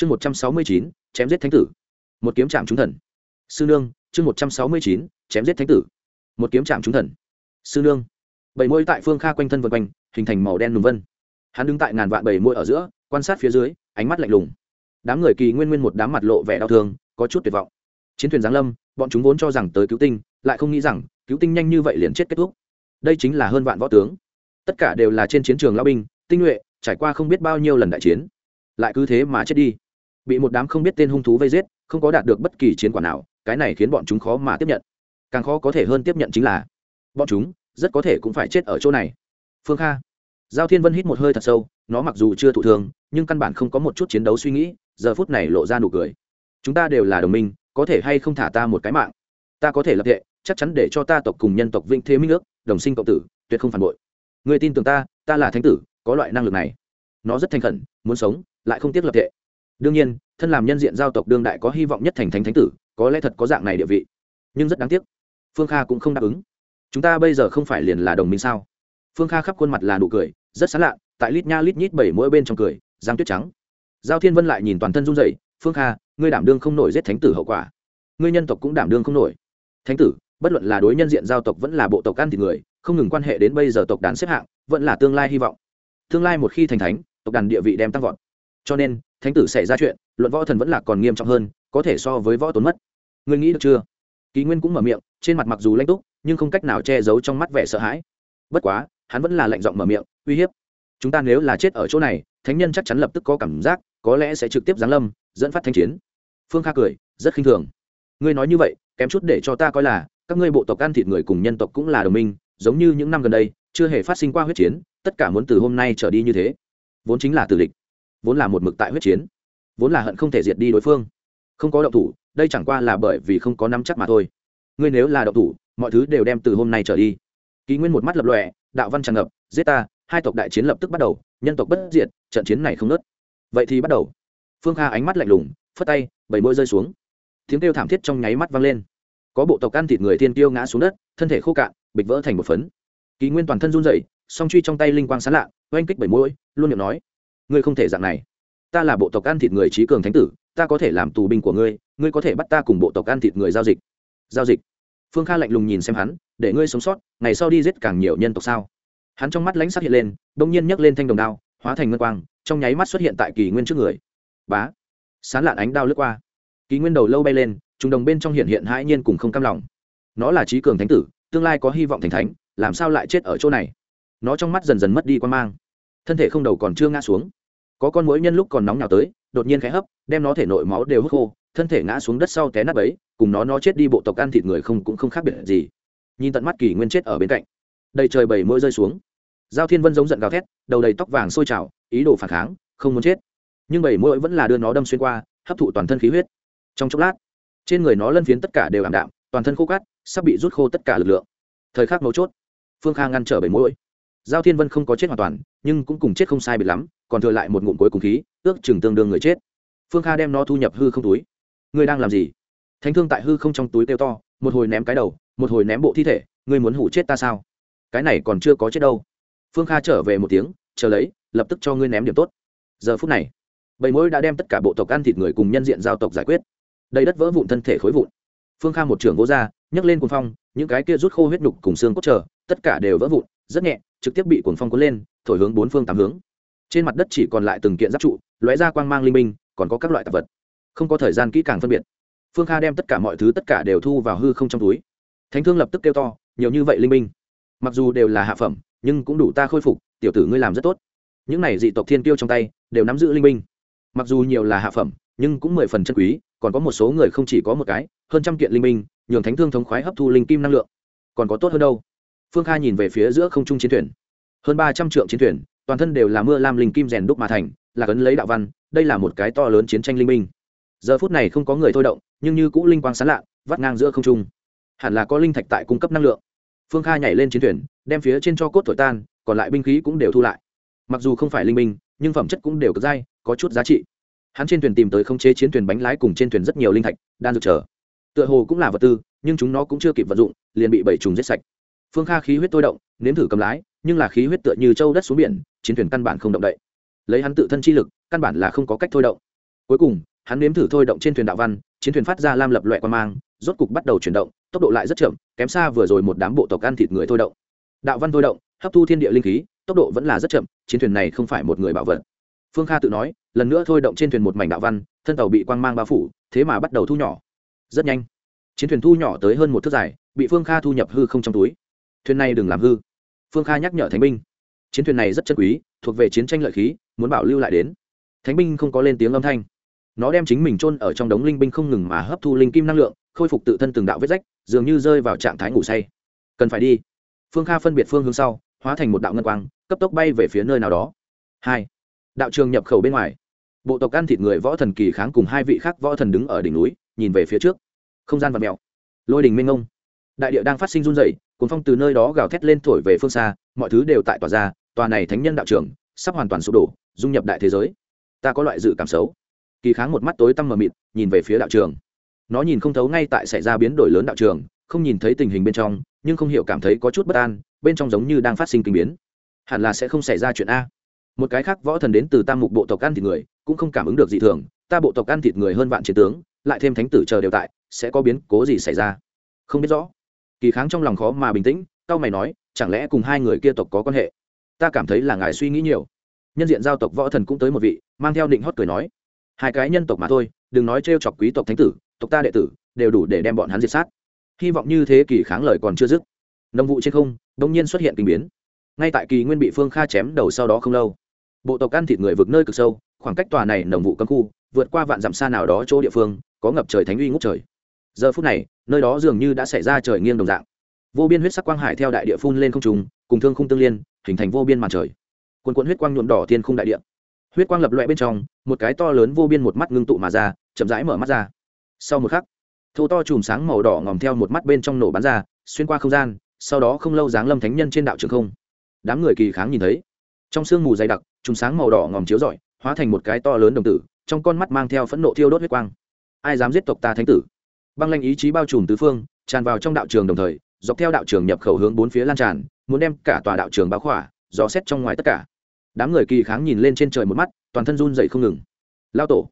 chương một trăm sáu mươi chín, chém giết thánh tử. Một kiếm trạm trúng thần. Sư nương, chương một trăm sáu mươi chín, chém giết thánh tử. Một kiếm trạm trúng thần. Sư nương. Bảy môi tại phương kha quanh thân vân quanh, hình thành màu đen nùng vân. Hắn đứng tại ngàn vạn bảy môi ở giữa, quan sát phía dưới, ánh mắt lạnh lùng. Đám người kỳ nguyên nguyên một đám mặt lộ vẻ đau thương, có chút tuyệt vọng. Chiến thuyền giáng lâm, bọn chúng vốn cho rằng tới cứu tinh, lại không nghĩ rằng, cứu tinh nhanh như vậy liền chết kết thúc. Đây chính là hơn vạn võ tướng. Tất cả đều là trên chiến trường lao binh, tinh nhuệ, trải qua không biết bao nhiêu lần đại chiến. Lại cứ thế mà chết đi bị một đám không biết tên hung thú vây giết, không có đạt được bất kỳ chiến quả nào, cái này khiến bọn chúng khó mà tiếp nhận. Càng khó có thể hơn tiếp nhận chính là, bọn chúng rất có thể cũng phải chết ở chỗ này. Phương kha, giao thiên vân hít một hơi thật sâu, nó mặc dù chưa thụ thường nhưng căn bản không có một chút chiến đấu suy nghĩ, giờ phút này lộ ra nụ cười. Chúng ta đều là đồng minh, có thể hay không thả ta một cái mạng? Ta có thể lập hệ chắc chắn để cho ta tộc cùng nhân tộc vinh thế minh ước, đồng sinh cộng tử, tuyệt không phản bội. Người tin tưởng ta ta là thánh tử, có loại năng lực này. Nó rất thành khẩn, muốn sống, lại không tiếc lập hệ đương nhiên, thân làm nhân diện giao tộc đương đại có hy vọng nhất thành thánh thánh tử, có lẽ thật có dạng này địa vị. Nhưng rất đáng tiếc, phương kha cũng không đáp ứng. Chúng ta bây giờ không phải liền là đồng minh sao? Phương kha khắp khuôn mặt là nụ cười, rất sán lạ, tại lít nha lít nhít bảy mỗi bên trong cười, giang tuyết trắng. Giao thiên vân lại nhìn toàn thân run rẩy, phương kha, ngươi đảm đương không nổi giết thánh tử hậu quả. Ngươi nhân tộc cũng đảm đương không nổi. Thánh tử, bất luận là đối nhân diện giao tộc vẫn là bộ tộc ăn thịt người, không ngừng quan hệ đến bây giờ tộc đàn xếp hạng, vẫn là tương lai hy vọng. Tương lai một khi thành thánh, tộc đàn địa vị đem tăng vọt. Cho nên thánh tử xảy ra chuyện, luận võ thần vẫn là còn nghiêm trọng hơn, có thể so với võ tốn mất. Ngươi nghĩ được chưa? Ký nguyên cũng mở miệng, trên mặt mặc dù lanh túc, nhưng không cách nào che giấu trong mắt vẻ sợ hãi. Bất quá, hắn vẫn là lạnh giọng mở miệng, uy hiếp. Chúng ta nếu là chết ở chỗ này, thánh nhân chắc chắn lập tức có cảm giác, có lẽ sẽ trực tiếp giáng lâm, dẫn phát thanh chiến. Phương kha cười, rất khinh thường. Ngươi nói như vậy, kém chút để cho ta coi là, các ngươi bộ tộc ăn thịt người cùng nhân tộc cũng là đồng minh, giống như những năm gần đây, chưa hề phát sinh qua huyết chiến, tất cả muốn từ hôm nay trở đi như thế. Vốn chính là tử địch vốn là một mực tại huyết chiến vốn là hận không thể diệt đi đối phương. Không có động thủ đây chẳng qua là bởi vì không có nắm chắc mà thôi. Ngươi nếu là động thủ mọi thứ đều đem từ hôm nay trở đi. Ký nguyên một mắt lập lòe đạo văn tràn ngập giết ta hai tộc đại chiến lập tức bắt đầu nhân tộc bất diệt trận chiến này không nớt vậy thì bắt đầu. Phương kha ánh mắt lạnh lùng phất tay bảy môi rơi xuống. Tiếng kêu thảm thiết trong nháy mắt vang lên. Có bộ tộc ăn thịt người thiên tiêu ngã xuống đất thân thể khô cạn bịch vỡ thành một phấn. Ký nguyên toàn thân run dậy song truy trong tay linh quang sán lạ oanh kích bảy môi, luôn miệng nói ngươi không thể dạng này. Ta là bộ tộc ăn thịt người trí cường thánh tử, ta có thể làm tù binh của ngươi ngươi có thể bắt ta cùng bộ tộc ăn thịt người giao dịch. Giao dịch. Phương kha lạnh lùng nhìn xem hắn, để ngươi sống sót, ngày sau đi giết càng nhiều nhân tộc sao? Hắn trong mắt lãnh sắc hiện lên đ ỗ n g nhiên nhấc lên thanh đồng đao, hóa thành ngân quang, trong nháy mắt xuất hiện tại kỳ nguyên trước người. Bá. Sán lạn ánh đao lướt qua. Kỳ nguyên đầu lâu bay lên, trùng đồng bên trong hiện hiện hãi nhiên cùng không cam lòng. Nó là trí cường thánh tử, tương lai có hy vọng thành thánh, làm sao lại chết ở chỗ này? Nó trong mắt dần dần mất đi quan mang. Thân thể không đầu còn chưa ngã xuống có con mũi nhân lúc còn nóng nào tới, đột nhiên khẽ hấp, đem nó thể nội máu đều hút khô, thân thể ngã xuống đất sau té nát ấy cùng nó nó chết đi bộ tộc ăn thịt người không cũng không khác biệt gì. Nhìn tận mắt kỳ nguyên chết ở bên cạnh. Đầy trời bảy mũi rơi xuống. Giao thiên vân giống giận gào thét, đầu đầy tóc vàng sôi trào, ý đồ phản kháng, không muốn chết. Nhưng bảy mũi vẫn là đưa nó đâm xuyên qua, hấp thụ toàn thân khí huyết. Trong chốc lát, trên người nó lân phiến tất cả đều ảm đạm, toàn thân khô cát, sắp bị rút khô tất cả lực lượng. Thời khắc mấu chốt, phương khang ngăn trở bảy mũi giao thiên vân không có chết hoàn toàn, nhưng cũng cùng chết không sai biệt lắm còn thừa lại một ngụm cuối cùng khí, ước chừng tương đương người chết. Phương kha đem nó thu nhập hư không túi. Ngươi đang làm gì? Thánh thương tại hư không trong túi kêu to, một hồi ném cái đầu, một hồi ném bộ thi thể, ngươi muốn hủ chết ta sao? Cái này còn chưa có chết đâu. Phương kha trở về một tiếng, chờ lấy, lập tức cho ngươi ném điểm tốt. Giờ phút này bầy mối đã đem tất cả bộ tộc ăn thịt người cùng nhân diện giao tộc giải quyết. Đầy đất vỡ vụn thân thể khối vụn. Phương kha một trưởng vô r nhấc lên cuồng phong, những cái kia rút khô huyết nhục cùng xương cốt trở tất cả đều vỡ vụn, rất nhẹ, trực tiếp bị cuồng phong cuốn lên, thổi hướng bốn phương tám hướng trên mặt đất chỉ còn lại từng kiện giáp trụ, lóe ra quang mang linh minh, còn có các loại tạp vật. Không có thời gian kỹ càng phân biệt. Phương kha đem tất cả mọi thứ tất cả đều thu vào hư không trong túi. Thánh thương lập tức kêu to, nhiều như vậy linh minh. Mặc dù đều là hạ phẩm, nhưng cũng đủ ta khôi phục, tiểu tử ngươi làm rất tốt. Những này dị tộc thiên tiêu trong tay, đều nắm giữ linh minh. Mặc dù nhiều là hạ phẩm, nhưng cũng mười phần chân quý, còn có một số người không chỉ có một cái, hơn trăm kiện linh minh, nhường thánh thương thống khoái hấp thu linh kim năng lượng. Còn có tốt hơn đâu. Phương kha nhìn về phía giữa không trung chiến thuyền. Hơn ba trăm trượng chiến thuyền toàn thân đều là mưa lam linh kim rèn đúc mà thành, là cấn lấy đạo văn, đây là một cái to lớn chiến tranh linh minh giờ phút này không có người thôi động, nhưng như cũ linh quang sán lạ, vắt ngang giữa không trung. Hẳn là có linh thạch tại cung cấp năng lượng. Phương kha nhảy lên chiến thuyền, đem phía trên cho cốt thổi tan, còn lại binh khí cũng đều thu lại. Mặc dù không phải linh minh nhưng phẩm chất cũng đều cực dai, có chút giá trị. Hắn trên thuyền tìm tới không chế chiến thuyền bánh lái cùng trên thuyền rất nhiều linh thạch đang được chờ. Tựa hồ cũng là vật tư, nhưng chúng nó cũng chưa kịp vận dụng, liền bị bảy trùng giết sạch. Phương kha khí huyết tôi động, nếm thử cầm lái nhưng là khí huyết tựa như châu đất xuống biển, chiến thuyền căn bản không động đậy. Lấy hắn tự thân chi lực, căn bản là không có cách thôi động. Cuối cùng, hắn nếm thử thôi động trên thuyền đạo văn, chiến thuyền phát ra lam lập loại quan mang, rốt cục bắt đầu chuyển động, tốc độ lại rất chậm, kém xa vừa rồi một đám bộ tộc ăn thịt người thôi động. Đạo văn thôi động, hấp thu thiên địa linh khí, tốc độ vẫn là rất chậm, chiến thuyền này không phải một người bảo vật. Phương kha tự nói, lần nữa thôi động trên thuyền một mảnh đạo văn, thân tàu bị quang mang bao phủ, thế mà bắt đầu thu nhỏ. Rất nhanh, chiến thuyền thu nhỏ tới hơn một thước dài, bị phương kha thu nhập hư không trong túi. Thuyền này đừng làm hư phương kha nhắc nhở thánh binh. Chiến thuyền này rất chân quý, thuộc về chiến tranh lợi khí, muốn bảo lưu lại đến. Thánh binh không có lên tiếng âm thanh. Nó đem chính mình chôn ở trong đống linh binh không ngừng mà hấp thu linh kim năng lượng, khôi phục tự thân từng đạo vết rách, dường như rơi vào trạng thái ngủ say. Cần phải đi. Phương kha phân biệt phương hướng sau, hóa thành một đạo ngân quang, cấp tốc bay về phía nơi nào đó. Hai. Đạo trường nhập khẩu bên ngoài. Bộ tộc ăn thịt người võ thần kỳ kháng cùng hai vị khác võ thần đứng ở đỉnh núi, nhìn về phía trước. Không gian vật mèo. Lôi đình minh ông đại địa đang phát sinh run rẩy cuốn phong từ nơi đó gào thét lên thổi về phương xa, mọi thứ đều tại tòa ra, tòa này thánh nhân đạo trưởng sắp hoàn toàn sụp đổ, dung nhập đại thế giới. Ta có loại dự cảm xấu. Kỳ kháng một mắt tối tăm mờ mịt, nhìn về phía đạo trường nó nhìn không thấu ngay tại xảy ra biến đổi lớn đạo trường không nhìn thấy tình hình bên trong, nhưng không hiểu cảm thấy có chút bất an, bên trong giống như đang phát sinh kinh biến. Hẳn là sẽ không xảy ra chuyện a. Một cái khác võ thần đến từ tam mục bộ tộc ăn thịt người, cũng không cảm ứng được gì thường, ta bộ tộc ăn thịt người hơn vạn chiến tướng, lại thêm thánh tử chờ đều tại, sẽ có biến cố gì xảy ra? Không biết rõ kỳ kháng trong lòng khó mà bình tĩnh tao mày nói, chẳng lẽ cùng hai người kia tộc có quan hệ? Ta cảm thấy là ngài suy nghĩ nhiều. Nhân diện giao tộc võ thần cũng tới một vị, mang theo định hót cười nói, hai cái nhân tộc mà thôi, đừng nói t chọc quý tộc thánh tử, tộc ta đệ tử, đều đủ để đem bọn hắn diệt sát. Hy vọng như thế kỳ kháng lời còn chưa dứt, nông vụ trên không đông nhiên xuất hiện kinh biến. Ngay tại kỳ nguyên bị phương kha chém đầu sau đó không lâu, bộ tộc ăn thịt người vực nơi cực sâu, khoảng cách tòa này nồng vụ cấm khu, vượt qua vạn dặm xa nào đó chỗ địa phương, có ngập trời thánh uy ngốc trời. Giờ phút này nơi đó dường như đã xảy ra trời nghiêng đồng dạng. Vô biên huyết sắc quang hải theo đại địa phun lên không trùng cùng thương khung tương liên, hình thành vô biên màn trời. Quần quận huyết quang nhuộm đỏ thiên khung đại địa. Huyết quang lập loẹ bên trong, một cái to lớn vô biên một mắt ngưng tụ mà ra, chậm rãi mở mắt ra. Sau một khắc, thô to chùm sáng màu đỏ ngòm theo một mắt bên trong nổ bắn ra, xuyên qua không gian, sau đó không lâu dáng lâm thánh nhân trên đạo trường không. Đám người kỳ kháng nhìn thấy. Trong sương mù dày đặc, chùm sáng màu đỏ ngòm chiếu rọi, hóa thành một cái to lớn đồng tử, trong con mắt mang theo phẫn nộ thiêu đốt huyết quang. Ai dám giết tộc ta thánh tử? Băng lanh ý chí bao trùm tứ phương, tràn vào trong đạo trường đồng thời, dọc theo đạo trường nhập khẩu hướng bốn phía lan tràn, muốn đem cả tòa đạo trường báo khỏa, dò xét trong ngoài tất cả. Đám người kỳ kháng nhìn lên trên trời một mắt, toàn thân run dậy không ngừng. Lao tổ,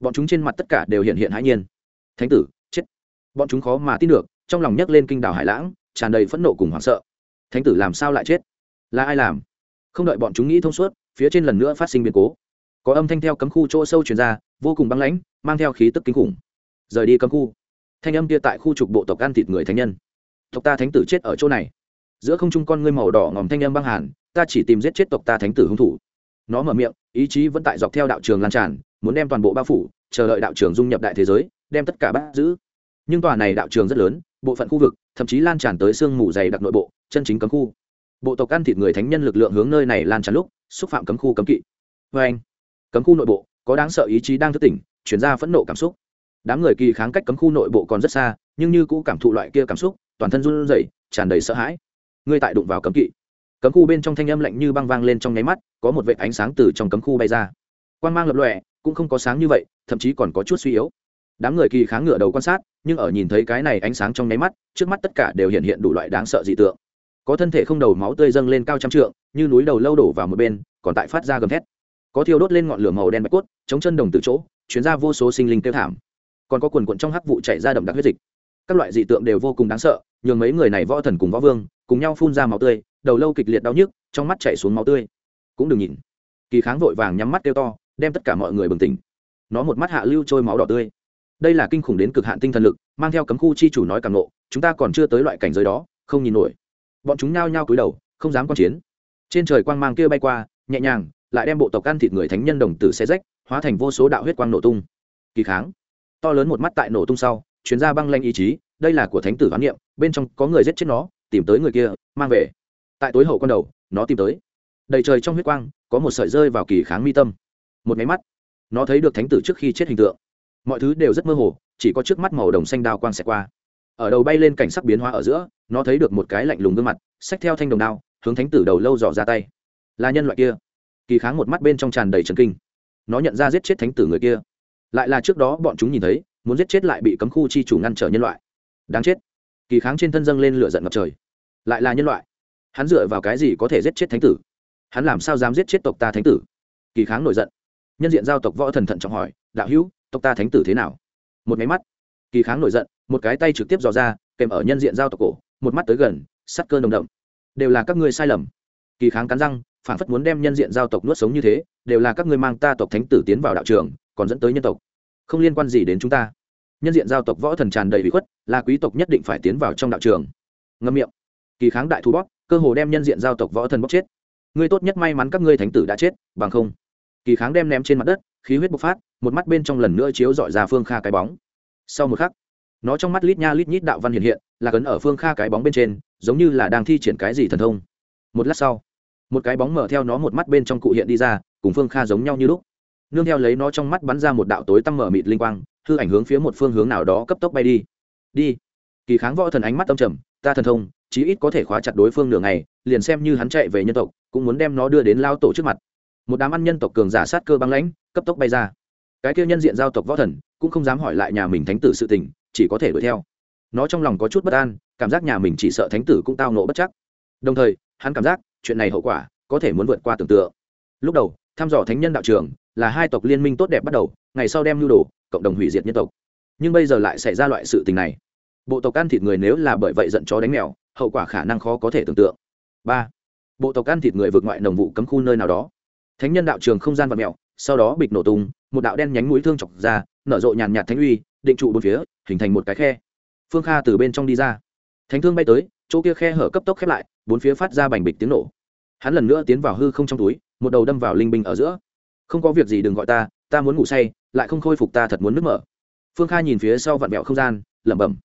bọn chúng trên mặt tất cả đều hiện hiện hãi nhiên. Thánh tử, chết. Bọn chúng khó mà tin được, trong lòng nhấc lên kinh đảo hải lãng, tràn đầy phẫn nộ cùng hoảng sợ. Thánh tử làm sao lại chết? Là ai làm? Không đợi bọn chúng nghĩ thông suốt, phía trên lần nữa phát sinh biến cố. Có âm thanh theo cấm khu chỗ sâu truyền ra, vô cùng băng lãnh, mang theo khí tức kinh khủng. Rời đi cấm khu thanh âm kia tại khu trục bộ tộc ăn thịt người thánh nhân. Tộc ta thánh tử chết ở chỗ này. Giữa không trung con ngươi màu đỏ ngòm thanh âm băng hàn, ta chỉ tìm giết chết tộc ta thánh tử hung thủ. Nó mở miệng, ý chí vẫn tại dọc theo đạo trường lan tràn, muốn đem toàn bộ bao phủ, chờ đợi đạo trường dung nhập đại thế giới, đem tất cả bắt giữ. Nhưng tòa này đạo trường rất lớn, bộ phận khu vực, thậm chí lan tràn tới sương mù dày đặc nội bộ, chân chính cấm khu. Bộ tộc ăn thịt người thánh nhân lực lượng hướng nơi này lan tràn lúc, xúc phạm cấm khu cấm kỵ. Vê anh cấm khu nội bộ, có đáng sợ ý chí đang thức tỉnh, chuyển ra phẫn nộ cảm xúc đám người kỳ kháng cách cấm khu nội bộ còn rất xa, nhưng như cũ cảm thụ loại kia cảm xúc, toàn thân run rẩy, tràn đầy sợ hãi. Ngươi tại đụng vào cấm kỵ. Cấm khu bên trong thanh âm lạnh như băng vang lên trong nháy mắt, có một vệ ánh sáng từ trong cấm khu bay ra. Quan mang lập lòe, cũng không có sáng như vậy, thậm chí còn có chút suy yếu. Đám người kỳ kháng ngựa đầu quan sát, nhưng ở nhìn thấy cái này ánh sáng trong nháy mắt, trước mắt tất cả đều hiện hiện đủ loại đáng sợ dị tượng. Có thân thể không đầu máu tươi dâng lên cao trăm trượng, như núi đầu lâu đổ vào một bên, còn tại phát ra gầm thét. Có thiêu đốt lên ngọn lửa màu đen bạch cốt, chống chân đồng từ chỗ, chuyến ra vô số sinh linh kêu thảm còn có quần quận trong hắc vụ chảy ra đậm đặc huyết dịch. Các loại dị tượng đều vô cùng đáng sợ, nhường mấy người này võ thần cùng võ vương cùng nhau phun ra máu tươi, đầu lâu kịch liệt đau nhức, trong mắt chảy xuống máu tươi. Cũng đừng nhìn. Kỳ kháng vội vàng nhắm mắt kêu to, đem tất cả mọi người bừng tỉnh. Nó một mắt hạ lưu trôi máu đỏ tươi. Đây là kinh khủng đến cực hạn tinh thần lực, mang theo cấm khu chi chủ nói càng nộ chúng ta còn chưa tới loại cảnh giới đó, không nhìn nổi. Bọn chúng nhao nhao cúi đầu, không dám quan chiến. Trên trời quang mang kia bay qua, nhẹ nhàng, lại đem bộ tộc ăn thịt người thánh nhân đồng tử xe rách, hóa thành vô số đạo huyết quang nổ tung. Kỳ kháng to lớn một mắt tại nổ tung sau, chuyến ra băng lanh ý chí, đây là của thánh tử hoán niệm, bên trong có người giết chết nó, tìm tới người kia, mang về. Tại tối hậu con đầu, nó tìm tới. Đầy trời trong huyết quang, có một sợi rơi vào kỳ kháng mi tâm. Một máy mắt, nó thấy được thánh tử trước khi chết hình tượng. Mọi thứ đều rất mơ hồ, chỉ có trước mắt màu đồng xanh đao quang xẹt qua. Ở đầu bay lên cảnh sắc biến hóa ở giữa, nó thấy được một cái lạnh lùng gương mặt, xách theo thanh đồng đao, hướng thánh tử đầu lâu dò ra tay. Là nhân loại kia. Kỳ kháng một mắt bên trong tràn đầy trần kinh. Nó nhận ra giết chết thánh tử người kia lại là trước đó bọn chúng nhìn thấy, muốn giết chết lại bị cấm khu chi chủ ngăn trở nhân loại. Đáng chết. Kỳ kháng trên thân dâng lên lửa giận ngập trời. Lại là nhân loại. Hắn dựa vào cái gì có thể giết chết thánh tử? Hắn làm sao dám giết chết tộc ta thánh tử? Kỳ kháng nổi giận. Nhân diện giao tộc võ thần thận trọng hỏi, đạo hữu, tộc ta thánh tử thế nào? Một máy mắt. Kỳ kháng nổi giận, một cái tay trực tiếp dò ra, kèm ở nhân diện giao tộc cổ, một mắt tới gần, sắt cơn đồng đậm. Đều là các ngươi sai lầm. Kỳ kháng cắn răng phản phất muốn đem nhân diện giao tộc nuốt sống như thế, đều là các ngươi mang ta tộc thánh tử tiến vào đạo trường còn dẫn tới nhân tộc. Không liên quan gì đến chúng ta. Nhân diện giao tộc võ thần tràn đầy bị khuất, là quý tộc nhất định phải tiến vào trong đạo trường. Ngâm miệng. Kỳ kháng đại thú bóp, cơ hồ đem nhân diện giao tộc võ thần bóp chết. Ngươi tốt nhất may mắn các ngươi thánh tử đã chết, bằng không. Kỳ kháng đem ném trên mặt đất, khí huyết bộc phát, một mắt bên trong lần nữa chiếu dọi ra phương kha cái bóng. Sau một khắc, nó trong mắt lít nha lít nhít đạo văn hiện hiện, là cấn ở phương kha cái bóng bên trên, giống như là đang thi triển cái gì thần thông. Một lát sau, một cái bóng mở theo nó một mắt bên trong cụ hiện đi ra, cùng phương kha giống nhau như lúc nương theo lấy nó trong mắt bắn ra một đạo tối tăm mở mịt linh quang, hư ảnh hướng phía một phương hướng nào đó cấp tốc bay đi. Đi. Kỳ kháng võ thần ánh mắt tâm trầm, ta thần thông, chí ít có thể khóa chặt đối phương nửa ngày, liền xem như hắn chạy về nhân tộc, cũng muốn đem nó đưa đến lao tổ trước mặt. Một đám ăn nhân tộc cường giả sát cơ băng lãnh, cấp tốc bay ra. Cái kia nhân diện giao tộc võ thần, cũng không dám hỏi lại nhà mình thánh tử sự tình, chỉ có thể đuổi theo. Nó trong lòng có chút bất an, cảm giác nhà mình chỉ sợ thánh tử cũng tao nộ bất chắc. Đồng thời, hắn cảm giác, chuyện này hậu quả, có thể muốn vượt qua tưởng tượng. Lúc đầu, thăm dò thánh nhân đạo trường là hai tộc liên minh tốt đẹp bắt đầu, ngày sau đem nhu đồ, cộng đồng hủy diệt nhân tộc. Nhưng bây giờ lại xảy ra loại sự tình này. Bộ tộc ăn thịt người nếu là bởi vậy giận chó đánh mèo, hậu quả khả năng khó có thể tưởng tượng. Ba, bộ tộc ăn thịt người vượt ngoại nồng vụ cấm khu nơi nào đó. Thánh nhân đạo trường không gian và mèo, sau đó bịch nổ tung, một đạo đen nhánh mũi thương chọc ra, nở rộ nhàn nhạt thánh uy, định trụ bốn phía, hình thành một cái khe. Phương kha từ bên trong đi ra. Thánh thương bay tới, chỗ kia khe hở cấp tốc khép lại, bốn phía phát ra bành bịch tiếng nổ. Hắn lần nữa tiến vào hư không trong túi, một đầu đâm vào linh binh ở giữa không có việc gì đừng gọi ta ta muốn ngủ say, lại không khôi phục ta thật muốn nước mở. Phương kha nhìn phía sau vặn vẹo không gian, lẩm bẩm.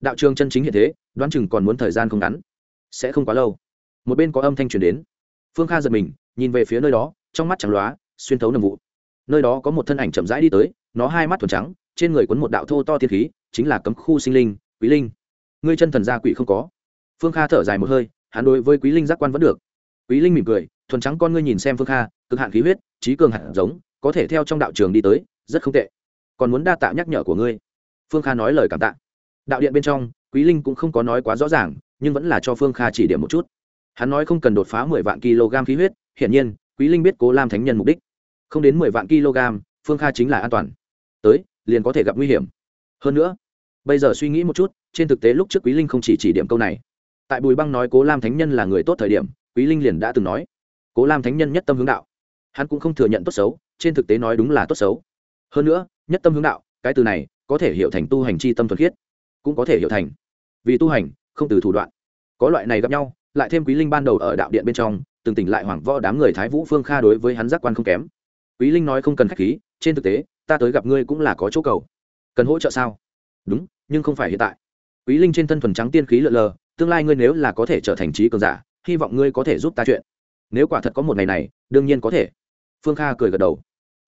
Đạo trường chân chính hiện thế, đoán chừng còn muốn thời gian không ngắn. Sẽ không quá lâu. Một bên có âm thanh truyền đến. Phương kha giật mình, nhìn về phía nơi đó, trong mắt trắng loá, xuyên thấu nầm vụ. Nơi đó có một thân ảnh chậm rãi đi tới, nó hai mắt thuần trắng, trên người quấn một đạo thô to thiên khí, chính là cấm khu sinh linh, quý linh. Ngươi chân thần gia quỷ không có. Phương kha thở dài một hơi, hắn đối với quý linh giác quan vẫn được. Quý linh mỉm cười thuần trắng con ngươi nhìn xem phương kha, cực hạn khí huyết, trí cường hạt giống, có thể theo trong đạo trường đi tới, rất không tệ. Còn muốn đa tạ nhắc nhở của ngươi. Phương kha nói lời cảm tạ. Đạo điện bên trong, quý linh cũng không có nói quá rõ ràng, nhưng vẫn là cho phương kha chỉ điểm một chút. Hắn nói không cần đột phá mười vạn kg khí huyết, hiển nhiên, quý linh biết cố lam thánh nhân mục đích. Không đến mười vạn kg, phương kha chính là an toàn. Tới, liền có thể gặp nguy hiểm. Hơn nữa, bây giờ suy nghĩ một chút, trên thực tế lúc trước quý linh không chỉ chỉ điểm câu này. Tại bùi băng nói cố lam thánh nhân là người tốt thời điểm, quý linh liền đã từng nói cố lam thánh nhân nhất tâm hướng đạo hắn cũng không thừa nhận tốt xấu trên thực tế nói đúng là tốt xấu hơn nữa nhất tâm hướng đạo cái từ này có thể hiểu thành tu hành c h i tâm thuật khiết cũng có thể hiểu thành vì tu hành không từ thủ đoạn có loại này gặp nhau lại thêm quý linh ban đầu ở đạo điện bên trong từng tỉnh lại hoàng võ đám người thái vũ phương kha đối với hắn giác quan không kém quý linh nói không cần k h á c h khí trên thực tế ta tới gặp ngươi cũng là có chỗ cầu cần hỗ trợ sao đúng nhưng không phải hiện tại quý linh trên thân thuần trắng tiên khí lợn lờ tương lai ngươi nếu là có thể trở thành trí cường giả hy vọng ngươi có thể giúp ta chuyện nếu quả thật có một ngày này, đương nhiên có thể. Phương kha cười gật đầu.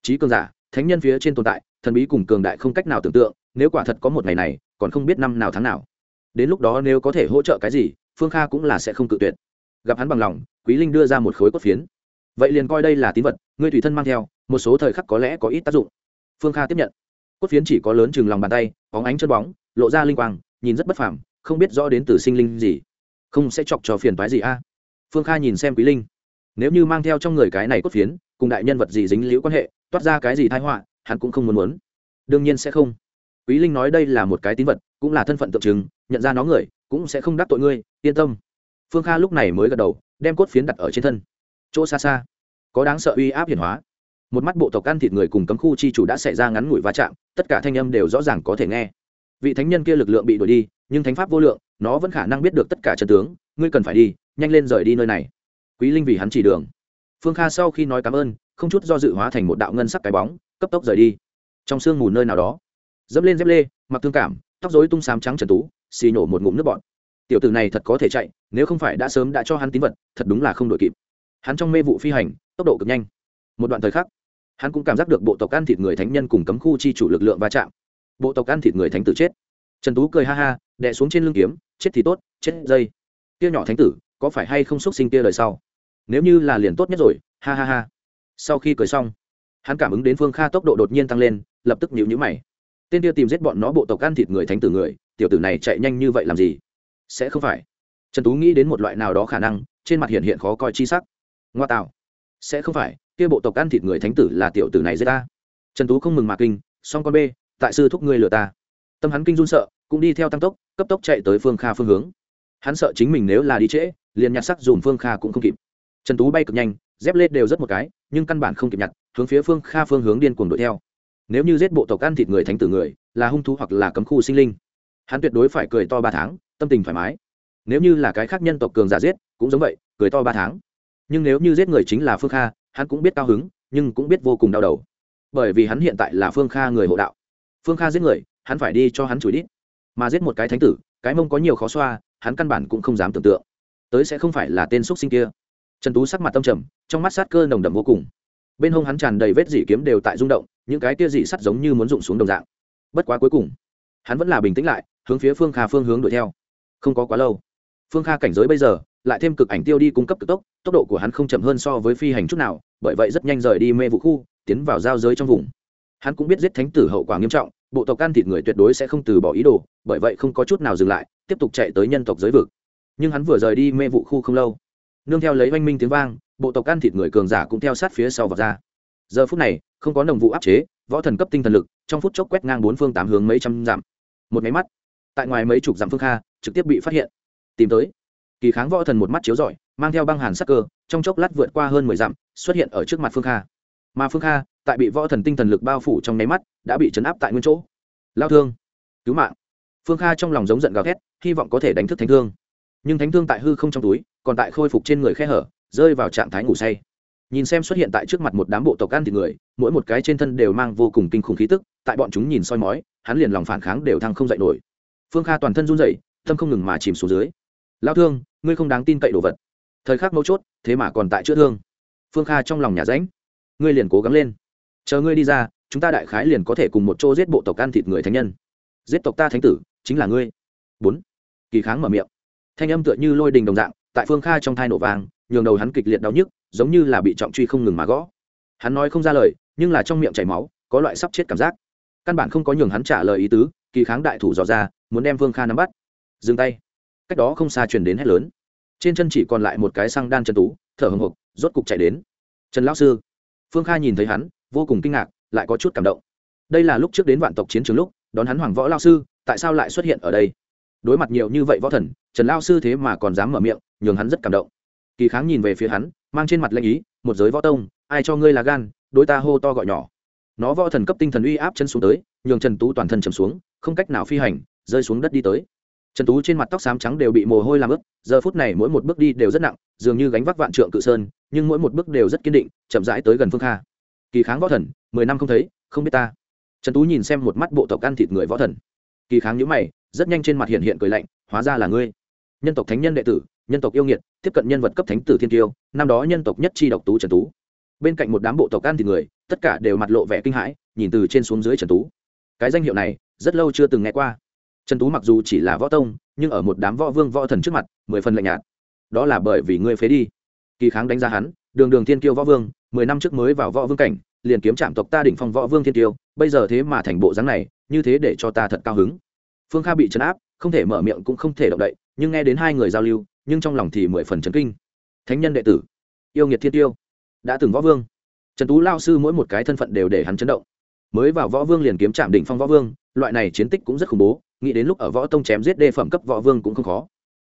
Trí cường giả, thánh nhân phía trên tồn tại, thần bí cùng cường đại không cách nào tưởng tượng, nếu quả thật có một ngày này, còn không biết năm nào tháng nào. Đến lúc đó nếu có thể hỗ trợ cái gì, phương kha cũng là sẽ không cự tuyệt. Gặp hắn bằng lòng, quý linh đưa ra một khối cốt phiến. Vậy liền coi đây là tín vật, ngươi tùy thân mang theo, một số thời khắc có lẽ có ít tác dụng. Phương kha tiếp nhận. Cốt phiến chỉ có lớn chừng lòng bàn tay, bóng ánh chân bóng, lộ ra linh quang, nhìn rất bất phàm, không biết rõ đến từ sinh linh gì. Không sẽ chọc cho phiền phái gì a. Phương kha nhìn xem quý linh nếu như mang theo trong người cái này cốt phiến, cùng đại nhân vật gì dính liễu quan hệ, toát ra cái gì thái họa, hắn cũng không muốn muốn. Đương nhiên sẽ không. Quý linh nói đây là một cái tín vật, cũng là thân phận tượng trưng, nhận ra nó người, cũng sẽ không đắc tội ngươi, yên tâm. Phương kha lúc này mới gật đầu, đem cốt phiến đặt ở trên thân. Chỗ xa xa, có đáng sợ uy áp hiển hóa. Một mắt bộ tộc ăn thịt người cùng cấm khu chi chủ đã xảy ra ngắn ngủi va chạm, tất cả thanh âm đều rõ ràng có thể nghe. Vị thánh nhân kia lực lượng bị đuổi đi, nhưng thánh pháp vô lượng, nó vẫn khả năng biết được tất cả trận tướng, ngươi cần phải đi, nhanh lên rời đi nơi này quý linh vì hắn chỉ đường. Phương kha sau khi nói cảm ơn, không chút do dự hóa thành một đạo ngân sắc cái bóng, cấp tốc rời đi. Trong sương mù nơi nào đó, dẫm lên dép lê, mặc thương cảm, tóc dối tung xám trắng trần tú, xì nổ một ngụm nước bọn tiểu tử này thật có thể chạy, nếu không phải đã sớm đã cho hắn tín vật, thật đúng là không đội kịp. Hắn trong mê vụ phi hành, tốc độ cực nhanh. Một đoạn thời khắc, hắn cũng cảm giác được bộ tộc ăn thịt người thánh nhân cùng cấm khu chi chủ lực lượng va chạm. Bộ tộc ăn thịt người thánh tử chết. Trần tú cười ha ha, đè xuống trên lưng kiếm, chết thì tốt, chết dây. Kia nhỏ thánh tử, có phải hay không xúc sinh kia lời sau? Nếu như là liền tốt nhất rồi, ha ha ha. Sau khi cười xong, hắn cảm ứng đến phương kha tốc độ đột nhiên tăng lên, lập tức nhịu nhữ mày. Tên kia tìm giết bọn nó bộ tộc ăn thịt người thánh tử người, tiểu tử này chạy nhanh như vậy làm gì? Sẽ không phải. Trần tú nghĩ đến một loại nào đó khả năng, trên mặt hiện hiện khó coi chi sắc. Ngoa tạo. Sẽ không phải, kia bộ tộc ăn thịt người thánh tử là tiểu tử này giết ta. Trần tú không mừng mà kinh song con b tại sư thúc ngươi lừa ta. Tâm hắn kinh run sợ, cũng đi theo tăng tốc, cấp tốc chạy tới phương kha phương hướng. Hắn sợ chính mình nếu là đi trễ, liền nhặt sắc dùm phương kha cũng không kịp trần tú bay cực nhanh, dép lết đều rất một cái, nhưng căn bản không kịp nhặt, hướng phía phương kha phương hướng điên cuồng đuổi theo. Nếu như giết bộ tộc ăn thịt người thánh tử người, là hung thú hoặc là cấm khu sinh linh, hắn tuyệt đối phải cười to ba tháng, tâm tình thoải mái. Nếu như là cái khác nhân tộc cường giả giết, cũng giống vậy, cười to ba tháng. Nhưng nếu như giết người chính là phương kha, hắn cũng biết cao hứng, nhưng cũng biết vô cùng đau đầu. Bởi vì hắn hiện tại là phương kha người hộ đạo. Phương kha giết người, hắn phải đi cho hắn chửi đít. Mà giết một cái thánh tử, cái mông có nhiều khó xoa, hắn căn bản cũng không dám tưởng tượng. Tới sẽ không phải là tên x sinh kia trần tú sắc mặt tâm trầm, trong mắt sát cơ nồng đậm vô cùng. Bên hông hắn tràn đầy vết dỉ kiếm đều tại rung động, những cái tia dỉ sắt giống như muốn rụng xuống đồng dạng. Bất quá cuối cùng, hắn vẫn là bình tĩnh lại, hướng phía phương kha phương hướng đuổi theo. Không có quá lâu, phương kha cảnh giới bây giờ lại thêm cực ảnh tiêu đi cung cấp cực tốc tốc độ của hắn không chậm hơn so với phi hành chút nào, bởi vậy rất nhanh rời đi mê vụ khu, tiến vào giao giới trong vùng. Hắn cũng biết giết thánh tử hậu quả nghiêm trọng, bộ tộc can thịt người tuyệt đối sẽ không từ bỏ ý đồ, bởi vậy không có chút nào dừng lại, tiếp tục chạy tới nhân tộc giới vực. Nhưng hắn vừa rời đi mê vụ khu không lâu nương theo lấy oanh minh tiếng vang, bộ tộc ăn thịt người cường giả cũng theo sát phía sau vào ra. Giờ phút này, không có nồng vụ áp chế, võ thần cấp tinh thần lực, trong phút chốc quét ngang bốn phương tám hướng mấy trăm dặm. Một máy mắt, tại ngoài mấy chục dặm phương kha, trực tiếp bị phát hiện. Tìm tới. Kỳ kháng võ thần một mắt chiếu rọi, mang theo băng hàn sắc cơ, trong chốc lát vượt qua hơn mười dặm, xuất hiện ở trước mặt phương kha. Mà phương kha, tại bị võ thần tinh thần lực bao phủ trong nháy mắt, đã bị chấn áp tại nguyên chỗ. Lao thương. Cứu mạng. Phương kha trong lòng giống giận gào thét, hy vọng có thể đánh thức thánh thương nhưng thánh thương tại hư không trong túi, còn tại khôi phục trên người khe hở, rơi vào trạng thái ngủ say. Nhìn xem xuất hiện tại trước mặt một đám bộ tộc ăn thịt người, mỗi một cái trên thân đều mang vô cùng kinh khủng khí tức, tại bọn chúng nhìn soi mói, hắn liền lòng phản kháng đều thăng không dậy nổi. Phương kha toàn thân run dậy tâm không ngừng mà chìm xuống dưới. Lao thương, ngươi không đáng tin cậy đồ vật. Thời khắc mấu chốt, thế mà còn tại chữa thương. Phương kha trong lòng nhà ránh. Ngươi liền cố gắng lên. Chờ ngươi đi ra, chúng ta đại khái liền có thể cùng một chỗ giết bộ tộc ăn thịt người thánh nhân. Giết tộc ta thánh tử, chính là ngươi. Bốn. Kỳ kháng mở miệng thanh âm tựa như lôi đình đồng dạng, tại phương kha trong thai nổ vàng nhường đầu hắn kịch liệt đau nhức, giống như là bị trọng truy không ngừng mà gõ. Hắn nói không ra lời, nhưng là trong miệng chảy máu, có loại sắp chết cảm giác. Căn bản không có nhường hắn trả lời ý tứ, kỳ kháng đại thủ dò ra, muốn đem phương kha nắm bắt. Dừng tay. Cách đó không xa truyền đến hết lớn. Trên chân chỉ còn lại một cái xăng đan chân tú, thở hồng hộc, rốt cục chạy đến. Trần lão sư. Phương kha nhìn thấy hắn, vô cùng kinh ngạc, lại có chút cảm động. Đây là lúc trước đến vạn tộc chiến trường lúc, đón hắn hoàng võ lao sư, tại sao lại xuất hiện ở đây? Đối mặt nhiều như vậy võ thần, trần lao sư thế mà còn dám mở miệng, nhường hắn rất cảm động. Kỳ kháng nhìn về phía hắn, mang trên mặt lanh ý, một giới võ tông, ai cho ngươi là gan, đối ta hô to gọi nhỏ. Nó võ thần cấp tinh thần uy áp chân xuống tới, nhường trần tú toàn thân trầm xuống, không cách nào phi hành, rơi xuống đất đi tới. Trần tú trên mặt tóc xám trắng đều bị mồ hôi làm ướt, giờ phút này mỗi một bước đi đều rất nặng, dường như gánh vác vạn trượng cự sơn, nhưng mỗi một bước đều rất kiên định, chậm rãi tới gần phương kha. Kỳ kháng võ thần, mười năm không thấy, không biết ta. Trần tú nhìn xem một mắt bộ tộc ăn thịt người võ thần. Kỳ kháng nhữ mày rất nhanh trên mặt hiện hiện cười lạnh, hóa ra là ngươi. Nhân tộc thánh nhân đệ tử, nhân tộc yêu nghiệt, tiếp cận nhân vật cấp thánh tử thiên tiêu, năm đó nhân tộc nhất chi độc tú trần tú. Bên cạnh một đám bộ tộc ăn thịt người, tất cả đều mặt lộ vẻ kinh hãi, nhìn từ trên xuống dưới trần tú. Cái danh hiệu này, rất lâu chưa từng nghe qua. Trần tú mặc dù chỉ là võ tông, nhưng ở một đám võ vương võ thần trước mặt, mười phần lạnh nhạt. Đó là bởi vì ngươi phế đi. Kỳ kháng đánh giá hắn, đường đường thiên kiêu võ vương, mười năm trước mới vào võ vương cảnh, liền kiếm trạm tộc ta đỉnh phong võ vương thiên kiêu bây giờ thế mà thành bộ dáng này, như thế để cho ta thật cao hứng phương kha bị chấn áp, không thể mở miệng cũng không thể động đậy, nhưng nghe đến hai người giao lưu, nhưng trong lòng thì mười phần chấn kinh. Thánh nhân đệ tử, yêu nghiệt thiên tiêu, đã từng võ vương. Trần tú lao sư mỗi một cái thân phận đều để hắn chấn động. Mới vào võ vương liền kiếm trạm đỉnh phong võ vương, loại này chiến tích cũng rất khủng bố, nghĩ đến lúc ở võ tông chém giết đê phẩm cấp võ vương cũng không khó.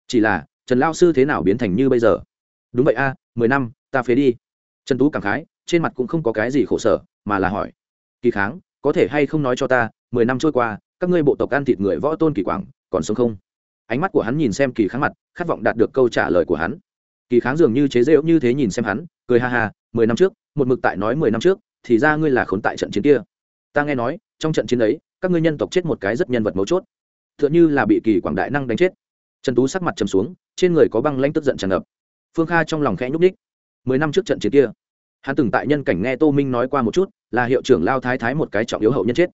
Chỉ là, trần lao sư thế nào biến thành như bây giờ? Đúng vậy a, mười năm, ta phế đi. Trần tú cảm khái, trên mặt cũng không có cái gì khổ sở, mà là hỏi, kỳ kháng, có thể hay không nói cho ta, mười năm trôi qua các ngươi bộ tộc ăn thịt người võ tôn kỳ quảng, còn sống không? Ánh mắt của hắn nhìn xem kỳ kháng mặt, khát vọng đạt được câu trả lời của hắn. Kỳ kháng dường như chế rễu như thế nhìn xem hắn, cười ha ha, mười năm trước, một mực tại nói mười năm trước, thì ra ngươi là khốn tại trận chiến kia. Ta nghe nói, trong trận chiến ấy, các ngươi nhân tộc chết một cái rất nhân vật mấu chốt. T h ư ợ n h ư là bị kỳ quảng đại năng đánh chết. Trần tú sắc mặt trầm xuống, trên người có băng lanh tức giận tràn ngập. Phương kha trong lòng khẽ nhúc ních mười năm trước trận chiến kia. Hắn từng tại nhân cảnh nghe tô minh nói qua một chút, là hiệu trưởng lao thái thái một cái trọng yếu hậu nhân chết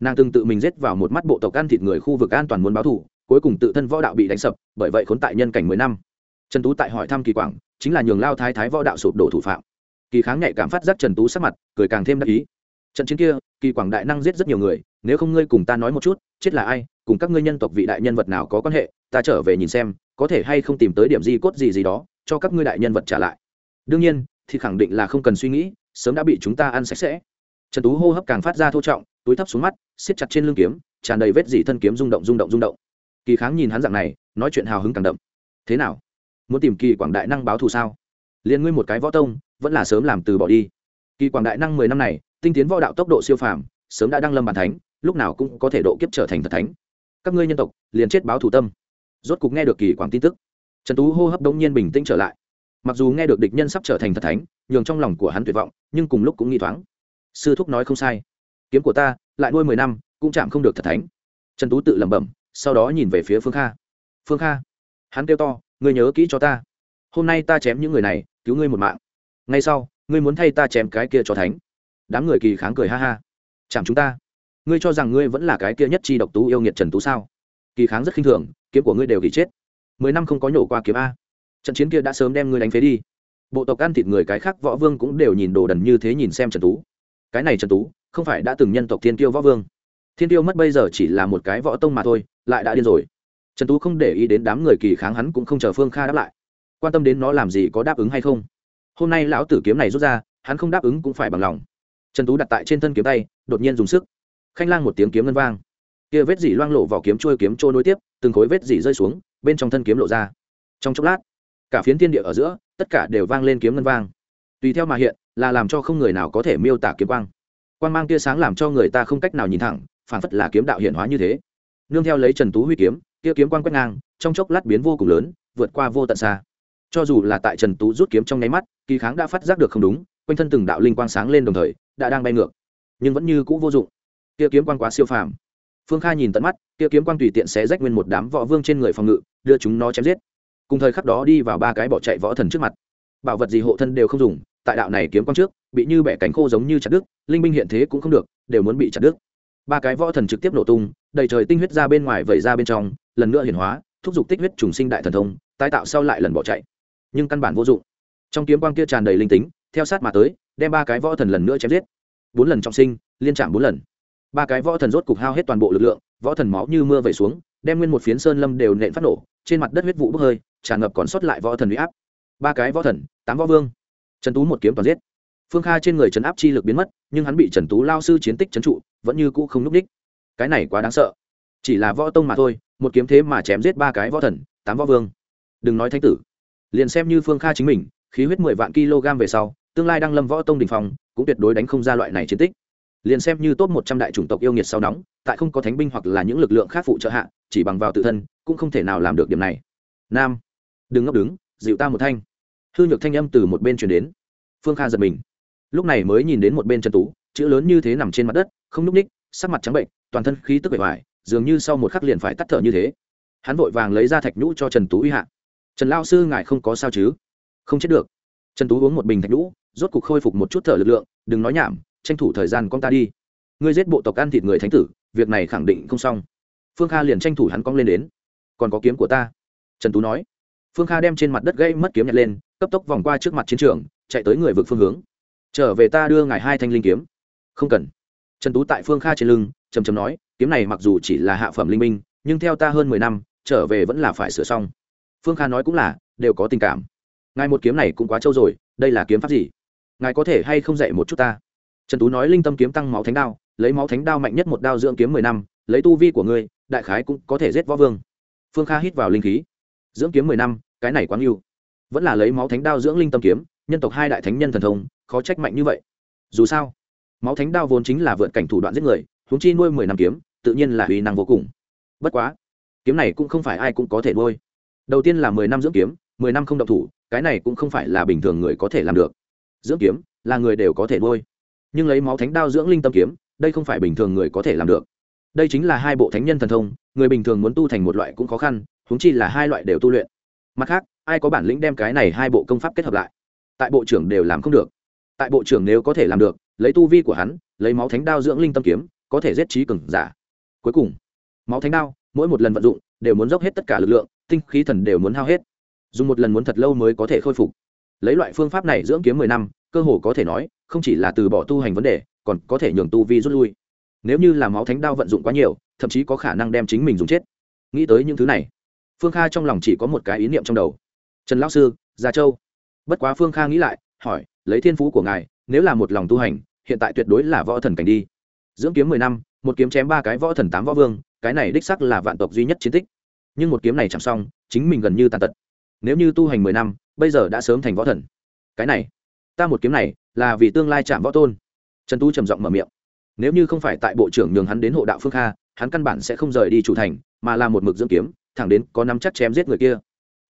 nàng từng tự mình giết vào một mắt bộ tộc ăn thịt người khu vực an toàn muốn báo thù, cuối cùng tự thân võ đạo bị đánh sập, bởi vậy khốn tại nhân cảnh mười năm. Trần tú tại hỏi thăm kỳ quảng, chính là nhường lao thái thái võ đạo sụp đổ thủ phạm. Kỳ kháng nhạy cảm phát giác trần tú sắc mặt, cười càng thêm đắc ý. Trận chiến kia, kỳ quảng đại năng giết rất nhiều người, nếu không ngươi cùng ta nói một chút, chết là ai, cùng các ngươi nhân tộc vị đại nhân vật nào có quan hệ, ta trở về nhìn xem, có thể hay không tìm tới điểm di cốt gì gì đó, cho các ngươi đại nhân vật trả lại. Đương nhiên, thì khẳng định là không cần suy nghĩ, sớm đã bị chúng ta ăn sạch sẽ trần tú hô hấp càng phát ra thô trọng, túi thấp xuống mắt, siết chặt trên lưng kiếm, tràn đầy vết dỉ thân kiếm rung động rung động rung động. Kỳ kháng nhìn hắn dạng này, nói chuyện hào hứng càng đậm. Thế nào? Muốn tìm kỳ quảng đại năng báo thù sao? Liên ngươi một cái võ tông, vẫn là sớm làm từ bỏ đi. Kỳ quảng đại năng mười năm này, tinh tiến võ đạo tốc độ siêu phàm, sớm đã đăng lâm bàn thánh, lúc nào cũng có thể độ kiếp trở thành thật thánh. Các ngươi nhân tộc, liền chết báo thù tâm. Rốt cục nghe được kỳ quảng tin tức, trần tú hô hấp đông nhiên bình tĩnh trở lại. Mặc dù nghe được địch nhân sắp trở thành thật thánh, nhường trong lòng của hắn tuyệt vọng, nhưng cùng lúc cũng nghi thoáng sư thúc nói không sai. Kiếm của ta, lại nuôi mười năm, cũng chạm không được thật thánh. Trần tú tự lẩm bẩm, sau đó nhìn về phía phương kha. Phương kha, hắn kêu to, ngươi nhớ kỹ cho ta. Hôm nay ta chém những người này, cứu ngươi một mạng. Ngay sau, ngươi muốn thay ta chém cái kia cho thánh. Đám người kỳ kháng cười ha ha. Chạm chúng ta. Ngươi cho rằng ngươi vẫn là cái kia nhất chi độc tú yêu nghiệt trần tú sao? Kỳ kháng rất khinh thường, kiếm của ngươi đều bị chết. Mười năm không có nhổ qua kiếm a. Trận chiến kia đã sớm đem ngươi đánh phế đi. Bộ tộc ăn thịt người cái khác võ vương cũng đều nhìn đồ đần như thế nhìn xem trần tú cái này trần tú không phải đã từng nhân tộc thiên tiêu võ vương. Thiên tiêu mất bây giờ chỉ là một cái võ tông mà thôi, lại đã điên rồi. Trần tú không để ý đến đám người kỳ kháng hắn cũng không chờ phương kha đáp lại. Quan tâm đến nó làm gì có đáp ứng hay không? Hôm nay lão tử kiếm này rút ra, hắn không đáp ứng cũng phải bằng lòng. Trần tú đặt tại trên thân kiếm tay, đột nhiên dùng sức. Khanh lang một tiếng kiếm ngân vang. Kia vết dỉ loang lộ vào kiếm trôi kiếm trôi nối tiếp, từng khối vết dỉ rơi xuống, bên trong thân kiếm lộ ra. Trong chốc lát, cả phiến thiên địa ở giữa, tất cả đều vang lên kiếm ngân vang tùy theo mà hiện, là làm cho không người nào có thể miêu tả kiếm quang. Quang mang tia sáng làm cho người ta không cách nào nhìn thẳng, phản phất là kiếm đạo hiện hóa như thế. Nương theo lấy trần tú huy kiếm, kia kiếm quang quét ngang, trong chốc lát biến vô cùng lớn, vượt qua vô tận xa. Cho dù là tại trần tú rút kiếm trong nháy mắt, kỳ kháng đã phát giác được không đúng, quanh thân từng đạo linh quang sáng lên đồng thời, đã đang bay ngược. Nhưng vẫn như cũ vô dụng. Kia kiếm quang quá siêu phàm. Phương kha nhìn tận mắt, kia kiếm quang tùy tiện xé rách nguyên một đám võ vương trên người phòng ngự, đưa chúng nó chém giết. Cùng thời khắc đó đi vào ba cái bỏ chạy võ thần trước mặt. Bảo vật gì hộ thân đều không dùng tại đạo này kiếm quang trước, bị như bẻ cánh khô giống như chặt đứt, linh binh hiện thế cũng không được, đều muốn bị chặt đứt. Ba cái võ thần trực tiếp nổ tung, đầy trời tinh huyết ra bên ngoài vẩy ra bên trong, lần nữa hiển hóa, thúc giục tích huyết trùng sinh đại thần thông, tái tạo sau lại lần bỏ chạy. Nhưng căn bản vô dụng. Trong kiếm quang kia tràn đầy linh tính, theo sát mà tới, đem ba cái võ thần lần nữa chém giết. Bốn lần trọng sinh, liên chạm bốn lần. Ba cái võ thần rốt cục hao hết toàn bộ lực lượng, võ thần máu như mưa vẩy xuống, đem nguyên một phiến sơn lâm đều nện phát nổ, trên mặt đất huyết vụ bốc hơi, tràn ngập còn sót lại võ thần huy áp. Ba cái võ thần, tám võ vương trần tú một kiếm toàn giết. Phương kha trên người trấn áp chi lực biến mất, nhưng hắn bị trần tú lao sư chiến tích trấn trụ, vẫn như cũ không n ú c đích. Cái này quá đáng sợ. Chỉ là võ tông mà thôi, một kiếm thế mà chém giết ba cái võ thần, tám võ vương. Đừng nói thanh tử. Liền xem như phương kha chính mình, khí huyết mười vạn kg về sau, tương lai đang lâm võ tông đình phong, cũng tuyệt đối đánh không ra loại này chiến tích. Liền xem như top một trăm đại chủng tộc yêu nghiệt sau nóng, tại không có thánh binh hoặc là những lực lượng khác phụ trợ hạ, chỉ bằng vào tự thân, cũng không thể nào làm được điểm này. Nam. Đừng ngốc đứng, dịu ta một thanh hư nhược thanh âm từ một bên chuyển đến. Phương kha giật mình. Lúc này mới nhìn đến một bên trần tú, chữ lớn như thế nằm trên mặt đất, không núp ních, sắc mặt trắng bệnh, toàn thân khí tức bề ngoài dường như sau một khắc liền phải tắt thở như thế. Hắn vội vàng lấy ra thạch nhũ cho trần tú uy hạ. Trần lao sư ngài không có sao chứ? Không chết được. Trần tú uống một bình thạch nhũ, rốt cục khôi phục một chút thở lực lượng, đừng nói nhảm, tranh thủ thời gian con ta đi. Ngươi giết bộ tộc ăn thịt người thánh tử, việc này khẳng định không xong. Phương kha liền tranh thủ hắn cong lên đến. Còn có kiếm của ta. Trần tú nói. Phương kha đem trên mặt đất gây mất kiếm nhặt lên cấp tốc vòng qua trước mặt chiến trường, chạy tới người vực phương hướng. Trở về ta đưa ngài hai thanh linh kiếm. Không cần. Trần tú tại phương kha trên lưng trầm trầm nói, kiếm này mặc dù chỉ là hạ phẩm linh minh, nhưng theo ta hơn mười năm, trở về vẫn là phải sửa xong. Phương kha nói cũng là, đều có tình cảm. Ngài một kiếm này cũng quá trâu rồi, đây là kiếm pháp gì? Ngài có thể hay không dạy một chút ta? Trần tú nói linh tâm kiếm tăng máu thánh đao, lấy máu thánh đao mạnh nhất một đao dưỡng kiếm mười năm, lấy tu vi của ngươi, đại khái cũng có thể giết võ vương. Phương kha hít vào linh khí. Dưỡng kiếm mười năm, cái này quá yêu vẫn là lấy máu thánh đao dưỡng linh tâm kiếm, nhân tộc hai đại thánh nhân thần thông, khó trách mạnh như vậy. Dù sao, máu thánh đao vốn chính là vượt cảnh thủ đoạn giết người, huống chi nuôi mười năm kiếm, tự nhiên là uy năng vô cùng. Bất quá, kiếm này cũng không phải ai cũng có thể nuôi. Đầu tiên là mười năm dưỡng kiếm, mười năm không động thủ, cái này cũng không phải là bình thường người có thể làm được. Dưỡng kiếm là người đều có thể nuôi. Nhưng lấy máu thánh đao dưỡng linh tâm kiếm, đây không phải bình thường người có thể làm được. Đây chính là hai bộ thánh nhân thần thông, người bình thường muốn tu thành một loại cũng khó khăn, huống chi là hai loại đều tu luyện. Mặt khác ai có bản lĩnh đem cái này hai bộ công pháp kết hợp lại? Tại bộ trưởng đều làm không được. Tại bộ trưởng nếu có thể làm được, lấy tu vi của hắn, lấy máu thánh đao dưỡng linh tâm kiếm, có thể giết trí cừng giả. Cuối cùng, máu thánh đao, mỗi một lần vận dụng, đều muốn dốc hết tất cả lực lượng, tinh khí thần đều muốn hao hết. Dùng một lần muốn thật lâu mới có thể khôi phục. Lấy loại phương pháp này dưỡng kiếm mười năm, cơ hồ có thể nói, không chỉ là từ bỏ tu hành vấn đề, còn có thể nhường tu vi rút lui. Nếu như là máu thánh đao vận dụng quá nhiều, thậm chí có khả năng đem chính mình dùng chết. Nghĩ tới những thứ này, phương kha trong lòng chỉ có một cái ý niệm trong đầu trần lão sư, gia châu. Bất quá phương kha nghĩ lại, hỏi, lấy thiên phú của ngài, nếu là một lòng tu hành, hiện tại tuyệt đối là võ thần cảnh đi. Dưỡng kiếm mười năm, một kiếm chém ba cái võ thần tám võ vương, cái này đích sắc là vạn tộc duy nhất chiến tích. Nhưng một kiếm này chẳng xong, chính mình gần như tàn tật. Nếu như tu hành mười năm, bây giờ đã sớm thành võ thần. Cái này, ta một kiếm này, là vì tương lai chạm võ tôn. Trần tu trầm giọng mở miệng. Nếu như không phải tại bộ trưởng nhường hắn đến hộ đạo phương kha, hắn căn bản sẽ không rời đi chủ thành, mà là một mực dưỡng kiếm, thẳng đến có năm chắc chém giết người kia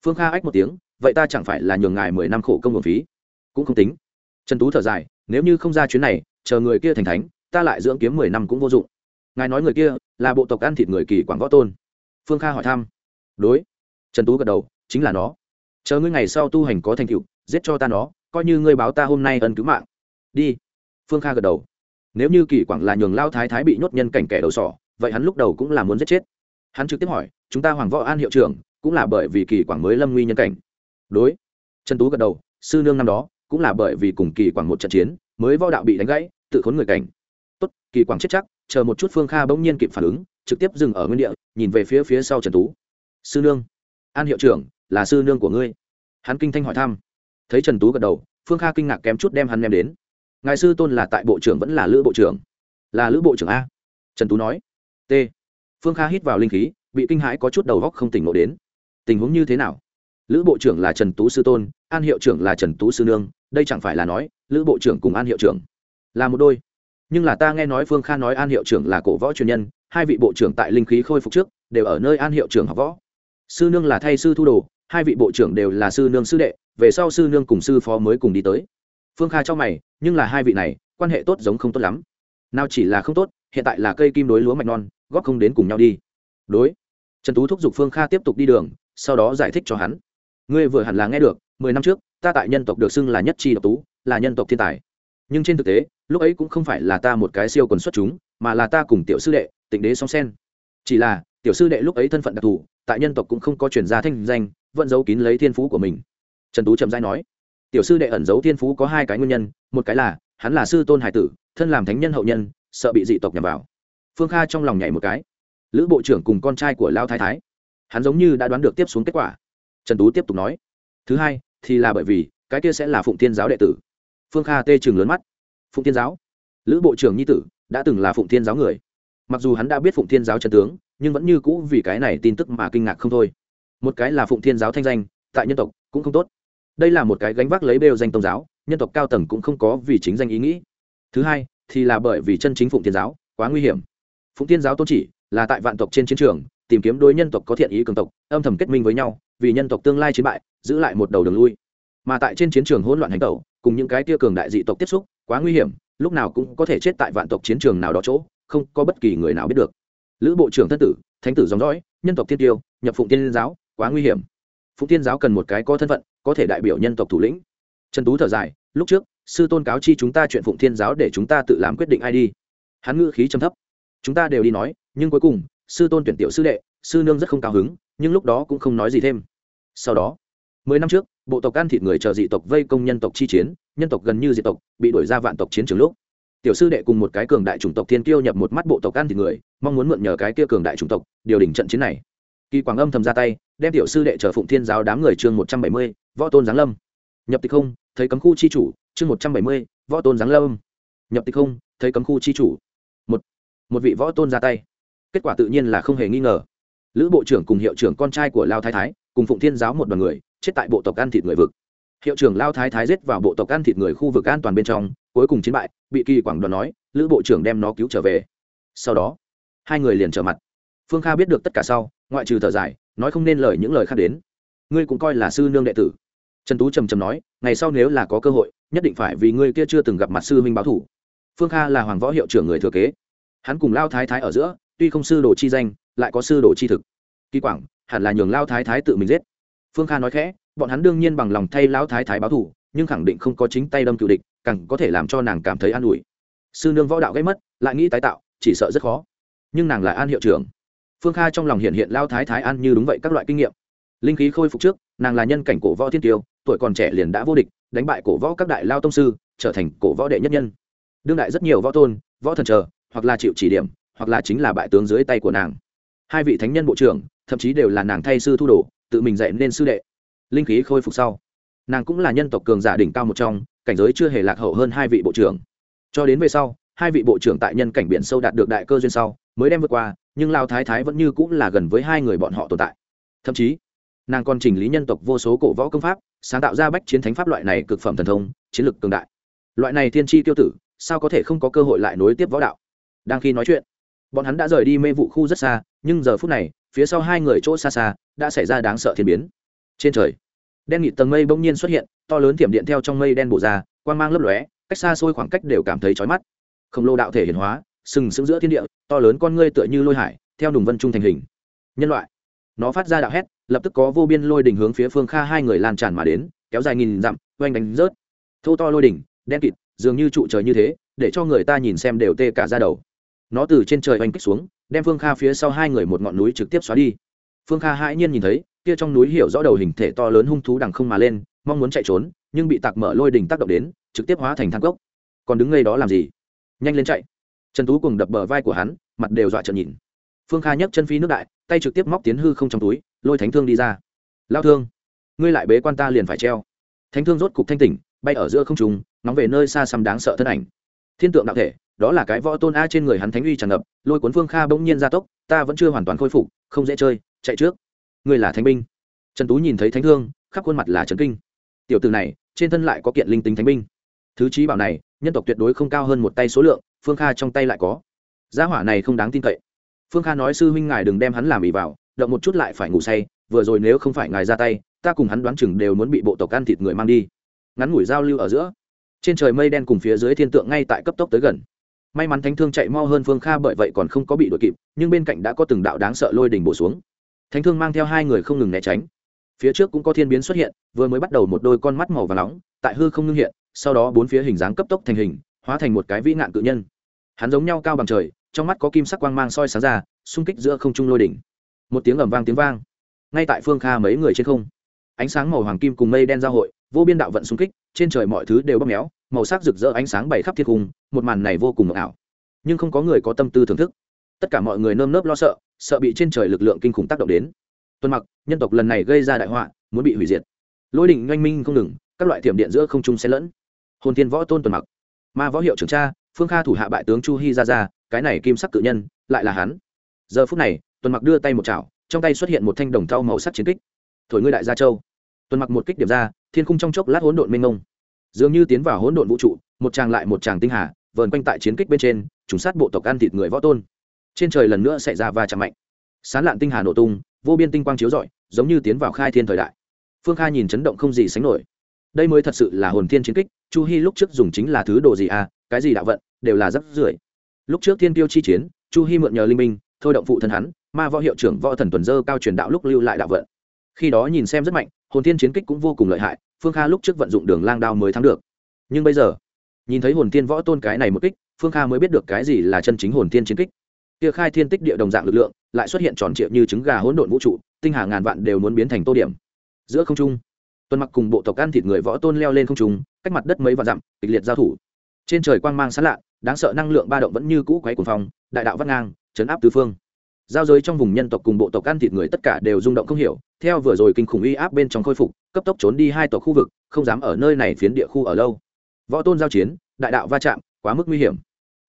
phương kha ách một tiếng, vậy ta chẳng phải là nhường ngài mười năm khổ công hưởng phí? Cũng không tính. Trần tú thở dài, nếu như không ra chuyến này, chờ người kia thành thánh, ta lại dưỡng kiếm mười năm cũng vô dụng. Ngài nói người kia là bộ tộc ăn thịt người kỳ quảng võ tôn. Phương kha hỏi thăm. Đối. Trần tú gật đầu, chính là nó. Chờ ngươi ngày sau tu hành có thành tựu, giết cho ta nó, coi như ngươi báo ta hôm nay ân cứu mạng. Đi. Phương kha gật đầu. Nếu như kỳ quảng là nhường lao thái thái bị nhốt nhân cảnh kẻ đầu sỏ, vậy hắn lúc đầu cũng là muốn giết chết. Hắn trực tiếp hỏi, chúng ta hoàng võ an hiệu trưởng cũng là bởi vì kỳ quảng mới lâm nguy nhân cảnh. Đối, trần tú gật đầu, sư nương năm đó, cũng là bởi vì cùng kỳ quảng một trận chiến, mới võ đạo bị đánh gãy, tự khốn người cảnh. Tốt, kỳ quảng chết chắc, chờ một chút phương kha bỗng nhiên kịp phản ứng, trực tiếp dừng ở nguyên địa, nhìn về phía phía sau trần tú. Sư nương, an hiệu trưởng, là sư nương của ngươi. Hắn kinh thanh hỏi thăm. Thấy trần tú gật đầu, phương kha kinh ngạc kém chút đem hắn đem đến. Ngài sư tôn là tại bộ trưởng vẫn là lữ bộ trưởng? Là lữ bộ trưởng a. Trần tú nói. T. Phương kha hít vào linh khí, bị kinh hãi có chút đầu góc không tỉnh ngộ đến tình huống như thế nào? Lữ bộ trưởng là trần tú sư tôn, an hiệu trưởng là trần tú sư nương, đây chẳng phải là nói, lữ bộ trưởng cùng an hiệu trưởng là một đôi. Nhưng là ta nghe nói phương kha nói an hiệu trưởng là cổ võ truyền nhân, hai vị bộ trưởng tại linh khí khôi phục trước, đều ở nơi an hiệu trưởng học võ. Sư nương là thay sư thu đồ, hai vị bộ trưởng đều là sư nương sư đệ, về sau sư nương cùng sư phó mới cùng đi tới. Phương kha cho mày, nhưng là hai vị này, quan hệ tốt giống không tốt lắm. Nào chỉ là không tốt, hiện tại là cây kim đối lúa mạch non, góp không đến cùng nhau đi. Đối. Trần tú thúc giục phương kha tiếp tục đi đường sau đó giải thích cho hắn. Ngươi vừa hẳn là nghe được, mười năm trước, ta tại nhân tộc được xưng là nhất tri độc tú, là nhân tộc thiên tài. Nhưng trên thực tế, lúc ấy cũng không phải là ta một cái siêu quần xuất chúng, mà là ta cùng tiểu sư đệ, tịnh đế song sen. Chỉ là, tiểu sư đệ lúc ấy thân phận đặc thù, tại nhân tộc cũng không có chuyển gia thanh danh, vẫn giấu kín lấy thiên phú của mình. Trần tú chậm rãi nói, tiểu sư đệ ẩn giấu thiên phú có hai cái nguyên nhân, một cái là, hắn là sư tôn hải tử, thân làm thánh nhân hậu nhân, sợ bị dị tộc nhằm vào. Phương kha trong lòng nhảy một cái, lữ bộ trưởng cùng con trai của lao thái thái hắn giống như đã đoán được tiếp xuống kết quả. Trần tú tiếp tục nói, thứ hai, thì là bởi vì, cái kia sẽ là phụng thiên giáo đệ tử. Phương kha tê chừng lớn mắt, phụng thiên giáo? Lữ bộ trưởng nhi tử đã từng là phụng thiên giáo người. Mặc dù hắn đã biết phụng thiên giáo trần tướng, nhưng vẫn như cũ vì cái này tin tức mà kinh ngạc không thôi. Một cái là phụng thiên giáo thanh danh, tại nhân tộc cũng không tốt. Đây là một cái gánh vác lấy bêu danh tôn giáo, nhân tộc cao tầng cũng không có vì chính danh ý nghĩ. Thứ hai, thì là bởi vì chân chính phụng thiên giáo quá nguy hiểm. Phụng thiên giáo tôn chỉ là tại vạn tộc trên chiến trường tìm kiếm đôi nhân tộc có thiện ý cường tộc, âm thầm kết minh với nhau, vì nhân tộc tương lai chiến bại, giữ lại một đầu đường lui. Mà tại trên chiến trường hỗn loạn hành tẩu, cùng những cái tia cường đại dị tộc tiếp xúc, quá nguy hiểm, lúc nào cũng có thể chết tại vạn tộc chiến trường nào đó chỗ, không có bất kỳ người nào biết được. Lữ bộ trưởng thân tử, thánh tử dòng dõi, nhân tộc thiên tiêu, nhập phụng tiên giáo, quá nguy hiểm. Phụng tiên giáo cần một cái có thân phận, có thể đại biểu nhân tộc thủ lĩnh. Trần tú thở dài, lúc trước, sư tôn cáo chi chúng ta chuyện phụng thiên giáo để chúng ta tự làm quyết định ai đi. Hắn ngữ khí trầm thấp. Chúng ta đều đi nói, nhưng cuối cùng sư tôn tuyển tiểu sư đệ, sư nương rất không cao hứng, nhưng lúc đó cũng không nói gì thêm. Sau đó, mười năm trước, bộ tộc ăn thịt người chờ dị tộc vây công nhân tộc chi chiến, nhân tộc gần như dị tộc, bị đổi ra vạn tộc chiến trường lúc. Tiểu sư đệ cùng một cái cường đại chủng tộc thiên kiêu nhập một mắt bộ tộc ăn thịt người, mong muốn mượn nhờ cái kia cường đại chủng tộc, điều đình trận chiến này. Kỳ quảng âm thầm ra tay, đem tiểu sư đệ chờ phụng thiên giáo đám người chương một trăm bảy mươi, võ tôn giáng lâm. Nhập tịch không, thấy cấm khu chi chủ, chương một trăm bảy mươi, võ tôn giáng lâm. Nhập tịch không, thấy cấm khu chi chủ. Một một vị võ tôn ra tay kết quả tự nhiên là không hề nghi ngờ. Lữ bộ trưởng cùng hiệu trưởng con trai của lao thái thái, cùng phụng thiên giáo một đoàn người, chết tại bộ tộc ăn thịt người vực. Hiệu trưởng lao thái thái giết vào bộ tộc ăn thịt người khu vực an toàn bên trong, cuối cùng chiến bại, bị kỳ quảng đoàn nói, lữ bộ trưởng đem nó cứu trở về. Sau đó, hai người liền trở mặt. Phương kha biết được tất cả sau, ngoại trừ thở dài, nói không nên lời những lời khác đến. Ngươi cũng coi là sư nương đệ tử. Trần tú trầm trầm nói, ngày sau nếu là có cơ hội, nhất định phải vì ngươi kia chưa từng gặp mặt sư minh báo thủ. Phương kha là hoàng võ hiệu trưởng người thừa kế. Hắn cùng lao thái thái ở giữa tuy không sư đồ chi danh, lại có sư đồ chi thực. Kỳ quảng, hẳn là nhường lao thái thái tự mình giết. Phương kha nói khẽ, bọn hắn đương nhiên bằng lòng thay lao thái thái báo thù, nhưng khẳng định không có chính tay đâm cựu địch, càng có thể làm cho nàng cảm thấy an ủi. Sư nương võ đạo gây mất, lại nghĩ tái tạo, chỉ sợ rất khó. Nhưng nàng là an hiệu trưởng. Phương kha trong lòng hiện hiện lao thái thái an như đúng vậy các loại kinh nghiệm. Linh khí khôi phục trước, nàng là nhân cảnh cổ võ thiên tiêu, tuổi còn trẻ liền đã vô địch, đánh bại cổ võ các đại lao tông sư, trở thành cổ võ đệ nhất nhân. Đương đại rất nhiều võ tôn, võ thần chờ, hoặc là chịu chỉ điểm hoặc là chính là bại tướng dưới tay của nàng. Hai vị thánh nhân bộ trưởng, thậm chí đều là nàng thay sư thu đồ, tự mình dạy nên sư đệ. Linh khí khôi phục sau, nàng cũng là nhân tộc cường giả đỉnh cao một trong, cảnh giới chưa hề lạc hậu hơn hai vị bộ trưởng. Cho đến về sau, hai vị bộ trưởng tại nhân cảnh biển sâu đạt được đại cơ duyên sau, mới đem vượt qua, nhưng lao thái thái vẫn như cũng là gần với hai người bọn họ tồn tại. Thậm chí, nàng còn chỉnh lý nhân tộc vô số cổ võ công pháp, sáng tạo ra bách chiến thánh pháp loại này cực phẩm thần thông, chiến lược cường đại. Loại này thiên tri tiêu tử, sao có thể không có cơ hội lại nối tiếp võ đạo? Đang khi nói chuyện bọn hắn đã rời đi mê vụ khu rất xa, nhưng giờ phút này, phía sau hai người chỗ xa xa, đã xảy ra đáng sợ thiên biến. Trên trời, đen nghịt tầng mây bỗng nhiên xuất hiện, to lớn thiểm điện theo trong mây đen bổ ra, quang mang lấp lóe, cách xa xôi khoảng cách đều cảm thấy chói mắt. Khổng lồ đạo thể hiển hóa, sừng sững giữa thiên địa, to lớn con ngươi tựa như lôi hải, theo đùng vân trung thành hình. Nhân loại, nó phát ra đạo hét, lập tức có vô biên lôi đỉnh hướng phía phương kha hai người lan tràn mà đến, kéo dài nghìn dặm, oanh đánh rớt. Thô to lôi đỉnh, đen kịt, dường như trụ trời như thế, để cho người ta nhìn xem đều tê cả ra đầu nó từ trên trời oanh kích xuống, đem phương kha phía sau hai người một ngọn núi trực tiếp xóa đi. Phương kha hãi nhiên nhìn thấy, kia trong núi hiểu rõ đầu hình thể to lớn hung thú đằng không mà lên, mong muốn chạy trốn, nhưng bị tạc mở lôi đỉnh tác động đến, trực tiếp hóa thành thang cốc. Còn đứng ngay đó làm gì? Nhanh lên chạy. Trần tú cùng đập bờ vai của hắn, mặt đều dọa trợn nhìn. Phương kha nhấc chân phi nước đại, tay trực tiếp móc tiến hư không trong túi, lôi thánh thương đi ra. Lao thương, ngươi lại bế quan ta liền phải treo. Thánh thương rốt cục thanh tỉnh, bay ở giữa không trùng nóng về nơi xa xăm đáng sợ thân ảnh thiên tượng đạo thể, đó là cái võ tôn a trên người hắn thánh uy tràn ngập, lôi cuốn phương kha bỗng nhiên ra tốc, ta vẫn chưa hoàn toàn khôi phục, không dễ chơi, chạy trước. Ngươi là thánh binh. Trần tú nhìn thấy thánh thương, khắp khuôn mặt là trần kinh. Tiểu từ này, trên thân lại có kiện linh tính thánh binh. Thứ trí bảo này, nhân tộc tuyệt đối không cao hơn một tay số lượng, phương kha trong tay lại có. Gia hỏa này không đáng tin cậy. Phương kha nói, sư huynh ngài đừng đem hắn làm ỉ vào, động một chút lại phải ngủ say, vừa rồi nếu không phải ngài ra tay, ta cùng hắn đoán chừng đều muốn bị bộ tộc ăn thịt người mang đi. Ngắn ngủi giao lưu ở giữa trên trời mây đen cùng phía dưới thiên tượng ngay tại cấp tốc tới gần. May mắn thánh thương chạy mau hơn phương kha bởi vậy còn không có bị đuổi kịp, nhưng bên cạnh đã có từng đạo đáng sợ lôi đỉnh bổ xuống. Thánh thương mang theo hai người không ngừng né tránh. Phía trước cũng có thiên biến xuất hiện, vừa mới bắt đầu một đôi con mắt màu và nóng, tại hư không ngưng hiện, sau đó bốn phía hình dáng cấp tốc thành hình, hóa thành một cái vĩ nạn cự nhân. Hắn giống nhau cao bằng trời, trong mắt có kim sắc quang mang soi sáng ra, xung kích giữa không trung lôi đỉnh. Một tiếng ầm vang tiếng vang. Ngay tại phương kha mấy người trên không, ánh sáng màu hoàng kim cùng mây đen giao hội, vô biên đạo vận xung kích trên trời mọi thứ đều bóp méo, màu sắc rực rỡ ánh sáng bày khắp thiên cung một màn này vô cùng ngọc ảo. Nhưng không có người có tâm tư thưởng thức. Tất cả mọi người nơm nớp lo sợ sợ bị trên trời lực lượng kinh khủng tác động đến. Tuân mặc, nhân tộc lần này gây ra đại họa, muốn bị hủy diệt. Lôi đỉnh oanh minh không ngừng, các loại tiệm điện giữa không trung xen lẫn. Hồn thiên võ tôn tuần mặc. Ma võ hiệu trưởng cha, phương kha thủ hạ bại tướng chu hy ra ra cái này kim sắc cự nhân, lại là hắn. Giờ phút này, tuần mặc đưa tay một chảo, trong tay xuất hiện một thanh đồng thau màu sắc chiến kích. Thổi ngươi đại gia châu tuần mặc một kích điểm ra, thiên khung trong chốc lát hỗn độn mênh mông. Dường như tiến vào hỗn độn vũ trụ, một tràng lại một tràng tinh hà, vờn quanh tại chiến kích bên trên, trùng sát bộ tộc ăn thịt người võ tôn. Trên trời lần nữa xảy ra va chạm mạnh. Sán lạn tinh hà nổ tung, vô biên tinh quang chiếu rọi, giống như tiến vào khai thiên thời đại. Phương kha nhìn chấn động không gì sánh nổi. Đây mới thật sự là hồn thiên chiến kích, chu hy lúc trước dùng chính là thứ đồ gì à cái gì đạo vận, đều là rất rưởi. Lúc trước thiên tiêu chi chiến, chu hy mượn nhờ linh minh, thôi động phụ thân hắn, ma võ hiệu trưởng võ thần tuần dơ cao truyền đạo lúc lưu lại đạo vận. Khi đó nhìn xem rất mạnh hồn thiên chiến kích cũng vô cùng lợi hại, phương kha lúc trước vận dụng đường lang đao mới thắng được. Nhưng bây giờ, nhìn thấy hồn thiên võ tôn cái này một kích, phương kha mới biết được cái gì là chân chính hồn thiên chiến kích. Kia khai thiên tích địa đồng dạng lực lượng, lại xuất hiện tròn triệu như trứng gà hỗn độn vũ trụ, tinh hà ngàn vạn đều muốn biến thành tô điểm. Giữa không trung, tuần mặc cùng bộ tộc ăn thịt người võ tôn leo lên không trung, cách mặt đất mấy vạn dặm, kịch liệt giao thủ. Trên trời quang mang sán lạ, đáng sợ năng lượng ba động vẫn như cũ quấy cuồng phong, đại đạo vắt ngang, chấn áp tứ phương giao giới trong vùng nhân tộc cùng bộ tộc ăn thịt người tất cả đều rung động không hiểu, theo vừa rồi kinh khủng uy áp bên trong khôi phục, cấp tốc trốn đi hai tộc khu vực, không dám ở nơi này phiến địa khu ở lâu. Võ tôn giao chiến, đại đạo va chạm, quá mức nguy hiểm.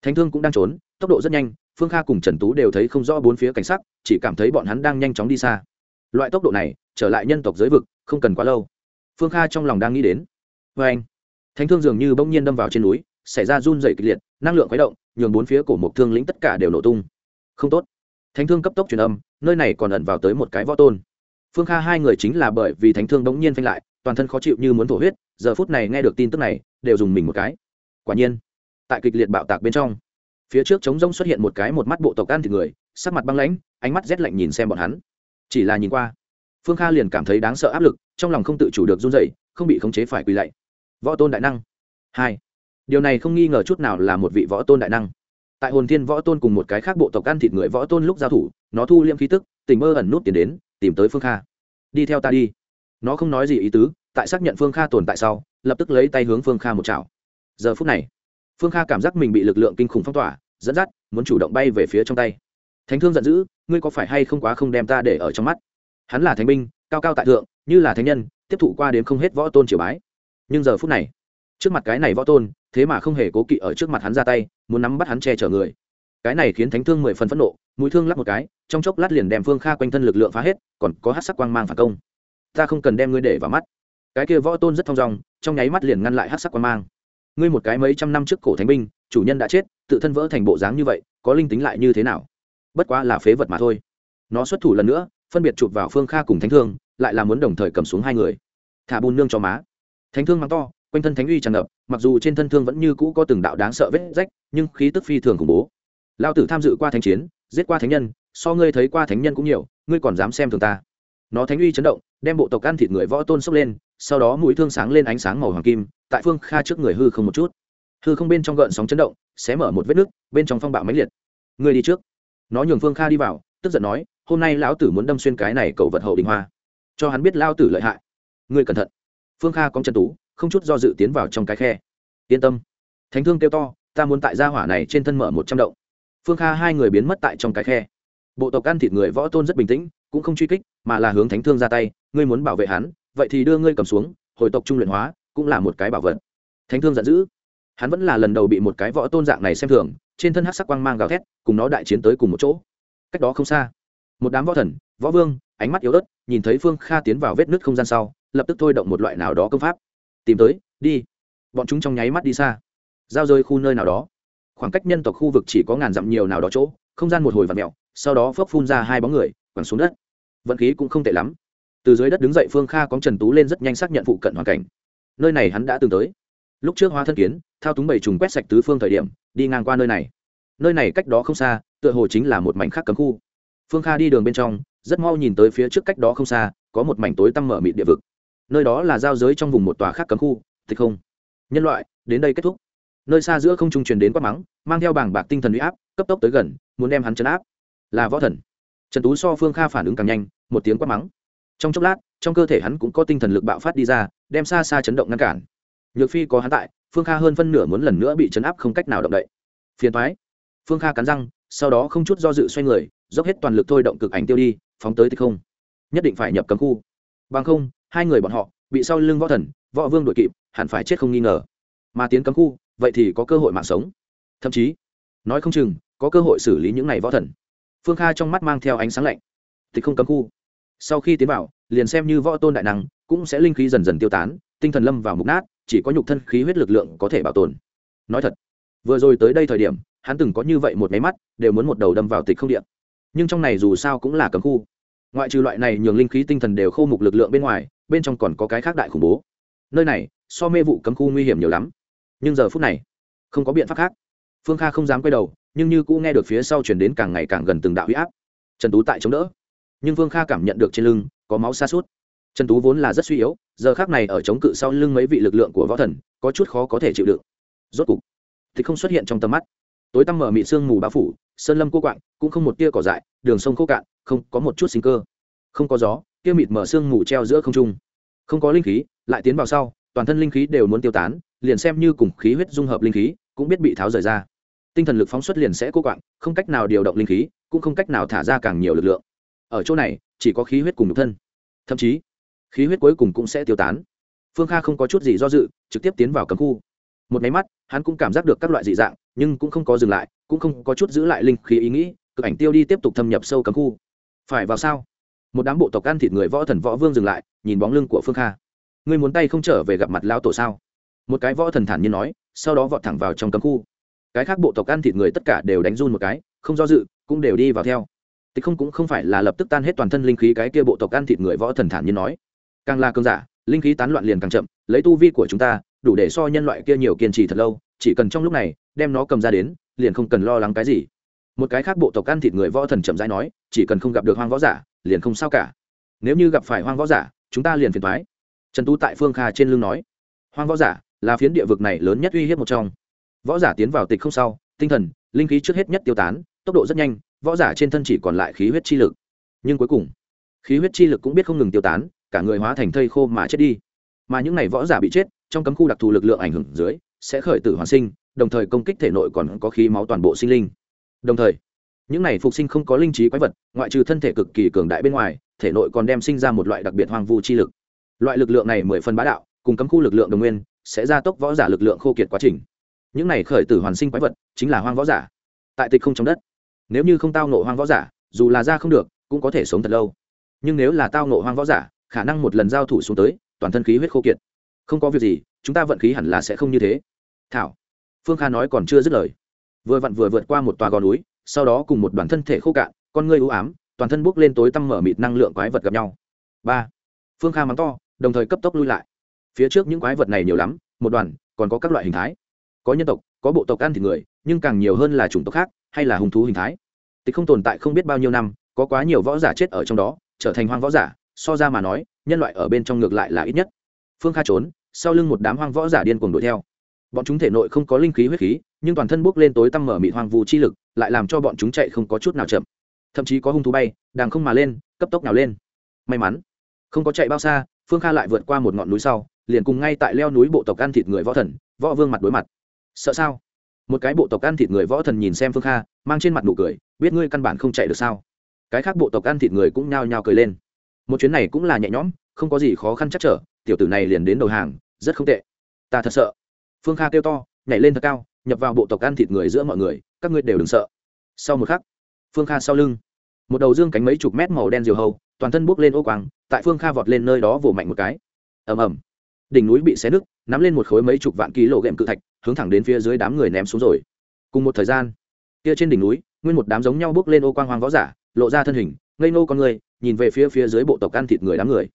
Thánh thương cũng đang trốn, tốc độ rất nhanh, phương kha cùng trần tú đều thấy không rõ bốn phía cảnh sắc, chỉ cảm thấy bọn hắn đang nhanh chóng đi xa. Loại tốc độ này, trở lại nhân tộc giới vực, không cần quá lâu. Phương kha trong lòng đang nghĩ đến. Vê anh, thánh thương dường như bỗng nhiên đâm vào trên núi, xảy ra run dày kịch liệt, năng lượng khuấy động, nhường bốn phía cổ một thương lĩnh tất cả đều nổ tung. Không tốt thánh thương cấp tốc truyền âm, nơi này còn ẩn vào tới một cái võ tôn. Phương kha hai người chính là bởi vì thánh thương bỗng nhiên phanh lại, toàn thân khó chịu như muốn thổ huyết, giờ phút này nghe được tin tức này, đều dùng mình một cái. Quả nhiên, tại kịch liệt bạo tạc bên trong, phía trước trống rông xuất hiện một cái một mắt bộ tộc ăn thịt người, sắc mặt băng lãnh, ánh mắt rét lạnh nhìn xem bọn hắn. Chỉ là nhìn qua, phương kha liền cảm thấy đáng sợ áp lực, trong lòng không tự chủ được run dậy không bị khống chế phải quỳ lạy. Võ tôn đại năng. Hai. Điều này không nghi ngờ chút nào là một vị võ tôn đại năng tại hồn thiên võ tôn cùng một cái khác bộ tộc ăn thịt người võ tôn lúc giao thủ, nó thu liêm khí tức, tình mơ ẩn nút tiền đến, tìm tới phương kha. Đi theo ta đi. Nó không nói gì ý tứ, tại xác nhận phương kha tồn tại sau, lập tức lấy tay hướng phương kha một chảo. Giờ phút này, phương kha cảm giác mình bị lực lượng kinh khủng phong tỏa, dẫn dắt, muốn chủ động bay về phía trong tay. Thánh thương giận dữ, ngươi có phải hay không quá không đem ta để ở trong mắt? Hắn là thánh binh, cao cao tại thượng, như là thánh nhân, tiếp thụ qua đến không hết võ tôn triều bái. Nhưng giờ phút này, trước mặt cái này võ tôn thế mà không hề cố kỵ ở trước mặt hắn ra tay, muốn nắm bắt hắn che chở người. Cái này khiến thánh thương mười phần phẫn nộ, mũi thương lắp một cái, trong chốc lát liền đem phương kha quanh thân lực lượng phá hết, còn có hát sắc quang mang phản công. Ta không cần đem ngươi để vào mắt. Cái kia võ tôn rất thong dong, trong nháy mắt liền ngăn lại hát sắc quang mang. Ngươi một cái mấy trăm năm trước cổ thánh binh, chủ nhân đã chết, tự thân vỡ thành bộ dáng như vậy, có linh tính lại như thế nào? Bất quá là phế vật mà thôi. Nó xuất thủ lần nữa, phân biệt chụp vào phương kha cùng thánh thương, lại là muốn đồng thời cầm xuống hai người. Thả bùn nương cho má. Thánh thương mắng to quanh thân thánh uy tràn ngập, mặc dù trên thân thương vẫn như cũ có từng đạo đáng sợ vết rách, nhưng khí tức phi thường khủng bố. Lao tử tham dự qua thánh chiến, giết qua thánh nhân, so ngươi thấy qua thánh nhân cũng nhiều, ngươi còn dám xem thường ta. Nó thánh uy chấn động, đem bộ tộc ăn thịt người võ tôn sốc lên, sau đó mũi thương sáng lên ánh sáng màu hoàng kim, tại phương kha trước người hư không một chút. Hư không bên trong gợn sóng chấn động, xé mở một vết nứt, bên trong phong bạo mãnh liệt. Ngươi đi trước. Nó nhường phương kha đi vào, tức giận nói, hôm nay lão tử muốn đâm xuyên cái này cầu vật hậu đình hoa. Cho hắn biết lao tử lợi hại. Ngươi cẩn thận. Phương kha cóng chân tú không chút do dự tiến vào trong cái khe. Yên tâm. Thánh thương kêu to, ta muốn tại gia hỏa này trên thân mở một trăm động. Phương kha hai người biến mất tại trong cái khe. Bộ tộc ăn thịt người võ tôn rất bình tĩnh, cũng không truy kích, mà là hướng thánh thương ra tay. Ngươi muốn bảo vệ hắn, vậy thì đưa ngươi cầm xuống, hồi tộc trung luyện hóa, cũng là một cái bảo vật. Thánh thương giận dữ. Hắn vẫn là lần đầu bị một cái võ tôn dạng này xem thường, trên thân hát sắc quang mang gào thét, cùng nó đại chiến tới cùng một chỗ. Cách đó không xa, một đám võ thần, võ vương, ánh mắt yếu ớt, nhìn thấy phương kha tiến vào vết nứt không gian sau, lập tức thôi động một loại nào đó công pháp tìm tới, đi. Bọn chúng trong nháy mắt đi xa. Giao rơi khu nơi nào đó. Khoảng cách nhân tộc khu vực chỉ có ngàn dặm nhiều nào đó chỗ, không gian một hồi vặn mẹo sau đó phấp phun ra hai bóng người, quẳng xuống đất. Vận khí cũng không tệ lắm. Từ dưới đất đứng dậy phương kha có trần tú lên rất nhanh xác nhận phụ cận hoàn cảnh. Nơi này hắn đã từng tới. Lúc trước hoa thân kiến, thao túng bảy trùng quét sạch tứ phương thời điểm, đi ngang qua nơi này. Nơi này cách đó không xa, tựa hồ chính là một mảnh khác cấm khu. Phương kha đi đường bên trong, rất mau nhìn tới phía trước cách đó không xa, có một mảnh tối tăm mở mịt địa vực nơi đó là giao giới trong vùng một tòa khác cấm khu, tịch không. Nhân loại, đến đây kết thúc. Nơi xa giữa không trung truyền đến quát mắng, mang theo bảng bạc tinh thần uy áp, cấp tốc tới gần, muốn đem hắn chấn áp. Là võ thần. Trần tú so phương kha phản ứng càng nhanh, một tiếng quát mắng. Trong chốc lát, trong cơ thể hắn cũng có tinh thần lực bạo phát đi ra, đem xa xa chấn động ngăn cản. Nhược phi có hắn tại, phương kha hơn phân nửa muốn lần nữa bị chấn áp không cách nào động đậy. Phiền thoái phương kha cắn răng, sau đó không chút do dự xoay người, dốc hết toàn lực thôi động cực ảnh tiêu đi, phóng tới thì không. Nhất định phải nhập cấm khu. Bằng không hai người bọn họ bị sau lưng võ thần, võ vương đội kịp, hẳn phải chết không nghi ngờ. Mà tiến cấm khu, vậy thì có cơ hội mạng sống. Thậm chí, nói không chừng, có cơ hội xử lý những này võ thần. Phương kha trong mắt mang theo ánh sáng lạnh. Thì không cấm khu. Sau khi tiến vào, liền xem như võ tôn đại năng, cũng sẽ linh khí dần dần tiêu tán, tinh thần lâm vào mục nát, chỉ có nhục thân khí huyết lực lượng có thể bảo tồn. Nói thật, vừa rồi tới đây thời điểm, hắn từng có như vậy một máy mắt, đều muốn một đầu đâm vào tịch không điện. Nhưng trong này dù sao cũng là cấm khu. Ngoại trừ loại này nhường linh khí tinh thần đều khô mục lực lượng bên ngoài bên trong còn có cái khác đại khủng bố. Nơi này, so mê vụ cấm khu nguy hiểm nhiều lắm. Nhưng giờ phút này, không có biện pháp khác. Phương kha không dám quay đầu, nhưng như cũ nghe được phía sau chuyển đến càng ngày càng gần từng đạo huy áp. Trần tú tại chống đỡ. Nhưng phương kha cảm nhận được trên lưng có máu xa suốt trần tú vốn là rất suy yếu, giờ khác này ở chống cự sau lưng mấy vị lực lượng của võ thần, có chút khó có thể chịu đựng. Rốt cục, thì không xuất hiện trong tầm mắt. Tối tăm mở mị sương mù bao phủ, sơn lâm cô quạng, cũng không một tia cỏ dại, đường sông khô cạn, không có một chút sinh cơ không có gió, kia mịt mở sương mù treo giữa không trung. Không có linh khí, lại tiến vào sau, toàn thân linh khí đều muốn tiêu tán, liền xem như cùng khí huyết dung hợp linh khí, cũng biết bị tháo rời ra. Tinh thần lực phóng xuất liền sẽ cố quạng, không cách nào điều động linh khí, cũng không cách nào thả ra càng nhiều lực lượng. Ở chỗ này, chỉ có khí huyết cùng nhục thân. Thậm chí, khí huyết cuối cùng cũng sẽ tiêu tán. Phương kha không có chút gì do dự, trực tiếp tiến vào cấm khu. Một máy mắt, hắn cũng cảm giác được các loại dị dạng, nhưng cũng không có dừng lại, cũng không có chút giữ lại linh khí ý nghĩ, cực ảnh tiêu đi tiếp tục thâm nhập sâu cấm khu. Phải vào sao? Một đám bộ tộc ăn thịt người võ thần võ vương dừng lại, nhìn bóng lưng của phương kha. Ngươi muốn tay không trở về gặp mặt lão tổ sao? Một cái võ thần thản nhiên nói, sau đó vọt thẳng vào trong cấm khu. Cái khác bộ tộc ăn thịt người tất cả đều đánh run một cái, không do dự, cũng đều đi vào theo. Tịch không cũng không phải là lập tức tan hết toàn thân linh khí, cái kia bộ tộc ăn thịt người võ thần thản nhiên nói. Càng là cơn giả, linh khí tán loạn liền càng chậm, lấy tu vi của chúng ta, đủ để so nhân loại kia nhiều kiên trì thật lâu, chỉ cần trong lúc này, đem nó cầm ra đến, liền không cần lo lắng cái gì. Một cái khác bộ tộc ăn thịt người võ thần chậm rãi nói, chỉ cần không gặp được hoang võ giả liền không sao cả. Nếu như gặp phải hoang võ giả, chúng ta liền phiền thoái trần tú tại phương kha trên lưng nói. Hoang võ giả là phiến địa vực này lớn nhất uy hiếp một trong. Võ giả tiến vào tịch không sau, tinh thần, linh khí trước hết nhất tiêu tán, tốc độ rất nhanh, võ giả trên thân chỉ còn lại khí huyết chi lực. Nhưng cuối cùng, khí huyết chi lực cũng biết không ngừng tiêu tán, cả người hóa thành thây khô mà chết đi. Mà những n à y võ giả bị chết, trong cấm khu đặc thù lực lượng ảnh hưởng dưới, sẽ khởi tử hoàn sinh, đồng thời công kích thể nội còn có khí máu toàn bộ sinh linh. Đồng thời những này phục sinh không có linh trí quái vật, ngoại trừ thân thể cực kỳ cường đại bên ngoài, thể nội còn đem sinh ra một loại đặc biệt hoang vu chi lực. Loại lực lượng này mười phần bá đạo, cùng cấm khu lực lượng đồng nguyên, sẽ gia tốc võ giả lực lượng khô kiệt quá trình. Những này khởi tử hoàn sinh quái vật, chính là hoang võ giả. Tại tịch không trong đất, nếu như không tao nộ hoang võ giả, dù là ra không được, cũng có thể sống thật lâu. Nhưng nếu là tao nộ hoang võ giả, khả năng một lần giao thủ xuống tới, toàn thân khí huyết khô kiệt. Không có việc gì, chúng ta vận khí hẳn là sẽ không như thế. Thảo, phương kha nói còn chưa dứt lời. Vừa vặn vừa vượt qua một tòa gò núi sau đó cùng một đoàn thân thể khô cạn, con ngươi u ám, toàn thân bốc lên tối tăm mở mịt năng lượng quái vật gặp nhau. Ba. Phương kha mắng to, đồng thời cấp tốc lui lại. Phía trước những quái vật này nhiều lắm, một đoàn, còn có các loại hình thái. Có nhân tộc, có bộ tộc ăn thịt người, nhưng càng nhiều hơn là chủng tộc khác, hay là hung thú hình thái. Tịch không tồn tại không biết bao nhiêu năm, có quá nhiều võ giả chết ở trong đó, trở thành hoang võ giả, so ra mà nói, nhân loại ở bên trong ngược lại là ít nhất. Phương kha trốn, sau lưng một đám hoang võ giả điên cuồng đuổi theo. Bọn chúng thể nội không có linh khí huyết khí, nhưng toàn thân bốc lên tối tăm mở mịt hoang vu chi lực lại làm cho bọn chúng chạy không có chút nào chậm. Thậm chí có hung thú bay đàng không mà lên, cấp tốc nào lên. May mắn, không có chạy bao xa, phương kha lại vượt qua một ngọn núi sau, liền cùng ngay tại leo núi bộ tộc ăn thịt người võ thần, võ vương mặt đối mặt. Sợ sao? Một cái bộ tộc ăn thịt người võ thần nhìn xem phương kha, mang trên mặt nụ cười, biết ngươi căn bản không chạy được sao? Cái khác bộ tộc ăn thịt người cũng nhao nhao cười lên. Một chuyến này cũng là nhẹ nhõm, không có gì khó khăn chắc trở, tiểu tử này liền đến đầu hàng, rất không tệ. Ta thật sợ. Phương kha kêu to, nhảy lên thật cao, nhập vào bộ tộc ăn thịt người giữa mọi người các ngươi đều đừng sợ. Sau một khắc phương kha sau lưng một đầu dương cánh mấy chục mét màu đen diều hầu, toàn thân bốc lên ô quang tại phương kha vọt lên nơi đó vồ mạnh một cái. Ầm ầm. Đỉnh núi bị xé nứt nắm lên một khối mấy chục vạn ký lộ ghẹm cự thạch hướng thẳng đến phía dưới đám người ném xuống rồi. Cùng một thời gian kia trên đỉnh núi nguyên một đám giống nhau bước lên ô quang hoang võ giả lộ ra thân hình ngây nô con người nhìn về phía phía dưới bộ tộc ăn thịt người đám người.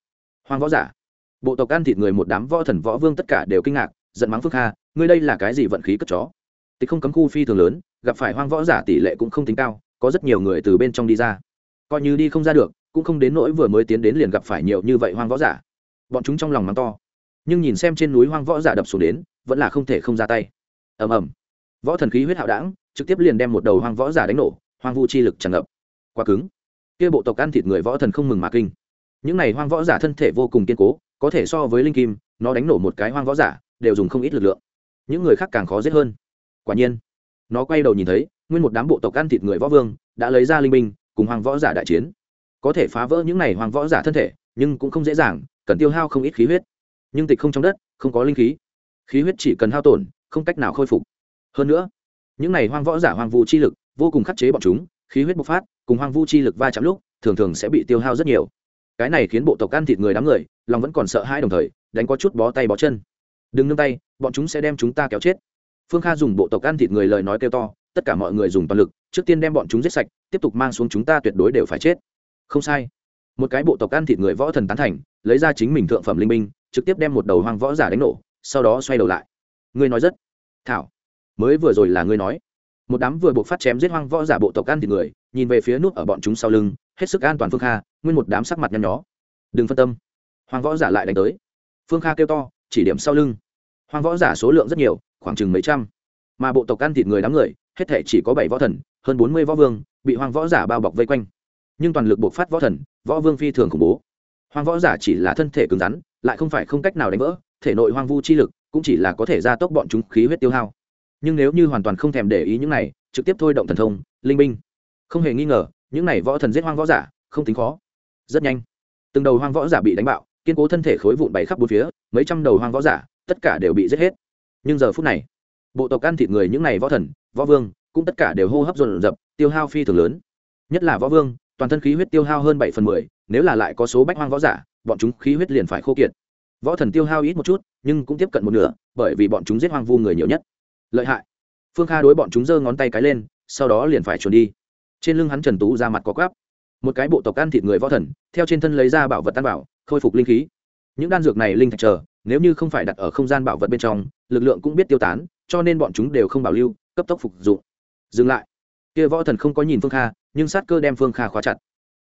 Hoang võ giả. Bộ tộc ăn thịt người một đám võ thần võ vương tất cả đều kinh ngạc giận mắng phước kha ngươi đây là cái gì vận khí cất chó? Tịch không cấm khu phi thường lớn gặp phải hoang võ giả tỷ lệ cũng không tính cao, có rất nhiều người từ bên trong đi ra. Coi như đi không ra được, cũng không đến nỗi vừa mới tiến đến liền gặp phải nhiều như vậy hoang võ giả. Bọn chúng trong lòng mắng to. Nhưng nhìn xem trên núi hoang võ giả đập xuống đến, vẫn là không thể không ra tay. Ầm ầm. Võ thần khí huyết hạo đảng trực tiếp liền đem một đầu hoang võ giả đánh nổ, hoang vu chi lực tràn ngập. Quá cứng. Kia bộ tộc ăn thịt người võ thần không mừng mà kinh. Những này hoang võ giả thân thể vô cùng kiên cố, có thể so với linh kim, nó đánh nổ một cái hoang võ giả, đều dùng không ít lực lượng. Những người khác càng khó giết hơn. Quả nhiên nó quay đầu nhìn thấy, nguyên một đám bộ tộc ăn thịt người võ vương đã lấy ra linh binh cùng hoàng võ giả đại chiến. Có thể phá vỡ những này hoàng võ giả thân thể, nhưng cũng không dễ dàng, cần tiêu hao không ít khí huyết. Nhưng tịch không trong đất, không có linh khí. Khí huyết chỉ cần hao tổn, không cách nào khôi phục. Hơn nữa, những này hoang võ giả hoang vu chi lực vô cùng khắc chế bọn chúng, khí huyết bộc phát, cùng hoang vu chi lực va chạm lúc, thường thường sẽ bị tiêu hao rất nhiều. Cái này khiến bộ tộc ăn thịt người đám người, lòng vẫn còn sợ hãi đồng thời, đánh có chút bó tay bó chân. Đừng nương tay, bọn chúng sẽ đem chúng ta kéo chết phương kha dùng bộ tộc ăn thịt người lời nói kêu to, tất cả mọi người dùng toàn lực, trước tiên đem bọn chúng giết sạch, tiếp tục mang xuống chúng ta tuyệt đối đều phải chết. Không sai. Một cái bộ tộc ăn thịt người võ thần tán thành, lấy ra chính mình thượng phẩm linh minh trực tiếp đem một đầu hoang võ giả đánh nổ, sau đó xoay đầu lại. Ngươi nói rất thảo. Mới vừa rồi là ngươi nói. Một đám vừa buộc phát chém giết hoang võ giả bộ tộc ăn thịt người, nhìn về phía nút ở bọn chúng sau lưng, hết sức an toàn phương kha, nguyên một đám sắc mặt nhăn nhó. Đừng phân tâm. Hoang võ giả lại đánh tới. Phương kha kêu to, chỉ điểm sau lưng. Hoang võ giả số lượng rất nhiều khoảng chừng mấy trăm. Mà bộ tộc ăn thịt người đám người, hết thể chỉ có bảy võ thần, hơn bốn mươi võ vương, bị hoang võ giả bao bọc vây quanh. Nhưng toàn lực buộc phát võ thần, võ vương phi thường khủng bố. Hoang võ giả chỉ là thân thể cứng rắn, lại không phải không cách nào đánh vỡ, thể nội hoang vu chi lực cũng chỉ là có thể gia tốc bọn chúng khí huyết tiêu hao. Nhưng nếu như hoàn toàn không thèm để ý những này, trực tiếp thôi động thần thông, linh binh. Không hề nghi ngờ, những này võ thần giết hoang võ giả, không tính khó. Rất nhanh. Từng đầu hoang võ giả bị đánh bạo, kiên cố thân thể khối vụn bày khắp bốn phía, mấy trăm đầu hoang võ giả, tất cả đều bị giết hết nhưng giờ phút này, bộ tộc ăn thịt người những này võ thần, võ vương, cũng tất cả đều hô hấp dồn dập, tiêu hao phi thường lớn. Nhất là võ vương, toàn thân khí huyết tiêu hao hơn bảy phần mười, nếu là lại có số bách hoang võ giả, bọn chúng khí huyết liền phải khô kiệt. Võ thần tiêu hao ít một chút, nhưng cũng tiếp cận một nửa, bởi vì bọn chúng giết hoang vu người nhiều nhất. Lợi hại. Phương kha đối bọn chúng giơ ngón tay cái lên, sau đó liền phải trốn đi. Trên lưng hắn trần tú ra mặt có gáp một cái bộ tộc ăn thịt người võ thần, theo trên thân lấy ra bảo vật tan bảo, khôi phục linh khí. Những đan dược này linh thạch chờ nếu như không phải đặt ở không gian bảo vật bên trong, lực lượng cũng biết tiêu tán, cho nên bọn chúng đều không bảo lưu, cấp tốc phục dụng. Dừng lại. Kia võ thần không có nhìn phương kha, nhưng sát cơ đem phương kha khóa chặt.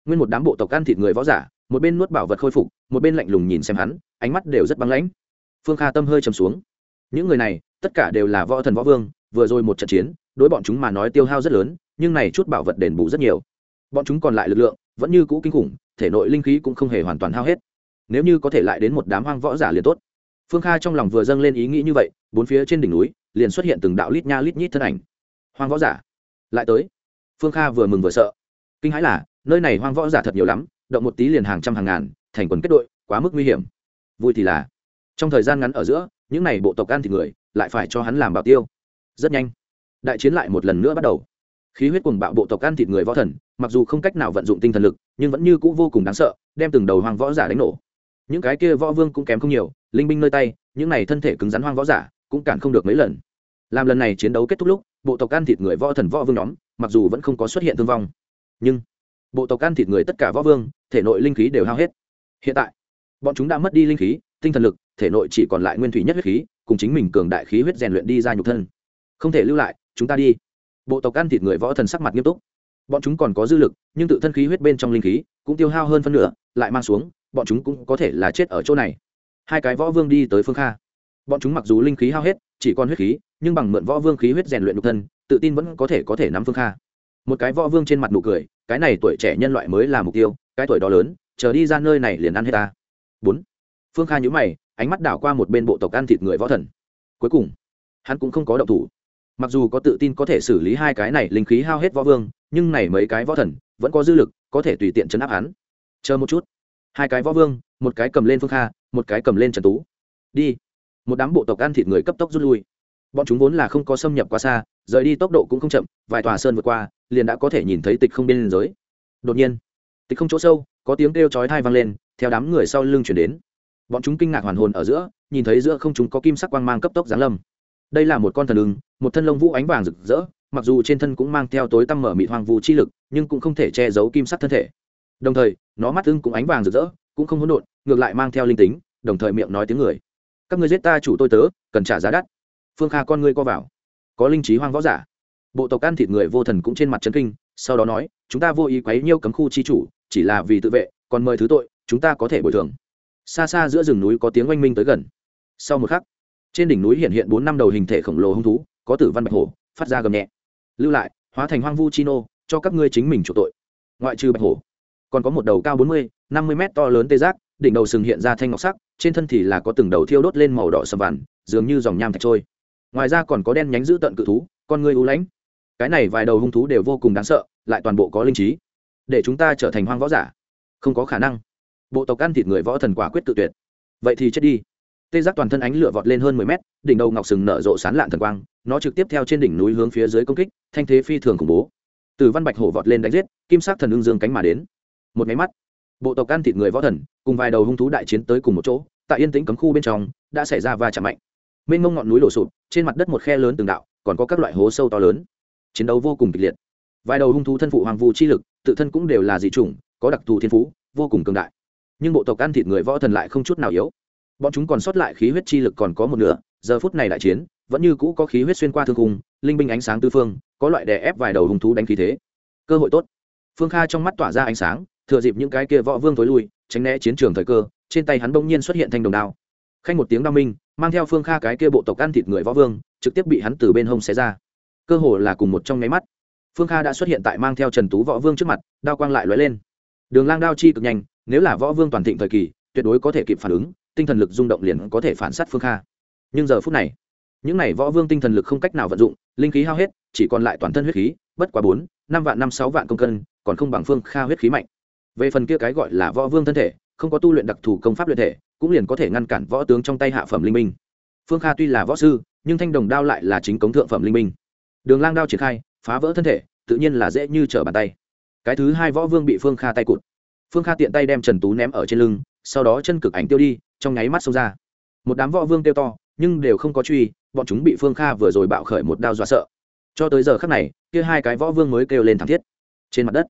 Nguyên một đám bộ tộc ăn thịt người võ giả, một bên nuốt bảo vật khôi phục, một bên lạnh lùng nhìn xem hắn, ánh mắt đều rất băng lãnh. Phương kha tâm hơi trầm xuống. Những người này, tất cả đều là võ thần võ vương, vừa rồi một trận chiến, đối bọn chúng mà nói tiêu hao rất lớn, nhưng này chút bảo vật đền bù rất nhiều. Bọn chúng còn lại lực lượng, vẫn như cũ kinh khủng, thể nội linh khí cũng không hề hoàn toàn hao hết. Nếu như có thể lại đến một đám hoang võ giả liền tốt phương kha trong lòng vừa dâng lên ý nghĩ như vậy, bốn phía trên đỉnh núi, liền xuất hiện từng đạo lít nha lít nhít thân ảnh. Hoang võ giả. Lại tới. Phương kha vừa mừng vừa sợ. Kinh hãi là, nơi này hoang võ giả thật nhiều lắm, động một tí liền hàng trăm hàng ngàn, thành quần kết đội, quá mức nguy hiểm. Vui thì là, trong thời gian ngắn ở giữa, những này bộ tộc ăn thịt người, lại phải cho hắn làm bảo tiêu. Rất nhanh, đại chiến lại một lần nữa bắt đầu. Khí huyết cùng bạo bộ tộc ăn thịt người võ thần, mặc dù không cách nào vận dụng tinh thần lực, nhưng vẫn như c ũ vô cùng đáng sợ, đem từng đầu hoang võ giả đánh nổ những cái kia võ vương cũng kém không nhiều, linh binh nơi tay, những này thân thể cứng rắn hoang võ giả, cũng cản không được mấy lần. Làm lần này chiến đấu kết thúc lúc, bộ tộc ăn thịt người võ thần võ vương nhóm, mặc dù vẫn không có xuất hiện thương vong, nhưng bộ tộc ăn thịt người tất cả võ vương, thể nội linh khí đều hao hết. Hiện tại, bọn chúng đã mất đi linh khí, tinh thần lực, thể nội chỉ còn lại nguyên thủy nhất huyết khí, cùng chính mình cường đại khí huyết rèn luyện đi ra nhục thân. Không thể lưu lại, chúng ta đi. Bộ tộc ăn thịt người võ thần sắc mặt nghiêm túc. Bọn chúng còn có dư lực, nhưng tự thân khí huyết bên trong linh khí cũng tiêu hao hơn phân nửa, lại mang xuống bọn chúng cũng có thể là chết ở chỗ này. Hai cái võ vương đi tới phương kha. Bọn chúng mặc dù linh khí hao hết, chỉ còn huyết khí, nhưng bằng mượn võ vương khí huyết rèn luyện nhục thân, tự tin vẫn có thể có thể nắm phương kha. Một cái võ vương trên mặt nụ cười, cái này tuổi trẻ nhân loại mới là mục tiêu, cái tuổi đó lớn, chờ đi ra nơi này liền ăn hết ta. Bốn. Phương kha nhữ mày, ánh mắt đảo qua một bên bộ tộc ăn thịt người võ thần. Cuối cùng, hắn cũng không có động thủ. Mặc dù có tự tin có thể xử lý hai cái này linh khí hao hết võ vương, nhưng này mấy cái võ thần vẫn có dư lực, có thể tùy tiện chấn áp hắn. Chờ một chút hai cái võ vương, một cái cầm lên phương kha, một cái cầm lên trần tú. Đi. Một đám bộ tộc ăn thịt người cấp tốc rút lui. Bọn chúng vốn là không có xâm nhập quá xa, rời đi tốc độ cũng không chậm, vài tòa sơn vượt qua, liền đã có thể nhìn thấy tịch không biên giới đột nhiên, tịch không chỗ sâu, có tiếng kêu chói thai vang lên, theo đám người sau lưng chuyển đến. Bọn chúng kinh ngạc hoàn hồn ở giữa, nhìn thấy giữa không chúng có kim sắc quang mang cấp tốc giáng lâm. Đây là một con thần ứng, một thân lông vũ ánh vàng rực rỡ, mặc dù trên thân cũng mang theo tối tăm mở mịt hoàng vũ chi lực, nhưng cũng không thể che giấu kim sắc thân thể đồng thời, nó mắt ưng cũng ánh vàng rực rỡ, cũng không hỗn độn, ngược lại mang theo linh tính, đồng thời miệng nói tiếng người. Các người giết ta chủ tôi tớ, cần trả giá đắt. Phương kha con ngươi co vào. Có linh trí hoang võ giả. Bộ tộc ăn thịt người vô thần cũng trên mặt trấn kinh, sau đó nói, chúng ta vô ý quấy nhiêu cấm khu chi chủ, chỉ là vì tự vệ, còn mời thứ tội, chúng ta có thể bồi thường. Xa xa giữa rừng núi có tiếng oanh minh tới gần. Sau một khắc, trên đỉnh núi hiện hiện bốn năm đầu hình thể khổng lồ hung thú, có tử văn bạch hổ, phát ra gầm nhẹ. Lưu lại, hóa thành hoang vu chi nô, cho các ngươi chính mình chủ tội. Ngoại trừ bạch hổ còn có một đầu cao bốn mươi, năm mươi mét to lớn tê giác, đỉnh đầu sừng hiện ra thanh ngọc sắc, trên thân thì là có từng đầu thiêu đốt lên màu đỏ sầm vằn, dường như dòng nham thạch trôi. Ngoài ra còn có đen nhánh dữ tận cự thú, con người u lãnh. Cái này vài đầu hung thú đều vô cùng đáng sợ, lại toàn bộ có linh trí. Để chúng ta trở thành hoang võ giả. Không có khả năng. Bộ tộc ăn thịt người võ thần quả quyết tự tuyệt. Vậy thì chết đi. Tê giác toàn thân ánh lửa vọt lên hơn mười mét, đỉnh đầu ngọc sừng nở rộ sán lạn thần quang, nó trực tiếp theo trên đỉnh núi hướng phía dưới công kích, thanh thế phi thường khủng bố. Từ văn bạch hổ vọt lên đánh giết, kim sắc thần ưng dương cánh mà đến một máy mắt. Bộ tộc ăn thịt người võ thần, cùng vài đầu hung thú đại chiến tới cùng một chỗ, tại yên tĩnh cấm khu bên trong, đã xảy ra va chạm mạnh. Mênh mông ngọn núi đổ sụp, trên mặt đất một khe lớn từng đạo, còn có các loại hố sâu to lớn. Chiến đấu vô cùng kịch liệt. Vài đầu hung thú thân phụ hoàng vu chi lực, tự thân cũng đều là dị chủng, có đặc thù thiên phú, vô cùng cường đại. Nhưng bộ tộc ăn thịt người võ thần lại không chút nào yếu. Bọn chúng còn sót lại khí huyết chi lực còn có một nửa, giờ phút này đại chiến, vẫn như cũ có khí huyết xuyên qua thương cung linh binh ánh sáng tư phương, có loại đè ép vài đầu hung thú đánh khí thế. Cơ hội tốt. Phương kha trong mắt tỏa ra ánh sáng thừa dịp những cái kia võ vương tối lui, tránh né chiến trường thời cơ, trên tay hắn bỗng nhiên xuất hiện thanh đồng đao. Khanh một tiếng đao minh, mang theo phương kha cái kia bộ tộc ăn thịt người võ vương, trực tiếp bị hắn từ bên hông xé ra. Cơ hồ là cùng một trong nháy mắt. Phương kha đã xuất hiện tại mang theo trần tú võ vương trước mặt, đao quang lại lóe lên. Đường lang đao chi cực nhanh, nếu là võ vương toàn thịnh thời kỳ, tuyệt đối có thể kịp phản ứng, tinh thần lực rung động liền có thể phản s á t phương kha. Nhưng giờ phút này, những n à y võ vương tinh thần lực không cách nào vận dụng, linh khí hao hết, chỉ còn lại toàn thân huyết khí, bất quá bốn, năm vạn năm sáu vạn công cân, còn không bằng phương kha huyết khí mạnh về phần kia cái gọi là võ vương thân thể, không có tu luyện đặc thù công pháp luyện thể, cũng liền có thể ngăn cản võ tướng trong tay hạ phẩm linh minh. Phương kha tuy là võ sư, nhưng thanh đồng đao lại là chính cống thượng phẩm linh minh. Đường lang đao triển khai, phá vỡ thân thể, tự nhiên là dễ như trở bàn tay. Cái thứ hai võ vương bị phương kha tay cụt. Phương kha tiện tay đem trần tú ném ở trên lưng, sau đó chân cực ảnh tiêu đi, trong nháy mắt xông ra. Một đám võ vương tiêu to, nhưng đều không có truy, bọn chúng bị phương kha vừa rồi bạo khởi một đao dọa sợ. Cho tới giờ khắc này, kia hai cái võ vương mới kêu lên thảm thiết. Trên mặt đất,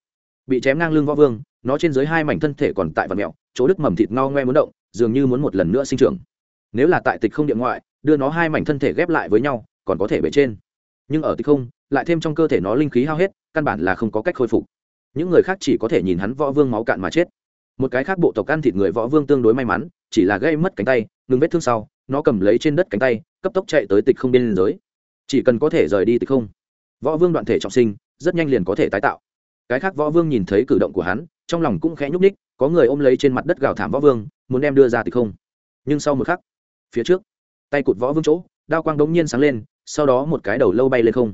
bị chém ngang lưng võ vương nó trên dưới hai mảnh thân thể còn tại vật mẹo, chỗ đứt mầm thịt ngao ngoe muốn động, dường như muốn một lần nữa sinh trưởng. Nếu là tại tịch không điện ngoại, đưa nó hai mảnh thân thể ghép lại với nhau, còn có thể bể trên. Nhưng ở tịch không, lại thêm trong cơ thể nó linh khí hao hết, căn bản là không có cách khôi phục. Những người khác chỉ có thể nhìn hắn võ vương máu cạn mà chết. Một cái khác bộ tộc ăn thịt người võ vương tương đối may mắn, chỉ là gây mất cánh tay, ngừng vết thương sau, nó cầm lấy trên đất cánh tay, cấp tốc chạy tới tịch không biên giới. Chỉ cần có thể rời đi tịch không, võ vương đoạn thể trọng sinh, rất nhanh liền có thể tái tạo. Cái khác võ vương nhìn thấy cử động của hắn trong lòng cũng khẽ nhúc ních có người ôm lấy trên mặt đất gào thảm võ vương, muốn đem đưa ra thì không. Nhưng sau một khắc, phía trước, tay cụt võ vương chỗ, đao quang đống nhiên sáng lên, sau đó một cái đầu lâu bay lên không.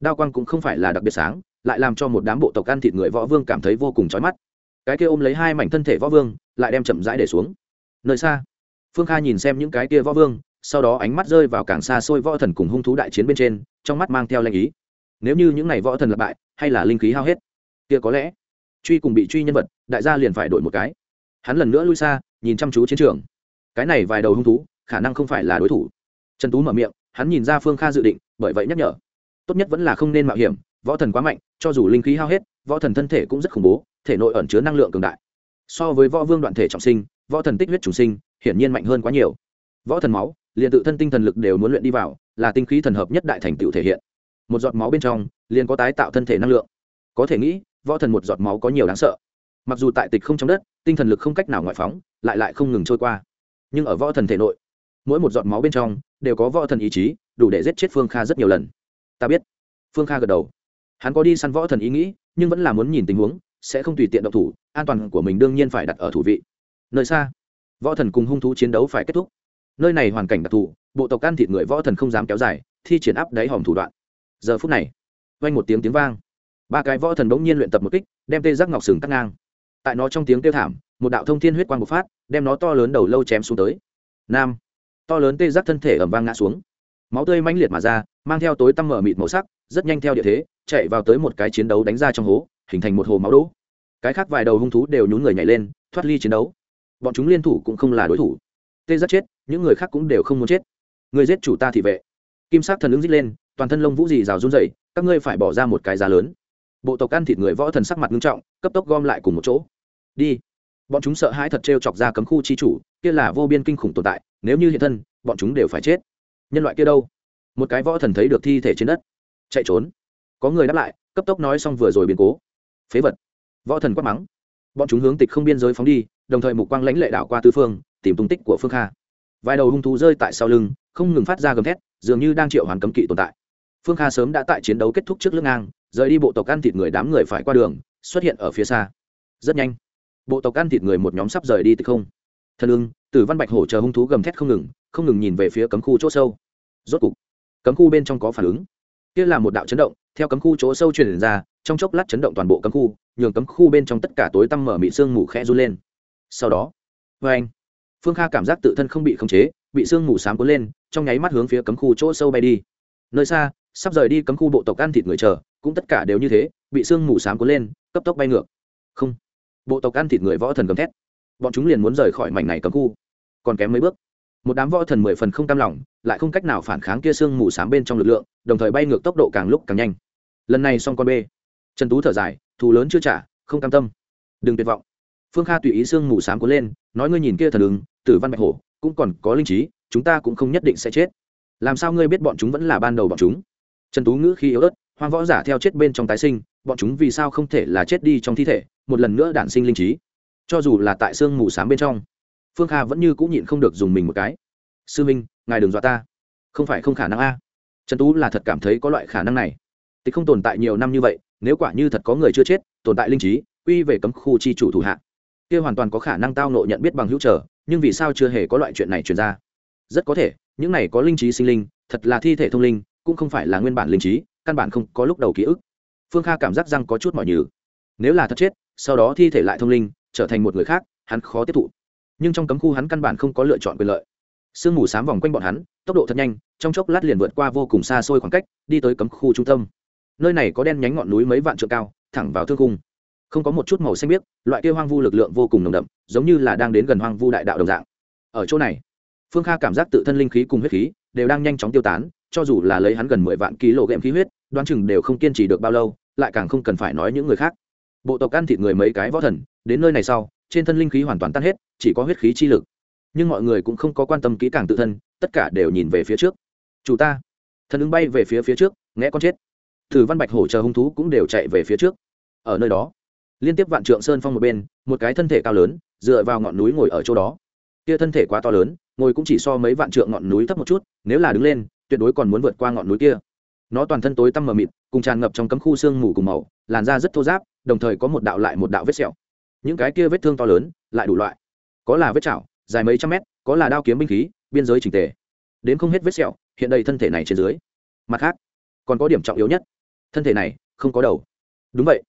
Đao quang cũng không phải là đặc biệt sáng, lại làm cho một đám bộ tộc ăn thịt người võ vương cảm thấy vô cùng chói mắt. Cái kia ôm lấy hai mảnh thân thể võ vương, lại đem chậm rãi để xuống. Nơi xa, phương kha nhìn xem những cái kia võ vương, sau đó ánh mắt rơi vào càng xa xôi võ thần cùng hung thú đại chiến bên trên, trong mắt mang theo lanh ý. Nếu như những n à y võ thần lặp bại, hay là linh khí hao hết, kia có lẽ truy cùng bị truy nhân vật, đại gia liền phải đổi một cái. Hắn lần nữa lui xa, nhìn chăm chú chiến trường. Cái này vài đầu hung thú, khả năng không phải là đối thủ. Trần tú mở miệng, hắn nhìn ra phương kha dự định, bởi vậy nhắc nhở. Tốt nhất vẫn là không nên mạo hiểm, võ thần quá mạnh, cho dù linh khí hao hết, võ thần thân thể cũng rất khủng bố, thể nội ẩn chứa năng lượng cường đại. So với võ vương đoạn thể trọng sinh, võ thần tích huyết trùng sinh, hiển nhiên mạnh hơn quá nhiều. Võ thần máu, liền tự thân tinh thần lực đều muốn luyện đi vào, là tinh khí thần hợp nhất đại thành tựu thể hiện. Một giọt máu bên trong, liền có tái tạo thân thể năng lượng. Có thể nghĩ võ thần một giọt máu có nhiều đáng sợ. Mặc dù tại tịch không trong đất, tinh thần lực không cách nào ngoại phóng, lại lại không ngừng trôi qua. Nhưng ở võ thần thể nội, mỗi một giọt máu bên trong đều có võ thần ý chí, đủ để giết chết phương kha rất nhiều lần. Ta biết. Phương kha gật đầu. Hắn có đi săn võ thần ý nghĩ, nhưng vẫn là muốn nhìn tình huống, sẽ không tùy tiện động thủ, an toàn của mình đương nhiên phải đặt ở thủ vị. Nơi xa, võ thần cùng hung thú chiến đấu phải kết thúc. Nơi này hoàn cảnh đặc thù, bộ tộc ăn thịt người võ thần không dám kéo dài, thi triển áp đáy hòm thủ đoạn. Giờ phút này, vang một tiếng tiếng vang ba cái võ thần bỗng nhiên luyện tập một kích, đem tê giác ngọc sừng cắt ngang. Tại nó trong tiếng kêu thảm, một đạo thông thiên huyết quang bộc phát, đem nó to lớn đầu lâu chém xuống tới. Nam. To lớn tê giác thân thể ẩm vang ngã xuống. Máu tươi mãnh liệt mà ra, mang theo tối tăm mở mịt màu sắc, rất nhanh theo địa thế, chạy vào tới một cái chiến đấu đánh ra trong hố, hình thành một hồ máu đỗ cái khác vài đầu hung thú đều nhún người nhảy lên, thoát ly chiến đấu. Bọn chúng liên thủ cũng không là đối thủ. Tê giác chết, những người khác cũng đều không muốn chết. Người giết chủ ta thì vệ. Kim sắc thần ứng dít lên, toàn thân lông vũ dì rào run dậy các ngươi phải bỏ ra một cái giá lớn bộ tộc ăn thịt người võ thần sắc mặt nghiêm trọng, cấp tốc gom lại cùng một chỗ. Đi. Bọn chúng sợ hãi thật trêu chọc ra cấm khu chi chủ, kia là vô biên kinh khủng tồn tại, nếu như hiện thân, bọn chúng đều phải chết. Nhân loại kia đâu? Một cái võ thần thấy được thi thể trên đất. Chạy trốn. Có người đáp lại, cấp tốc nói xong vừa rồi biến cố. Phế vật. Võ thần quát mắng. Bọn chúng hướng tịch không biên giới phóng đi, đồng thời mục quang lãnh lệ đảo qua tư phương, tìm tung tích của phương kha. Vài đầu hung thú rơi tại sau lưng, không ngừng phát ra gầm thét, dường như đang triệu hoàn cấm kỵ tồn tại phương kha sớm đã tại chiến đấu kết thúc trước lưng ngang, rời đi bộ tộc ăn thịt người đám người phải qua đường, xuất hiện ở phía xa. Rất nhanh, bộ tộc ăn thịt người một nhóm sắp rời đi từ không. Thần ưng, tử văn bạch hổ chờ hung thú gầm thét không ngừng không ngừng nhìn về phía cấm khu chỗ sâu. Rốt cục, cấm khu bên trong có phản ứng. Kia là một đạo chấn động, theo cấm khu chỗ sâu truyền ra, trong chốc lát chấn động toàn bộ cấm khu, nhường cấm khu bên trong tất cả tối tăm mở mị sương mù khẽ run lên. Sau đó vê anh, phương kha cảm giác tự thân không bị khống chế, bị sương mù sám cuốn lên, trong nháy mắt hướng phía cấm khu chỗ sâu bay đi. Nơi xa sắp rời đi cấm khu bộ tộc ăn thịt người chờ, cũng tất cả đều như thế, bị sương mù sám cuốn lên, cấp tốc bay ngược. Không. Bộ tộc ăn thịt người võ thần gầm thét. Bọn chúng liền muốn rời khỏi mảnh này cấm khu. Còn kém mấy bước. Một đám võ thần mười phần không cam lòng, lại không cách nào phản kháng kia sương mù s bên trong lực lượng, đồng thời bay ngược tốc độ càng lúc càng nhanh. Lần này xong con b. Trần tú thở dài, thù lớn chưa trả, không cam tâm. Đừng tuyệt vọng. Phương kha tùy ý sương mù s á cuốn lên, nói ngươi nhìn kia thần ứng, tử văn bạch hổ, cũng còn có linh trí, chúng ta cũng không nhất định sẽ chết. Làm sao ngươi biết bọn chúng vẫn là ban đầu bọn chúng? Trần tú ngữ khi yếu ớt, hoang võ giả theo chết bên trong tái sinh, bọn chúng vì sao không thể là chết đi trong thi thể, một lần nữa đản sinh linh trí. Cho dù là tại sương mù s bên trong, phương kha vẫn như cũng nhịn không được dùng mình một cái. Sư minh, ngài đừng dọa ta. Không phải không khả năng a. Trần tú là thật cảm thấy có loại khả năng này. Tịch không tồn tại nhiều năm như vậy, nếu quả như thật có người chưa chết, tồn tại linh trí, quy về cấm khu chi chủ thủ hạ. Kia hoàn toàn có khả năng tao nộ nhận biết bằng hữu trở, nhưng vì sao chưa hề có loại chuyện này truyền ra? Rất có thể, những này có linh trí sinh linh, thật là thi thể thông linh cũng không phải là nguyên bản linh trí, căn bản không có lúc đầu ký ức. Phương kha cảm giác răng có chút mỏi nhừ. Nếu là thật chết, sau đó thi thể lại thông linh, trở thành một người khác, hắn khó tiếp thụ. Nhưng trong cấm khu hắn căn bản không có lựa chọn quyền lợi. Sương mù s á m vòng quanh bọn hắn, tốc độ thật nhanh, trong chốc lát liền vượt qua vô cùng xa xôi khoảng cách, đi tới cấm khu trung tâm. Nơi này có đen nhánh ngọn núi mấy vạn trượng cao, thẳng vào thương cung. Không có một chút màu xanh biếc, loại kia hoang vu lực lượng vô cùng nồng đậm, giống như là đang đến gần hoang vu đại đạo đồng dạng. Ở chỗ này, phương kha cảm giác tự thân linh khí cùng huyết khí đều đang nhanh chóng tiêu tán cho dù là lấy hắn gần mười vạn ký lộ ghệm khí huyết, đoán chừng đều không kiên trì được bao lâu, lại càng không cần phải nói những người khác. Bộ tộc ăn thịt người mấy cái võ thần, đến nơi này sau, trên thân linh khí hoàn toàn tan hết, chỉ có huyết khí chi lực. Nhưng mọi người cũng không có quan tâm kỹ càng tự thân, tất cả đều nhìn về phía trước. Chủ ta. Thần ứng bay về phía phía trước nghe con chết. Thử văn bạch hổ chờ hung thú cũng đều chạy về phía trước. Ở nơi đó, liên tiếp vạn trượng sơn phong một bên, một cái thân thể cao lớn, dựa vào ngọn núi ngồi ở chỗ đó. Kia thân thể quá to lớn, ngồi cũng chỉ so mấy vạn trượng ngọn núi thấp một chút, nếu là đứng lên tuyệt đối còn muốn vượt qua ngọn núi kia. Nó toàn thân tối tăm mờ mịt, cùng tràn ngập trong cấm khu sương mù cùng màu, làn da rất thô giáp đồng thời có một đạo lại một đạo vết sẹo. Những cái kia vết thương to lớn, lại đủ loại. Có là vết chảo, dài mấy trăm mét, có là đao kiếm binh khí, biên giới trình tề. Đến không hết vết sẹo, hiện đây thân thể này trên dưới. Mặt khác, còn có điểm trọng yếu nhất. Thân thể này, không có đầu. Đúng vậy.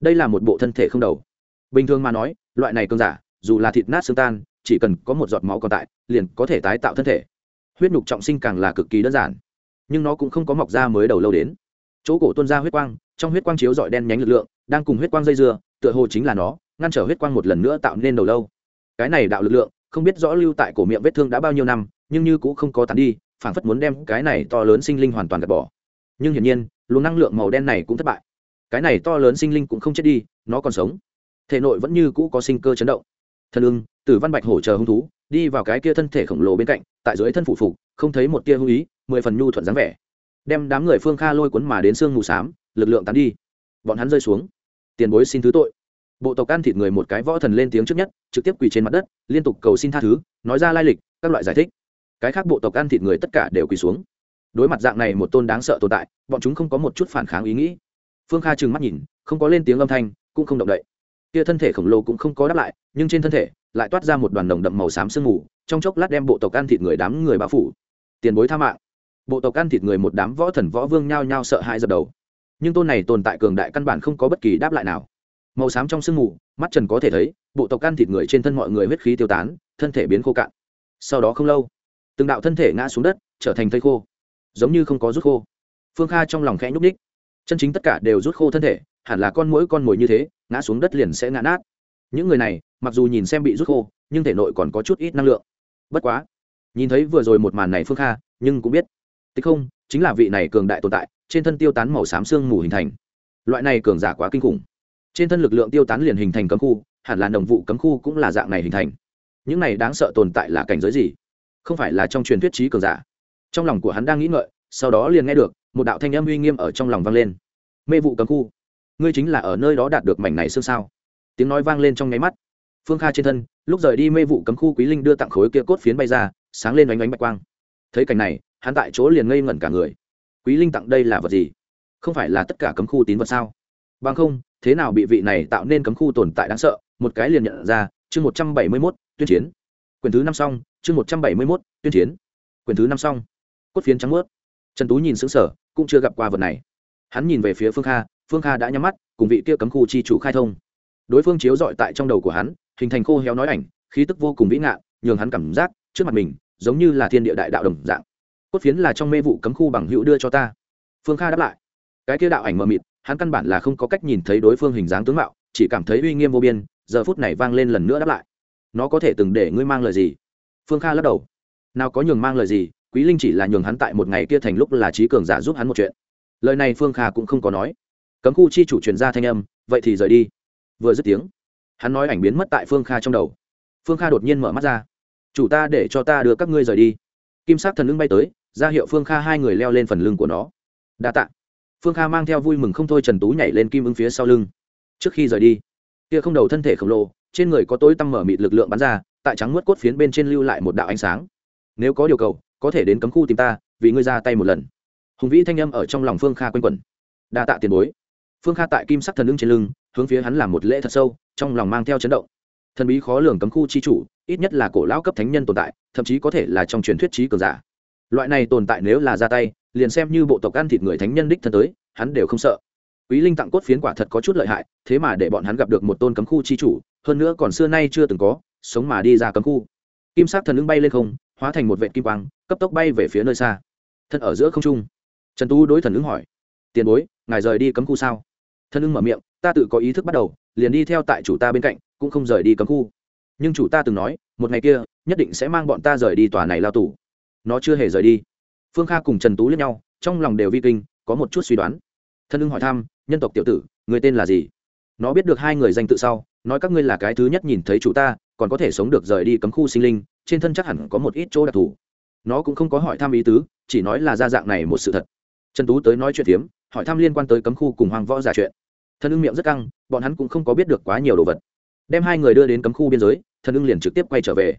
Đây là một bộ thân thể không đầu. Bình thường mà nói, loại này cơn giả, dù là thịt nát xương tan, chỉ cần có một giọt máu còn tại, liền có thể tái tạo thân thể huyết nhục trọng sinh càng là cực kỳ đơn giản. Nhưng nó cũng không có mọc ra mới đầu lâu đến. Chỗ cổ tuôn ra huyết quang, trong huyết quang chiếu dọi đen nhánh lực lượng, đang cùng huyết quang dây dưa, tựa hồ chính là nó, ngăn trở huyết quang một lần nữa tạo nên đầu lâu. Cái này đạo lực lượng, không biết rõ lưu tại cổ miệng vết thương đã bao nhiêu năm, nhưng như cũng không có tàn đi, phảng phất muốn đem cái này to lớn sinh linh hoàn toàn gạt bỏ. Nhưng hiển nhiên, luồng năng lượng màu đen này cũng thất bại. Cái này to lớn sinh linh cũng không chết đi, nó còn sống. Thể nội vẫn như cũ có sinh cơ chấn động. Thân ưng tử văn bạch hổ chờ hung thú, đi vào cái kia thân thể khổng lồ bên cạnh, tại dưới thân phụ phục, không thấy một tia hung ý, mười phần nhu thuận dáng vẻ. Đem đám người phương kha lôi cuốn mà đến sương mù s lực lượng tán đi. Bọn hắn rơi xuống. Tiền bối xin thứ tội. Bộ tộc ăn thịt người một cái võ thần lên tiếng trước nhất, trực tiếp quỳ trên mặt đất, liên tục cầu xin tha thứ, nói ra lai lịch, các loại giải thích. Cái khác bộ tộc ăn thịt người tất cả đều quỳ xuống. Đối mặt dạng này một tôn đáng sợ tồn tại, bọn chúng không có một chút phản kháng ý nghĩ. Phương kha trừng mắt nhìn, không có lên tiếng âm thanh, cũng không động đậy kia thân thể khổng lồ cũng không có đáp lại, nhưng trên thân thể lại toát ra một đoàn đồng đậm màu xám sương mù, trong chốc lát đem bộ tộc ăn thịt người đám người bao phủ. Tiền bối tha mạng. Bộ tộc ăn thịt người một đám võ thần võ vương nhao nhao sợ hãi dập đầu. Nhưng tôn này tồn tại cường đại căn bản không có bất kỳ đáp lại nào. Màu xám trong sương mù, mắt trần có thể thấy, bộ tộc ăn thịt người trên thân mọi người huyết khí tiêu tán, thân thể biến khô cạn. Sau đó không lâu, từng đạo thân thể ngã xuống đất, trở thành thây khô, giống như không có rút khô. Phương kha trong lòng khẽ nhúc ních chân chính tất cả đều rút khô thân thể hẳn là con mỗi con mồi như thế, ngã xuống đất liền sẽ ngã nát. Những người này, mặc dù nhìn xem bị rút khô, nhưng thể nội còn có chút ít năng lượng. Bất quá, nhìn thấy vừa rồi một màn này phương kha, nhưng cũng biết. Tích không, chính là vị này cường đại tồn tại, trên thân tiêu tán màu xám xương mù hình thành. Loại này cường giả quá kinh khủng. Trên thân lực lượng tiêu tán liền hình thành cấm khu, hẳn là đồng vụ cấm khu cũng là dạng này hình thành. Những này đáng sợ tồn tại là cảnh giới gì? Không phải là trong truyền thuyết trí cường giả. Trong lòng của hắn đang nghĩ ngợi, sau đó liền nghe được một đạo thanh âm uy nghiêm ở trong lòng vang lên. Mê vụ cấm khu ngươi chính là ở nơi đó đạt được mảnh này xương sao? Tiếng nói vang lên trong nháy mắt. Phương kha trên thân, lúc rời đi mê vụ cấm khu quý linh đưa tặng khối kia cốt phiến bay ra, sáng lên oánh oánh bạch quang. Thấy cảnh này, hắn tại chỗ liền ngây ngẩn cả người. Quý linh tặng đây là vật gì? Không phải là tất cả cấm khu tín vật sao? Bằng không, thế nào bị vị này tạo nên cấm khu tồn tại đáng sợ? Một cái liền nhận ra, chương một trăm bảy mươi mốt, tuyên chiến. Quyền thứ năm xong, chương một trăm bảy mươi mốt, tuyên chiến. Quyền thứ năm xong. Cốt phiến trắng ướt trần tú nhìn xứng sở cũng chưa gặp qua vật này. Hắn nhìn về phía phương kha phương kha đã nhắm mắt, cùng vị kia cấm khu chi chủ khai thông. Đối phương chiếu dọi tại trong đầu của hắn, hình thành khô héo nói ảnh, khí tức vô cùng vĩ ngạn nhường hắn cảm giác trước mặt mình giống như là thiên địa đại đạo đồng dạng. Cốt phiến là trong mê vụ cấm khu bằng hữu đưa cho ta. Phương kha đáp lại. Cái kia đạo ảnh mờ mịt, hắn căn bản là không có cách nhìn thấy đối phương hình dáng tướng mạo, chỉ cảm thấy uy nghiêm vô biên, giờ phút này vang lên lần nữa đáp lại. Nó có thể từng để ngươi mang lời gì? Phương kha lắc đầu. Nào có nhường mang lời gì, quý linh chỉ là nhường hắn tại một ngày kia thành lúc là trí cường giả giúp hắn một chuyện. Lời này phương kha cũng không có nói cấm khu chi chủ truyền ra thanh âm, vậy thì rời đi. Vừa dứt tiếng, hắn nói ảnh biến mất tại phương kha trong đầu. Phương kha đột nhiên mở mắt ra. Chủ ta để cho ta đưa các ngươi rời đi. Kim sắc thần lưng bay tới, ra hiệu phương kha hai người leo lên phần lưng của nó. Đa t ạ phương kha mang theo vui mừng không thôi trần tú nhảy lên kim ưng phía sau lưng. Trước khi rời đi, kia không đầu thân thể khổng lồ, trên người có tối tăm mở mịt lực lượng bắn ra, tại trắng mất cốt phiến bên trên lưu lại một đạo ánh sáng. Nếu có điều cầu, có thể đến cấm khu tìm ta, vì ngươi ra tay một lần. Hùng vĩ thanh âm ở trong lòng phương kha quanh quẩn. Đa tạ tiền bối phương kha tại kim sắc thần ưng trên lưng, hướng phía hắn làm một lễ thật sâu, trong lòng mang theo chấn động. Thần bí khó lường cấm khu chi chủ, ít nhất là cổ lão cấp thánh nhân tồn tại, thậm chí có thể là trong truyền thuyết trí cường giả. Loại này tồn tại nếu là ra tay, liền xem như bộ tộc ăn thịt người thánh nhân đích thân tới, hắn đều không sợ. Quý linh tặng cốt phiến quả thật có chút lợi hại, thế mà để bọn hắn gặp được một tôn cấm khu chi chủ, hơn nữa còn xưa nay chưa từng có, sống mà đi ra cấm khu. Kim sắc thần ứng bay lên không, hóa thành một vệ kim quang, cấp tốc bay về phía nơi xa. Thân ở giữa không trung. Trần tu đối thần ứng hỏi, tiền bối, ngài rời đi cấm khu sao? Thân ưng mở miệng, ta tự có ý thức bắt đầu, liền đi theo tại chủ ta bên cạnh, cũng không rời đi cấm khu. Nhưng chủ ta từng nói, một ngày kia, nhất định sẽ mang bọn ta rời đi tòa này lao tù. Nó chưa hề rời đi. Phương kha cùng trần tú lẫn nhau, trong lòng đều vi kinh, có một chút suy đoán. Thân ưng hỏi thăm, nhân tộc tiểu tử, người tên là gì? Nó biết được hai người danh tự sau, nói, các ngươi là cái thứ nhất nhìn thấy chủ ta, còn có thể sống được rời đi cấm khu sinh linh, trên thân chắc hẳn có một ít chỗ đặc thù. Nó cũng không có hỏi thăm ý tứ, chỉ nói là ra dạng này một sự thật. Trần tú tới nói chuyện tiếm hỏi thăm liên quan tới cấm khu cùng hoàng võ giả chuyện thần ưng miệng rất căng, bọn hắn cũng không có biết được quá nhiều đồ vật. Đem hai người đưa đến cấm khu biên giới, thần ưng liền trực tiếp quay trở về.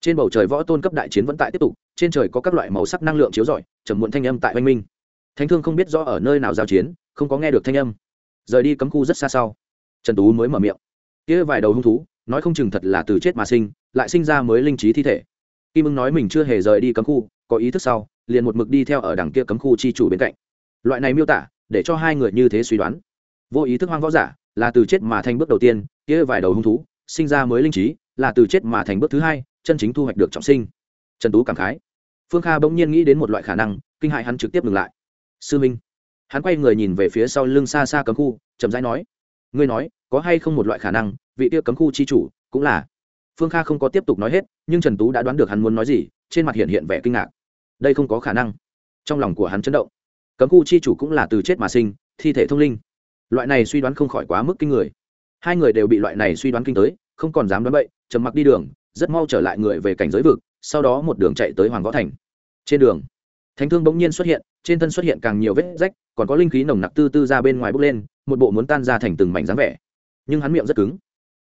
Trên bầu trời võ tôn cấp đại chiến vẫn tại tiếp tục, trên trời có các loại màu sắc năng lượng chiếu rọi chầm muộn thanh âm tại oanh minh. Thánh thương không biết rõ ở nơi nào giao chiến, không có nghe được thanh âm. Rời đi cấm khu rất xa sau, trần tú mới mở miệng. Kia vài đầu hung thú, nói không chừng thật là từ chết mà sinh, lại sinh ra mới linh trí thi thể. Kim ưng nói mình chưa hề rời đi cấm khu, có ý thức sau, liền một mực đi theo ở đằng kia cấm khu chi chủ bên cạnh. Loại này miêu tả, để cho hai người như thế suy đoán vô ý thức hoang võ giả, là từ chết mà thành bước đầu tiên, kia vài đầu hung thú, sinh ra mới linh trí, là từ chết mà thành bước thứ hai, chân chính thu hoạch được trọng sinh. Trần tú cảm khái. Phương kha bỗng nhiên nghĩ đến một loại khả năng, kinh hại hắn trực tiếp ngừng lại. Sư minh. Hắn quay người nhìn về phía sau lưng xa xa cấm khu, chậm rãi nói. Ngươi nói, có hay không một loại khả năng, vị tiêu cấm khu chi chủ, cũng là. Phương kha không có tiếp tục nói hết, nhưng trần tú đã đoán được hắn muốn nói gì, trên mặt hiện hiện vẻ kinh ngạc. Đây không có khả năng. Trong lòng của hắn chấn động. Cấm khu chi chủ cũng là từ chết mà sinh, thi thể thông linh loại này suy đoán không khỏi quá mức kinh người. Hai người đều bị loại này suy đoán kinh tới, không còn dám đoán bậy, trầm mặc đi đường, rất mau trở lại người về cảnh giới vực, sau đó một đường chạy tới hoàng võ thành. Trên đường, thánh thương bỗng nhiên xuất hiện, trên thân xuất hiện càng nhiều vết rách, còn có linh khí nồng nặc tư tư ra bên ngoài bốc lên, một bộ muốn tan ra thành từng mảnh dáng vẻ. Nhưng hắn miệng rất cứng.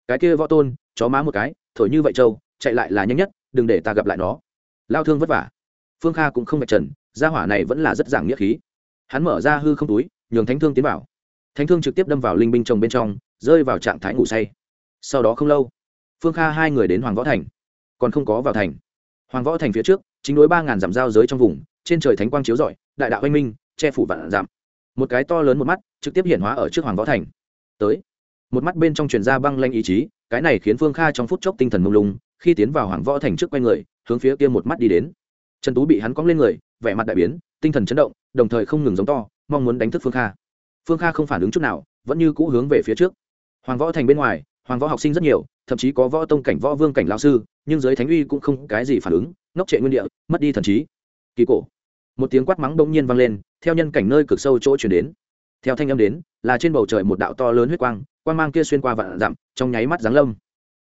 Cái kia võ tôn, chó má một cái, thổi như vậy trâu, chạy lại là nhanh nhất, đừng để ta gặp lại nó. Lao thương vất vả. Phương kha cũng không vạch trần, gia hỏa này vẫn là rất giảng nghĩa khí. Hắn mở ra hư không túi, nhường thánh thương tiến vào thánh thương trực tiếp đâm vào linh binh trồng bên trong, rơi vào trạng thái ngủ say. Sau đó không lâu, phương kha hai người đến hoàng võ thành. Còn không có vào thành. Hoàng võ thành phía trước, chính đối ba ngàn dặm giao giới trong vùng, trên trời thánh quang chiếu rọi, đại đạo oanh minh, che phủ vạn dặm. Một cái to lớn một mắt, trực tiếp hiện hóa ở trước hoàng võ thành. Tới, một mắt bên trong truyền ra băng lanh ý chí, cái này khiến phương kha trong phút chốc tinh thần mông lung, khi tiến vào hoàng võ thành trước quay người, hướng phía kia một mắt đi đến. Trần tú bị hắn cóng lên người, vẻ mặt đại biến, tinh thần chấn động, đồng thời không ngừng giống to, mong muốn đánh thức phương kha phương kha không phản ứng chút nào, vẫn như cũ hướng về phía trước. Hoàng võ thành bên ngoài, hoàng võ học sinh rất nhiều, thậm chí có võ tông cảnh, võ vương cảnh lao sư, nhưng giới thánh uy cũng không cái gì phản ứng, ngốc trệ nguyên địa, mất đi thần trí. Kỳ cổ. Một tiếng quát mắng bỗng nhiên vang lên, theo nhân cảnh nơi cực sâu chỗ chuyển đến. Theo thanh âm đến, là trên bầu trời một đạo to lớn huyết quang quang mang kia xuyên qua vạn dặm, trong nháy mắt giáng lâm.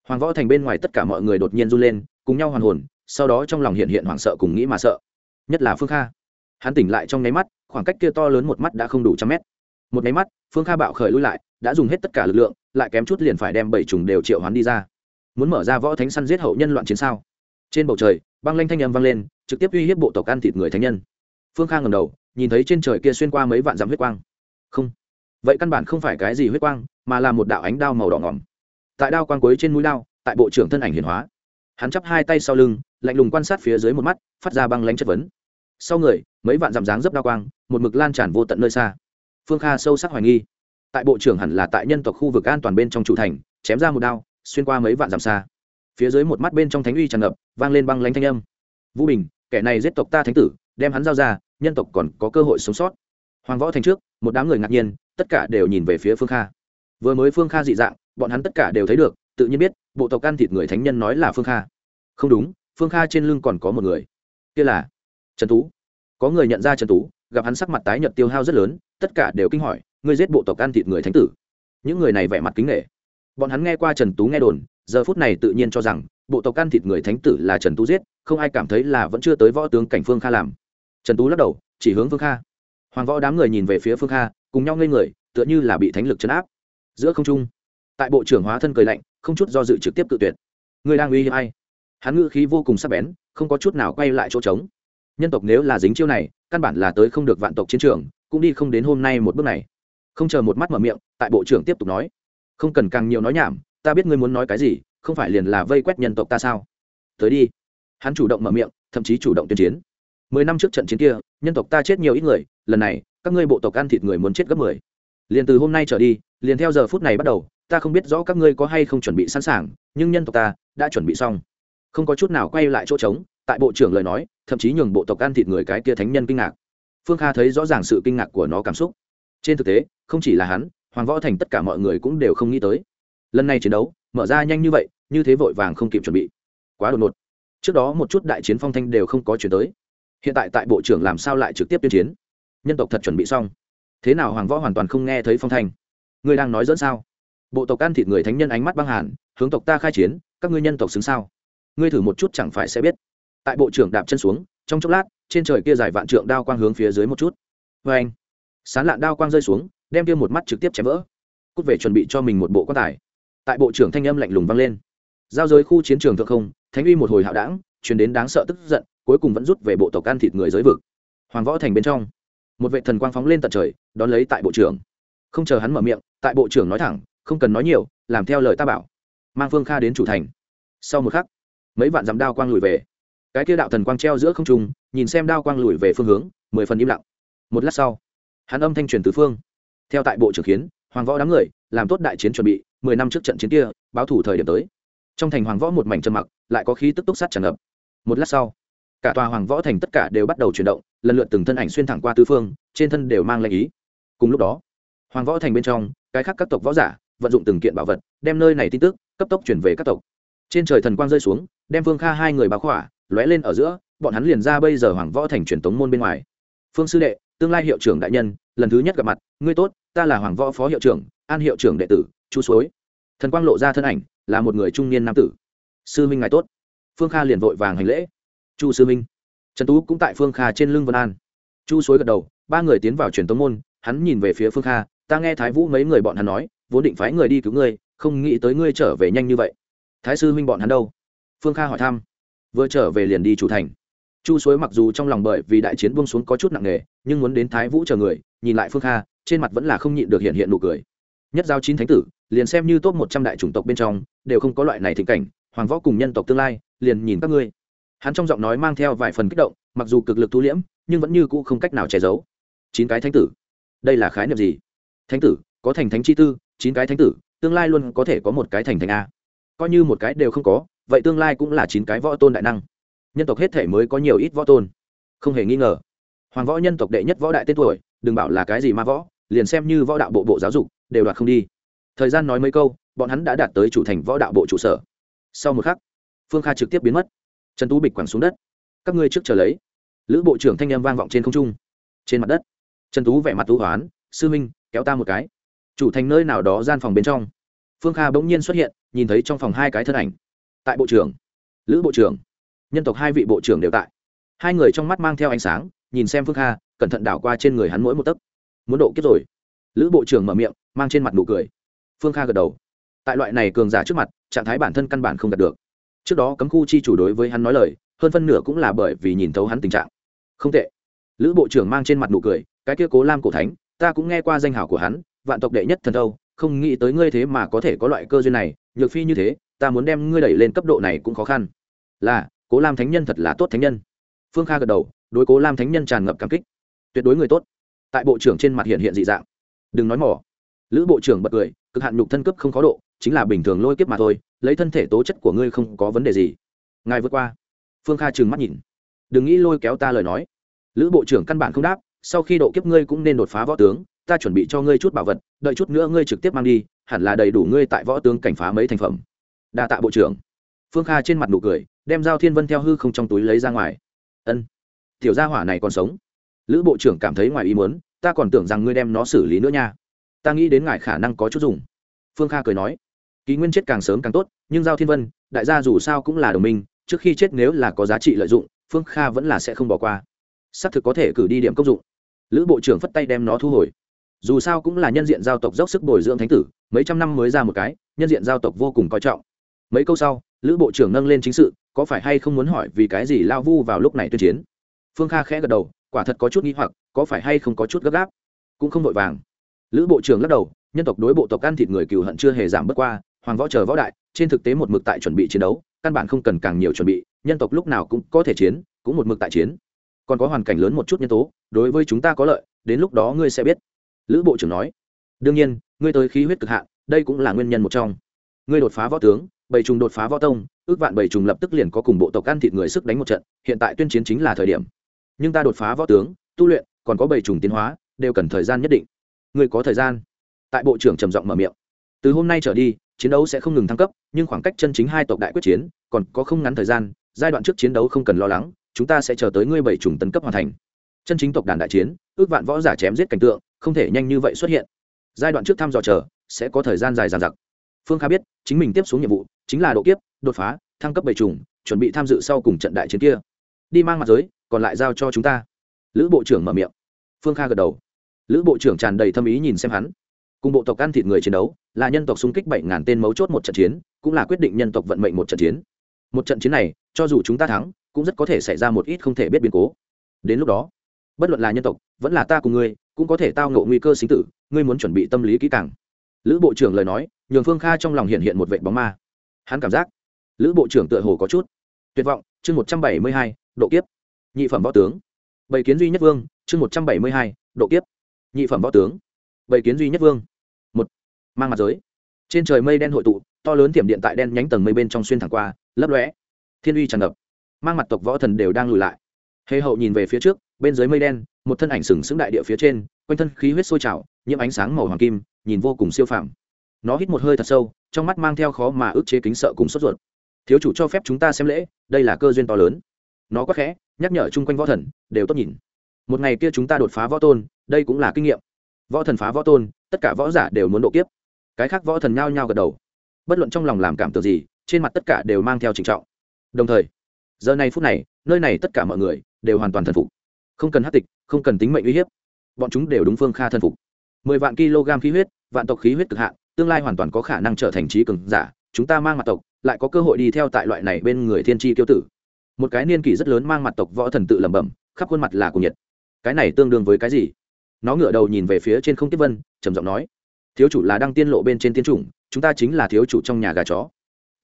Hoàng võ thành bên ngoài tất cả mọi người đột nhiên run lên, cùng nhau hoàn hồn, sau đó trong lòng hiện hiện hoảng sợ cùng nghĩ mà sợ. Nhất là phương kha. Hắn tỉnh lại trong nháy mắt, khoảng cách kia to lớn một mắt đã không đủ trăm mét một máy mắt, phương kha bạo khởi lui lại, đã dùng hết tất cả lực lượng, lại kém chút liền phải đem bảy trùng đều triệu hoán đi ra. Muốn mở ra võ thánh săn giết hậu nhân loạn chiến sao? Trên bầu trời, băng lanh thanh âm vang lên, trực tiếp uy hiếp bộ tộc ăn thịt người thánh nhân. Phương kha ngầm đầu, nhìn thấy trên trời kia xuyên qua mấy vạn dặm huyết quang. Không. Vậy căn bản không phải cái gì huyết quang, mà là một đạo ánh đao màu đỏ ngỏm. Tại đao quang cuối trên mũi đao, tại bộ trưởng thân ảnh hiển hóa. Hắn chắp hai tay sau lưng, lạnh lùng quan sát phía dưới một mắt, phát ra băng lanh chất vấn. Sau người, mấy vạn dặm dáng dấp đao quang, một mực lan tràn vô tận nơi xa phương kha sâu sắc hoài nghi. Tại bộ trưởng hẳn là tại nhân tộc khu vực an toàn bên trong chủ thành, chém ra một đao, xuyên qua mấy vạn dặm xa. Phía dưới một mắt bên trong thánh uy tràn ngập, vang lên băng lanh thanh âm. Vũ bình, kẻ này giết tộc ta thánh tử, đem hắn giao ra, nhân tộc còn có cơ hội sống sót. Hoàng võ thành trước, một đám người ngạc nhiên, tất cả đều nhìn về phía phương kha. Vừa mới phương kha dị dạng, bọn hắn tất cả đều thấy được, tự nhiên biết, bộ tộc ăn thịt người thánh nhân nói là phương kha. Không đúng, phương kha trên lưng còn có một người. Kia là trần tú. Có người nhận ra trần tú, gặp hắn sắc mặt tái nhợt tiêu hao rất lớn tất cả đều kinh hỏi, ngươi giết bộ tộc ăn thịt người thánh tử? Những người này vẻ mặt kính nghệ bọn hắn nghe qua trần tú nghe đồn, giờ phút này tự nhiên cho rằng, bộ tộc ăn thịt người thánh tử là trần tú giết, không ai cảm thấy là vẫn chưa tới võ tướng cảnh phương kha làm. Trần tú lắc đầu, chỉ hướng phương kha. Hoàng võ đám người nhìn về phía phương kha, cùng nhau ngây người, tựa như là bị thánh lực chấn áp. Giữa không trung, tại bộ trưởng hóa thân cười lạnh, không chút do dự trực tiếp tự tuyệt. Người đang uy hiếp ai? Hắn ngữ khí vô cùng sắc bén, không có chút nào quay lại chỗ trống. Nhân tộc nếu là dính chiêu này, căn bản là tới không được vạn tộc chiến trường cũng đi không đến hôm nay một bước này. Không chờ một mắt mở miệng, tại bộ trưởng tiếp tục nói. Không cần càng nhiều nói nhảm, ta biết ngươi muốn nói cái gì, không phải liền là vây quét nhân tộc ta sao? Tới đi. Hắn chủ động mở miệng, thậm chí chủ động tuyên chiến. Mười năm trước trận chiến kia, nhân tộc ta chết nhiều ít người, lần này, các ngươi bộ tộc ăn thịt người muốn chết gấp mười. Liền từ hôm nay trở đi, liền theo giờ phút này bắt đầu, ta không biết rõ các ngươi có hay không chuẩn bị sẵn sàng, nhưng nhân tộc ta đã chuẩn bị xong. Không có chút nào quay lại chỗ trống, tại bộ trưởng lời nói, thậm chí nhường bộ tộc ăn thịt người cái kia thánh nhân kinh ngạc phương kha thấy rõ ràng sự kinh ngạc của nó cảm xúc. Trên thực tế, không chỉ là hắn, hoàng võ thành tất cả mọi người cũng đều không nghĩ tới. Lần này chiến đấu, mở ra nhanh như vậy, như thế vội vàng không kịp chuẩn bị. Quá đột ngột. Trước đó một chút đại chiến phong thanh đều không có chuyển tới. Hiện tại tại bộ trưởng làm sao lại trực tiếp tuyên chiến? Nhân tộc thật chuẩn bị xong. Thế nào hoàng võ hoàn toàn không nghe thấy phong thanh? Ngươi đang nói dẫn sao? Bộ tộc ăn thịt người thánh nhân ánh mắt băng hàn, hướng tộc ta khai chiến, các ngươi nhân tộc xứng sao? Ngươi thử một chút chẳng phải sẽ biết. Tại bộ trưởng đạp chân xuống trong chốc lát, trên trời kia dài vạn trượng đao quang hướng phía dưới một chút. Vê anh, sán lạn đao quang rơi xuống, đem kia một mắt trực tiếp chém vỡ. Cút về chuẩn bị cho mình một bộ quan tài. Tại bộ trưởng thanh âm lạnh lùng vang lên. Giao giới khu chiến trường thượng không, thánh uy một hồi hạo đảng chuyển đến đáng sợ tức giận, cuối cùng vẫn rút về bộ tộc ăn thịt người giới vực. Hoàng võ thành bên trong, một vệ thần quang phóng lên tận trời, đón lấy tại bộ trưởng. Không chờ hắn mở miệng, tại bộ trưởng nói thẳng, không cần nói nhiều, làm theo lời ta bảo. Mang phương kha đến chủ thành. Sau một khắc, mấy vạn dặm đao quang lùi về cái kia đạo thần quang treo giữa không trung, nhìn xem đao quang lùi về phương hướng, mười phần im lặng. Một lát sau, hắn âm thanh truyền tứ phương. Theo tại bộ trưởng khiến, hoàng võ đám người, làm tốt đại chiến chuẩn bị, mười năm trước trận chiến kia, báo thủ thời điểm tới. Trong thành hoàng võ một mảnh trầm mặc, lại có khí tức túc sát tràn ngập. Một lát sau, cả tòa hoàng võ thành tất cả đều bắt đầu chuyển động, lần lượt từng thân ảnh xuyên thẳng qua tư phương, trên thân đều mang lệnh ý. Cùng lúc đó, hoàng võ thành bên trong, cái khác các tộc võ giả, vận dụng từng kiện bảo vật, đem nơi này tin tức cấp tốc chuyển về các tộc. Trên trời thần quang rơi xuống, đem vương kha hai người báo khỏa lóe lên ở giữa, bọn hắn liền ra bây giờ hoàng võ thành truyền tống môn bên ngoài. Phương sư đệ, tương lai hiệu trưởng đại nhân, lần thứ nhất gặp mặt, ngươi tốt, ta là hoàng võ phó hiệu trưởng, an hiệu trưởng đệ tử, chu suối. Thần quang lộ ra thân ảnh, là một người trung niên nam tử. Sư minh ngài tốt. Phương kha liền vội vàng hành lễ. Chu sư minh trần tú cũng tại phương kha trên lưng vân an. Chu suối gật đầu, ba người tiến vào truyền tống môn, hắn nhìn về phía phương kha, ta nghe thái vũ mấy người bọn hắn nói, vốn định phái người đi cứu ngươi, không nghĩ tới ngươi trở về nhanh như vậy. Thái sư minh bọn hắn đâu? Phương kha hỏi thăm vừa trở về liền đi chủ thành. Chu suối mặc dù trong lòng bởi vì đại chiến buông xuống có chút nặng nề, nhưng muốn đến thái vũ chờ người, nhìn lại phương kha, trên mặt vẫn là không nhịn được hiện hiện nụ cười. Nhất giao chín thánh tử, liền xem như top một trăm đại chủng tộc bên trong, đều không có loại này thịnh cảnh, hoàng võ cùng nhân tộc tương lai, liền nhìn các ngươi. Hắn trong giọng nói mang theo vài phần kích động, mặc dù cực lực thu liễm, nhưng vẫn như cũ không cách nào che giấu. Chín cái thánh tử, đây là khái niệm gì? Thánh tử, có thành thánh chi tư, chín cái thánh tử, tương lai luôn có thể có một cái thành thành a. Coi như một cái đều không có vậy tương lai cũng là chín cái võ tôn đại năng. Nhân tộc hết thể mới có nhiều ít võ tôn. Không hề nghi ngờ. Hoàng võ nhân tộc đệ nhất võ đại tên tuổi, đừng bảo là cái gì ma võ, liền xem như võ đạo bộ bộ giáo dục, đều đoạt không đi. Thời gian nói mấy câu, bọn hắn đã đạt tới chủ thành võ đạo bộ trụ sở. Sau một khắc, phương kha trực tiếp biến mất. Trần tú bịch quẳng xuống đất. Các ngươi trước chờ lấy. Lữ bộ trưởng thanh em vang vọng trên không trung. Trên mặt đất, trần tú vẻ mặt tú hoán, sư minh, kéo ta một cái. Chủ thành nơi nào đó gian phòng bên trong. Phương kha bỗng nhiên xuất hiện, nhìn thấy trong phòng hai cái thân ảnh tại bộ trưởng, lữ bộ trưởng, nhân tộc hai vị bộ trưởng đều tại. Hai người trong mắt mang theo ánh sáng, nhìn xem phương kha, cẩn thận đảo qua trên người hắn mỗi một tấc. Muốn độ kiếp rồi. Lữ bộ trưởng mở miệng, mang trên mặt nụ cười. Phương kha gật đầu. Tại loại này cường giả trước mặt, trạng thái bản thân căn bản không đạt được. Trước đó cấm khu chi chủ đối với hắn nói lời, hơn phân nửa cũng là bởi vì nhìn thấu hắn tình trạng. Không tệ. Lữ bộ trưởng mang trên mặt nụ cười, cái kia cố lam cổ thánh, ta cũng nghe qua danh hảo của hắn, vạn tộc đệ nhất thần thâu không nghĩ tới ngươi thế mà có thể có loại cơ duyên này, nhược phi như thế, ta muốn đem ngươi đẩy lên cấp độ này cũng khó khăn. Là, cố lam thánh nhân thật là tốt thánh nhân. Phương kha gật đầu, đối cố lam thánh nhân tràn ngập cảm kích. Tuyệt đối người tốt. Tại bộ trưởng trên mặt hiện hiện dị dạng. Đừng nói mỏ lữ bộ trưởng bật cười, cực hạn nhục thân cấp không khó độ, chính là bình thường lôi kiếp mà thôi, lấy thân thể tố chất của ngươi không có vấn đề gì. Ngài vượt qua. Phương kha trừng mắt nhìn. Đừng nghĩ lôi kéo ta lời nói. Lữ bộ trưởng căn bản không đáp, sau khi độ kiếp ngươi cũng nên đột phá võ tướng ta chuẩn bị cho ngươi chút bảo vật, đợi chút nữa ngươi trực tiếp mang đi, hẳn là đầy đủ ngươi tại võ tướng cảnh phá mấy thành phẩm. Đa tạ bộ trưởng. Phương kha trên mặt nụ cười, đem dao thiên vân theo hư không trong túi lấy ra ngoài. Ân, tiểu gia hỏa này còn sống. Lữ bộ trưởng cảm thấy ngoài ý muốn, ta còn tưởng rằng ngươi đem nó xử lý nữa nha. Ta nghĩ đến ngài khả năng có chút dùng. Phương kha cười nói, ký nguyên chết càng sớm càng tốt, nhưng giao thiên vân, đại gia dù sao cũng là đồng minh, trước khi chết nếu là có giá trị lợi dụng, phương kha vẫn là sẽ không bỏ qua. Xác thực có thể cử đi điểm công dụng. Lữ bộ trưởng phất tay đem nó thu hồi dù sao cũng là nhân diện giao tộc dốc sức bồi dưỡng thánh tử, mấy trăm năm mới ra một cái, nhân diện giao tộc vô cùng coi trọng. Mấy câu sau, lữ bộ trưởng nâng lên chính sự, có phải hay không muốn hỏi vì cái gì lao vu vào lúc này tuyên chiến? Phương kha khẽ gật đầu, quả thật có chút nghi hoặc, có phải hay không có chút gấp gáp? Cũng không vội vàng. Lữ bộ trưởng lắc đầu, nhân tộc đối bộ tộc ăn thịt người cừu hận chưa hề giảm bớt qua, hoàng võ chờ võ đại, trên thực tế một mực tại chuẩn bị chiến đấu, căn bản không cần càng nhiều chuẩn bị, nhân tộc lúc nào cũng có thể chiến, cũng một mực tại chiến. Còn có hoàn cảnh lớn một chút nhân tố, đối với chúng ta có lợi, đến lúc đó ngươi sẽ biết lữ bộ trưởng nói, đương nhiên, ngươi tới khí huyết cực hạn, đây cũng là nguyên nhân một trong. Ngươi đột phá võ tướng bảy trùng đột phá võ tông, ước vạn bảy trùng lập tức liền có cùng bộ tộc ăn thịt người sức đánh một trận, hiện tại tuyên chiến chính là thời điểm. Nhưng ta đột phá võ tướng, tu luyện, còn có bảy trùng tiến hóa, đều cần thời gian nhất định. Ngươi có thời gian? Tại bộ trưởng trầm giọng mở miệng. Từ hôm nay trở đi, chiến đấu sẽ không ngừng thăng cấp, nhưng khoảng cách chân chính hai tộc đại quyết chiến, còn có không ngắn thời gian, giai đoạn trước chiến đấu không cần lo lắng, chúng ta sẽ chờ tới ngươi bảy trùng tấn cấp hoàn thành chân chính tộc đàn đại chiến, ước vạn võ giả chém giết cảnh tượng, không thể nhanh như vậy xuất hiện. Giai đoạn trước thăm dò chờ, sẽ có thời gian dài dàn giặc phương kha biết, chính mình tiếp xuống nhiệm vụ chính là độ kiếp, đột phá, thăng cấp bầy trùng chuẩn bị tham dự sau cùng trận đại chiến kia. Đi mang mặt giới, còn lại giao cho chúng ta. Lữ bộ trưởng mở miệng. Phương kha gật đầu. Lữ bộ trưởng tràn đầy thâm ý nhìn xem hắn. Cùng bộ tộc ăn thịt người chiến đấu, là nhân tộc xung kích bảy ngàn tên mấu chốt một trận chiến, cũng là quyết định nhân tộc vận mệnh một trận chiến. Một trận chiến này, cho dù chúng ta thắng, cũng rất có thể xảy ra một ít không thể biết biến cố. Đến lúc đó bất luận là nhân tộc, vẫn là ta cùng ngươi, cũng có thể tao ngộ nguy cơ sinh tử, ngươi muốn chuẩn bị tâm lý kỹ càng. Lữ bộ trưởng lời nói, nhường phương kha trong lòng hiện hiện một vệ bóng ma. Hắn cảm giác, lữ bộ trưởng tựa hồ có chút tuyệt vọng. Chương một trăm bảy mươi hai, độ kiếp. Nhị phẩm võ tướng. Bảy kiến duy nhất vương, chương một trăm bảy mươi hai, độ kiếp. Nhị phẩm võ tướng. Bảy kiến duy nhất vương. Một. Mang mặt giới. Trên trời mây đen hội tụ, to lớn tiềm điện tại đen nhánh tầng mây bên trong xuyên thẳng qua, lấp lóe. Thiên uy tràn ngập. Mang mặt tộc võ thần đều đang lùi lại. Hề hậu nhìn về phía trước bên dưới mây đen, một thân ảnh sừng sững đại địa phía trên, quanh thân khí huyết sôi trào, nhiễm ánh sáng màu hoàng kim, nhìn vô cùng siêu phàm. Nó hít một hơi thật sâu, trong mắt mang theo khó mà ức chế kính sợ cùng sốt ruột. Thiếu chủ cho phép chúng ta xem lễ, đây là cơ duyên to lớn. Nó quá khẽ, nhắc nhở chung quanh võ thần, đều tốt nhìn. Một ngày kia chúng ta đột phá võ tôn, đây cũng là kinh nghiệm. Võ thần phá võ tôn, tất cả võ giả đều muốn độ kiếp. Cái khác võ thần nhao nhao gật đầu. Bất luận trong lòng làm cảm tưởng gì, trên mặt tất cả đều mang theo trịnh trọng. Đồng thời, giờ này phút này, nơi này tất cả mọi người đều hoàn toàn thần phục không cần hát tịch, không cần tính mệnh uy hiếp. Bọn chúng đều đúng phương kha thân phục. Mười vạn kg khí huyết, vạn tộc khí huyết cực hạn, tương lai hoàn toàn có khả năng trở thành trí cường giả, chúng ta mang mặt tộc, lại có cơ hội đi theo tại loại này bên người thiên tri tiêu tử. Một cái niên kỷ rất lớn mang mặt tộc võ thần tự lẩm bẩm, khắp khuôn mặt là cùng nhiệt. Cái này tương đương với cái gì? Nó ngửa đầu nhìn về phía trên không tiếp vân, trầm giọng nói, thiếu chủ là đăng tiên lộ bên trên tiên chủng, chúng ta chính là thiếu chủ trong nhà gà chó.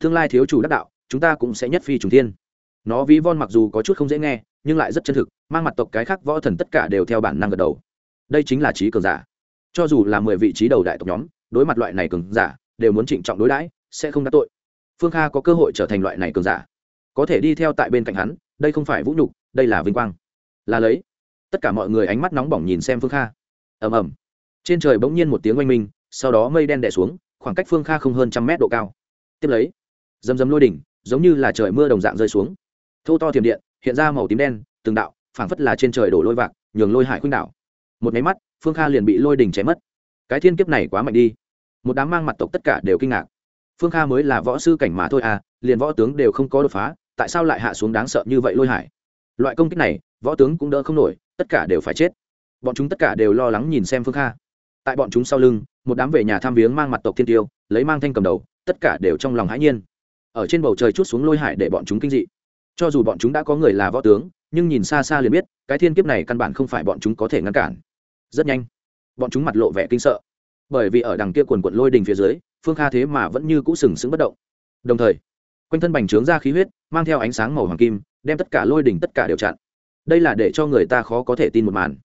Tương lai thiếu chủ đắc đạo, chúng ta cũng sẽ nhất phi trùng thiên. Nó ví von mặc dù có chút không dễ nghe nhưng lại rất chân thực, mang mặt tộc cái khác võ thần tất cả đều theo bản năng gật đầu. Đây chính là trí cường giả. Cho dù là mười vị trí đầu đại tộc nhóm, đối mặt loại này cường giả, đều muốn trịnh trọng đối đãi, sẽ không đắc tội. Phương kha có cơ hội trở thành loại này cường giả. Có thể đi theo tại bên cạnh hắn, đây không phải vũ nhục, đây là vinh quang. Là lấy. Tất cả mọi người ánh mắt nóng bỏng nhìn xem phương kha. Ầm ầm. Trên trời bỗng nhiên một tiếng oanh minh, sau đó mây đen đẻ xuống, khoảng cách phương kha không hơn trăm mét độ cao. Tiếp lấy dầm dầm lôi đỉnh, giống như là trời mưa đồng dạng rơi xuống. Thô to thiểm điện hiện ra màu tím đen, từng đạo, phảng phất là trên trời đổ lôi vạc, nhường lôi hải khuynh đảo. Một máy mắt, phương kha liền bị lôi đỉnh chém mất. Cái thiên kiếp này quá mạnh đi. Một đám mang mặt tộc tất cả đều kinh ngạc. Phương kha mới là võ sư cảnh mà thôi à liền võ tướng đều không có đột phá, tại sao lại hạ xuống đáng sợ như vậy lôi hải? Loại công kích này, võ tướng cũng đỡ không nổi, tất cả đều phải chết. Bọn chúng tất cả đều lo lắng nhìn xem phương kha. Tại bọn chúng sau lưng, một đám về nhà tham viếng mang mặt tộc thiên tiêu, lấy mang thanh cầm đầu, tất cả đều trong lòng hãi nhiên. Ở trên bầu trời chút xuống lôi hải để bọn chúng kinh dị cho dù bọn chúng đã có người là võ tướng, nhưng nhìn xa xa liền biết, cái thiên kiếp này căn bản không phải bọn chúng có thể ngăn cản. Rất nhanh, bọn chúng mặt lộ vẻ kinh sợ. Bởi vì ở đằng kia quần quận lôi đình phía dưới, phương kha thế mà vẫn như cũ sừng sững bất động. Đồng thời, quanh thân bành trướng ra khí huyết, mang theo ánh sáng màu hoàng kim, đem tất cả lôi đỉnh tất cả đều chặn. Đây là để cho người ta khó có thể tin một màn.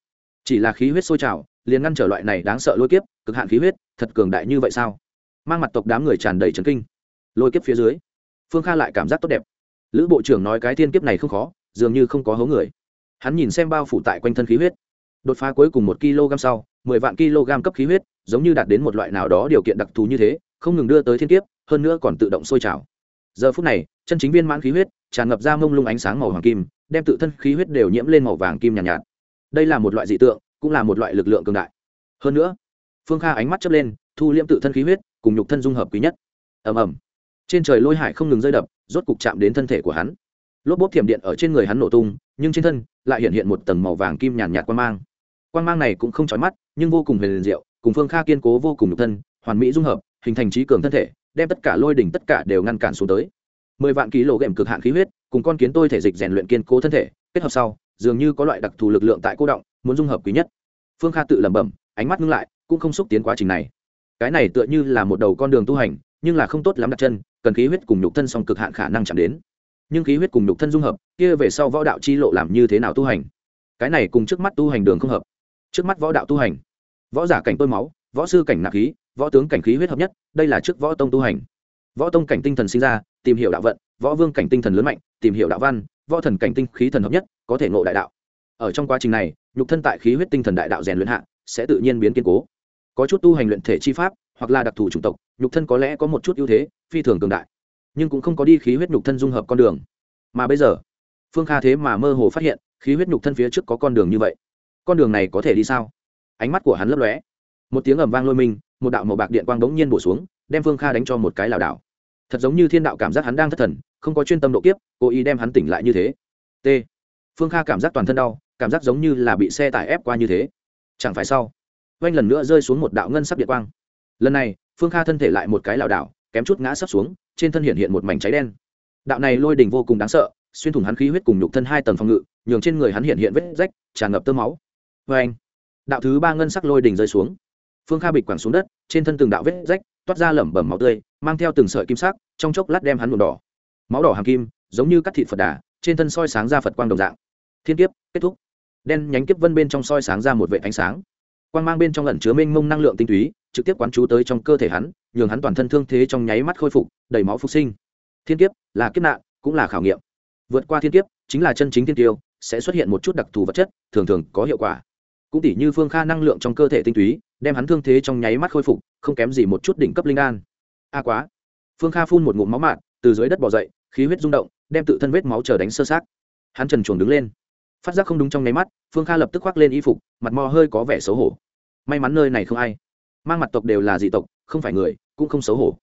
Chỉ là khí huyết sôi trào, liền ngăn trở loại này đáng sợ lôi kiếp, cực hạn khí huyết, thật cường đại như vậy sao? Mang mặt tộc đám người tràn đầy trấn kinh. Lôi kiếp phía dưới, phương kha lại cảm giác tốt đẹp lữ bộ trưởng nói cái thiên kiếp này không khó dường như không có hố người. Hắn nhìn xem bao phủ tại quanh thân khí huyết. Đột phá cuối cùng một kg sau mười vạn kg cấp khí huyết giống như đạt đến một loại nào đó điều kiện đặc thù như thế không ngừng đưa tới thiên kiếp hơn nữa còn tự động sôi trào. Giờ phút này chân chính viên mãn khí huyết tràn ngập ra mông lung ánh sáng màu hoàng kim đem tự thân khí huyết đều nhiễm lên màu vàng kim nhàn nhạt, nhạt. Đây là một loại dị tượng cũng là một loại lực lượng cường đại. Hơn nữa phương kha ánh mắt chấp lên thu liễm tự thân khí huyết cùng nhục thân dung hợp quý nhất. Ầm ầm. Trên trời lôi hải không ngừng rơi đập rốt cục chạm đến thân thể của hắn. Lốp bốp thiểm điện ở trên người hắn nổ tung, nhưng trên thân lại hiện hiện một tầng màu vàng kim nhàn nhạt quan mang. Quan mang này cũng không chói mắt, nhưng vô cùng huyền diệu, cùng phương kha kiên cố vô cùng nhục thân, hoàn mỹ dung hợp, hình thành trí cường thân thể, đem tất cả lôi đỉnh tất cả đều ngăn cản xuống tới. Mười vạn ký lộ ghệm cực hạn khí huyết, cùng con kiến tôi thể dịch rèn luyện kiên cố thân thể, kết hợp sau, dường như có loại đặc thù lực lượng tại cô động, muốn dung hợp quý nhất. Phương kha tự lẩm bẩm, ánh mắt ngưng lại, cũng không xúc tiến quá trình này. Cái này tựa như là một đầu con đường tu hành, nhưng là không tốt lắm đặt chân cần khí huyết cùng nhục thân song cực hạn khả năng chạm đến. Nhưng khí huyết cùng nhục thân dung hợp, kia về sau võ đạo chi lộ làm như thế nào tu hành? Cái này cùng trước mắt tu hành đường không hợp. Trước mắt võ đạo tu hành, võ giả cảnh tôi máu, võ sư cảnh nạp khí, võ tướng cảnh khí huyết hợp nhất, đây là trước võ tông tu hành. Võ tông cảnh tinh thần sinh ra, tìm hiểu đạo vận, võ vương cảnh tinh thần lớn mạnh, tìm hiểu đạo văn, võ thần cảnh tinh khí thần hợp nhất, có thể ngộ đại đạo. Ở trong quá trình này, nhục thân tại khí huyết tinh thần đại đạo rèn luyện hạ, sẽ tự nhiên biến kiên cố. Có chút tu hành luyện thể chi pháp hoặc là đặc thù chủng tộc, nhục thân có lẽ có một chút ưu thế, phi thường cường đại, nhưng cũng không có đi khí huyết nhục thân dung hợp con đường. Mà bây giờ, phương kha thế mà mơ hồ phát hiện, khí huyết nhục thân phía trước có con đường như vậy. Con đường này có thể đi sao? Ánh mắt của hắn lấp lóe. Một tiếng ầm vang lôi mình, một đạo màu bạc điện quang đống nhiên bổ xuống, đem phương kha đánh cho một cái lảo đảo. Thật giống như thiên đạo cảm giác hắn đang thất thần, không có chuyên tâm độ kiếp, cố ý đem hắn tỉnh lại như thế. T. Phương kha cảm giác toàn thân đau, cảm giác giống như là bị xe tải ép qua như thế. Chẳng phải sau oanh lần nữa rơi xuống một đạo ngân sắc điện quang lần này, phương kha thân thể lại một cái lảo đảo, kém chút ngã sấp xuống, trên thân hiện hiện một mảnh cháy đen. Đạo này lôi đình vô cùng đáng sợ, xuyên thủng hắn khí huyết cùng nhục thân hai tầng phòng ngự, nhường trên người hắn hiện hiện vết rách, tràn ngập tơ máu. Vê anh, đạo thứ ba ngân sắc lôi đình rơi xuống. Phương kha bịch quẳng xuống đất, trên thân từng đạo vết rách, toát ra lẩm bẩm máu tươi, mang theo từng sợi kim sắc, trong chốc lát đem hắn nhuộm đỏ. Máu đỏ hàng kim, giống như cắt thịt phật đà, trên thân soi sáng ra phật quang đồng dạng. Thiên kiếp, kết thúc. Đen nhánh kiếp vân bên trong soi sáng ra một vệ ánh sáng. Quang mang bên trong ẩn chứa mênh mông năng lượng tinh túy trực tiếp quán chú tới trong cơ thể hắn, nhường hắn toàn thân thương thế trong nháy mắt khôi phục, đầy máu phục sinh. Thiên kiếp là kiếp nạn, cũng là khảo nghiệm. Vượt qua thiên kiếp, chính là chân chính thiên tiêu, sẽ xuất hiện một chút đặc thù vật chất, thường thường có hiệu quả. Cũng tỷ như phương kha năng lượng trong cơ thể tinh túy, đem hắn thương thế trong nháy mắt khôi phục, không kém gì một chút đỉnh cấp linh đan. A quá. Phương kha phun một ngụm máu mạn từ dưới đất bỏ dậy, khí huyết rung động, đem tự thân vết máu chờ đánh sơ sát hắn trần chuồng đứng lên. Phát giác không đúng trong nháy mắt, phương kha lập tức khoác lên y phục, mặt mò hơi có vẻ xấu hổ. May mắn nơi này không ai mang mặt tộc đều là dị tộc, không phải người, cũng không xấu hổ.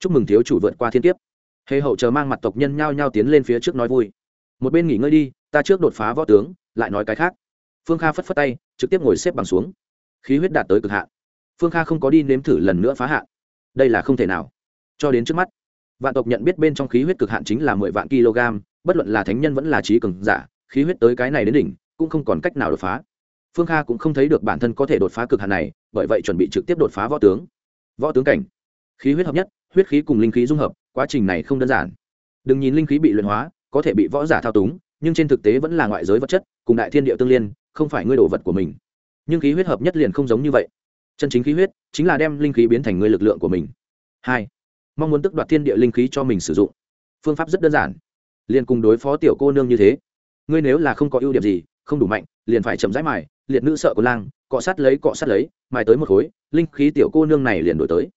Chúc mừng thiếu chủ vượt qua thiên kiếp. Hề hậu chờ mang mặt tộc nhân nhao nhao tiến lên phía trước nói vui. Một bên nghỉ ngơi đi, ta trước đột phá võ tướng, lại nói cái khác. Phương kha phất phất tay, trực tiếp ngồi xếp bằng xuống. Khí huyết đạt tới cực hạn. Phương kha không có đi nếm thử lần nữa phá hạn. Đây là không thể nào. Cho đến trước mắt, vạn tộc nhận biết bên trong khí huyết cực hạn chính là mười vạn kg, bất luận là thánh nhân vẫn là trí cường giả, khí huyết tới cái này đến đỉnh, cũng không còn cách nào đột phá. Phương kha cũng không thấy được bản thân có thể đột phá cực hạn này bởi vậy chuẩn bị trực tiếp đột phá võ tướng. Võ tướng cảnh, khí huyết hợp nhất, huyết khí cùng linh khí dung hợp, quá trình này không đơn giản. Đừng nhìn linh khí bị luyện hóa, có thể bị võ giả thao túng, nhưng trên thực tế vẫn là ngoại giới vật chất, cùng đại thiên địa tương liên, không phải ngươi đồ vật của mình. Nhưng khí huyết hợp nhất liền không giống như vậy. Chân chính khí huyết chính là đem linh khí biến thành ngươi lực lượng của mình. Hai, mong muốn tức đoạt thiên địa linh khí cho mình sử dụng. Phương pháp rất đơn giản. Liền cùng đối phó tiểu cô nương như thế. Ngươi nếu là không có ưu điểm gì, không đủ mạnh, liền phải chậm rãi mài liệt nữ sợ của lang, cọ sát lấy, cọ sát lấy mai tới một khối, linh khí tiểu cô nương này liền đổi tới.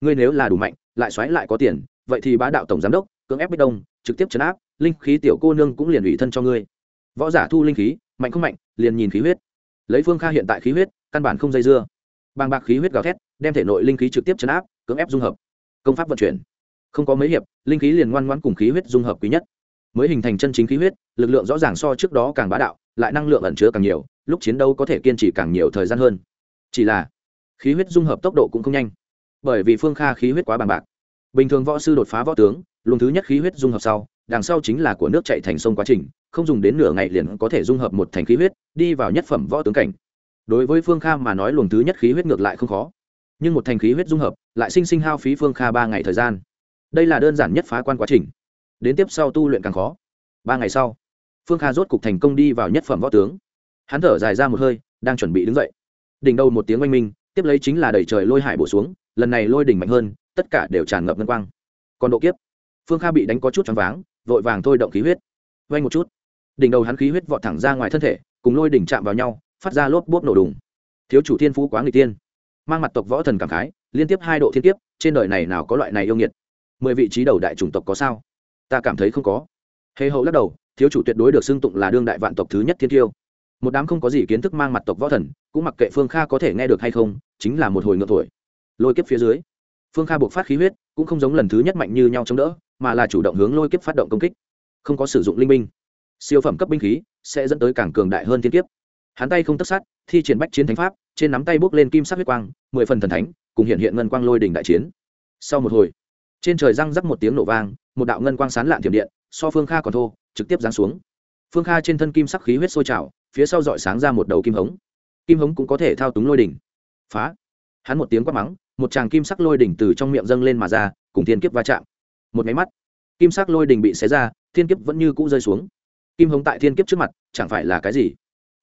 Ngươi nếu là đủ mạnh, lại xoáy lại có tiền, vậy thì bá đạo tổng giám đốc, cưỡng ép bích đông, trực tiếp chấn áp, linh khí tiểu cô nương cũng liền ủy thân cho ngươi. Võ giả thu linh khí, mạnh không mạnh, liền nhìn khí huyết. Lấy phương kha hiện tại khí huyết, căn bản không dây dưa. Bàng bạc khí huyết gào thét, đem thể nội linh khí trực tiếp chấn áp, cưỡng ép dung hợp. Công pháp vận chuyển. Không có mấy hiệp, linh khí liền ngoan ngoãn cùng khí huyết dung hợp quý nhất. Mới hình thành chân chính khí huyết, lực lượng rõ ràng so trước đó càng bá đạo, lại năng lượng ẩn chứa càng nhiều lúc chiến đấu có thể kiên trì càng nhiều thời gian hơn. Chỉ là, khí huyết dung hợp tốc độ cũng không nhanh, bởi vì phương kha khí huyết quá bằng bạc. Bình thường võ sư đột phá võ tướng, luồng thứ nhất khí huyết dung hợp sau, đằng sau chính là của nước chạy thành sông quá trình, không dùng đến nửa ngày liền có thể dung hợp một thành khí huyết, đi vào nhất phẩm võ tướng cảnh. Đối với phương kha mà nói luồng thứ nhất khí huyết ngược lại không khó, nhưng một thành khí huyết dung hợp lại sinh sinh hao phí phương kha ba ngày thời gian. Đây là đơn giản nhất phá quan quá trình. Đến tiếp sau tu luyện càng khó. Ba ngày sau, phương kha rốt cục thành công đi vào nhất phẩm võ tướng hắn thở dài ra một hơi, đang chuẩn bị đứng dậy. Đỉnh đầu một tiếng oanh minh, tiếp lấy chính là đẩy trời lôi hải bổ xuống, lần này lôi đỉnh mạnh hơn, tất cả đều tràn ngập ngân quang. Còn độ kiếp. Phương kha bị đánh có chút choáng váng, vội vàng thôi động khí huyết. Oanh một chút. Đỉnh đầu hắn khí huyết vọt thẳng ra ngoài thân thể, cùng lôi đỉnh chạm vào nhau, phát ra lốp bốp nổ đùng. Thiếu chủ thiên phú quá người tiên mang mặt tộc võ thần cảm khái, liên tiếp hai độ thiên kiếp, trên đời này nào có loại này yêu nghiệt? Mười vị trí đầu đại chủng tộc có sao? Ta cảm thấy không có. Hề hậu lắc đầu, thiếu chủ tuyệt đối được xưng tụng là đương đại vạn tộc thứ nhất thiên tiêu một đám không có gì kiến thức mang mặt tộc võ thần, cũng mặc kệ phương kha có thể nghe được hay không, chính là một hồi ngược thổi lôi kiếp phía dưới, phương kha buộc phát khí huyết, cũng không giống lần thứ nhất mạnh như nhau chống đỡ, mà là chủ động hướng lôi kiếp phát động công kích. Không có sử dụng linh binh, siêu phẩm cấp binh khí sẽ dẫn tới càng cường đại hơn thiên kiếp. Hắn tay không tất sát, thi triển bách chiến thánh pháp, trên nắm tay bốc lên kim sắc huyết quang, mười phần thần thánh, cùng hiện hiện ngân quang lôi đỉnh đại chiến. Sau một hồi, trên trời răng rắc một tiếng nổ vang, một đạo ngân quang sán lạn thiểm điện, so phương kha còn thô, trực tiếp giáng xuống. Phương kha trên thân kim sắc khí huyết sôi trào phía sau dọi sáng ra một đầu kim hống. Kim hống cũng có thể thao túng lôi đỉnh. Phá. Hắn một tiếng quát mắng, một tràng kim sắc lôi đỉnh từ trong miệng dâng lên mà ra, cùng thiên kiếp va chạm. Một máy mắt, kim sắc lôi đỉnh bị xé ra, thiên kiếp vẫn như cũ rơi xuống. Kim hống tại thiên kiếp trước mặt, chẳng phải là cái gì?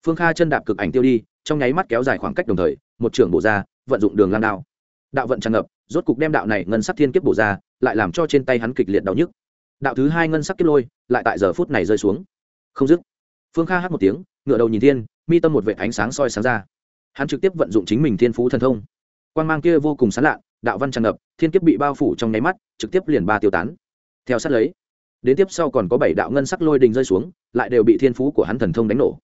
Phương kha chân đạp cực ảnh tiêu đi, trong nháy mắt kéo dài khoảng cách đồng thời, một trưởng bổ ra, vận dụng đường lan đao. Đạo vận tràn ngập, rốt cục đem đạo này ngân sắc thiên kiếp bổ ra, lại làm cho trên tay hắn kịch liệt đau nhức. Đạo thứ hai ngân sắc kiếp lôi, lại tại giờ phút này rơi xuống. Không dứt. Phương kha hát một tiếng ngựa đầu nhìn thiên, mi tâm một vệ ánh sáng soi sáng ra. Hắn trực tiếp vận dụng chính mình thiên phú thần thông. Quan g mang kia vô cùng sán lạ, đạo văn tràn ngập, thiên kiếp bị bao phủ trong nháy mắt, trực tiếp liền ba tiêu tán. Theo sát lấy, đến tiếp sau còn có bảy đạo ngân sắc lôi đình rơi xuống, lại đều bị thiên phú của hắn thần thông đánh nổ.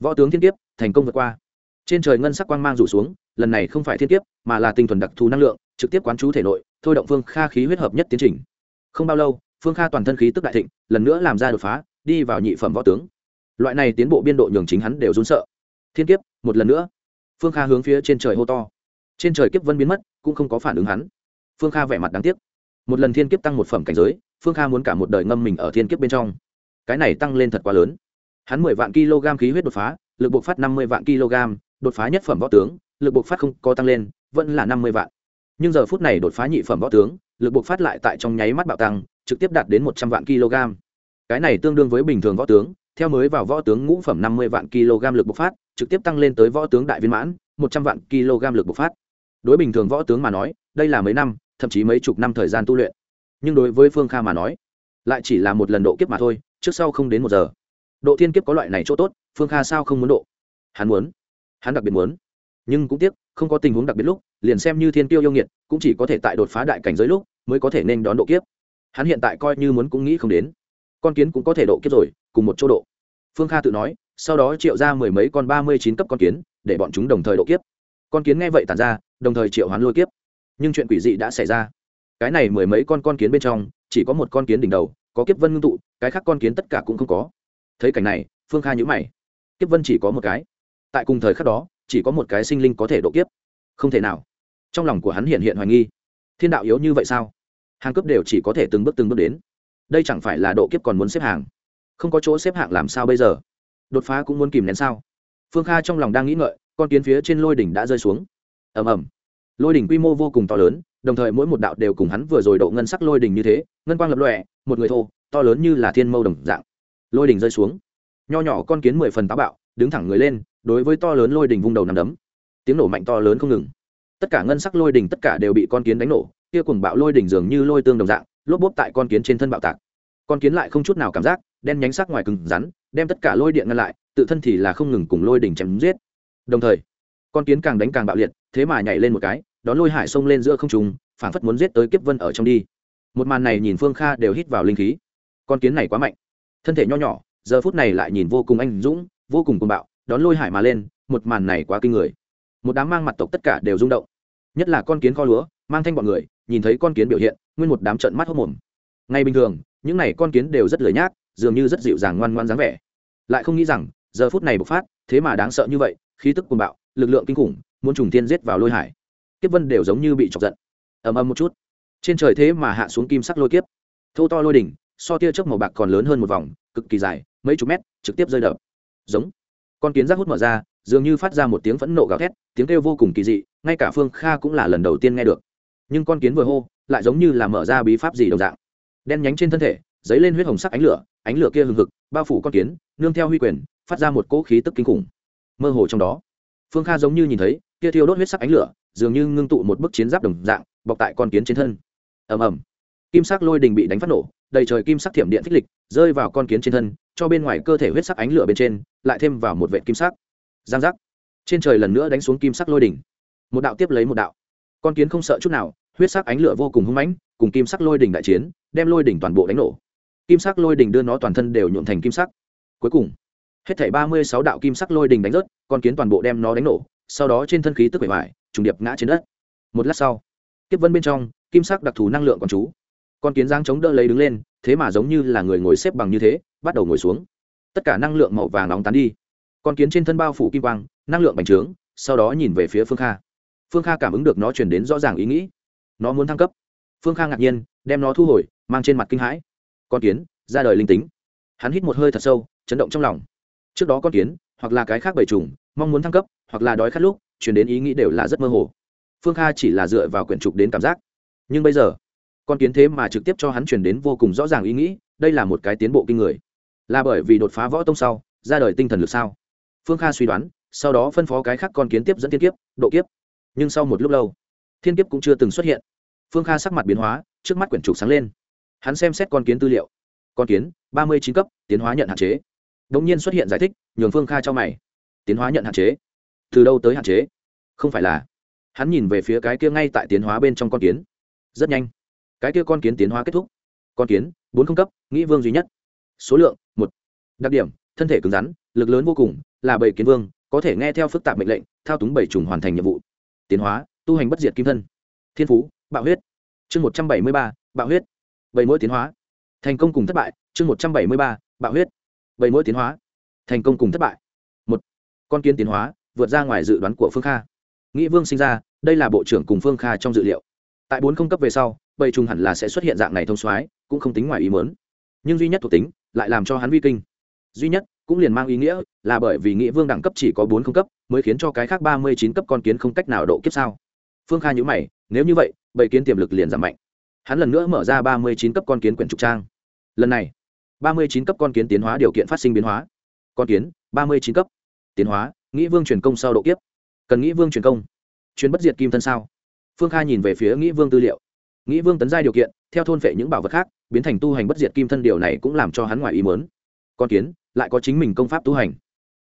Võ tướng thiên kiếp, thành công vượt qua. Trên trời ngân sắc quang mang rủ xuống, lần này không phải thiên kiếp, mà là tinh thuần đặc thù năng lượng, trực tiếp quán chú thể nội, thôi động phương kha khí huyết hợp nhất tiến trình. Không bao lâu, phương kha toàn thân khí tức đại thịnh, lần nữa làm ra đột phá, đi vào nhị phẩm võ tướng loại này tiến bộ biên độ nhường chính hắn đều run sợ. Thiên kiếp, một lần nữa. Phương kha hướng phía trên trời hô to. Trên trời kiếp vân biến mất, cũng không có phản ứng hắn. Phương kha vẻ mặt đáng tiếc. Một lần thiên kiếp tăng một phẩm cảnh giới, phương kha muốn cả một đời ngâm mình ở thiên kiếp bên trong. Cái này tăng lên thật quá lớn. Hắn mười vạn kg khí huyết đột phá, lực buộc phát năm mươi vạn kg, đột phá nhất phẩm võ tướng, lực buộc phát không có tăng lên, vẫn là năm mươi vạn. Nhưng giờ phút này đột phá nhị phẩm võ tướng, lực buộc phát lại tại trong nháy mắt bạo tăng, trực tiếp đạt đến một trăm vạn kg. Cái này tương đương với bình thường võ tướng theo mới vào võ tướng ngũ phẩm năm mươi vạn kg lực bộc phát, trực tiếp tăng lên tới võ tướng đại viên mãn, một trăm vạn kg lực bộc phát. Đối bình thường võ tướng mà nói, đây là mấy năm, thậm chí mấy chục năm thời gian tu luyện. Nhưng đối với phương kha mà nói, lại chỉ là một lần độ kiếp mà thôi, trước sau không đến một giờ. Độ thiên kiếp có loại này chỗ tốt, phương kha sao không muốn độ? Hắn muốn. Hắn đặc biệt muốn. Nhưng cũng tiếc, không có tình huống đặc biệt lúc, liền xem như thiên tiêu yêu nghiệt, cũng chỉ có thể tại đột phá đại cảnh giới lúc, mới có thể nên đón độ kiếp. Hắn hiện tại coi như muốn cũng nghĩ không đến. Con kiến cũng có thể độ kiếp rồi cùng một chỗ độ. Phương kha tự nói, sau đó triệu ra mười mấy con ba mươi chín cấp con kiến, để bọn chúng đồng thời độ kiếp. Con kiến nghe vậy tàn ra, đồng thời triệu hoán lôi kiếp. Nhưng chuyện quỷ dị đã xảy ra. Cái này mười mấy con con kiến bên trong, chỉ có một con kiến đỉnh đầu, có kiếp vân ngưng tụ, cái khác con kiến tất cả cũng không có. Thấy cảnh này, phương kha nhữ mày. Kiếp vân chỉ có một cái. Tại cùng thời khắc đó, chỉ có một cái sinh linh có thể độ kiếp. Không thể nào. Trong lòng của hắn hiện hiện hoài nghi. Thiên đạo yếu như vậy sao? Hàng cấp đều chỉ có thể từng bước từng bước đến. Đây chẳng phải là độ kiếp còn muốn xếp hàng không có chỗ xếp hạng làm sao bây giờ? Đột phá cũng muốn kìm nén sao? Phương kha trong lòng đang nghĩ ngợi, con kiến phía trên lôi đỉnh đã rơi xuống. Ầm ầm. Lôi đỉnh quy mô vô cùng to lớn, đồng thời mỗi một đạo đều cùng hắn vừa rồi độ ngân sắc lôi đỉnh như thế, ngân quang lập lọe một người thô, to lớn như là thiên mâu đồng dạng. Lôi đỉnh rơi xuống. Nho nhỏ con kiến mười phần táo bạo, đứng thẳng người lên, đối với to lớn lôi đỉnh vung đầu nằm đấm. Tiếng nổ mạnh to lớn không ngừng. Tất cả ngân sắc lôi đỉnh tất cả đều bị con kiến đánh nổ, kia cùng bạo lôi đỉnh dường như lôi tương đồng dạng, lốp bốp tại con kiến trên thân bạo tạc. Con kiến lại không chút nào cảm giác đen nhánh sắc ngoài cứng rắn, đem tất cả lôi điện ngăn lại, tự thân thì là không ngừng cùng lôi đỉnh chém giết. Đồng thời, con kiến càng đánh càng bạo liệt, thế mà nhảy lên một cái, đón lôi hải xông lên giữa không trùng phảng phất muốn giết tới kiếp vân ở trong đi. Một màn này nhìn phương kha đều hít vào linh khí. Con kiến này quá mạnh. Thân thể nho nhỏ, giờ phút này lại nhìn vô cùng anh dũng, vô cùng cuồng bạo, đón lôi hải mà lên, một màn này quá kinh người. Một đám mang mặt tộc tất cả đều rung động. Nhất là con kiến kho lúa, mang thanh bọn người, nhìn thấy con kiến biểu hiện, nguyên một đám trận mắt hốc mồm. Ngay bình thường, những n à y con kiến đều rất lười nhác dường như rất dịu dàng ngoan ngoan dáng vẻ. Lại không nghĩ rằng, giờ phút này bộc phát, thế mà đáng sợ như vậy, khí tức cuồng bạo, lực lượng kinh khủng, muốn trùng tiên giết vào lôi hải. Kiếp vân đều giống như bị chọc giận. Ầm ầm một chút, trên trời thế mà hạ xuống kim sắc lôi kiếp. Thô to lôi đỉnh, so tia chớp màu bạc còn lớn hơn một vòng, cực kỳ dài, mấy chục mét, trực tiếp rơi đập. Giống. Con kiến rác hút mở ra, dường như phát ra một tiếng phẫn nộ gào thét, tiếng kêu vô cùng kỳ dị, ngay cả phương kha cũng là lần đầu tiên nghe được. Nhưng con kiến vừa hô, lại giống như là mở ra bí pháp gì đồng dạng. Đen nhánh trên thân thể dấy lên huyết hồng sắc ánh lửa ánh lửa kia hừng hực, bao phủ con kiến, nương theo huy quyền, phát ra một cỗ khí tức kinh khủng. Mơ hồ trong đó, phương kha giống như nhìn thấy, kia thiêu đốt huyết sắc ánh lửa, dường như ngưng tụ một bức chiến giáp đồng dạng, bọc tại con kiến trên thân. Ầm ầm. Kim sắc lôi đình bị đánh phát nổ, đầy trời kim sắc thiểm điện phích lịch, rơi vào con kiến trên thân, cho bên ngoài cơ thể huyết sắc ánh lửa bên trên, lại thêm vào một vệ kim sắc. Giang giác. Trên trời lần nữa đánh xuống kim sắc lôi đỉnh một đạo tiếp lấy một đạo. Con kiến không sợ chút nào, huyết sắc ánh lửa vô cùng hung mãnh, cùng kim sắc lôi đỉnh đại chiến, đem lôi đỉnh toàn bộ đánh nổ kim sắc lôi đỉnh đưa nó toàn thân đều nhuộn thành kim sắc. Cuối cùng, hết thảy ba mươi sáu đạo kim sắc lôi đỉnh đánh rớt, con kiến toàn bộ đem nó đánh nổ, sau đó trên thân khí tức bể vải trùng điệp ngã trên đất. Một lát sau, kiếp vân bên trong, kim sắc đặc thù năng lượng còn chú con kiến giang chống đỡ lấy đứng lên, thế mà giống như là người ngồi xếp bằng như thế, bắt đầu ngồi xuống. Tất cả năng lượng màu vàng nóng tán đi. Con kiến trên thân bao phủ kim quang, năng lượng bành trướng, sau đó nhìn về phía phương kha. Phương kha cảm ứng được nó chuyển đến rõ ràng ý nghĩ. Nó muốn thăng cấp. Phương kha ngạc nhiên, đem nó thu hồi, mang trên mặt kinh hãi con kiến, ra đời linh tính. Hắn hít một hơi thật sâu, chấn động trong lòng. Trước đó con kiến, hoặc là cái khác bầy trùng, mong muốn thăng cấp, hoặc là đói khát lúc chuyển đến ý nghĩ đều là rất mơ hồ. Phương kha chỉ là dựa vào quyển trục đến cảm giác. Nhưng bây giờ, con kiến thế mà trực tiếp cho hắn chuyển đến vô cùng rõ ràng ý nghĩ, đây là một cái tiến bộ kinh người. Là bởi vì đột phá võ tông sau, ra đời tinh thần lực sao? Phương kha suy đoán, sau đó phân phó cái khác con kiến tiếp dẫn thiên kiếp, độ kiếp. Nhưng sau một lúc lâu, thiên kiếp cũng chưa từng xuất hiện. Phương kha sắc mặt biến hóa, trước mắt quyển trục sáng lên hắn xem xét con kiến tư liệu. Con kiến, ba mươi chín cấp, tiến hóa nhận hạn chế. Đ ỗ n g nhiên xuất hiện giải thích, nhường phương kha cho mày. Tiến hóa nhận hạn chế? Từ đâu tới hạn chế? Không phải là, hắn nhìn về phía cái kia ngay tại tiến hóa bên trong con kiến. Rất nhanh. Cái kia con kiến tiến hóa kết thúc. Con kiến, bốn không cấp, nghĩ vương duy nhất. Số lượng, một. Đặc điểm, thân thể cứng rắn, lực lớn vô cùng, là bảy kiến vương, có thể nghe theo phức tạp mệnh lệnh, thao túng bảy trùng hoàn thành nhiệm vụ. Tiến hóa, tu hành bất diệt kim thân. Thiên phú, bạo huyết. Chương một trăm bảy mươi ba, bạo huyết bảy mỗi tiến hóa. Thành công cùng thất bại, chương một trăm bảy mươi ba, bạo huyết. Bảy mỗi tiến hóa. Thành công cùng thất bại. Một, con kiến tiến hóa, vượt ra ngoài dự đoán của phương kha. Nghĩ vương sinh ra, đây là bộ trưởng cùng phương kha trong dự liệu. Tại bốn không cấp về sau bầy trùng hẳn là sẽ xuất hiện dạng này thông soái, cũng không tính ngoài ý mớn nhưng duy nhất thuộc tính, lại làm cho hắn vi kinh. Duy nhất, cũng liền mang ý nghĩa, là bởi vì nghĩa vương đẳng cấp chỉ có bốn không cấp, mới khiến cho cái khác ba mươi chín cấp con kiến không cách nào độ kiếp sao. Phương kha nhữ mày, nếu như vậy bầy kiến tiềm lực liền giảm mạnh hắn lần nữa mở ra ba mươi chín cấp con kiến quyển trục trang. Lần này, ba mươi chín cấp con kiến tiến hóa điều kiện phát sinh biến hóa. Con kiến, ba mươi chín cấp. Tiến hóa, nghĩ vương truyền công sau độ kiếp. Cần nghĩ vương truyền công. Truyền bất diệt kim thân sao? Phương kha nhìn về phía nghĩ vương tư liệu. Nghĩ vương tấn giai điều kiện, theo thôn phệ những bảo vật khác, biến thành tu hành bất diệt kim thân điều này cũng làm cho hắn ngoài ý mớn con kiến, lại có chính mình công pháp tu hành.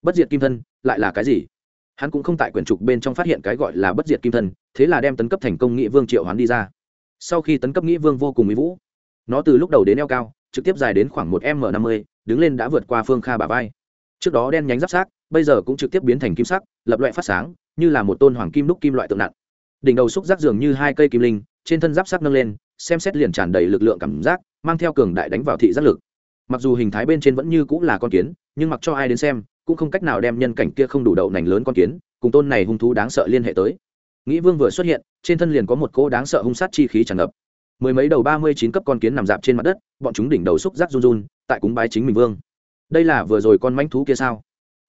Bất diệt kim thân, lại là cái gì? Hắn cũng không tại quyển trục bên trong phát hiện cái gọi là bất diệt kim thân, thế là đem tấn cấp thành công nghĩ vương triệu hắn đi ra sau khi tấn cấp nghĩ vương vô cùng mỹ vũ. Nó từ lúc đầu đến eo cao, trực tiếp dài đến khoảng một m năm mươi, đứng lên đã vượt qua phương kha bà vai. Trước đó đen nhánh giáp sát, bây giờ cũng trực tiếp biến thành kim sắc, lập loại phát sáng, như là một tôn hoàng kim đúc kim loại tượng nặng. Đỉnh đầu xúc giác dường như hai cây kim linh, trên thân giáp sắc nâng lên, xem xét liền tràn đầy lực lượng cảm giác, mang theo cường đại đánh vào thị giác lực. Mặc dù hình thái bên trên vẫn như cũng là con kiến, nhưng mặc cho ai đến xem, cũng không cách nào đem nhân cảnh kia không đủ đậu nành lớn con kiến, cùng tôn này hung thú đáng sợ liên hệ tới nghĩ vương vừa xuất hiện, trên thân liền có một cỗ đáng sợ hung sát chi khí tràn ngập. Mười mấy đầu ba mươi chín cấp con kiến nằm dạp trên mặt đất, bọn chúng đỉnh đầu xúc giác run run, tại cúng bái chính mình vương. Đây là vừa rồi con manh thú kia sao?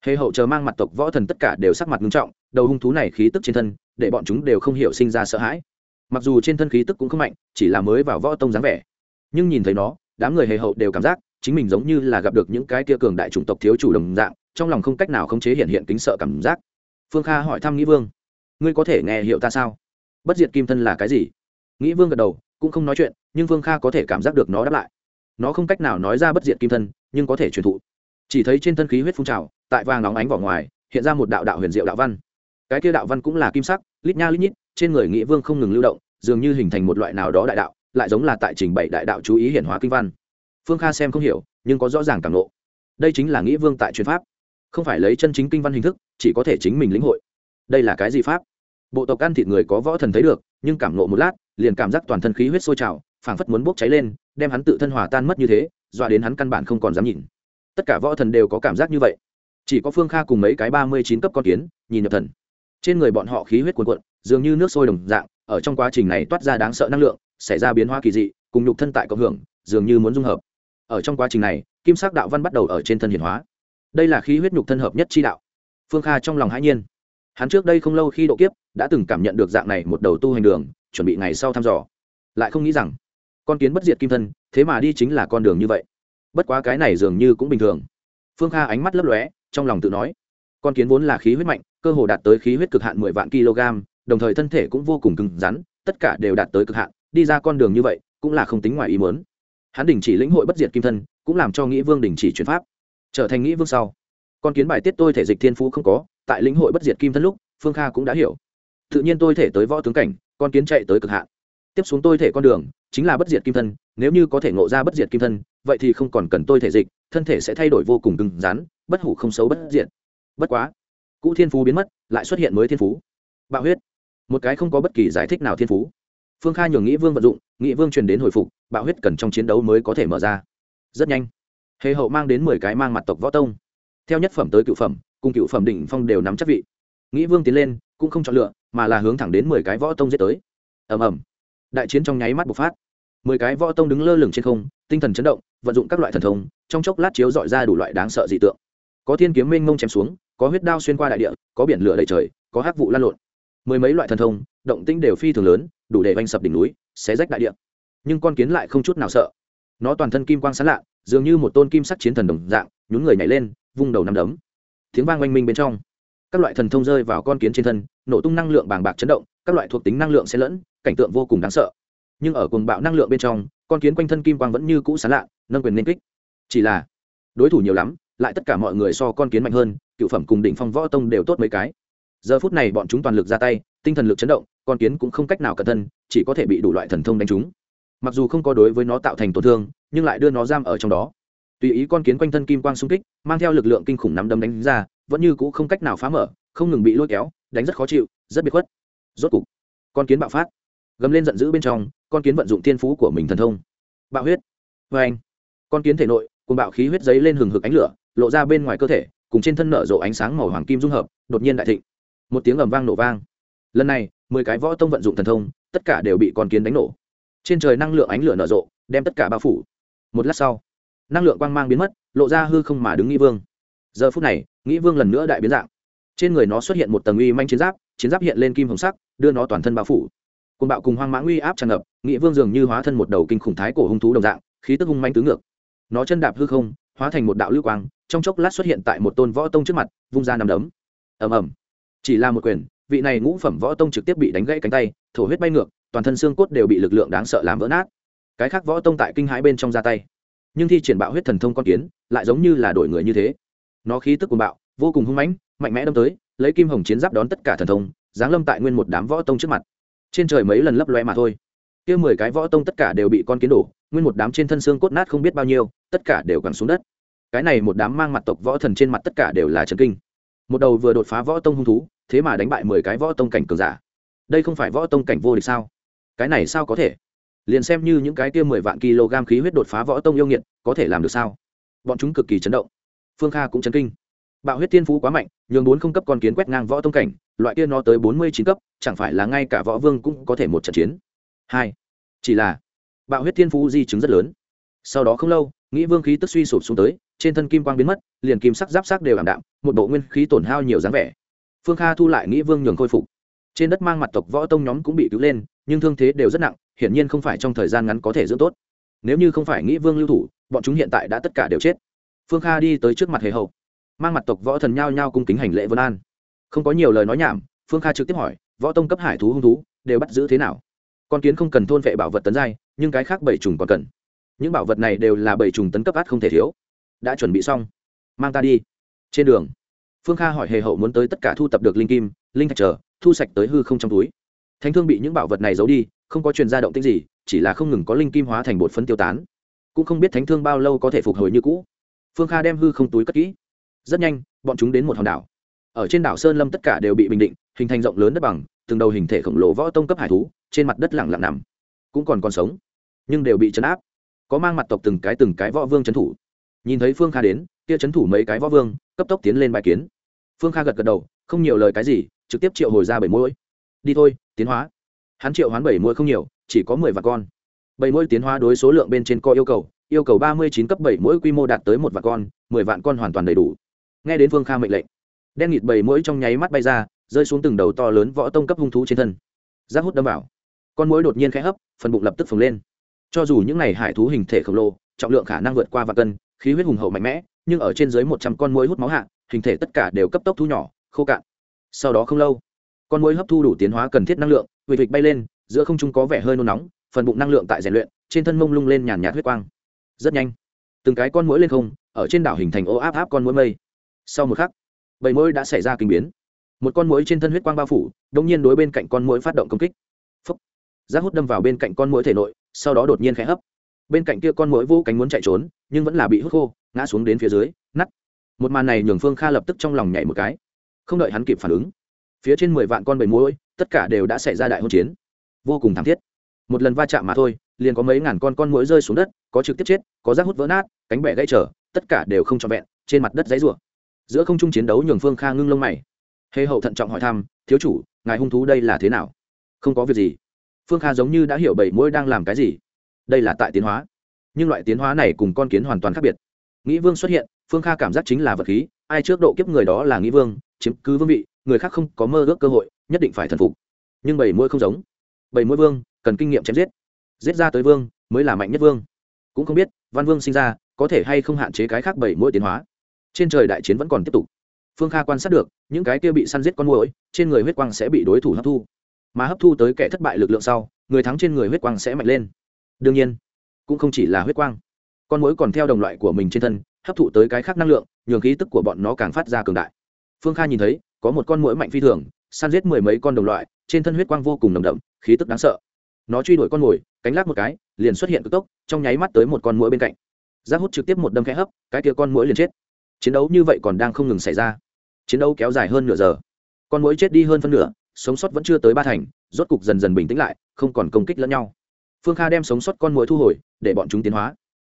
Hề hậu chờ mang mặt tộc võ thần tất cả đều sắc mặt nghiêm trọng, đầu hung thú này khí tức trên thân, để bọn chúng đều không hiểu sinh ra sợ hãi. Mặc dù trên thân khí tức cũng không mạnh, chỉ là mới vào võ tông dáng vẻ. Nhưng nhìn thấy nó, đám người hề hậu đều cảm giác chính mình giống như là gặp được những cái kia cường đại chủng tộc thiếu chủ đồng dạng, trong lòng không cách nào khống chế hiện hiện kính sợ cảm giác. Phương kha hỏi thăm nghĩ vương ngươi có thể nghe hiệu ta sao? Bất diệt kim thân là cái gì? Nghĩ vương gật đầu, cũng không nói chuyện, nhưng Vương kha có thể cảm giác được nó đáp lại. Nó không cách nào nói ra bất diệt kim thân, nhưng có thể truyền thụ. Chỉ thấy trên thân khí huyết phun trào, tại vàng nóng ánh vào ngoài, hiện ra một đạo đạo huyền diệu đạo văn. Cái kia đạo văn cũng là kim sắc, lít nha lít nhít, trên người nghĩ vương không ngừng lưu động, dường như hình thành một loại nào đó đại đạo, lại giống là tại trình bày đại đạo chú ý hiển hóa kinh văn. Phương kha xem không hiểu, nhưng có rõ ràng cảm lộ đây chính là nghĩ vương tại truyền pháp. Không phải lấy chân chính kinh văn hình thức, chỉ có thể chính mình lĩnh hội. Đây là cái gì pháp? Bộ tộc ăn thịt người có võ thần thấy được, nhưng cảm nộ một lát, liền cảm giác toàn thân khí huyết sôi trào, phảng phất muốn bốc cháy lên, đem hắn tự thân hòa tan mất như thế, dọa đến hắn căn bản không còn dám nhìn. Tất cả võ thần đều có cảm giác như vậy. Chỉ có phương kha cùng mấy cái ba mươi chín cấp con kiến, nhìn nhập thần. Trên người bọn họ khí huyết cuồn cuộn, dường như nước sôi đồng dạng, ở trong quá trình này toát ra đáng sợ năng lượng, xảy ra biến hóa kỳ dị, cùng nhục thân tại cộng hưởng, dường như muốn dung hợp. Ở trong quá trình này, kim sắc đạo văn bắt đầu ở trên thân hiển hóa. Đây là khí huyết nhục thân hợp nhất chi đạo. Phương kha trong lòng hãi nhiên hắn trước đây không lâu khi độ kiếp, đã từng cảm nhận được dạng này một đầu tu hành đường, chuẩn bị ngày sau thăm dò. Lại không nghĩ rằng, con kiến bất diệt kim thân, thế mà đi chính là con đường như vậy. Bất quá cái này dường như cũng bình thường. Phương kha ánh mắt lấp lóe, trong lòng tự nói, con kiến vốn là khí huyết mạnh, cơ hồ đạt tới khí huyết cực hạn mười vạn kg, đồng thời thân thể cũng vô cùng cứng rắn, tất cả đều đạt tới cực hạn, đi ra con đường như vậy, cũng là không tính ngoài ý mớn hắn đình chỉ lĩnh hội bất diệt kim thân, cũng làm cho nghĩ vương đình chỉ chuyển pháp. Trở thành nghĩ vương sau, con kiến bài tiết tôi thể dịch thiên phú không có tại lĩnh hội bất diệt kim thân lúc, phương kha cũng đã hiểu. Tự nhiên tôi thể tới võ tướng cảnh, con kiến chạy tới cực hạn. Tiếp xuống tôi thể con đường, chính là bất diệt kim thân, nếu như có thể ngộ ra bất diệt kim thân, vậy thì không còn cần tôi thể dịch, thân thể sẽ thay đổi vô cùng cứng rắn, bất hủ không xấu bất diệt. Bất quá, cũ thiên phú biến mất, lại xuất hiện mới thiên phú. Bạo huyết. Một cái không có bất kỳ giải thích nào thiên phú. Phương kha nhường nghĩ vương vận dụng nghĩ vương truyền đến hồi phục, bạo huyết cần trong chiến đấu mới có thể mở ra. Rất nhanh. Hệ hậu mang đến mười cái mang mặt tộc võ tông. Theo nhất phẩm tới cựu phẩm cùng cựu phẩm đỉnh phong đều nắm chắc vị. Nghĩ vương tiến lên, cũng không chọn lựa, mà là hướng thẳng đến mười cái võ tông giết tới. Ầm ầm. Đại chiến trong nháy mắt bộc phát. Mười cái võ tông đứng lơ lửng trên không, tinh thần chấn động, vận dụng các loại thần thông, trong chốc lát chiếu dọi ra đủ loại đáng sợ dị tượng. Có thiên kiếm mênh mông chém xuống, có huyết đao xuyên qua đại địa, có biển lửa đầy trời, có hắc vụ lan lộn. Mười mấy loại thần thông, động tĩnh đều phi thường lớn, đủ để vanh sập đỉnh núi, xé rách đại địa. Nhưng con kiến lại không chút nào sợ. Nó toàn thân kim quang sán lạ, dường như một tôn kim sắc chiến thần đồng dạng, nhún người nhảy lên, vung đầu nằm đấm tiếng vang oanh minh bên trong. Các loại thần thông rơi vào con kiến trên thân, nổ tung năng lượng bàng bạc chấn động, các loại thuộc tính năng lượng xen lẫn, cảnh tượng vô cùng đáng sợ. Nhưng ở cuồng bạo năng lượng bên trong, con kiến quanh thân kim quang vẫn như cũ sán lạ, nâng quyền nên kích. Chỉ là, đối thủ nhiều lắm, lại tất cả mọi người so con kiến mạnh hơn, cựu phẩm cùng đỉnh phong võ tông đều tốt mấy cái. Giờ phút này bọn chúng toàn lực ra tay, tinh thần lực chấn động, con kiến cũng không cách nào cẩn thân, chỉ có thể bị đủ loại thần thông đánh chúng mặc dù không có đối với nó tạo thành tổn thương, nhưng lại đưa nó giam ở trong đó tùy ý con kiến quanh thân kim quang xung kích, mang theo lực lượng kinh khủng nắm đấm đánh ra, vẫn như cũ không cách nào phá mở, không ngừng bị lôi kéo, đánh rất khó chịu, rất biệt khuất. Rốt cục, con kiến bạo phát. Gầm lên giận dữ bên trong, con kiến vận dụng tiên phú của mình thần thông. Bạo huyết. Vê anh, con kiến thể nội cùng bạo khí huyết giấy lên hừng hực ánh lửa, lộ ra bên ngoài cơ thể, cùng trên thân nở rộ ánh sáng màu hoàng kim dung hợp, đột nhiên đại thịnh. Một tiếng ầm vang nổ vang. Lần này, mười cái võ tông vận dụng thần thông, tất cả đều bị con kiến đánh nổ. Trên trời năng lượng ánh lửa nở rộ, đem tất cả bao phủ. Một lát sau năng lượng quang mang biến mất, lộ ra hư không mà đứng nghĩ vương. Giờ phút này nghĩ vương lần nữa đại biến dạng. Trên người nó xuất hiện một tầng uy manh chiến giáp chiến giáp hiện lên kim hồng sắc, đưa nó toàn thân bao phủ. Côn bạo cùng hoang mãng uy áp tràn ngập nghĩ vương dường như hóa thân một đầu kinh khủng thái cổ hung thú đồng dạng, khí tức hung manh tứ ngược. Nó chân đạp hư không, hóa thành một đạo lưu quang, trong chốc lát xuất hiện tại một tôn võ tông trước mặt, vung ra nằm đấm. Ầm ầm. Chỉ là một quyền, vị này ngũ phẩm võ tông trực tiếp bị đánh gãy cánh tay, thổ huyết bay ngược, toàn thân xương cốt đều bị lực lượng đáng sợ làm vỡ nát. Cái khác võ tông tại kinh hãi bên trong ra tay nhưng thi triển bạo huyết thần thông con kiến lại giống như là đổi người như thế. Nó khí tức cuồng bạo, vô cùng hung mãnh, mạnh mẽ đâm tới, lấy kim hồng chiến giáp đón tất cả thần thông, giáng lâm tại nguyên một đám võ tông trước mặt. Trên trời mấy lần lấp loe mà thôi. Kia mười cái võ tông tất cả đều bị con kiến đổ, nguyên một đám trên thân xương cốt nát không biết bao nhiêu, tất cả đều cẳng xuống đất. Cái này một đám mang mặt tộc võ thần trên mặt tất cả đều là trần kinh. Một đầu vừa đột phá võ tông hung thú, thế mà đánh bại mười cái võ tông cảnh cường giả. Đây không phải võ tông cảnh vô địch sao? Cái này sao có thể? Liền xem như những cái kia mười vạn kg khí huyết đột phá võ tông yêu nghiệt, có thể làm được sao? Bọn chúng cực kỳ chấn động. Phương kha cũng chấn kinh. Bạo huyết thiên phú quá mạnh, nhường bốn không cấp con kiến quét ngang võ tông cảnh, loại kia nó tới bốn mươi chín cấp, chẳng phải là ngay cả võ vương cũng có thể một trận chiến. Hai, chỉ là bạo huyết thiên phú di chứng rất lớn. Sau đó không lâu, nghĩ vương khí tức suy sụp xuống tới, trên thân kim quang biến mất, liền kim sắc giáp sắc đều ảm đạm, một bộ nguyên khí tổn hao nhiều dáng vẻ. Phương kha thu lại nghĩ vương nhường khôi phục. Trên đất mang mặt tộc võ tông nhóm cũng bị cứu lên, nhưng thương thế đều rất nặng hiển nhiên không phải trong thời gian ngắn có thể dưỡng tốt. Nếu như không phải nghĩ vương lưu thủ, bọn chúng hiện tại đã tất cả đều chết. Phương kha đi tới trước mặt hề hậu, mang mặt tộc võ thần nhao nhao cung kính hành lễ vân an. Không có nhiều lời nói nhảm, phương kha trực tiếp hỏi, võ tông cấp hải thú hung thú, đều bắt giữ thế nào? Con kiến không cần thôn vệ bảo vật tấn giai, nhưng cái khác bảy trùng còn cần. Những bảo vật này đều là bảy trùng tấn cấp át không thể thiếu. Đã chuẩn bị xong, mang ta đi. Trên đường, phương kha hỏi hề hậu muốn tới tất cả thu tập được linh kim, linh thạch trở thu sạch tới hư không trong túi thánh thương bị những bảo vật này giấu đi, không có truyền ra động tích gì, chỉ là không ngừng có linh kim hóa thành bột phấn tiêu tán. Cũng không biết thánh thương bao lâu có thể phục hồi như cũ. Phương kha đem hư không túi cất kỹ. Rất nhanh, bọn chúng đến một hòn đảo. Ở trên đảo sơn lâm tất cả đều bị bình định, hình thành rộng lớn đất bằng, từng đầu hình thể khổng lồ võ tông cấp hải thú, trên mặt đất lẳng lặng nằm. Cũng còn còn sống, nhưng đều bị chấn áp. Có mang mặt tộc từng cái từng cái võ vương trấn thủ. Nhìn thấy phương kha đến, kia trấn thủ mấy cái võ vương, cấp tốc tiến lên bài kiến. Phương kha gật gật đầu, không nhiều lời cái gì, trực tiếp triệu hồi ra bảy mũi đi thôi tiến hóa. Hắn triệu hoán bảy mũi không nhiều, chỉ có mười vạn con. Bảy mũi tiến hóa đối số lượng bên trên co yêu cầu yêu cầu ba mươi chín cấp bảy mũi quy mô đạt tới một vạn con, mười vạn con hoàn toàn đầy đủ. Nghe đến vương kha mệnh lệnh, đen nghịt bảy mũi trong nháy mắt bay ra, rơi xuống từng đầu to lớn võ tông cấp hung thú trên thân. Giác hút đâm vào, con mũi đột nhiên khẽ hấp, phần bụng lập tức phồng lên. Cho dù những này hải thú hình thể khổng lồ, trọng lượng khả năng vượt qua và cân, khí huyết hùng hậu mạnh mẽ, nhưng ở trên dưới một trăm con mũi hút máu hạ, hình thể tất cả đều cấp tốc thu nhỏ, khô cạn. Sau đó không lâu con mũi hấp thu đủ tiến hóa cần thiết năng lượng vịt vịt bay lên, giữa không trung có vẻ hơi nôn nóng, phần bụng năng lượng tại rèn luyện, trên thân mông lung lên nhàn nhạt huyết quang. Rất nhanh, từng cái con mũi lên không, ở trên đảo hình thành ô áp áp con mũi mây. Sau một khắc bầy mũi đã xảy ra kinh biến. Một con mũi trên thân huyết quang bao phủ đông nhiên đối bên cạnh con mũi phát động công kích. Phấp rác hút đâm vào bên cạnh con mũi thể nội, sau đó đột nhiên khẽ hấp. Bên cạnh kia con mũi vô cánh muốn chạy trốn, nhưng vẫn là bị hút khô, ngã xuống đến phía dưới nắt một màn này nhường phương kha lập tức trong lòng nhảy một cái. Không đợi hắn kịp phản ứng phía trên mười vạn con bầy mối tất cả đều đã xảy ra đại hôn chiến. Vô cùng thảm thiết. Một lần va chạm mà thôi, liền có mấy ngàn con con mối rơi xuống đất, có trực tiếp chết, có rác hút vỡ nát, cánh bẻ gãy trở, tất cả đều không trọn vẹn, trên mặt đất dãy rủa. Giữa không trung chiến đấu nhường phương kha ngưng lông mày. Hê hậu thận trọng hỏi thăm, thiếu chủ, ngài hung thú đây là thế nào? Không có việc gì. Phương kha giống như đã hiểu bảy mũi đang làm cái gì. Đây là tại tiến hóa. Nhưng loại tiến hóa này cùng con kiến hoàn toàn khác biệt. Nghĩ vương xuất hiện, phương kha cảm giác chính là vật khí, ai trước độ kiếp người đó là nghĩ vương, chiếm cứ vương vị người khác không có mơ ước cơ hội, nhất định phải thần phục. Nhưng bảy mũi không giống. Bảy mũi vương, cần kinh nghiệm chém giết. Giết ra tới vương, mới là mạnh nhất vương. Cũng không biết, văn vương sinh ra, có thể hay không hạn chế cái khác bảy mũi tiến hóa. Trên trời đại chiến vẫn còn tiếp tục. Phương kha quan sát được, những cái kia bị săn giết con mũi trên người huyết quang sẽ bị đối thủ hấp thu. Mà hấp thu tới kẻ thất bại lực lượng sau, người thắng trên người huyết quang sẽ mạnh lên. Đương nhiên, cũng không chỉ là huyết quang. Con mũi còn theo đồng loại của mình trên thân, hấp thụ tới cái khác năng lượng, nhường khí tức của bọn nó càng phát ra cường đại. Phương kha nhìn thấy có một con mũi mạnh phi thường, săn giết mười mấy con đồng loại, trên thân huyết quang vô cùng nồng đậm, khí tức đáng sợ. Nó truy đuổi con mồi, cánh lắc một cái, liền xuất hiện cực tốc, trong nháy mắt tới một con mũi bên cạnh. Giác hút trực tiếp một đâm khẽ hấp, cái kia con mũi liền chết. Chiến đấu như vậy còn đang không ngừng xảy ra. Chiến đấu kéo dài hơn nửa giờ. Con mũi chết đi hơn phân nửa, sống sót vẫn chưa tới ba thành, rốt cục dần dần bình tĩnh lại, không còn công kích lẫn nhau. Phương kha đem sống sót con mũi thu hồi, để bọn chúng tiến hóa.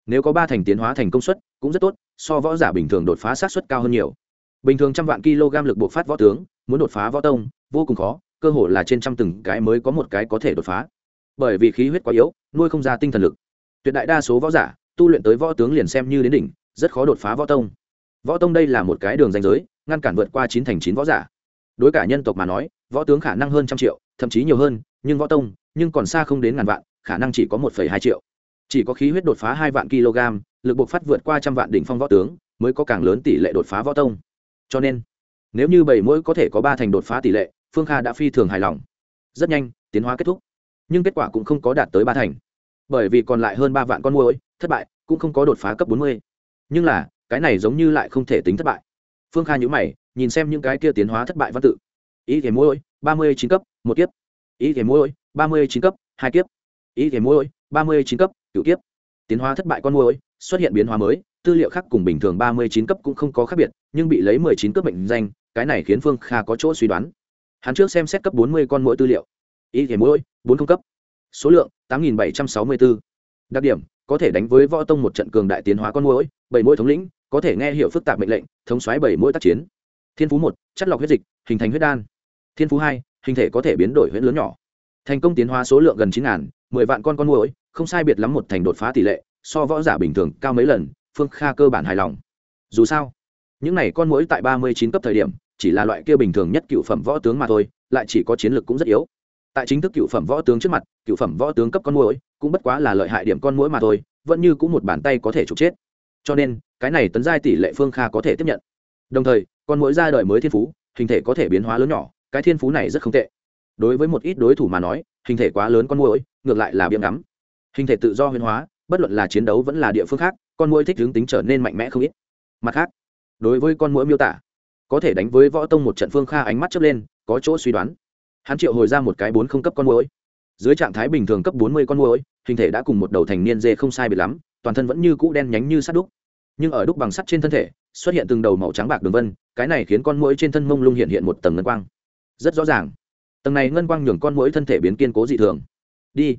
Nếu có ba thành tiến hóa thành công suất, cũng rất tốt, so võ giả bình thường đột phá sát suất cao hơn nhiều bình thường trăm vạn kg lực bộc phát võ tướng, muốn đột phá võ tông, vô cùng khó, cơ hội là trên trăm từng cái mới có một cái có thể đột phá. Bởi vì khí huyết quá yếu, nuôi không ra tinh thần lực. Tuyệt đại đa số võ giả, tu luyện tới võ tướng liền xem như đến đỉnh, rất khó đột phá võ tông. Võ tông đây là một cái đường danh giới, ngăn cản vượt qua chín thành chín võ giả. Đối cả nhân tộc mà nói, võ tướng khả năng hơn trăm triệu, thậm chí nhiều hơn, nhưng võ tông, nhưng còn xa không đến ngàn vạn, khả năng chỉ có một hai triệu. Chỉ có khí huyết đột phá hai vạn kg, lực buộc phát vượt qua trăm vạn đỉnh phong võ tướng, mới có càng lớn tỷ lệ đột phá võ tông cho nên nếu như bảy mũi có thể có ba thành đột phá tỷ lệ phương kha đã phi thường hài lòng. Rất nhanh tiến hóa kết thúc. Nhưng kết quả cũng không có đạt tới ba thành. Bởi vì còn lại hơn ba vạn con mũi, thất bại cũng không có đột phá cấp bốn mươi. Nhưng là cái này giống như lại không thể tính thất bại. Phương kha nhữ mày nhìn xem những cái kia tiến hóa thất bại văn tự. Ý thể mũi ba mươi chín cấp một kiếp. Ý thể mũi ba mươi chín cấp hai kiếp. Ý thể mũi ba mươi chín cấp cựu kiếp. Tiến hóa thất bại con mũi xuất hiện biến hóa mới tư liệu khác cùng bình thường ba mươi chín cấp cũng không có khác biệt nhưng bị lấy mười chín cấp mệnh danh cái này khiến phương kha có chỗ suy đoán. Hắn trước xem xét cấp bốn mươi con mỗi tư liệu. Ý thể mỗi bốn không cấp. Số lượng tám nghìn bảy trăm sáu mươi bốn đặc điểm có thể đánh với võ tông một trận cường đại tiến hóa con muỗi, bảy muỗi thống lĩnh có thể nghe hiểu phức tạp mệnh lệnh thống xoáy bảy muỗi tác chiến. Thiên phú một chất lọc huyết dịch hình thành huyết đan. Thiên phú hai hình thể có thể biến đổi huyết lớn nhỏ. Thành công tiến hóa số lượng gần chín ngàn mười vạn con con muỗi không sai biệt lắm một thành đột phá tỷ lệ so võ giả bình thường cao mấy lần phương kha cơ bản hài lòng. Dù sao, những này con muỗi tại ba mươi chín cấp thời điểm, chỉ là loại kia bình thường nhất cựu phẩm võ tướng mà thôi, lại chỉ có chiến lược cũng rất yếu. Tại chính thức cựu phẩm võ tướng trước mặt, cựu phẩm võ tướng cấp con muỗi cũng bất quá là lợi hại điểm con muỗi mà thôi, vẫn như cũng một bàn tay có thể trục chết. Cho nên, cái này tấn giai tỷ lệ phương kha có thể tiếp nhận. Đồng thời, con muỗi ra đời mới thiên phú, hình thể có thể biến hóa lớn nhỏ, cái thiên phú này rất không tệ. Đối với một ít đối thủ mà nói, hình thể quá lớn con muỗi, ngược lại là biếm ngắm. Hình thể tự do huyên hóa bất luận là chiến đấu vẫn là địa phương khác, con muỗi thích hướng tính trở nên mạnh mẽ không ít. Mặt khác, đối với con muỗi miêu tả, có thể đánh với võ tông một trận phương kha ánh mắt chớp lên, có chỗ suy đoán. Hắn triệu hồi ra một cái bốn không cấp con muỗi. Dưới trạng thái bình thường cấp bốn mươi con muỗi, hình thể đã cùng một đầu thành niên dê không sai biệt lắm, toàn thân vẫn như cũ đen nhánh như sắt đúc. Nhưng ở đúc bằng sắt trên thân thể, xuất hiện từng đầu màu trắng bạc đường vân, cái này khiến con muỗi trên thân mông lung hiện hiện một tầng ngân quang. Rất rõ ràng, tầng này ngân quang nhường con muỗi thân thể biến kiên cố dị thường. Đi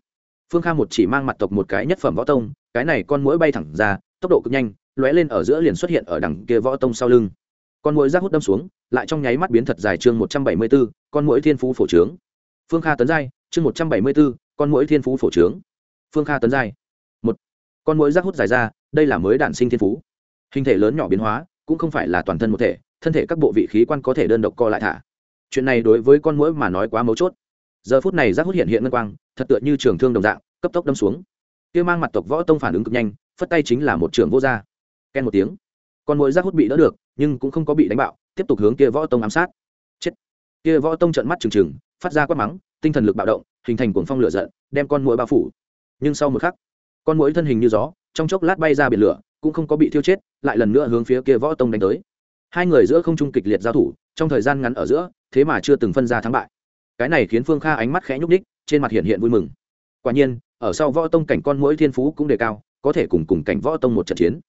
phương kha một chỉ mang mặt tộc một cái nhất phẩm võ tông, cái này con mũi bay thẳng ra, tốc độ cực nhanh, lóe lên ở giữa liền xuất hiện ở đằng kia võ tông sau lưng. Con mũi rác hút đâm xuống, lại trong nháy mắt biến thật dài chương một trăm bảy mươi b ố con mũi thiên phú phổ trướng. Phương kha tấn giai, chương một trăm bảy mươi b ố con mũi thiên phú phổ trướng. Phương kha tấn giai. Một. Con mũi rác hút dài ra, đây là mới đản sinh thiên phú. Hình thể lớn nhỏ biến hóa, cũng không phải là toàn thân một thể, thân thể các bộ vị khí quan có thể đơn độc co lại thả. Chuyện này đối với con mũi mà nói quá mấu chốt. Giờ phút này rác hút hiện hiện ngân quang thật tựa như trường thương đồng dạng, cấp tốc đâm xuống. Kia mang mặt tộc võ tông phản ứng cực nhanh, phất tay chính là một trường vô gia. Ken một tiếng. Con mũi rác hút bị đỡ được, nhưng cũng không có bị đánh bạo, tiếp tục hướng kia võ tông ám sát. Chết. Kia võ tông trợn mắt trừng trừng, phát ra quát mắng, tinh thần lực bạo động, hình thành cuồng phong lửa giận, đem con mũi bao phủ. Nhưng sau một khắc, con mũi thân hình như gió, trong chốc lát bay ra biển lửa, cũng không có bị thiêu chết, lại lần nữa hướng phía kia võ tông đánh tới. Hai người giữa không trung kịch liệt giao thủ, trong thời gian ngắn ở giữa, thế mà chưa từng phân ra thắng bại. Cái này khiến phương kha ánh mắt khẽ nhúc ních trên mặt hiện hiện vui mừng. Quả nhiên, ở sau võ tông cảnh con mũi thiên phú cũng đề cao, có thể cùng cùng cảnh võ tông một trận chiến.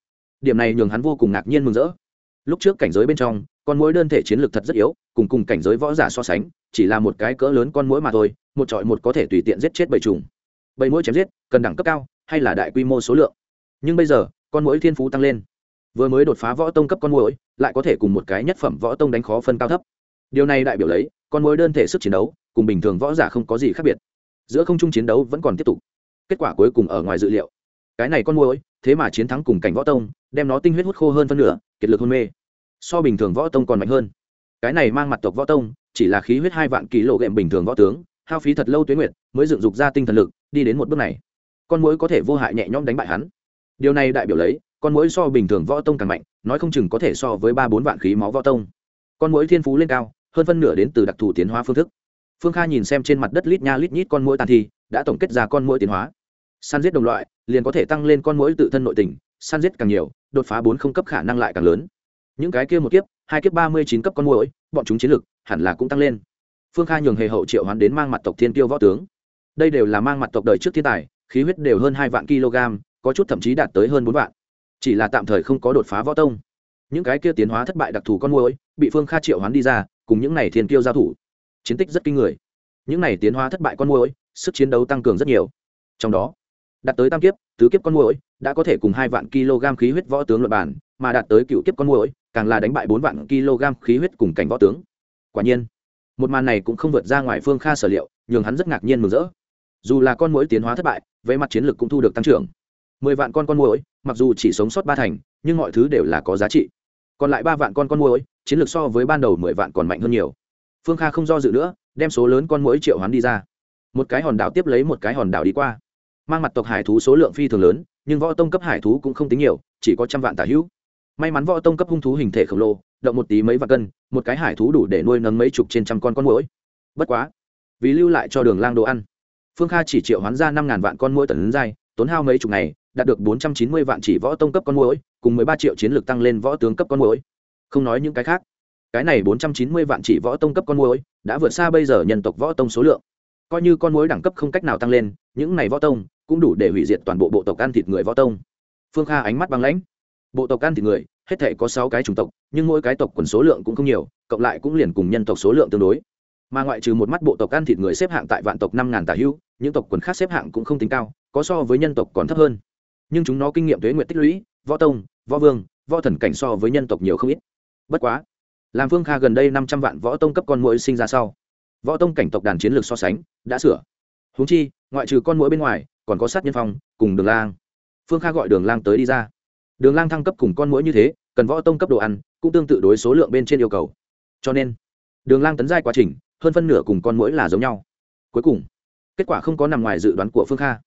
Điểm này nhường hắn vô cùng ngạc nhiên mừng rỡ. Lúc trước cảnh giới bên trong, con mũi đơn thể chiến lược thật rất yếu, cùng cùng cảnh giới võ giả so sánh, chỉ là một cái cỡ lớn con mũi mà thôi, một trọi một có thể tùy tiện giết chết bầy trùng bầy mũi chém giết, cần đẳng cấp cao, hay là đại quy mô số lượng. Nhưng bây giờ, con mũi thiên phú tăng lên. Vừa mới đột phá võ tông cấp con mũi lại có thể cùng một cái nhất phẩm võ tông đánh khó phân cao thấp. Điều này đại biểu lấy con mối đơn thể sức chiến đấu cùng bình thường võ giả không có gì khác biệt. Giữa không trung chiến đấu vẫn còn tiếp tục. Kết quả cuối cùng ở ngoài dự liệu. Cái này con mối, thế mà chiến thắng cùng cảnh võ tông, đem nó tinh huyết hút khô hơn phân nửa, kiệt lực hôn mê. So bình thường võ tông còn mạnh hơn. Cái này mang mặt tộc võ tông, chỉ là khí huyết hai vạn ký lộ ghệm bình thường võ tướng, hao phí thật lâu tuyến nguyệt, mới dựng dục ra tinh thần lực, đi đến một bước này. Con mối có thể vô hại nhẹ nhõm đánh bại hắn. Điều này đại biểu lấy, con mối so bình thường võ tông càng mạnh, nói không chừng có thể so với ba bốn vạn khí máu võ tông. Con mối thiên phú lên cao hơn phân nửa đến từ đặc thù tiến hóa phương thức. Phương kha nhìn xem trên mặt đất lít nha lít nhít con mũi tàn thi, đã tổng kết ra con mũi tiến hóa. Săn giết đồng loại, liền có thể tăng lên con mũi tự thân nội tình săn giết càng nhiều, đột phá bốn không cấp khả năng lại càng lớn. Những cái kia một kiếp, hai kiếp ba mươi chín cấp con mũi bọn chúng chiến lực hẳn là cũng tăng lên. Phương kha nhường hề hậu triệu hoán đến mang mặt tộc thiên tiêu võ tướng. Đây đều là mang mặt tộc đời trước thiên tài, khí huyết đều hơn hai vạn kg, có chút thậm chí đạt tới hơn bốn vạn. Chỉ là tạm thời không có đột phá võ tông. Những cái kia tiến hóa thất bại đặc thù con mũi bị phương kha triệu hoán đi ra cùng những này thiên kiêu giao thủ. Chiến tích rất kinh người. Những này tiến hóa thất bại con mũi sức chiến đấu tăng cường rất nhiều. Trong đó, đạt tới tam kiếp, tứ kiếp con muỗi, đã có thể cùng hai vạn kg khí huyết võ tướng luật bản mà đạt tới cựu kiếp con muỗi, càng là đánh bại bốn vạn kg khí huyết cùng cảnh võ tướng. Quả nhiên, một màn này cũng không vượt ra ngoài phương kha sở liệu, nhường hắn rất ngạc nhiên mừng rỡ. Dù là con muỗi tiến hóa thất bại về mặt chiến lược cũng thu được tăng trưởng. Mười vạn con con muỗi, mặc dù chỉ sống sót ba thành, nhưng mọi thứ đều là có giá trị. Còn lại ba vạn con con muỗi chiến lược so với ban đầu mười vạn còn mạnh hơn nhiều. Phương kha không do dự nữa đem số lớn con muỗi triệu hắn đi ra. Một cái hòn đảo tiếp lấy một cái hòn đảo đi qua. Mang mặt tộc hải thú số lượng phi thường lớn nhưng võ tông cấp hải thú cũng không tính nhiều chỉ có trăm vạn tả hữu. May mắn võ tông cấp hung thú hình thể khổng lồ động một tí mấy vạn cân một cái hải thú đủ để nuôi nấng mấy chục trên trăm con con mũi bất quá vì lưu lại cho đường lang đồ ăn phương kha chỉ triệu hoán ra năm ngàn vạn con mũi tần dai, tốn hao mấy chục ngày đạt được bốn trăm chín mươi vạn chỉ võ tông cấp con mũi cùng mười ba triệu chiến lược tăng lên võ tướng cấp con mũi không nói những cái khác. Cái này bốn trăm chín mươi vạn chỉ võ tông cấp con muối đã vượt xa bây giờ nhân tộc võ tông số lượng. Coi như con muối đẳng cấp không cách nào tăng lên, những này võ tông cũng đủ để hủy diệt toàn bộ bộ tộc ăn thịt người võ tông. Phương kha ánh mắt băng lãnh. Bộ tộc ăn thịt người, hết thể có sáu cái chủng tộc, nhưng mỗi cái tộc quần số lượng cũng không nhiều, cộng lại cũng liền cùng nhân tộc số lượng tương đối. Mà ngoại trừ một mắt bộ tộc ăn thịt người xếp hạng tại vạn tộc năm ngàn tả hữu, những tộc quần khác xếp hạng cũng không tính cao, có so với nhân tộc còn thấp hơn. Nhưng chúng nó kinh nghiệm thuế nguyện tích lũy, võ tông, võ vương, võ thần cảnh so với nhân tộc nhiều không ít bất quá, làm phương kha gần đây năm trăm vạn võ tông cấp con mũi sinh ra sau, võ tông cảnh tộc đàn chiến lược so sánh đã sửa. Húng chi, ngoại trừ con mũi bên ngoài, còn có sát nhân phong, cùng đường lang. Phương kha gọi đường lang tới đi ra. Đường lang thăng cấp cùng con mũi như thế, cần võ tông cấp đồ ăn, cũng tương tự đối số lượng bên trên yêu cầu. Cho nên, đường lang tấn giai quá trình, hơn phân nửa cùng con mũi là giống nhau. Cuối cùng, kết quả không có nằm ngoài dự đoán của phương kha.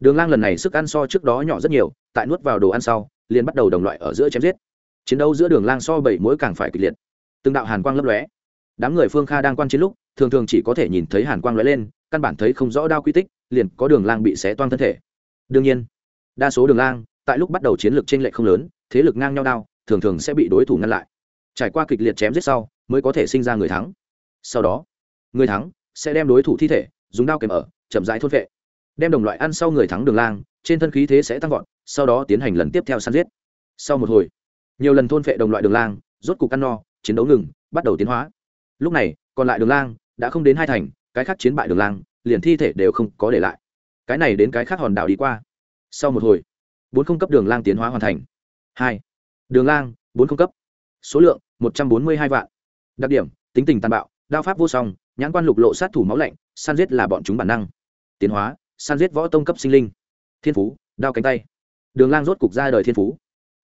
Đường lang lần này sức ăn so trước đó nhỏ rất nhiều, tại nuốt vào đồ ăn sau, liền bắt đầu đồng loại ở giữa chém giết chiến đấu giữa đường lang so bảy mũi càng phải kịch liệt. Từng đạo hàn quang lấp lóe. Đám người phương kha đang quan chiến lúc, thường thường chỉ có thể nhìn thấy hàn quang lóe lên, căn bản thấy không rõ đao quy tích, liền có đường lang bị xé toang thân thể. Đương nhiên, đa số đường lang tại lúc bắt đầu chiến lược t r ê n lệch không lớn, thế lực ngang nhau đao, thường thường sẽ bị đối thủ ngăn lại. Trải qua kịch liệt chém giết sau, mới có thể sinh ra người thắng. Sau đó, người thắng sẽ đem đối thủ thi thể, dùng đao kèm ở, chậm rãi thốt vệ. Đem đồng loại ăn sau người thắng đường lang, trên thân khí thế sẽ tăng vọt, sau đó tiến hành lần tiếp theo săn giết. Sau một hồi nhiều lần thôn vệ đồng loại đường lang, rốt cục ăn no, chiến đấu ngừng, bắt đầu tiến hóa. Lúc này, còn lại đường lang đã không đến hai thành, cái khác chiến bại đường lang, liền thi thể đều không có để lại. Cái này đến cái khác hòn đảo đi qua. Sau một hồi, bốn không cấp đường lang tiến hóa hoàn thành. Hai, đường lang, bốn không cấp. Số lượng, một trăm bốn mươi hai vạn. Đặc điểm, tính tình tàn bạo, đao pháp vô song, nhãn quan lục lộ sát thủ máu lạnh san giết là bọn chúng bản năng. Tiến hóa san giết võ tông cấp sinh linh. Thiên phú, đao cánh tay. Đường lang rốt cục ra đời thiên phú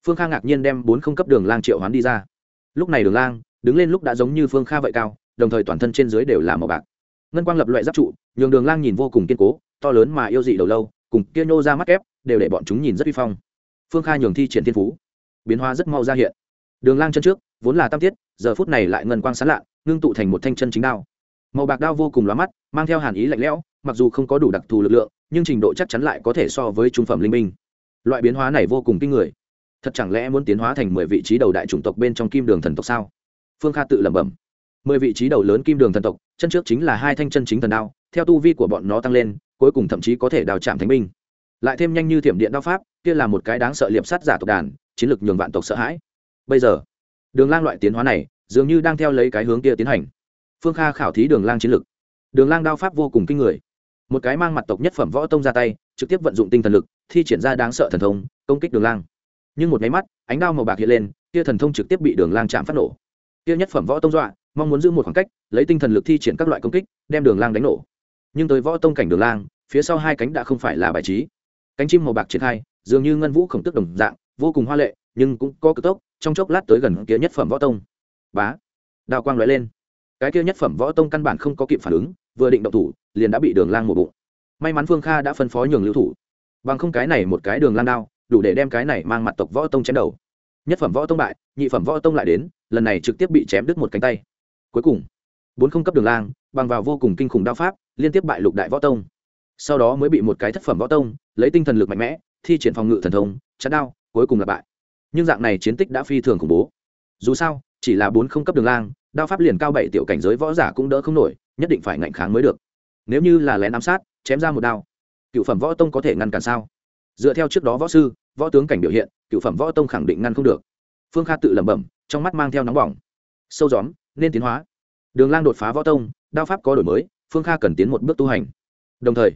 phương kha ngạc nhiên đem bốn không cấp đường lang triệu hoán đi ra. Lúc này đường lang, đứng lên lúc đã giống như phương kha vậy cao, đồng thời toàn thân trên dưới đều là màu bạc. Ngân quang lập loại giáp trụ, nhường đường lang nhìn vô cùng kiên cố, to lớn mà yêu dị đầu lâu, cùng kia nhô ra mắt ép đều để bọn chúng nhìn rất uy phong. Phương kha nhường thi triển thiên phú. Biến hóa rất mau ra hiện. Đường lang chân trước, vốn là tam tiết, giờ phút này lại ngân quang sán lạ, ngưng tụ thành một thanh chân chính đao. Màu bạc đao vô cùng lóa mắt, mang theo hàn ý lạnh lẽo, mặc dù không có đủ đặc thù lực lượng, nhưng trình độ chắc chắn lại có thể so với trung phẩm linh minh loại biến hóa này vô cùng kinh người thật chẳng lẽ muốn tiến hóa thành mười vị trí đầu đại chủng tộc bên trong kim đường thần tộc sao? Phương kha tự lẩm bẩm. Mười vị trí đầu lớn kim đường thần tộc, chân trước chính là hai thanh chân chính thần đao, theo tu vi của bọn nó tăng lên, cuối cùng thậm chí có thể đào chạm thánh binh. Lại thêm nhanh như thiểm điện đao pháp, kia là một cái đáng sợ liệp sát giả tộc đàn, chiến lược nhường vạn tộc sợ hãi. Bây giờ, đường lang loại tiến hóa này, dường như đang theo lấy cái hướng kia tiến hành. Phương kha khảo thí đường lang chiến lược đường lang đao pháp vô cùng kinh người. Một cái mang mặt tộc nhất phẩm võ tông ra tay, trực tiếp vận dụng tinh thần lực, thi triển ra đáng sợ thần thông, công kích đường lang nhưng một máy mắt, ánh đao màu bạc hiện lên kia thần thông trực tiếp bị đường lang chạm phát nổ. Kia nhất phẩm võ tông dọa, mong muốn giữ một khoảng cách, lấy tinh thần lực thi triển các loại công kích, đem đường lang đánh nổ. Nhưng tới võ tông cảnh đường lang, phía sau hai cánh đã không phải là bài trí. Cánh chim màu bạc triển khai, dường như ngân vũ khổng tức đồng dạng, vô cùng hoa lệ, nhưng cũng có cực tốc, trong chốc lát tới gần kia nhất phẩm võ tông. Bá! Đao quang lóe lên. Cái kia nhất phẩm võ tông căn bản không có kịp phản ứng, vừa định động thủ, liền đã bị đường lang một bụng. May mắn phương kha đã phân phó nhường lưu thủ. Bằng không cái này một cái đường lang đao đủ để đem cái này mang mặt tộc võ tông chém đầu. Nhất phẩm võ tông bại, nhị phẩm võ tông lại đến, lần này trực tiếp bị chém đứt một cánh tay. Cuối cùng, bốn không cấp đường lang, bằng vào vô cùng kinh khủng đao pháp, liên tiếp bại lục đại võ tông. Sau đó mới bị một cái thất phẩm võ tông, lấy tinh thần lực mạnh mẽ, thi triển phòng ngự thần thông, chắn đao, cuối cùng là bại. Nhưng dạng này chiến tích đã phi thường khủng bố. Dù sao, chỉ là bốn không cấp đường lang, đao pháp liền cao bảy tiểu cảnh giới võ giả cũng đỡ không nổi, nhất định phải ngạnh kháng mới được. Nếu như là lén ám sát, chém ra một đao, cựu phẩm võ tông có thể ngăn cản sao? Dựa theo trước đó võ sư võ tướng cảnh biểu hiện, cựu phẩm võ tông khẳng định ngăn không được. Phương kha tự lẩm bẩm, trong mắt mang theo nóng bỏng. Sâu gióm, nên tiến hóa. Đường lang đột phá võ tông, đao pháp có đổi mới, phương kha cần tiến một bước tu hành. Đồng thời,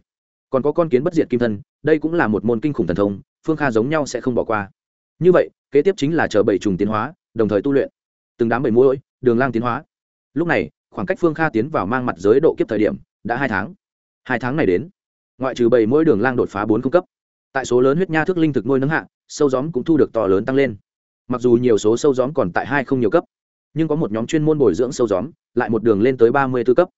còn có con kiến bất diệt kim thân, đây cũng là một môn kinh khủng thần thông, phương kha giống nhau sẽ không bỏ qua. Như vậy, kế tiếp chính là chờ bảy trùng tiến hóa, đồng thời tu luyện. Từng đám bảy mũi đường lang tiến hóa. Lúc này, khoảng cách phương kha tiến vào mang mặt giới độ kiếp thời điểm, đã hai tháng. Hai tháng này đến. Ngoại trừ bảy mũi đường lang đột phá bốn cung cấp tại số lớn huyết nha thức linh thực nuôi nấng hạ, sâu gióm cũng thu được to lớn tăng lên. Mặc dù nhiều số sâu gióm còn tại hai không nhiều cấp, nhưng có một nhóm chuyên môn bồi dưỡng sâu gióm, lại một đường lên tới ba mươi b ố cấp.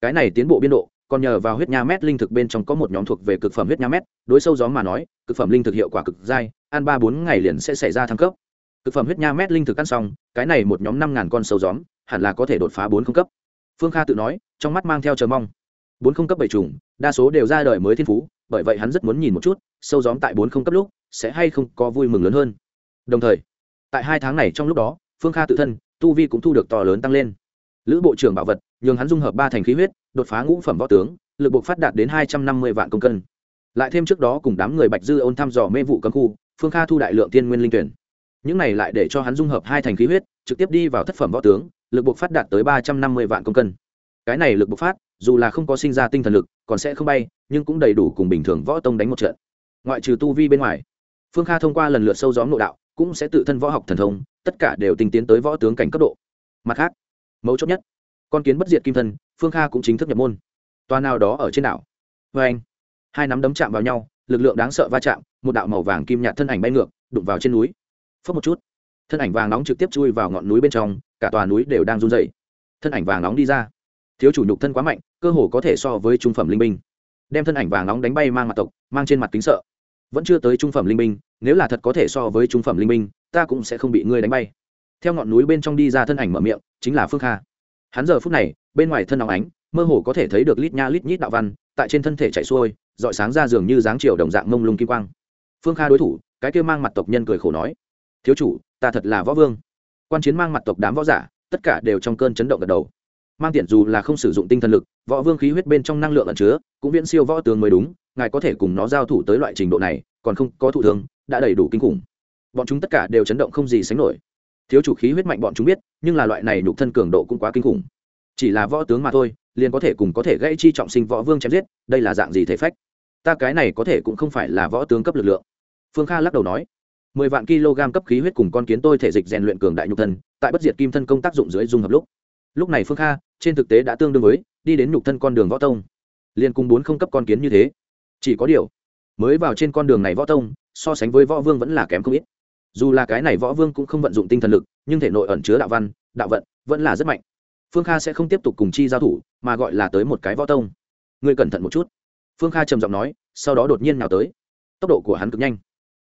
Cái này tiến bộ biên độ, còn nhờ vào huyết nha mét linh thực bên trong có một nhóm thuộc về cực phẩm huyết nha mét, đối sâu gióm mà nói, cực phẩm linh thực hiệu quả cực dai, ăn ba bốn ngày liền sẽ xảy ra thăng cấp. Cực phẩm huyết nha mét linh thực ăn xong, cái này một nhóm năm ngàn con sâu gióm, hẳn là có thể đột phá bốn không cấp. Phương kha tự nói, trong mắt mang theo chờ mong. Bốn không cấp bảy trùng đa số đều ra đời mới thiên phú, bởi vậy hắn rất muốn nhìn một chút, sâu gióm tại bốn không cấp lúc, sẽ hay không có vui mừng lớn hơn. Đồng thời, tại hai tháng này trong lúc đó, phương kha tự thân, tu vi cũng thu được to lớn tăng lên. Lữ bộ trưởng bảo vật, nhường hắn dung hợp ba thành khí huyết, đột phá ngũ phẩm võ tướng, lực buộc phát đạt đến hai trăm năm mươi vạn công cân. Lại thêm trước đó cùng đám người bạch dư ôn thăm dò mê vụ cấm khu, phương kha thu đại lượng tiên nguyên linh tuyển. Những này lại để cho hắn dung hợp hai thành khí huyết, trực tiếp đi vào thất phẩm võ tướng, lực buộc phát đạt tới ba trăm năm mươi vạn công cân. Cái này lực bộc phát dù là không có sinh ra tinh thần lực, còn sẽ không bay, nhưng cũng đầy đủ cùng bình thường võ tông đánh một trận. Ngoại trừ tu vi bên ngoài, phương kha thông qua lần lượt sâu gió nội đạo, cũng sẽ tự thân võ học thần thông, tất cả đều tinh tiến tới võ tướng cảnh cấp độ. Mặt khác, mấu chốt nhất, con kiến bất diệt kim thân, phương kha cũng chính thức nhập môn. Toa nào đó ở trên đảo. Vê anh, hai nắm đấm chạm vào nhau, lực lượng đáng sợ va chạm, một đạo màu vàng kim nhạt thân ảnh bay ngược, đụng vào trên núi. Phớt một chút, thân ảnh vàng nóng trực tiếp chui vào ngọn núi bên trong, cả tòa núi đều đang run dày thân ảnh vàng nóng đi ra thiếu chủ nhục thân quá mạnh, cơ hồ có thể so với trung phẩm linh binh. Đem thân ảnh vàng nóng đánh bay mang mặt tộc, mang trên mặt kính sợ. Vẫn chưa tới trung phẩm linh binh, nếu là thật có thể so với trung phẩm linh binh, ta cũng sẽ không bị ngươi đánh bay. Theo ngọn núi bên trong đi ra thân ảnh mở miệng, chính là phương kha. Hắn giờ phút này, bên ngoài thân nóng ánh, mơ hồ có thể thấy được lít nha lít nhít đạo văn, tại trên thân thể chạy xuôi dọi sáng ra dường như dáng chiều đồng dạng mông lung kim quang. Phương kha đối thủ, cái kia mang mặt tộc nhân cười khổ nói, thiếu chủ, ta thật là võ vương. Quan chiến mang mặt tộc đám võ giả, tất cả đều trong cơn chấn động gật đầu mang tiện dù là không sử dụng tinh thần lực, võ vương khí huyết bên trong năng lượng ẩn chứa, cũng viễn siêu võ tướng mới đúng, ngài có thể cùng nó giao thủ tới loại trình độ này, còn không có thụ thương, đã đầy đủ kinh khủng. Bọn chúng tất cả đều chấn động không gì sánh nổi. Thiếu chủ khí huyết mạnh bọn chúng biết, nhưng là loại này nhục thân cường độ cũng quá kinh khủng. Chỉ là võ tướng mà thôi, liền có thể cùng có thể gây chi trọng sinh võ vương chém giết, đây là dạng gì thể phách? Ta cái này có thể cũng không phải là võ tướng cấp lực lượng. Phương kha lắc đầu nói, mười vạn kg cấp khí huyết cùng con kiến tôi thể dịch rèn luyện cường đại nhục thân, tại bất diệt kim thân công tác dụng dưới dung hợp lúc lúc này phương kha, trên thực tế đã tương đương với đi đến nhục thân con đường võ tông. Liền cùng bốn không cấp con kiến như thế, chỉ có điều, mới vào trên con đường này võ tông, so sánh với võ vương vẫn là kém không ít. Dù là cái này võ vương cũng không vận dụng tinh thần lực, nhưng thể nội ẩn chứa đạo văn, đạo vận vẫn là rất mạnh. Phương kha sẽ không tiếp tục cùng chi giao thủ, mà gọi là tới một cái võ tông. Ngươi cẩn thận một chút. Phương kha trầm giọng nói, sau đó đột nhiên nào tới. Tốc độ của hắn cực nhanh.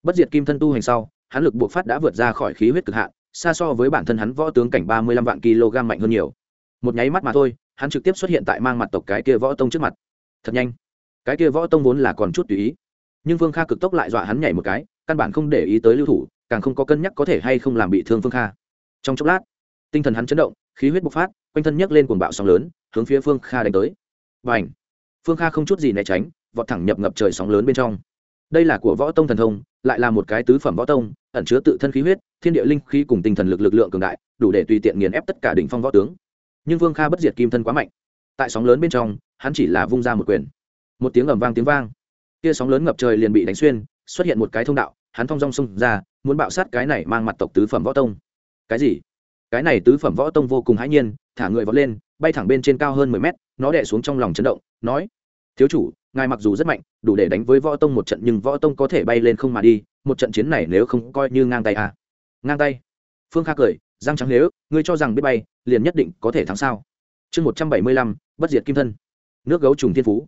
Bất diệt kim thân tu hành sau, hắn lực buộc phát đã vượt ra khỏi khí huyết cực hạn xa so với bản thân hắn võ tướng cảnh ba mươi lăm vạn kg mạnh hơn nhiều. Một nháy mắt mà thôi, hắn trực tiếp xuất hiện tại mang mặt tộc cái kia võ tông trước mặt. Thật nhanh. Cái kia võ tông vốn là còn chút tùy ý. Nhưng vương kha cực tốc lại dọa hắn nhảy một cái, căn bản không để ý tới lưu thủ, càng không có cân nhắc có thể hay không làm bị thương phương kha. Trong chốc lát, tinh thần hắn chấn động, khí huyết bộc phát, quanh thân nhấc lên cuồng bạo sóng lớn, hướng phía phương kha đánh tới. Và ảnh phương kha không chút gì né tránh, vọt thẳng nhập ngập trời sóng lớn bên trong. Đây là của võ tông thần thông, lại là một cái tứ phẩm võ tông, ẩn chứa tự thân khí huyết thiên địa linh khí cùng tinh thần lực lực lượng cường đại, đủ để tùy tiện nghiền ép tất cả đỉnh phong võ tướng. Nhưng vương kha bất diệt kim thân quá mạnh. Tại sóng lớn bên trong, hắn chỉ là vung ra một quyền. Một tiếng ầm vang tiếng vang. Kia sóng lớn ngập trời liền bị đánh xuyên, xuất hiện một cái thông đạo, hắn thong dong xông ra, muốn bạo sát cái này mang mặt tộc tứ phẩm võ tông. Cái gì? Cái này tứ phẩm võ tông vô cùng hãi nhiên, thả người vọt lên, bay thẳng bên trên cao hơn mười mét, nó đẻ xuống trong lòng chấn động, nói, thiếu chủ, ngài mặc dù rất mạnh, đủ để đánh với võ tông một trận, nhưng võ tông có thể bay lên không mà đi, một trận chiến này nếu không coi như ngang tay à ngang tay. Phương kha cười, răng trắng nếu, ngươi cho rằng biết bay, liền nhất định có thể thắng sao? Chương một trăm bảy mươi lăm, bất diệt kim thân. Nước gấu trùng thiên phú.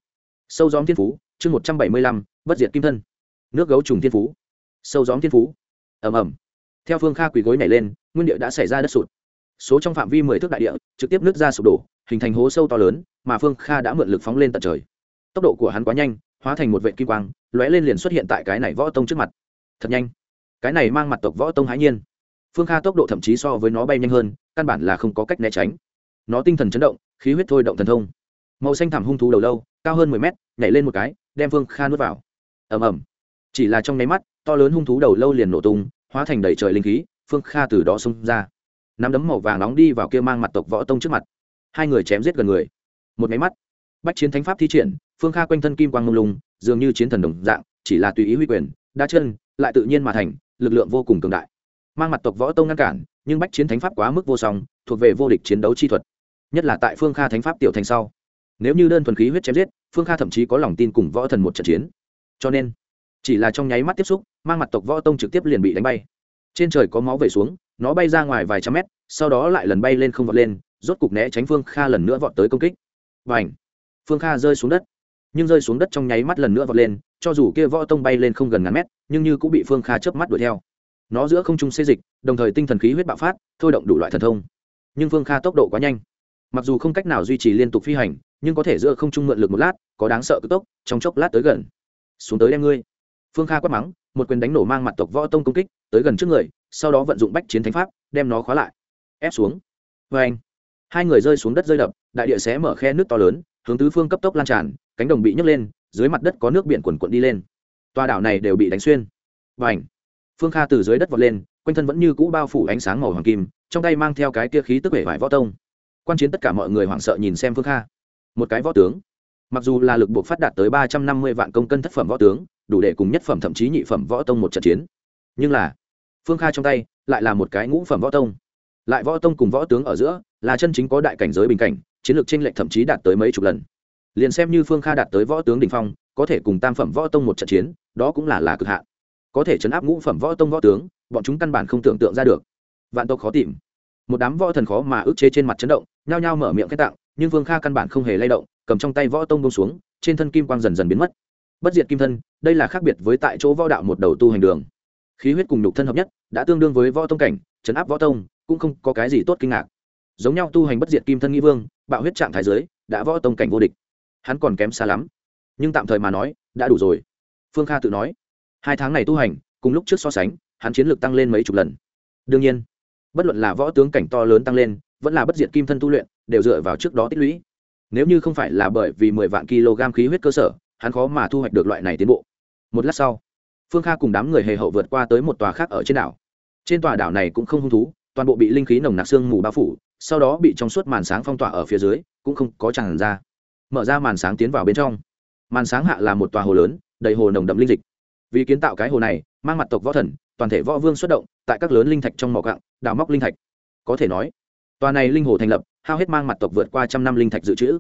Sâu gióm thiên phú, chương một trăm bảy mươi lăm, bất diệt kim thân. Nước gấu trùng thiên phú. Sâu gióm thiên phú. Ầm ầm. Theo phương kha quỳ gối nhảy lên, nguyên địa đã xảy ra đất sụt. Số trong phạm vi mười thước đại địa, trực tiếp nước ra sụp đổ, hình thành hố sâu to lớn, mà phương kha đã mượn lực phóng lên tận trời. Tốc độ của hắn quá nhanh, hóa thành một vệ kim quang, lóe lên liền xuất hiện tại cái này võ tông trước mặt. Thật nhanh cái này mang mặt tộc võ tông hãi nhiên. Phương kha tốc độ thậm chí so với nó bay nhanh hơn, căn bản là không có cách né tránh. Nó tinh thần chấn động, khí huyết thôi động thần thông. Màu xanh thảm hung thú đầu lâu, cao hơn mười mét, nhảy lên một cái, đem phương kha nuốt vào. Ầm ầm. Chỉ là trong nháy mắt, to lớn hung thú đầu lâu liền nổ tung, hóa thành đầy trời linh khí, phương kha từ đó xông ra. Nắm đấm màu vàng nóng đi vào kia mang mặt tộc võ tông trước mặt. Hai người chém giết gần người. Một máy mắt, bách chiến thánh pháp thi triển, phương kha quanh thân kim quang mông lung, dường như chiến thần đồng dạng, chỉ là tùy ý huy quyền đa chân, lại tự nhiên mà thành lực lượng vô cùng cường đại. Mang mặt tộc võ tông ngăn cản, nhưng bách chiến thánh pháp quá mức vô song, thuộc về vô địch chiến đấu chi thuật. Nhất là tại phương kha thánh pháp tiểu thành sau. Nếu như đơn thuần khí huyết chém giết, phương kha thậm chí có lòng tin cùng võ thần một trận chiến. Cho nên, chỉ là trong nháy mắt tiếp xúc, mang mặt tộc võ tông trực tiếp liền bị đánh bay. Trên trời có máu về xuống, nó bay ra ngoài vài trăm mét, sau đó lại lần bay lên không vọt lên, rốt cục né tránh phương kha lần nữa vọt tới công kích. Và ảnh phương kha rơi xuống đất nhưng rơi xuống đất trong nháy mắt lần nữa vọt lên, cho dù kia võ tông bay lên không gần ngàn mét, nhưng như cũng bị phương kha chớp mắt đuổi theo. Nó giữa không trung xê dịch, đồng thời tinh thần khí huyết bạo phát, thôi động đủ loại thần thông. Nhưng phương kha tốc độ quá nhanh. Mặc dù không cách nào duy trì liên tục phi hành, nhưng có thể giữa không trung mượn lực một lát, có đáng sợ cực tốc, trong chốc lát tới gần. Xuống tới đem ngươi. Phương kha quát mắng, một quyền đánh nổ mang mặt tộc võ tông công kích, tới gần trước người, sau đó vận dụng bách chiến thánh pháp, đem nó khóa lại. Ép xuống. Vê anh hai người rơi xuống đất rơi đập, đại địa xé mở khe nước to lớn, hướng tứ phương cấp tốc lan tràn cánh đồng bị nhấc lên, dưới mặt đất có nước biển quần quận đi lên. Tòa đảo này đều bị đánh xuyên. Và ảnh phương kha từ dưới đất vọt lên, quanh thân vẫn như cũ bao phủ ánh sáng màu hoàng kim, trong tay mang theo cái kia khí tức vẻ vải võ tông. Quan chiến tất cả mọi người hoảng sợ nhìn xem phương kha. Một cái võ tướng. Mặc dù là lực buộc phát đạt tới ba trăm năm mươi vạn công cân thất phẩm võ tướng, đủ để cùng nhất phẩm thậm chí nhị phẩm võ tông một trận chiến. Nhưng là, phương kha trong tay lại là một cái ngũ phẩm võ tông. Lại võ tông cùng võ tướng ở giữa là chân chính có đại cảnh giới bình cảnh, chiến lược tranh lệch thậm chí đạt tới mấy chục lần liền xem như phương kha đạt tới võ tướng đình phong, có thể cùng tam phẩm võ tông một trận chiến, đó cũng là là cực hạn. Có thể chấn áp ngũ phẩm võ tông võ tướng, bọn chúng căn bản không tưởng tượng ra được. Vạn tộc khó tìm. Một đám võ thần khó mà ức chế trên mặt chấn động, nhao nhao mở miệng kết tặng, nhưng vương kha căn bản không hề lay động, cầm trong tay võ tông bông xuống, trên thân kim quang dần dần biến mất. Bất diệt kim thân, đây là khác biệt với tại chỗ võ đạo một đầu tu hành đường. Khí huyết cùng nhục thân hợp nhất, đã tương đương với võ tông cảnh, chấn áp võ tông, cũng không có cái gì tốt kinh ngạc. Giống nhau tu hành bất diệt kim thân nghĩ vương, bạo huyết trạng thái giới, đã võ tông cảnh vô địch hắn còn kém xa lắm. Nhưng tạm thời mà nói, đã đủ rồi. Phương kha tự nói. Hai tháng này tu hành, cùng lúc trước so sánh, hắn chiến lược tăng lên mấy chục lần. Đương nhiên, bất luận là võ tướng cảnh to lớn tăng lên, vẫn là bất diệt kim thân tu luyện, đều dựa vào trước đó tích lũy. Nếu như không phải là bởi vì mười vạn kg khí huyết cơ sở, hắn khó mà thu hoạch được loại này tiến bộ. Một lát sau, phương kha cùng đám người hề hậu vượt qua tới một tòa khác ở trên đảo. Trên tòa đảo này cũng không hung thú, toàn bộ bị linh khí nồng nặc xương mù bao phủ, sau đó bị trong suốt màn sáng phong tỏa ở phía dưới, cũng không có tràn ra mở ra màn sáng tiến vào bên trong. Màn sáng hạ là một tòa hồ lớn, đầy hồ nồng đậm linh dịch. Vì kiến tạo cái hồ này, mang mặt tộc võ thần, toàn thể võ vương xuất động, tại các lớn linh thạch trong mỏ cặng đào móc linh thạch. Có thể nói, tòa này linh hồ thành lập, hao hết mang mặt tộc vượt qua trăm năm linh thạch dự trữ.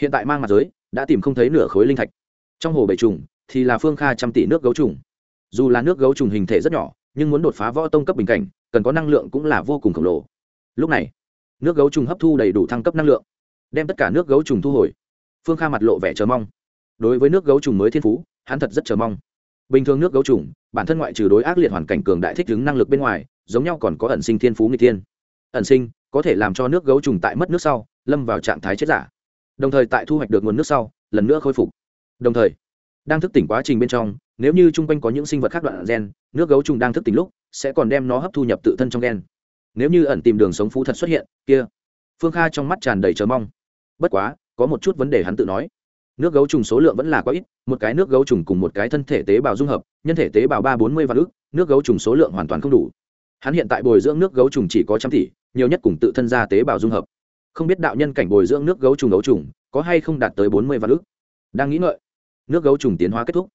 Hiện tại mang mặt giới, đã tìm không thấy nửa khối linh thạch. Trong hồ bảy trùng, thì là phương kha trăm tỷ nước gấu trùng. Dù là nước gấu trùng hình thể rất nhỏ, nhưng muốn đột phá võ tông cấp bình cảnh, cần có năng lượng cũng là vô cùng khổng lồ. Lúc này, nước gấu trùng hấp thu đầy đủ thăng cấp năng lượng, đem tất cả nước gấu trùng thu hồi phương kha mặt lộ vẻ chờ mong. Đối với nước gấu trùng mới thiên phú, hắn thật rất chờ mong. Bình thường nước gấu trùng, bản thân ngoại trừ đối ác liệt hoàn cảnh cường đại thích ứng năng lực bên ngoài, giống nhau còn có ẩn sinh thiên phú người thiên. Ẩn sinh, có thể làm cho nước gấu trùng tại mất nước sau, lâm vào trạng thái chết giả. Đồng thời tại thu hoạch được nguồn nước sau, lần nữa khôi phục. Đồng thời, đang thức tỉnh quá trình bên trong, nếu như chung quanh có những sinh vật khác đoạn gen, nước gấu trùng đang thức tỉnh lúc, sẽ còn đem nó hấp thu nhập tự thân trong gen. Nếu như ẩn tìm đường sống phú thật xuất hiện, kia, phương kha trong mắt tràn đầy chờ mong. Bất quá có một chút vấn đề hắn tự nói. Nước gấu trùng số lượng vẫn là quá ít, một cái nước gấu trùng cùng một cái thân thể tế bào dung hợp, nhân thể tế bào ba bốn mươi vạn ước nước gấu trùng số lượng hoàn toàn không đủ. Hắn hiện tại bồi dưỡng nước gấu trùng chỉ có trăm tỷ, nhiều nhất cùng tự thân ra tế bào dung hợp. Không biết đạo nhân cảnh bồi dưỡng nước gấu trùng gấu trùng, có hay không đạt tới bốn mươi vạn ước đang nghĩ ngợi, nước gấu trùng tiến hóa kết thúc.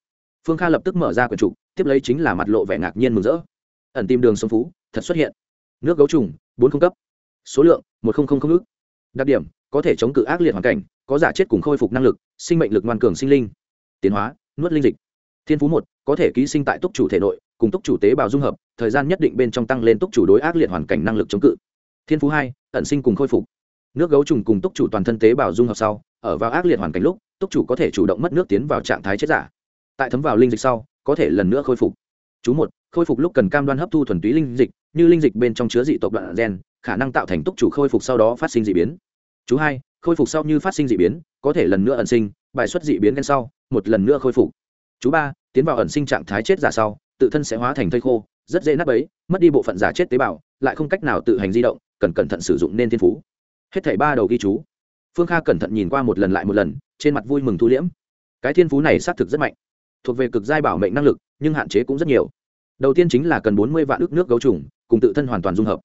Phương kha lập tức mở ra quyển trục, tiếp lấy chính là mặt lộ vẻ ngạc nhiên mừng rỡ. Ẩn tìm đường sông phú, thật xuất hiện. Nước gấu trùng, bốn không cấp. Số lượng, một không không không ước đặc điểm, có thể chống cự ác liệt hoàn cảnh có giả chết cùng khôi phục năng lực, sinh mệnh lực ngoan cường sinh linh. Tiến hóa, nuốt linh dịch. Thiên phú một, có thể ký sinh tại túc chủ thể nội, cùng túc chủ tế bào dung hợp, thời gian nhất định bên trong tăng lên túc chủ đối ác liệt hoàn cảnh năng lực chống cự. Thiên phú hai, ẩn sinh cùng khôi phục. Nước gấu trùng cùng túc chủ toàn thân tế bào dung hợp sau, ở vào ác liệt hoàn cảnh lúc, túc chủ có thể chủ động mất nước tiến vào trạng thái chết giả. Tại thấm vào linh dịch sau, có thể lần nữa khôi phục. Chú một, khôi phục lúc cần cam đoan hấp thu thuần túy linh dịch, như linh dịch bên trong chứa dị tộc đoạn gen, khả năng tạo thành túc chủ khôi phục sau đó phát sinh d ị biến. Chú hai khôi phục sau như phát sinh d ị biến, có thể lần nữa ẩn sinh, bài xuất d ị biến gen sau, một lần nữa khôi phục. Chú ba, tiến vào ẩn sinh trạng thái chết giả sau, tự thân sẽ hóa thành thây khô, rất dễ nắp ấy mất đi bộ phận giả chết tế bào, lại không cách nào tự hành di động, cần cẩn thận sử dụng nên thiên phú. Hết thảy ba đầu ghi chú. Phương kha cẩn thận nhìn qua một lần lại một lần, trên mặt vui mừng thu liễm. Cái thiên phú này xác thực rất mạnh. Thuộc về cực giai bảo mệnh năng lực, nhưng hạn chế cũng rất nhiều. Đầu tiên chính là cần bốn mươi vạn ước nước gấu trùng, cùng tự thân hoàn toàn dung hợp.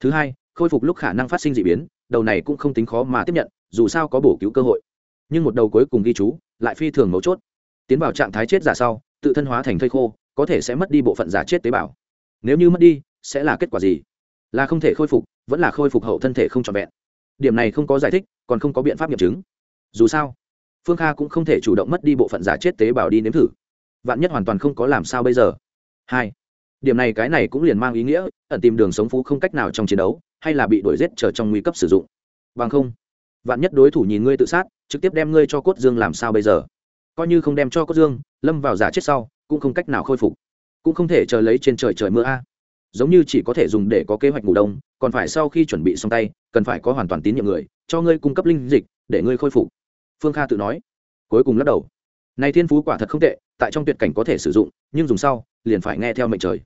Thứ hai, khôi phục lúc khả năng phát sinh d ị biến, đầu này cũng không tính khó mà tiếp nhận dù sao có bổ cứu cơ hội. Nhưng một đầu cuối cùng ghi chú, lại phi thường mấu chốt. Tiến vào trạng thái chết giả sau, tự thân hóa thành thây khô, có thể sẽ mất đi bộ phận giả chết tế bào. Nếu như mất đi, sẽ là kết quả gì? Là không thể khôi phục, vẫn là khôi phục hậu thân thể không trọn vẹn. Điểm này không có giải thích, còn không có biện pháp nghiệm chứng. Dù sao, phương kha cũng không thể chủ động mất đi bộ phận giả chết tế bào đi nếm thử. Vạn nhất hoàn toàn không có làm sao bây giờ? Hai, điểm này cái này cũng liền mang ý nghĩa, ẩn tìm đường sống phú không cách nào trong chiến đấu, hay là bị đuổi giết chờ trong nguy cấp sử dụng. Bằng không vạn nhất đối thủ nhìn ngươi tự sát, trực tiếp đem ngươi cho cốt dương làm sao bây giờ? Coi như không đem cho cốt dương, lâm vào giả chết sau, cũng không cách nào khôi phục. Cũng không thể chờ lấy trên trời trời mưa a. Giống như chỉ có thể dùng để có kế hoạch ngủ đông, còn phải sau khi chuẩn bị xong tay, cần phải có hoàn toàn tín nhiệm người, cho ngươi cung cấp linh dịch, để ngươi khôi phục. Phương kha tự nói. Cuối cùng lắc đầu. Này thiên phú quả thật không tệ, tại trong tuyệt cảnh có thể sử dụng, nhưng dùng sau, liền phải nghe theo mệnh trời.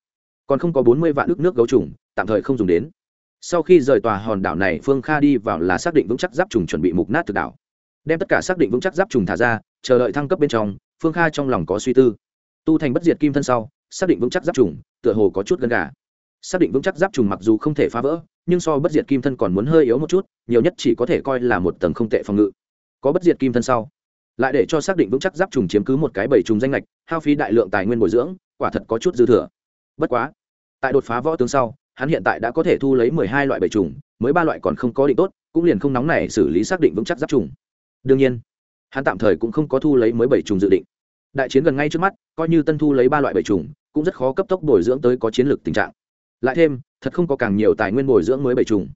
Còn không có bốn mươi vạn ước nước gấu trùng, tạm thời không dùng đến sau khi rời tòa hòn đảo này, phương kha đi vào là xác định vững chắc giáp trùng chuẩn bị mục nát thực đảo. Đem tất cả xác định vững chắc giáp trùng thả ra, chờ đợi thăng cấp bên trong, phương kha trong lòng có suy tư. Tu thành bất diệt kim thân sau, xác định vững chắc giáp trùng, tựa hồ có chút gần gà. Xác định vững chắc giáp trùng mặc dù không thể phá vỡ, nhưng so bất diệt kim thân còn muốn hơi yếu một chút, nhiều nhất chỉ có thể coi là một tầng không tệ phòng ngự. Có bất diệt kim thân sau, lại để cho xác định vững chắc giáp trùng chiếm cứ một cái bảy trùng danh lệch hao phí đại lượng tài nguyên bồi dưỡng, quả thật có chút dư thừa. Bất quá, tại đột phá võ tướng sau hắn hiện tại đã có thể thu lấy mười hai loại bảy trùng, mới ba loại còn không có định tốt, cũng liền không nóng này xử lý xác định vững chắc giáp trùng. Đương nhiên, hắn tạm thời cũng không có thu lấy mới bảy trùng dự định. Đại chiến gần ngay trước mắt, coi như tân thu lấy ba loại bảy trùng, cũng rất khó cấp tốc bồi dưỡng tới có chiến lược tình trạng. Lại thêm, thật không có càng nhiều tài nguyên bồi dưỡng mới bảy trùng.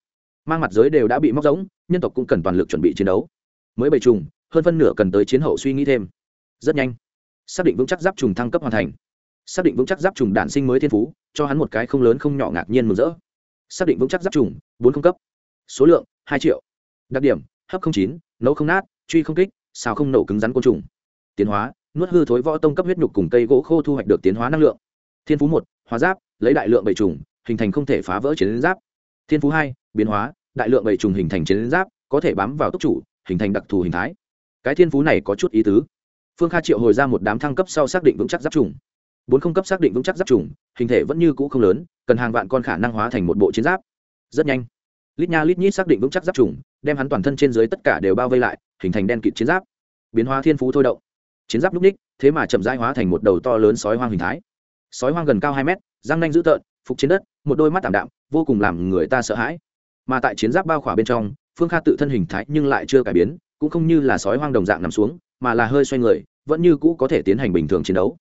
Mang mặt giới đều đã bị móc rỗng, nhân tộc cũng cần toàn lực chuẩn bị chiến đấu. Mới bảy trùng, hơn phân nửa cần tới chiến hậu suy nghĩ thêm. Rất nhanh, xác định vững chắc giáp trùng thăng cấp hoàn thành xác định vững chắc giáp trùng đản sinh mới thiên phú, cho hắn một cái không lớn không nhỏ ngạc nhiên mừng rỡ. Xác định vững chắc giáp trùng, bốn không cấp. Số lượng, hai triệu. Đặc điểm, hấp không chín, nấu không nát, truy không kích, xào không nổ cứng rắn côn trùng. Tiến hóa, nuốt hư thối võ tông cấp huyết nhục cùng cây gỗ khô thu hoạch được tiến hóa năng lượng. Thiên phú một, hóa giáp, lấy đại lượng bảy trùng, hình thành không thể phá vỡ chiến giáp. Thiên phú hai, biến hóa, đại lượng bảy trùng hình thành chiến giáp, có thể bám vào tốc chủ, hình thành đặc thù hình thái. Cái thiên phú này có chút ý tứ. Phương kha triệu hồi ra một đám thăng cấp sau xác định vững chắc giáp trùng bốn không cấp xác định vững chắc giáp trùng, hình thể vẫn như cũ không lớn, cần hàng vạn con khả năng hóa thành một bộ chiến giáp. Rất nhanh, lít nha lít nhít xác định vững chắc giáp trùng, đem hắn toàn thân trên dưới tất cả đều bao vây lại, hình thành đen kịt chiến giáp. Biến hóa thiên phú thôi động. Chiến giáp lúc ních, thế mà chậm rãi hóa thành một đầu to lớn sói hoang hình thái. Sói hoang gần cao hai mét, răng nanh dữ tợn, phục trên đất, một đôi mắt tảm đạm, vô cùng làm người ta sợ hãi. Mà tại chiến giáp bao khỏa bên trong, phương kha tự thân hình thái nhưng lại chưa cải biến, cũng không như là sói hoang đồng dạng nằm xuống, mà là hơi xoay người, vẫn như cũ có thể tiến hành bình thường chiến đấu.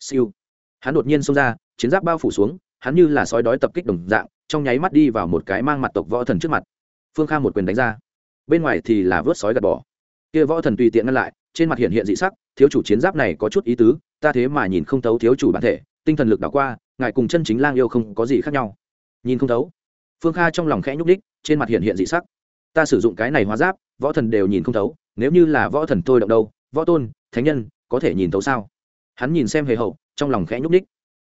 Siêu hắn đột nhiên xông ra, chiến giáp bao phủ xuống, hắn như là sói đói tập kích đồng dạng, trong nháy mắt đi vào một cái mang mặt tộc võ thần trước mặt. Phương kha một quyền đánh ra. Bên ngoài thì là vớt sói gạt bỏ. Kia võ thần tùy tiện ngăn lại, trên mặt hiện hiện dị sắc, thiếu chủ chiến giáp này có chút ý tứ, ta thế mà nhìn không thấu thiếu chủ bản thể, tinh thần lực đảo qua, ngài cùng chân chính lang yêu không có gì khác nhau. Nhìn không thấu. Phương kha trong lòng khẽ nhúc đích trên mặt hiện hiện dị sắc. Ta sử dụng cái này hóa giáp, võ thần đều nhìn không thấu, nếu như là võ thần tôi động đâu, võ tôn, thánh nhân, có thể nhìn thấu sao? Hắn nhìn xem hề hậu trong lòng khẽ nhúc đích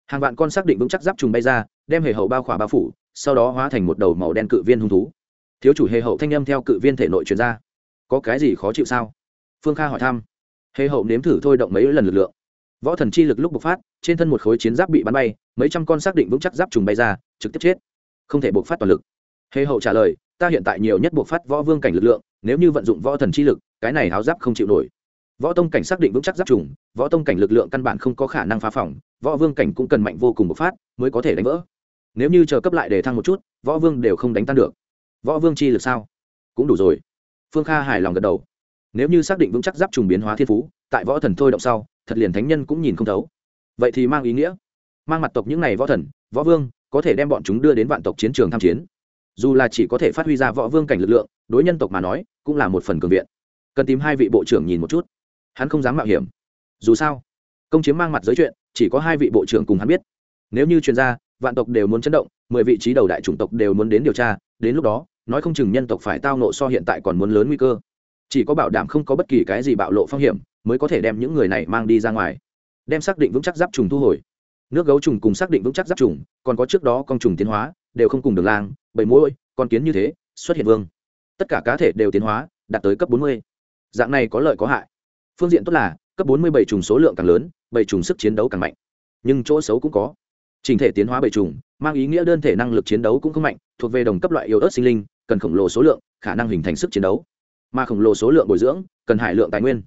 hàng vạn con xác định vững chắc giáp trùng bay ra, đem hề hậu bao khỏa bao phủ, sau đó hóa thành một đầu màu đen cự viên hung thú. Thiếu chủ hề hậu thanh âm theo cự viên thể nội truyền ra. Có cái gì khó chịu sao? Phương kha hỏi thăm. Hề hậu nếm thử thôi động mấy lần lực lượng. Võ thần chi lực lúc bộc phát, trên thân một khối chiến giáp bị bắn bay, mấy trăm con xác định vững chắc giáp trùng bay ra, trực tiếp chết. Không thể bộc phát toàn lực. Hề hậu trả lời, ta hiện tại nhiều nhất bộc phát võ vương cảnh lực lượng, nếu như vận dụng võ thần chi lực, cái này háo giáp không chịu nổi võ tông cảnh xác định vững chắc giáp trùng, võ tông cảnh lực lượng căn bản không có khả năng phá phỏng võ vương cảnh cũng cần mạnh vô cùng bộc phát mới có thể đánh vỡ. Nếu như chờ cấp lại để thăng một chút, võ vương đều không đánh tan được. Võ vương chi lực sao? Cũng đủ rồi. Phương kha hài lòng gật đầu. Nếu như xác định vững chắc giáp trùng biến hóa thiên phú, tại võ thần thôi động sau, thật liền thánh nhân cũng nhìn không thấu. Vậy thì mang ý nghĩa. Mang mặt tộc những n à y võ thần, võ vương, có thể đem bọn chúng đưa đến vạn tộc chiến trường tham chiến. Dù là chỉ có thể phát huy ra võ vương cảnh lực lượng, đối nhân tộc mà nói, cũng là một phần cường viện. Cần tìm hai vị bộ trưởng nhìn một chút hắn không dám mạo hiểm. Dù sao, công chiếm mang mặt giới chuyện, chỉ có hai vị bộ trưởng cùng hắn biết. Nếu như chuyên gia, vạn tộc đều muốn chấn động, mười vị trí đầu đại chủng tộc đều muốn đến điều tra, đến lúc đó, nói không chừng nhân tộc phải tao nộ so hiện tại còn muốn lớn nguy cơ. Chỉ có bảo đảm không có bất kỳ cái gì bạo lộ phong hiểm, mới có thể đem những người này mang đi ra ngoài. Đem xác định vững chắc giáp trùng thu hồi. Nước gấu trùng cùng xác định vững chắc giáp trùng, còn có trước đó con trùng tiến hóa, đều không cùng đường lang bảy mũi con kiến như thế, xuất hiện vương. Tất cả cá thể đều tiến hóa, đạt tới cấp bốn mươi. Dạng này có lợi có hại phương diện tốt là, cấp bốn mươi bảy trùng số lượng càng lớn, bảy trùng sức chiến đấu càng mạnh. Nhưng chỗ xấu cũng có. Trình thể tiến hóa bảy trùng mang ý nghĩa đơn thể năng lực chiến đấu cũng không mạnh, thuộc về đồng cấp loại yếu ớt sinh linh, cần khổng lồ số lượng, khả năng hình thành sức chiến đấu. Mà khổng lồ số lượng bồi dưỡng, cần hải lượng tài nguyên.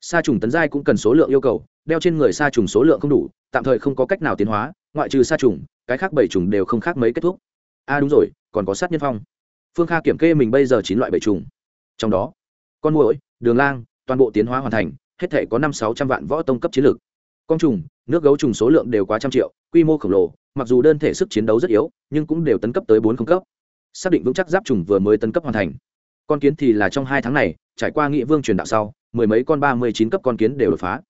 Sa trùng tấn giai cũng cần số lượng yêu cầu, đeo trên người sa trùng số lượng không đủ, tạm thời không có cách nào tiến hóa, ngoại trừ sa trùng, cái khác bảy trùng đều không khác mấy kết thúc. A à đúng rồi, còn có sát nhân phong. Phương kha kiểm kê mình bây giờ chín loại bảy trùng trong đó, con muỗi, đường lang toàn bộ tiến hóa hoàn thành, hết thể có năm sáu trăm vạn võ tông cấp chiến lược. Con trùng, nước gấu trùng số lượng đều quá trăm triệu, quy mô khổng lồ, mặc dù đơn thể sức chiến đấu rất yếu, nhưng cũng đều tấn cấp tới bốn không cấp. Xác định vững chắc giáp trùng vừa mới tấn cấp hoàn thành. Con kiến thì là trong hai tháng này, trải qua nghị vương truyền đạo sau, mười mấy con ba mươi chín cấp con kiến đều đột phá.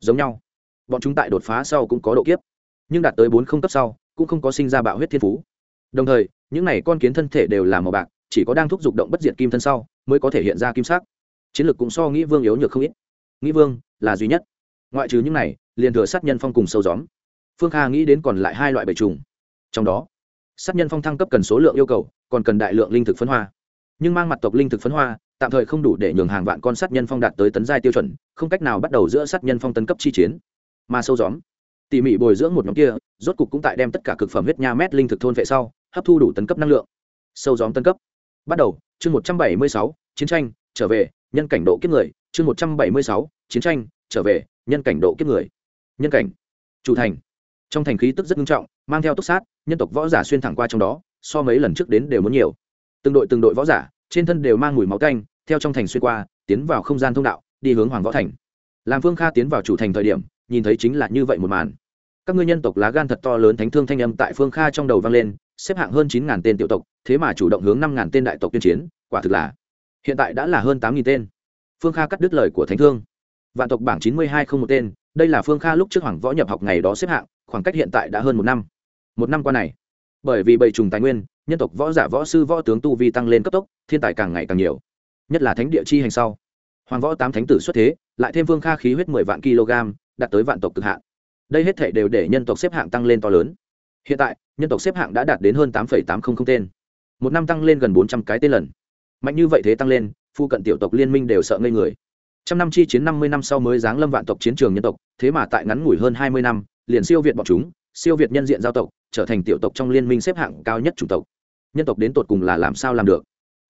Giống nhau. Bọn chúng tại đột phá sau cũng có độ kiếp, nhưng đạt tới bốn không cấp sau, cũng không có sinh ra bạo huyết thiên phú. Đồng thời, những n à y con kiến thân thể đều là màu bạc, chỉ có đang thúc giục động bất diệt kim thân sau, mới có thể hiện ra kim sắc chiến lược cũng so nghĩ vương yếu nhược không ít. Nghĩ vương là duy nhất. Ngoại trừ những này, liền thừa sát nhân phong cùng sâu gióm. Phương kha nghĩ đến còn lại hai loại bầy trùng. Trong đó, sát nhân phong thăng cấp cần số lượng yêu cầu, còn cần đại lượng linh thực phấn hoa. Nhưng mang mặt tộc linh thực phấn hoa, tạm thời không đủ để nhường hàng vạn con sát nhân phong đạt tới tấn giai tiêu chuẩn, không cách nào bắt đầu giữa sát nhân phong tấn cấp chi chiến. Mà sâu gióm, tỉ mỉ bồi dưỡng một nhóm kia, rốt cục cũng tại đem tất cả cực phẩm huyết nha mét linh thực thôn vệ sau, hấp thu đủ tấn cấp năng lượng. Sâu gióm tấn cấp. Bắt đầu, chương một trăm bảy mươi sáu, chiến tranh, trở về nhân cảnh độ kiếp người, chương một trăm bảy mươi sáu, chiến tranh, trở về, nhân cảnh độ kiếp người. Nhân cảnh. Chủ thành. Trong thành khí tức rất nghiêm trọng, mang theo túc sát, nhân tộc võ giả xuyên thẳng qua trong đó, so mấy lần trước đến đều muốn nhiều. Từng đội từng đội võ giả, trên thân đều mang mùi máu canh theo trong thành xuyên qua, tiến vào không gian thông đạo, đi hướng hoàng võ thành. Làm phương kha tiến vào chủ thành thời điểm, nhìn thấy chính là như vậy một màn. Các ngươi nhân tộc lá gan thật to lớn thánh thương thanh âm tại phương kha trong đầu vang lên, xếp hạng hơn chín ngàn tên tiểu tộc, thế mà chủ động hướng năm ngàn tên đại tộc tuyên chiến, quả thực là hiện tại đã là hơn tám nghìn tên. Phương kha cắt đứt lời của thánh thương. Vạn tộc bảng chín mươi hai không một tên, đây là phương kha lúc trước hoàng võ nhập học ngày đó xếp hạng, khoảng cách hiện tại đã hơn một năm. Một năm qua này, bởi vì bầy trùng tài nguyên, nhân tộc võ giả võ sư võ tướng tu vi tăng lên cấp tốc, thiên tài càng ngày càng nhiều. Nhất là thánh địa chi hành sau. Hoàng võ tám thánh tử xuất thế, lại thêm phương kha khí huyết mười vạn kg, đạt tới vạn tộc cực hạn. Đây hết thể đều để nhân tộc xếp hạng tăng lên to lớn. Hiện tại, nhân tộc xếp hạng đã đạt đến hơn tám tám trăm linh tên. Một năm tăng lên gần bốn trăm cái tên lần mạnh như vậy thế tăng lên, phu cận tiểu tộc liên minh đều sợ ngây người. Trăm năm chi chiến năm mươi năm sau mới giáng lâm vạn tộc chiến trường nhân tộc, thế mà tại ngắn ngủi hơn hai mươi năm, liền siêu việt bọn chúng, siêu việt nhân diện giao tộc, trở thành tiểu tộc trong liên minh xếp hạng cao nhất chủng tộc. Nhân tộc đến tột cùng là làm sao làm được?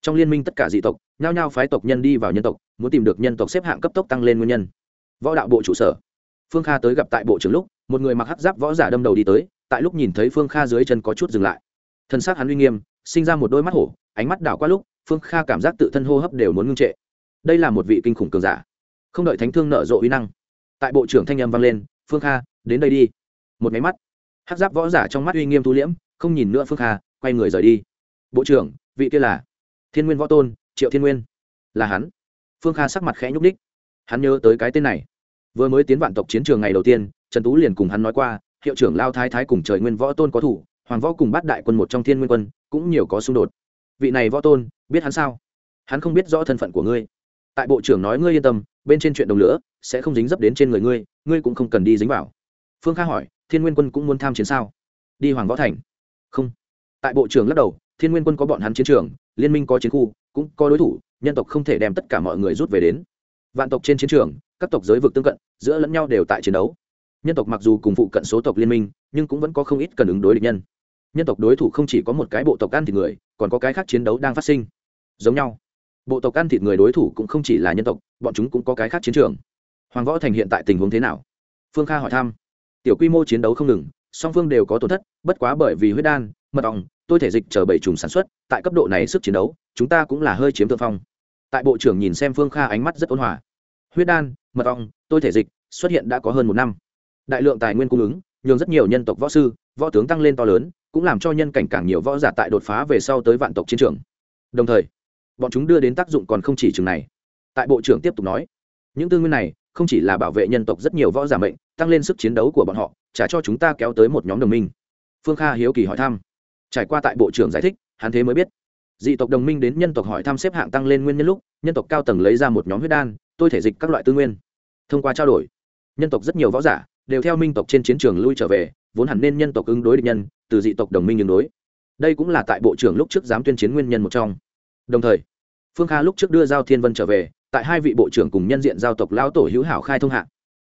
Trong liên minh tất cả dị tộc, nhao nhao phái tộc nhân đi vào nhân tộc, muốn tìm được nhân tộc xếp hạng cấp tốc tăng lên nguyên nhân. Võ đạo bộ trụ sở. Phương kha tới gặp tại bộ trưởng lúc, một người mặc hắc giáp võ giả đâm đầu đi tới, tại lúc nhìn thấy phương kha dưới chân có chút dừng lại. Thân xác hắn uy nghiêm, sinh ra một đôi mắt hổ, ánh mắt đảo qua lúc phương kha cảm giác tự thân hô hấp đều muốn ngưng trệ. Đây là một vị kinh khủng cường giả. Không đợi thánh thương nợ rộ uy năng, tại bộ trưởng thanh âm vang lên, phương kha, đến đây đi. Một máy mắt, hắc giáp võ giả trong mắt uy nghiêm thu liễm, không nhìn nữa phương kha, quay người rời đi. Bộ trưởng, vị kia là thiên nguyên võ tôn, triệu thiên nguyên. Là hắn. Phương kha sắc mặt khẽ nhúc ních hắn nhớ tới cái tên này. Vừa mới tiến vạn tộc chiến trường ngày đầu tiên, trần tú liền cùng hắn nói qua, hiệu trưởng lao thái thái cùng trời nguyên võ tôn có thủ, hoàng võ cùng bắt đại quân một trong thiên nguyên quân, cũng nhiều có xung đột vị này võ tôn, biết hắn sao? Hắn không biết rõ thân phận của ngươi. Tại bộ trưởng nói ngươi yên tâm, bên trên chuyện đồng lửa sẽ không dính dấp đến trên người ngươi ngươi cũng không cần đi dính vào. Phương kha hỏi, thiên nguyên quân cũng muốn tham chiến sao? Đi hoàng võ thành. Không. Tại bộ trưởng lắc đầu, thiên nguyên quân có bọn hắn chiến trường, liên minh có chiến khu, cũng có đối thủ, nhân tộc không thể đem tất cả mọi người rút về đến. Vạn tộc trên chiến trường, các tộc giới vực tương cận, giữa lẫn nhau đều tại chiến đấu. Nhân tộc mặc dù cùng phụ cận số tộc liên minh, nhưng cũng vẫn có không ít cần ứng đối địch nhân nhân tộc đối thủ không chỉ có một cái bộ tộc ăn thịt người, còn có cái khác chiến đấu đang phát sinh. Giống nhau. Bộ tộc ăn thịt người đối thủ cũng không chỉ là nhân tộc, bọn chúng cũng có cái khác chiến trường. Hoàng võ thành hiện tại tình huống thế nào? Phương kha hỏi thăm. Tiểu quy mô chiến đấu không ngừng, song phương đều có tổn thất, bất quá bởi vì huyết đan, mật ong, tôi thể dịch chờ bảy trùng sản xuất, tại cấp độ này sức chiến đấu, chúng ta cũng là hơi chiếm thượng phong. Tại bộ trưởng nhìn xem phương kha ánh mắt rất ôn hòa. Huyết đan, mật ong, tôi thể dịch, xuất hiện đã có hơn một năm. Đại lượng tài nguyên cung ứng, nhường rất nhiều nhân tộc võ sư võ tướng tăng lên to lớn, cũng làm cho nhân cảnh càng nhiều võ giả tại đột phá về sau tới vạn tộc chiến trường. Đồng thời, bọn chúng đưa đến tác dụng còn không chỉ chừng này. Tại bộ trưởng tiếp tục nói, những tư nguyên này không chỉ là bảo vệ nhân tộc rất nhiều võ giả mệnh, tăng lên sức chiến đấu của bọn họ trả cho chúng ta kéo tới một nhóm đồng minh. Phương kha hiếu kỳ hỏi thăm. Trải qua tại bộ trưởng giải thích, hắn thế mới biết. Dị tộc đồng minh đến nhân tộc hỏi thăm xếp hạng tăng lên nguyên nhân lúc, nhân tộc cao tầng lấy ra một nhóm huyết đan, tôi thể dịch các loại tư nguyên. Thông qua trao đổi, nhân tộc rất nhiều võ giả đều theo minh tộc trên chiến trường lui trở về vốn hẳn nên nhân tộc ứng đối địch nhân, từ dị tộc đồng minh ứng đối. Đây cũng là tại bộ trưởng lúc trước dám tuyên chiến nguyên nhân một trong. Đồng thời, phương kha lúc trước đưa giao thiên vân trở về, tại hai vị bộ trưởng cùng nhân diện giao tộc lao tổ hữu hảo khai thông hạng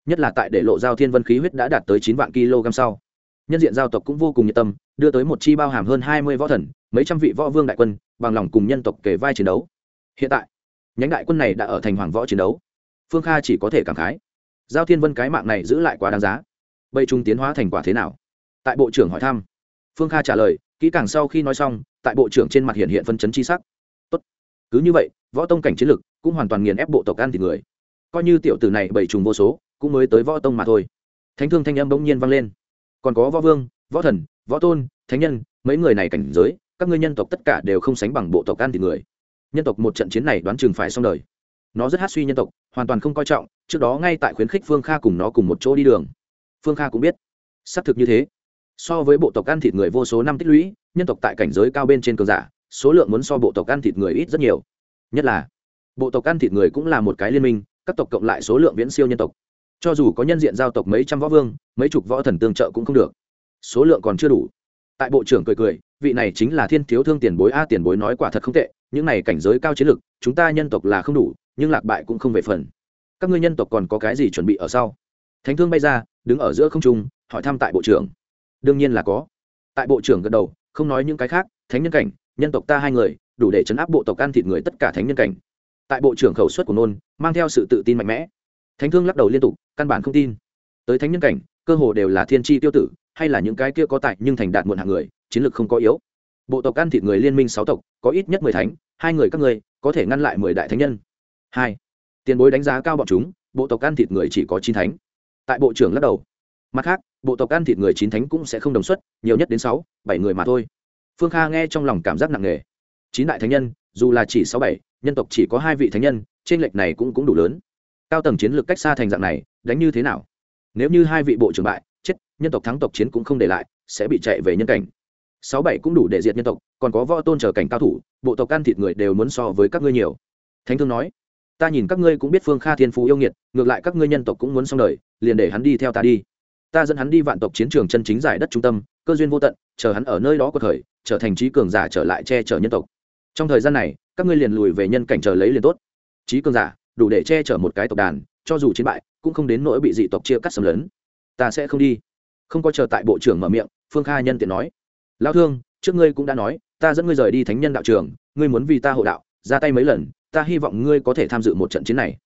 nhất là tại để lộ giao thiên vân khí huyết đã đạt tới chín vạn kg sau. Nhân diện giao tộc cũng vô cùng nhiệt tâm, đưa tới một chi bao hàm hơn hai mươi võ thần, mấy trăm vị võ vương đại quân, bằng lòng cùng nhân tộc kể vai chiến đấu. Hiện tại, nhánh đại quân này đã ở thành hoàng võ chiến đấu. Phương kha chỉ có thể cảm khái. Giao thiên vân cái mạng này giữ lại quá đáng giá bây trùng tiến hóa thành quả thế nào? Tại bộ trưởng hỏi thăm. Phương kha trả lời, kỹ càng sau khi nói xong, tại bộ trưởng trên mặt hiện hiện phân chấn chi sắc. Tốt. cứ như vậy, võ tông cảnh chiến lực cũng hoàn toàn nghiền ép bộ tộc ăn thịt người. Coi như tiểu tử này bảy trùng vô số, cũng mới tới võ tông mà thôi. Thánh thương thanh âm bỗng nhiên vang lên. Còn có võ vương, võ thần, võ tôn, thánh nhân, mấy người này cảnh giới, các ngươi nhân tộc tất cả đều không sánh bằng bộ tộc ăn thịt người. Nhân tộc một trận chiến này đoán chừng phải xong đời. Nó rất hát suy nhân tộc, hoàn toàn không coi trọng, trước đó ngay tại khuyến khích phương kha cùng nó cùng một chỗ đi đường phương kha cũng biết. Xác thực như thế. So với bộ tộc ăn thịt người vô số năm tích lũy, nhân tộc tại cảnh giới cao bên trên cường giả, số lượng muốn so bộ tộc ăn thịt người ít rất nhiều. Nhất là, bộ tộc ăn thịt người cũng là một cái liên minh, các tộc cộng lại số lượng viễn siêu nhân tộc. Cho dù có nhân diện giao tộc mấy trăm võ vương, mấy chục võ thần tương trợ cũng không được. Số lượng còn chưa đủ. Tại bộ trưởng cười cười, vị này chính là thiên thiếu thương tiền bối a tiền bối nói quả thật không tệ, những này cảnh giới cao chiến lực, chúng ta nhân tộc là không đủ, nhưng lạc bại cũng không về phần. Các ngươi nhân tộc còn có cái gì chuẩn bị ở sau? Thánh thương bay ra, đứng ở giữa không trung, hỏi thăm tại bộ trưởng. Đương nhiên là có. Tại bộ trưởng gật đầu, không nói những cái khác, thánh nhân cảnh, nhân tộc ta hai người, đủ để chấn áp bộ tộc ăn thịt người tất cả thánh nhân cảnh. Tại bộ trưởng khẩu suất của nôn, mang theo sự tự tin mạnh mẽ. Thánh thương lắc đầu liên tục, căn bản không tin. Tới thánh nhân cảnh, cơ hồ đều là thiên tri tiêu tử, hay là những cái kia có tại nhưng thành đạt muộn hạng người, chiến lược không có yếu. Bộ tộc ăn thịt người liên minh sáu tộc, có ít nhất mười thánh, hai người các ngươi có thể ngăn lại mười đại thánh nhân. Hai. Tiền bối đánh giá cao bọn chúng, bộ tộc ăn thịt người chỉ có chín thánh tại bộ trưởng lắc đầu. Mặt khác, bộ tộc ăn thịt người chín thánh cũng sẽ không đồng xuất, nhiều nhất đến sáu, bảy người mà thôi. Phương kha nghe trong lòng cảm giác nặng nề. Chín đại thánh nhân, dù là chỉ sáu, bảy, nhân tộc chỉ có hai vị thánh nhân trên lệch này cũng cũng đủ lớn. Cao tầng chiến lược cách xa thành dạng này, đánh như thế nào? Nếu như hai vị bộ trưởng bại, chết, nhân tộc thắng tộc chiến cũng không để lại, sẽ bị chạy về nhân cảnh. Sáu, bảy cũng đủ để diệt nhân tộc, còn có võ tôn trở cảnh cao thủ, bộ tộc ăn thịt người đều muốn so với các ngươi nhiều. Thánh thương nói, ta nhìn các ngươi cũng biết phương kha thiên phú yêu nghiệt, ngược lại các ngươi nhân tộc cũng muốn xong đời liền để hắn đi theo ta đi. Ta dẫn hắn đi vạn tộc chiến trường chân chính giải đất trung tâm, cơ duyên vô tận, chờ hắn ở nơi đó có thời, trở thành trí cường giả trở lại che chở nhân tộc. Trong thời gian này, các ngươi liền lùi về nhân cảnh chờ lấy liền tốt. Trí cường giả, đủ để che chở một cái tộc đàn, cho dù chiến bại, cũng không đến nỗi bị dị tộc chia cắt xâm lấn. Ta sẽ không đi. Không có chờ tại bộ trưởng mở miệng, phương kha nhân tiện nói. Lao thương, trước ngươi cũng đã nói, ta dẫn ngươi rời đi thánh nhân đạo trường, ngươi muốn vì ta hộ đạo, ra tay mấy lần, ta hy vọng ngươi có thể tham dự một trận chiến này.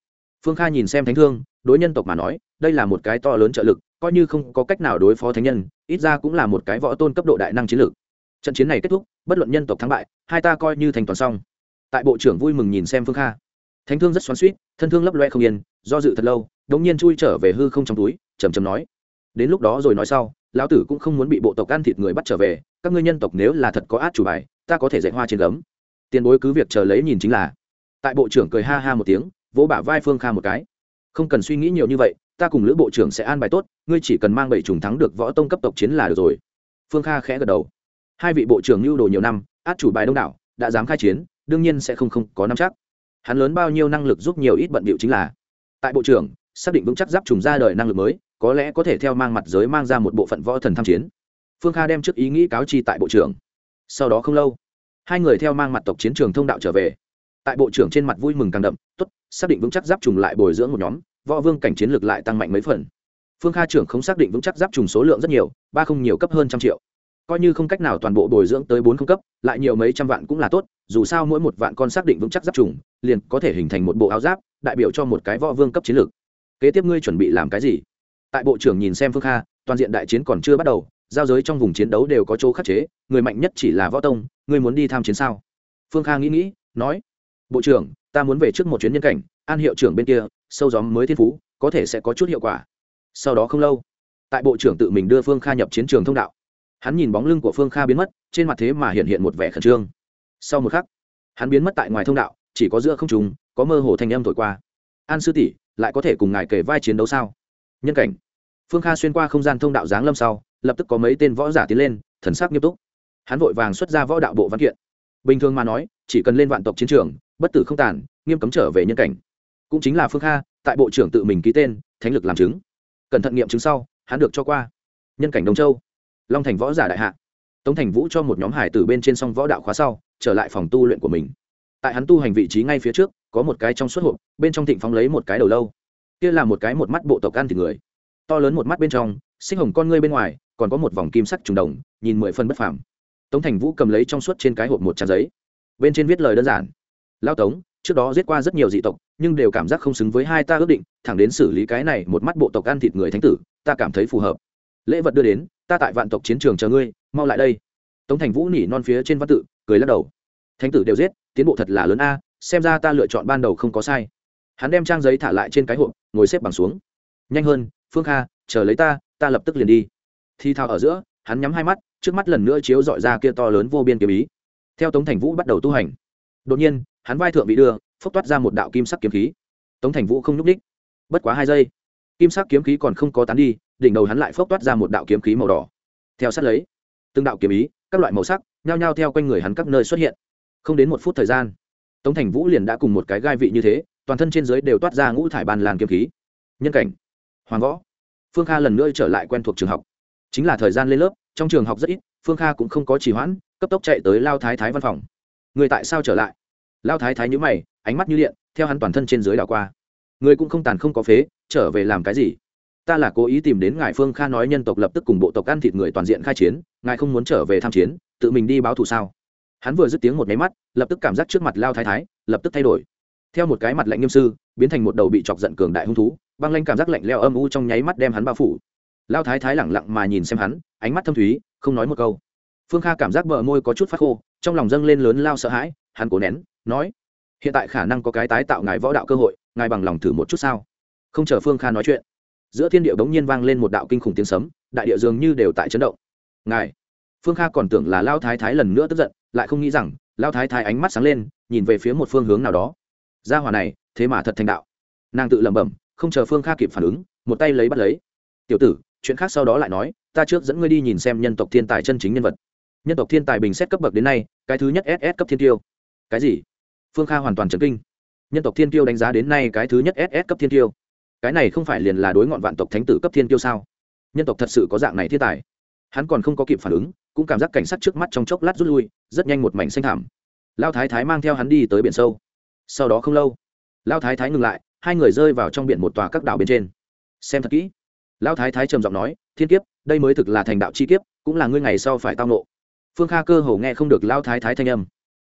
Phương kha nhìn xem thánh thương đối nhân tộc mà nói, đây là một cái to lớn trợ lực, coi như không có cách nào đối phó thánh nhân, ít ra cũng là một cái võ tôn cấp độ đại năng chiến lược. Trận chiến này kết thúc, bất luận nhân tộc thắng bại, hai ta coi như thành toàn xong. Tại bộ trưởng vui mừng nhìn xem phương kha. Thánh thương rất xoắn suýt thân thương lấp loe không yên, do dự thật lâu, đống nhiên chui trở về hư không trong túi chầm chầm nói. Đến lúc đó rồi nói sau, lão tử cũng không muốn bị bộ tộc ăn thịt người bắt trở về, các ngươi nhân tộc nếu là thật có át chủ bài, ta có thể dạy hoa trên gấm. Tiền bối cứ việc chờ lấy nhìn chính là. Tại bộ trưởng cười ha ha một tiếng, vỗ bả vai phương kha một cái không cần suy nghĩ nhiều như vậy, ta cùng lữ bộ trưởng sẽ an bài tốt, ngươi chỉ cần mang bảy trùng thắng được võ tông cấp tộc chiến là được rồi. Phương kha khẽ gật đầu. Hai vị bộ trưởng lưu đồ nhiều năm, át chủ bài đông đảo, đã dám khai chiến, đương nhiên sẽ không không có năm chắc. Hắn lớn bao nhiêu năng lực giúp nhiều ít bận bịu chính là. Tại bộ trưởng, xác định vững chắc giáp trùng ra đời năng lực mới, có lẽ có thể theo mang mặt giới mang ra một bộ phận võ thần tham chiến. Phương kha đem trước ý nghĩ cáo chi tại bộ trưởng. Sau đó không lâu, hai người theo mang mặt tộc chiến trường thông đạo trở về. Tại bộ trưởng trên mặt vui mừng càng đậm t ố t xác định vững chắc giáp trùng lại bồi dưỡng một nhóm, võ vương cảnh chiến lược lại tăng mạnh mấy phần. Phương kha trưởng không xác định vững chắc giáp trùng số lượng rất nhiều, ba không nhiều cấp hơn trăm triệu. Coi như không cách nào toàn bộ bồi dưỡng tới bốn không cấp, lại nhiều mấy trăm vạn cũng là tốt, dù sao mỗi một vạn con xác định vững chắc giáp trùng, liền có thể hình thành một bộ áo giáp, đại biểu cho một cái võ vương cấp chiến lược. Kế tiếp ngươi chuẩn bị làm cái gì? Tại bộ trưởng nhìn xem phương kha, toàn diện đại chiến còn chưa bắt đầu, giao giới trong vùng chiến đấu đều có chỗ khắc chế, người mạnh nhất chỉ là võ tông, ngươi muốn đi tham chiến sao? Phương kha nghĩ nghĩ, nói, bộ trưởng ta muốn về trước một chuyến nhân cảnh, an hiệu trưởng bên kia, sâu gióm mới thiên phú, có thể sẽ có chút hiệu quả. Sau đó không lâu, tại bộ trưởng tự mình đưa phương kha nhập chiến trường thông đạo. Hắn nhìn bóng lưng của phương kha biến mất, trên mặt thế mà hiện hiện một vẻ khẩn trương. Sau một khắc, hắn biến mất tại ngoài thông đạo, chỉ có giữa không trùng có mơ hồ thanh âm thổi qua. An sư tỷ, lại có thể cùng ngài kể vai chiến đấu sao? Nhân cảnh. Phương kha xuyên qua không gian thông đạo giáng lâm sau, lập tức có mấy tên võ giả tiến lên, thần sắc nghiêm túc. Hắn vội vàng xuất ra võ đạo bộ văn kiện. Bình thường mà nói, chỉ cần lên vạn tộc chiến trường bất tử không tàn, nghiêm cấm trở về nhân cảnh. Cũng chính là phương kha, tại bộ trưởng tự mình ký tên, thánh lực làm chứng. Cẩn thận nghiệm chứng sau, hắn được cho qua. Nhân cảnh đông châu. Long thành võ giả đại hạ. Tống thành vũ cho một nhóm hải từ bên trên song võ đạo khóa sau, trở lại phòng tu luyện của mình. Tại hắn tu hành vị trí ngay phía trước, có một cái trong suốt hộp, bên trong thịnh phóng lấy một cái đầu lâu. Kia là một cái một mắt bộ tộc ăn thịt người. To lớn một mắt bên trong sinh hồng con ngươi bên ngoài, còn có một vòng kim sắc trùng đồng, nhìn mười phân bất phàm. Tống thành vũ cầm lấy trong suốt trên cái hộp một trang giấy. Bên trên viết lời đơn giản lao tống, trước đó giết qua rất nhiều dị tộc, nhưng đều cảm giác không xứng với hai ta ước định, thẳng đến xử lý cái này một mắt bộ tộc ăn thịt người thánh tử, ta cảm thấy phù hợp. Lễ vật đưa đến, ta tại vạn tộc chiến trường chờ ngươi, mau lại đây. Tống thành vũ nỉ non phía trên văn tự, cười lắc đầu. Thánh tử đều giết, tiến bộ thật là lớn a, xem ra ta lựa chọn ban đầu không có sai. Hắn đem trang giấy thả lại trên cái hộp, ngồi xếp bằng xuống. Nhanh hơn, phương kha, chờ lấy ta ta lập tức liền đi. Thi thao ở giữa, hắn nhắm hai mắt, trước mắt lần nữa chiếu dọi ra kia to lớn vô biên kiếm ý. Theo tống thành vũ bắt đầu tu hành. Đột nhiên hắn vai thượng bị đưa, phốc toát ra một đạo kim sắc kiếm khí. Tống thành vũ không nhúc ních bất quá hai giây, kim sắc kiếm khí còn không có tán đi, đỉnh đầu hắn lại phốc toát ra một đạo kiếm khí màu đỏ. Theo sát lấy, từng đạo kiếm ý, các loại màu sắc, nhao nhao theo quanh người hắn các nơi xuất hiện. Không đến một phút thời gian, tống thành vũ liền đã cùng một cái gai vị như thế, toàn thân trên dưới đều toát ra ngũ thải bàn làn kiếm khí. Nhân cảnh, hoàng võ. Phương kha lần nữa trở lại quen thuộc trường học. Chính là thời gian lên lớp, trong trường học rất ít, phương kha cũng không có trì hoãn, cấp tốc chạy tới lao thái thái văn phòng. Người tại sao trở lại? Lao thái thái nhữ mày, ánh mắt như điện, theo hắn toàn thân trên dưới đảo qua. Người cũng không tàn không có phế, trở về làm cái gì? Ta là cố ý tìm đến ngài phương kha nói nhân tộc lập tức cùng bộ tộc ăn thịt người toàn diện khai chiến, ngài không muốn trở về tham chiến, tự mình đi báo thù sao? Hắn vừa dứt tiếng một máy mắt, lập tức cảm giác trước mặt lao thái thái, lập tức thay đổi. Theo một cái mặt lạnh nghiêm sư, biến thành một đầu bị chọc giận cường đại hung thú, băng lanh cảm giác lạnh leo âm u trong nháy mắt đem hắn bao phủ. Lao thái thái lẳng lặng mà nhìn xem hắn, ánh mắt thâm thúy, không nói một câu. Phương kha cảm giác bờ môi có chút phát khô, trong lòng dâng lên lớn lao sợ hãi, hắn cố nén nói, hiện tại khả năng có cái tái tạo ngài võ đạo cơ hội, ngài bằng lòng thử một chút sao? Không chờ phương kha nói chuyện, giữa thiên địa bỗng nhiên vang lên một đạo kinh khủng tiếng sấm, đại địa dường như đều tại chấn động. Ngài, phương kha còn tưởng là lao thái thái lần nữa tức giận, lại không nghĩ rằng, lao thái thái ánh mắt sáng lên, nhìn về phía một phương hướng nào đó. Gia hòa này, thế mà thật thành đạo. Nàng tự lẩm bẩm, không chờ phương kha kịp phản ứng, một tay lấy bắt lấy. Tiểu tử, chuyện khác sau đó lại nói, ta trước dẫn ngươi đi nhìn xem nhân tộc thiên tài chân chính nhân vật. Nhân tộc thiên tài bình xét cấp bậc đến nay, cái thứ nhất ss cấp thiên tiêu. Cái gì? Phương kha hoàn toàn chấn kinh. Nhân tộc thiên tiêu đánh giá đến nay cái thứ nhất ss cấp thiên tiêu cái này không phải liền là đối ngọn vạn tộc thánh tử cấp thiên tiêu sao? Nhân tộc thật sự có dạng này thiên tài. Hắn còn không có kịp phản ứng, cũng cảm giác cảnh sát trước mắt trong chốc lát rút lui, rất nhanh một mảnh xanh thảm lao thái thái mang theo hắn đi tới biển sâu. Sau đó không lâu, lao thái thái ngừng lại, hai người rơi vào trong biển một tòa các đảo bên trên. Xem thật kỹ. Lao thái thái trầm giọng nói, thiên kiếp, đây mới thực là thành đạo chi kiếp, cũng là ngươi ngày sau phải tao nộ phương kha cơ hồ nghe không được lao thái thái thanh âm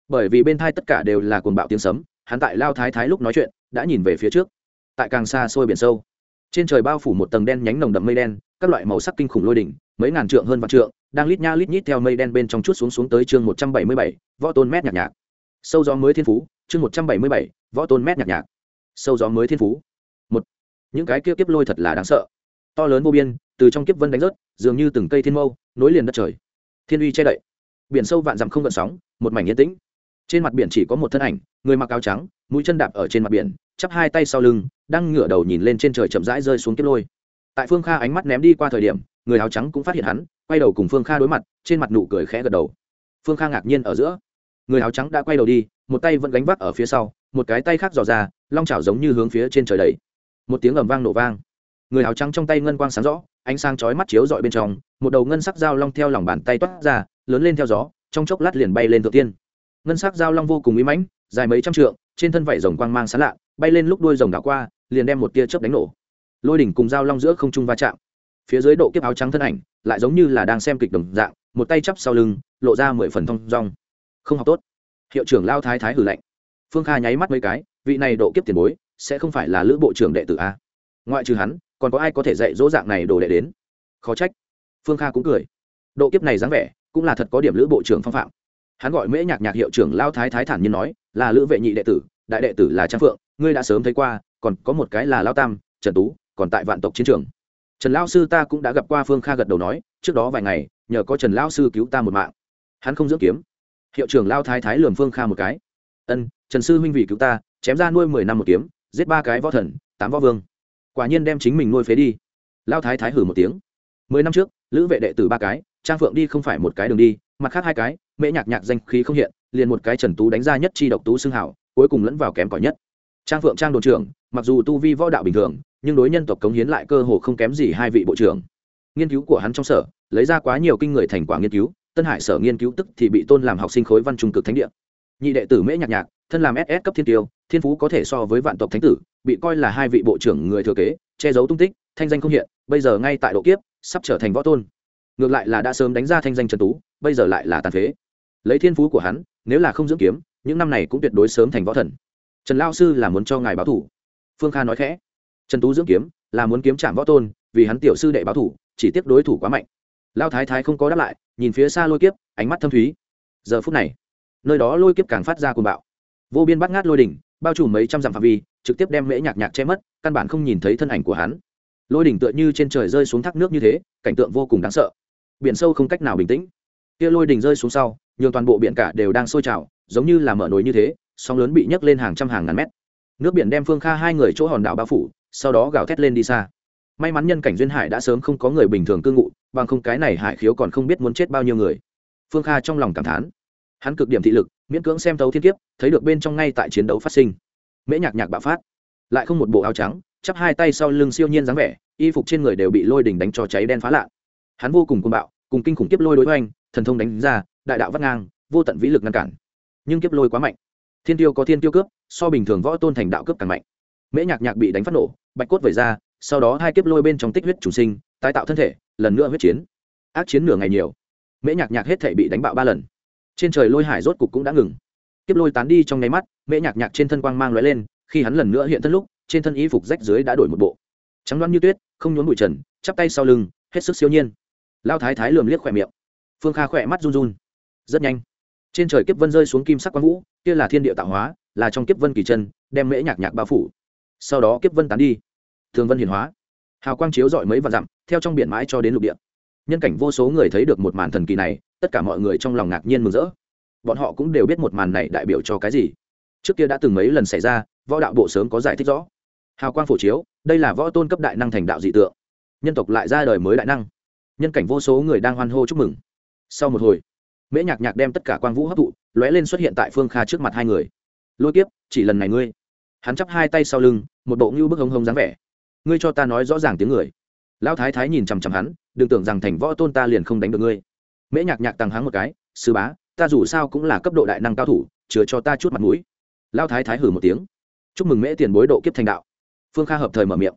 bởi vì bên thai tất cả đều là cuồng bạo tiếng sấm, hắn tại lao thái thái lúc nói chuyện, đã nhìn về phía trước. Tại càng xa xôi biển sâu, trên trời bao phủ một tầng đen nhánh nồng đậm mây đen, các loại màu sắc kinh khủng lôi đỉnh, mấy ngàn trượng hơn vạn trượng, đang lít nha lít nhít theo mây đen bên trong chút xuống xuống tới chương một trăm bảy mươi bảy, võ tôn mét nhạc nhạc. Sâu gió mới thiên phú, chương một trăm bảy mươi bảy, võ tôn mét nhạc nhạc. Sâu gió mới thiên phú. Một, những cái kia kiếp lôi thật là đáng sợ. To lớn vô biên, từ trong kiếp vân đánh rớt, dường như từng cây thiên mâu, nối liền đất trời. Thiên uy che đậy. Biển sâu vạn dặm không gợn sóng, một mảnh yên tĩnh trên mặt biển chỉ có một thân ảnh, người mặc áo trắng, mũi chân đạp ở trên mặt biển, chắp hai tay sau lưng, đang ngửa đầu nhìn lên trên trời chậm rãi rơi xuống kiếp lôi. Tại phương kha ánh mắt ném đi qua thời điểm, người áo trắng cũng phát hiện hắn, quay đầu cùng phương kha đối mặt, trên mặt nụ cười khẽ gật đầu. Phương kha ngạc nhiên ở giữa. Người áo trắng đã quay đầu đi, một tay vẫn gánh vác ở phía sau, một cái tay khác dò ra, long chảo giống như hướng phía trên trời đầy một tiếng ầm vang nổ vang. Người áo trắng trong tay ngân quang sáng rõ, ánh sáng chói mắt chiếu dọi bên trong, một đầu ngân sắc dao long theo lòng bàn tay toát ra, lớn lên theo gió, trong chốc lát liền bay lên thượng tiên ngân sắc giao long vô cùng uy mãnh, dài mấy trăm trượng, trên thân vảy rồng quang mang sán lạ, bay lên lúc đuôi rồng đảo qua, liền đem một tia chớp đánh nổ. Lôi đỉnh cùng giao long giữa không trung va chạm. Phía dưới độ kiếp áo trắng thân ảnh, lại giống như là đang xem kịch đồng dạng, một tay chắp sau lưng, lộ ra mười phần thong rong không học tốt. Hiệu trưởng lao thái thái hử lạnh. Phương kha nháy mắt mấy cái, vị này độ kiếp tiền bối, sẽ không phải là lữ bộ trưởng đệ tử a? Ngoại trừ hắn, còn có ai có thể dạy dỗ dạng này đồ đệ đến? Khó trách. Phương kha cũng cười. Độ kiếp này dáng vẻ, cũng là thật có điểm lữ bộ trưởng phong phạm hắn gọi mễ nhạc nhạc hiệu trưởng lao thái thái thản nhiên nói, là lữ vệ nhị đệ tử, đại đệ tử là trang phượng, ngươi đã sớm thấy qua, còn có một cái là lao tam, trần tú, còn tại vạn tộc chiến trường. Trần lao sư ta cũng đã gặp qua, phương kha gật đầu nói, trước đó vài ngày, nhờ có trần lao sư cứu ta một mạng. Hắn không dưỡng kiếm. Hiệu trưởng lao thái thái lườm phương kha một cái. Ân, trần sư huynh vì cứu ta, chém ra nuôi mười năm một kiếm, giết ba cái võ thần, tám võ vương. Quả nhiên đem chính mình nuôi phế đi. Lao thái thái hử một tiếng. Mười năm trước, lữ vệ đệ tử ba cái, trang phượng đi không phải một cái đường đi mặt khác hai cái, mễ nhạc nhạc danh khí không hiện, liền một cái trần tú đánh ra nhất chi độc tú xưng hảo, cuối cùng lẫn vào kém cỏi nhất. Trang phượng trang đồn trưởng, mặc dù tu vi võ đạo bình thường, nhưng đối nhân tộc cống hiến lại cơ hồ không kém gì hai vị bộ trưởng. Nghiên cứu của hắn trong sở, lấy ra quá nhiều kinh người thành quả nghiên cứu, tân hải sở nghiên cứu tức thì bị tôn làm học sinh khối văn trung cực thánh địa. Nhị đệ tử mễ nhạc nhạc, thân làm ss cấp thiên tiêu, thiên phú có thể so với vạn tộc thánh tử, bị coi là hai vị bộ trưởng người thừa kế, che giấu tung tích, thanh danh không hiện, bây giờ ngay tại độ kiếp, sắp trở thành võ tôn. Ngược lại là đã sớm đánh ra thanh danh trần tú bây giờ lại là tàn phế. Lấy thiên phú của hắn, nếu là không dưỡng kiếm, những năm này cũng tuyệt đối sớm thành võ thần. Trần lao sư là muốn cho ngài báo thủ. Phương kha nói khẽ. Trần tú dưỡng kiếm, là muốn kiếm trạm võ tôn, vì hắn tiểu sư đệ báo thủ, chỉ tiếc đối thủ quá mạnh. Lao thái thái không có đáp lại, nhìn phía xa lôi kiếp, ánh mắt thâm thúy. Giờ phút này, nơi đó lôi kiếp càng phát ra cuồng bạo. Vô biên bắt ngát lôi đỉnh, bao trùm mấy trăm dặm phạm vi, trực tiếp đem mễ nhạc nhạc che mất, căn bản không nhìn thấy thân ảnh của hắn. Lôi đỉnh tựa như trên trời rơi xuống thác nước như thế, cảnh tượng vô cùng đáng sợ. Biển sâu không cách nào bình tĩnh kia lôi đỉnh rơi xuống sau, nhường toàn bộ biển cả đều đang sôi trào, giống như là mở nồi như thế, sóng lớn bị nhấc lên hàng trăm hàng ngàn mét. Nước biển đem phương kha hai người chỗ hòn đảo bao phủ, sau đó gào thét lên đi xa. May mắn nhân cảnh duyên hải đã sớm không có người bình thường cư ngụ, bằng không cái này hải khiếu còn không biết muốn chết bao nhiêu người. Phương kha trong lòng cảm thán. Hắn cực điểm thị lực, miễn cưỡng xem tấu thiên kiếp, thấy được bên trong ngay tại chiến đấu phát sinh. Mễ nhạc nhạc bạo phát. Lại không một bộ áo trắng, chắp hai tay sau lưng siêu nhiên dáng vẻ, y phục trên người đều bị lôi đỉnh đánh cho cháy đen phá lạ. Hắn vô cùng côn bạo, cùng kinh khủng kiếp lôi đối hoành thần thông đánh ra, đại đạo vắt ngang, vô tận vĩ lực ngăn cản. Nhưng kiếp lôi quá mạnh. Thiên tiêu có thiên tiêu cướp, so bình thường võ tôn thành đạo cướp càng mạnh. Mễ nhạc nhạc bị đánh phát nổ, bạch cốt vẩy ra, sau đó hai kiếp lôi bên trong tích huyết chủ sinh, tái tạo thân thể, lần nữa huyết chiến. Ác chiến nửa ngày nhiều. Mễ nhạc nhạc hết thể bị đánh bạo ba lần. Trên trời lôi hải rốt cục cũng đã ngừng. Kiếp lôi tán đi trong nháy mắt, mễ nhạc nhạc trên thân quang mang lóe lên, khi hắn lần nữa hiện thân lúc, trên thân y phục rách dưới đã đổi một bộ. Trắng đoán như tuyết, không nhốn bụi trần, chắp tay sau lưng, hết sức siêu nhiên. Lao thái thái lườm liếc khỏe miệng phương kha khỏe mắt run run. Rất nhanh. Trên trời kiếp vân rơi xuống kim sắc quang vũ, kia là thiên địa tạo hóa, là trong kiếp vân kỳ chân, đem mễ nhạc nhạc bao phủ. Sau đó kiếp vân tán đi. Thường vân hiển hóa. Hào quang chiếu dọi mấy vạn dặm, theo trong biển mãi cho đến lục địa. Nhân cảnh vô số người thấy được một màn thần kỳ này, tất cả mọi người trong lòng ngạc nhiên mừng rỡ. Bọn họ cũng đều biết một màn này đại biểu cho cái gì. Trước kia đã từng mấy lần xảy ra, võ đạo bộ sớm có giải thích rõ. Hào quang phổ chiếu, đây là võ tôn cấp đại năng thành đạo dị tượng. Nhân tộc lại ra đời mới đại năng. Nhân cảnh vô số người đang hoan hô chúc mừng sau một hồi mễ nhạc nhạc đem tất cả quang vũ hấp thụ lóe lên xuất hiện tại phương kha trước mặt hai người. Lôi tiếp, chỉ lần này ngươi. Hắn chắp hai tay sau lưng một bộ ngưu bức hống hống dáng vẻ. Ngươi cho ta nói rõ ràng tiếng người. Lão thái thái nhìn chằm chằm hắn đừng tưởng rằng thành võ tôn ta liền không đánh được ngươi. Mễ nhạc nhạc tăng hắng một cái sư bá ta dù sao cũng là cấp độ đại năng cao thủ chứa cho ta chút mặt mũi. Lão thái thái hử một tiếng chúc mừng mễ tiền bối độ kiếp thành đạo. Phương kha hợp thời mở miệng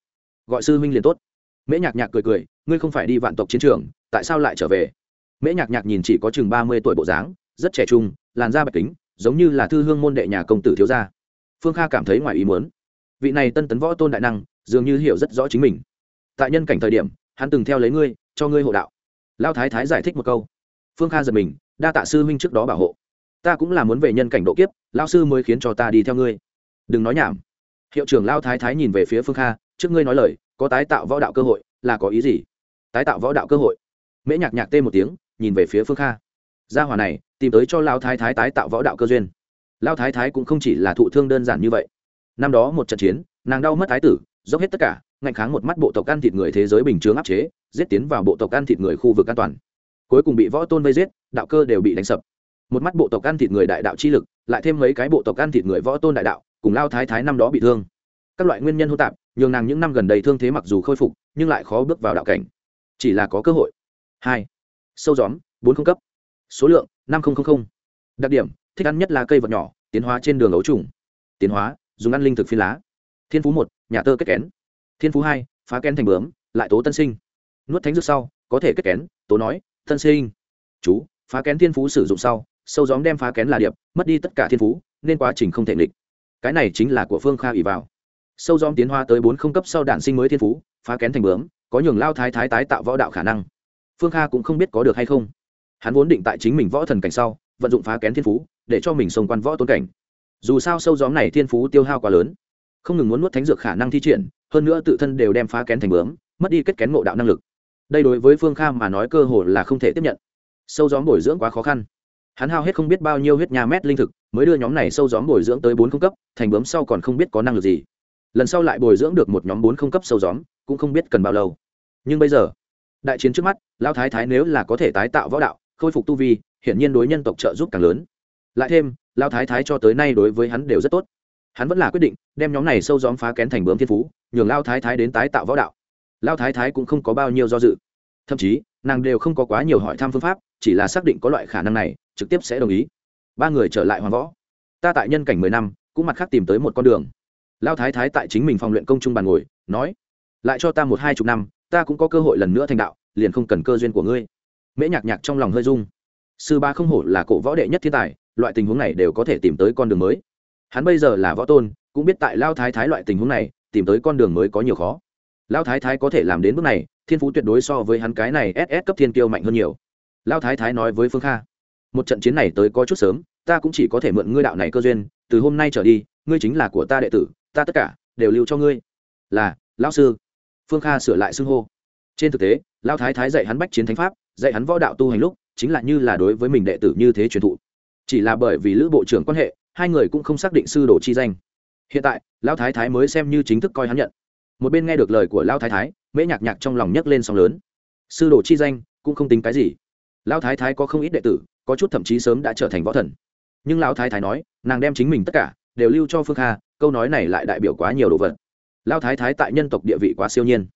gọi sư huynh liền tốt. Mễ nhạc nhạc cười cười ngươi không phải đi vạn tộc chiến trường tại sao lại trở về? Mễ nhạc nhạc nhìn chỉ có chừng ba mươi tuổi bộ dáng, rất trẻ trung, làn da bạch kính, giống như là thư hương môn đệ nhà công tử thiếu gia. Phương kha cảm thấy ngoài ý muốn. Vị này tân tấn võ tôn đại năng, dường như hiểu rất rõ chính mình. Tại nhân cảnh thời điểm, hắn từng theo lấy ngươi, cho ngươi hộ đạo. Lao thái thái giải thích một câu. Phương kha giật mình, đa tạ sư huynh trước đó bảo hộ. Ta cũng là muốn về nhân cảnh độ kiếp lao sư mới khiến cho ta đi theo ngươi. Đừng nói nhảm. Hiệu trưởng lao thái thái nhìn về phía phương kha, trước ngươi nói lời, có tái tạo võ đạo cơ hội, là có ý gì? Tái tạo võ đạo cơ hội. Mễ nhạc nhạc tê một tiếng nhìn về phía phương kha. Gia hòa này, tìm tới cho lao thái thái tái tạo võ đạo cơ duyên. Lao thái thái cũng không chỉ là thụ thương đơn giản như vậy. Năm đó một trận chiến, nàng đau mất thái tử, dốc hết tất cả, ngạnh kháng một mắt bộ tộc ăn thịt người thế giới bình chướng áp chế, giết tiến vào bộ tộc ăn thịt người khu vực an toàn. Cuối cùng bị võ tôn vây giết, đạo cơ đều bị đánh sập. Một mắt bộ tộc ăn thịt người đại đạo chi lực, lại thêm mấy cái bộ tộc ăn thịt người võ tôn đại đạo, cùng lao thái thái năm đó bị thương. Các loại nguyên nhân hô tạp, nhường nàng những năm gần đây thương thế mặc dù khôi phục, nhưng lại khó bước vào đạo cảnh. Chỉ là có cơ hội. Hai sâu gióm, bốn không cấp. Số lượng, năm nghìn đặc điểm, thích ăn nhất là cây vật nhỏ, tiến hóa trên đường ấu trùng. Tiến hóa, dùng ăn linh thực phi lá. Thiên phú một, nhà tơ kết kén. Thiên phú hai, phá kén thành bướm, lại tố tân sinh. Nuốt thánh dược sau, có thể kết kén, tố nói, tân sinh. Chú, phá kén thiên phú sử dụng sau, sâu gióm đem phá kén là điệp, mất đi tất cả thiên phú, nên quá trình không thể nghịch. Cái này chính là của phương kha ỉ vào. Sâu gióm tiến hóa tới bốn không cấp sau đản sinh mới thiên phú, phá kén thành bướm, có nhường lao thái thái tái tạo võ đạo khả năng phương kha cũng không biết có được hay không. Hắn vốn định tại chính mình võ thần cảnh sau, vận dụng phá kén thiên phú, để cho mình xông quan võ tôn cảnh. Dù sao sâu gióm này thiên phú tiêu hao quá lớn, không ngừng muốn nuốt thánh dược khả năng thi triển, hơn nữa tự thân đều đem phá kén thành bướm, mất đi kết kén ngộ đạo năng lực. Đây đối với phương kha mà nói cơ hồ là không thể tiếp nhận. Sâu gióm bồi dưỡng quá khó khăn. Hắn hao hết không biết bao nhiêu huyết nhà mét linh thực, mới đưa nhóm này sâu gióm bồi dưỡng tới bốn không cấp, thành bướm sau còn không biết có năng lực gì. Lần sau lại bồi dưỡng được một nhóm bốn không cấp sâu gióm, cũng không biết cần bao lâu. Nhưng bây giờ đại chiến trước mắt lao thái thái nếu là có thể tái tạo võ đạo, khôi phục tu vi, hiển nhiên đối nhân tộc trợ giúp càng lớn. Lại thêm lao thái thái cho tới nay đối với hắn đều rất tốt. Hắn vẫn là quyết định đem nhóm này sâu dóm phá kén thành bướm thiên phú, nhường lao thái thái đến tái tạo võ đạo. Lao thái thái cũng không có bao nhiêu do dự. Thậm chí, nàng đều không có quá nhiều hỏi thăm phương pháp, chỉ là xác định có loại khả năng này, trực tiếp sẽ đồng ý. Ba người trở lại hoàng võ. Ta tại nhân cảnh mười năm, cũng mặt khác tìm tới một con đường. Lao thái thái tại chính mình phòng luyện công trung bàn ngồi, nói, lại cho ta một hai chục năm ta cũng có cơ hội lần nữa thành đạo, liền không cần cơ duyên của ngươi. Mễ nhạc nhạc trong lòng hơi dung sư ba không hổ là cổ võ đệ nhất thiên tài, loại tình huống này đều có thể tìm tới con đường mới. Hắn bây giờ là võ tôn, cũng biết tại lao thái thái loại tình huống này, tìm tới con đường mới có nhiều khó. Lao thái thái có thể làm đến bước này, thiên phú tuyệt đối so với hắn cái này ss cấp thiên kiêu mạnh hơn nhiều. Lao thái thái nói với phương kha, một trận chiến này tới có chút sớm, ta cũng chỉ có thể mượn ngươi đạo này cơ duyên, từ hôm nay trở đi, ngươi chính là của ta đệ tử, ta tất cả đều lưu cho ngươi. Là lao sư phương kha sửa lại xưng hô. Trên thực tế lao thái thái dạy hắn bách chiến thánh pháp, dạy hắn võ đạo tu hành lúc, chính là như là đối với mình đệ tử như thế truyền thụ. Chỉ là bởi vì lữ bộ trưởng quan hệ, hai người cũng không xác định sư đồ chi danh. Hiện tại lao thái thái mới xem như chính thức coi hắn nhận. Một bên nghe được lời của lao thái thái, mễ nhạc nhạc trong lòng nhấc lên sóng lớn. Sư đồ chi danh, cũng không tính cái gì. Lao thái thái có không ít đệ tử, có chút thậm chí sớm đã trở thành võ thần. Nhưng lão thái thái nói, nàng đem chính mình tất cả, đều lưu cho phương kha, câu nói này lại đại biểu quá nhiều đồ vật lão thái thái tại nhân tộc địa vị quá siêu nhiên.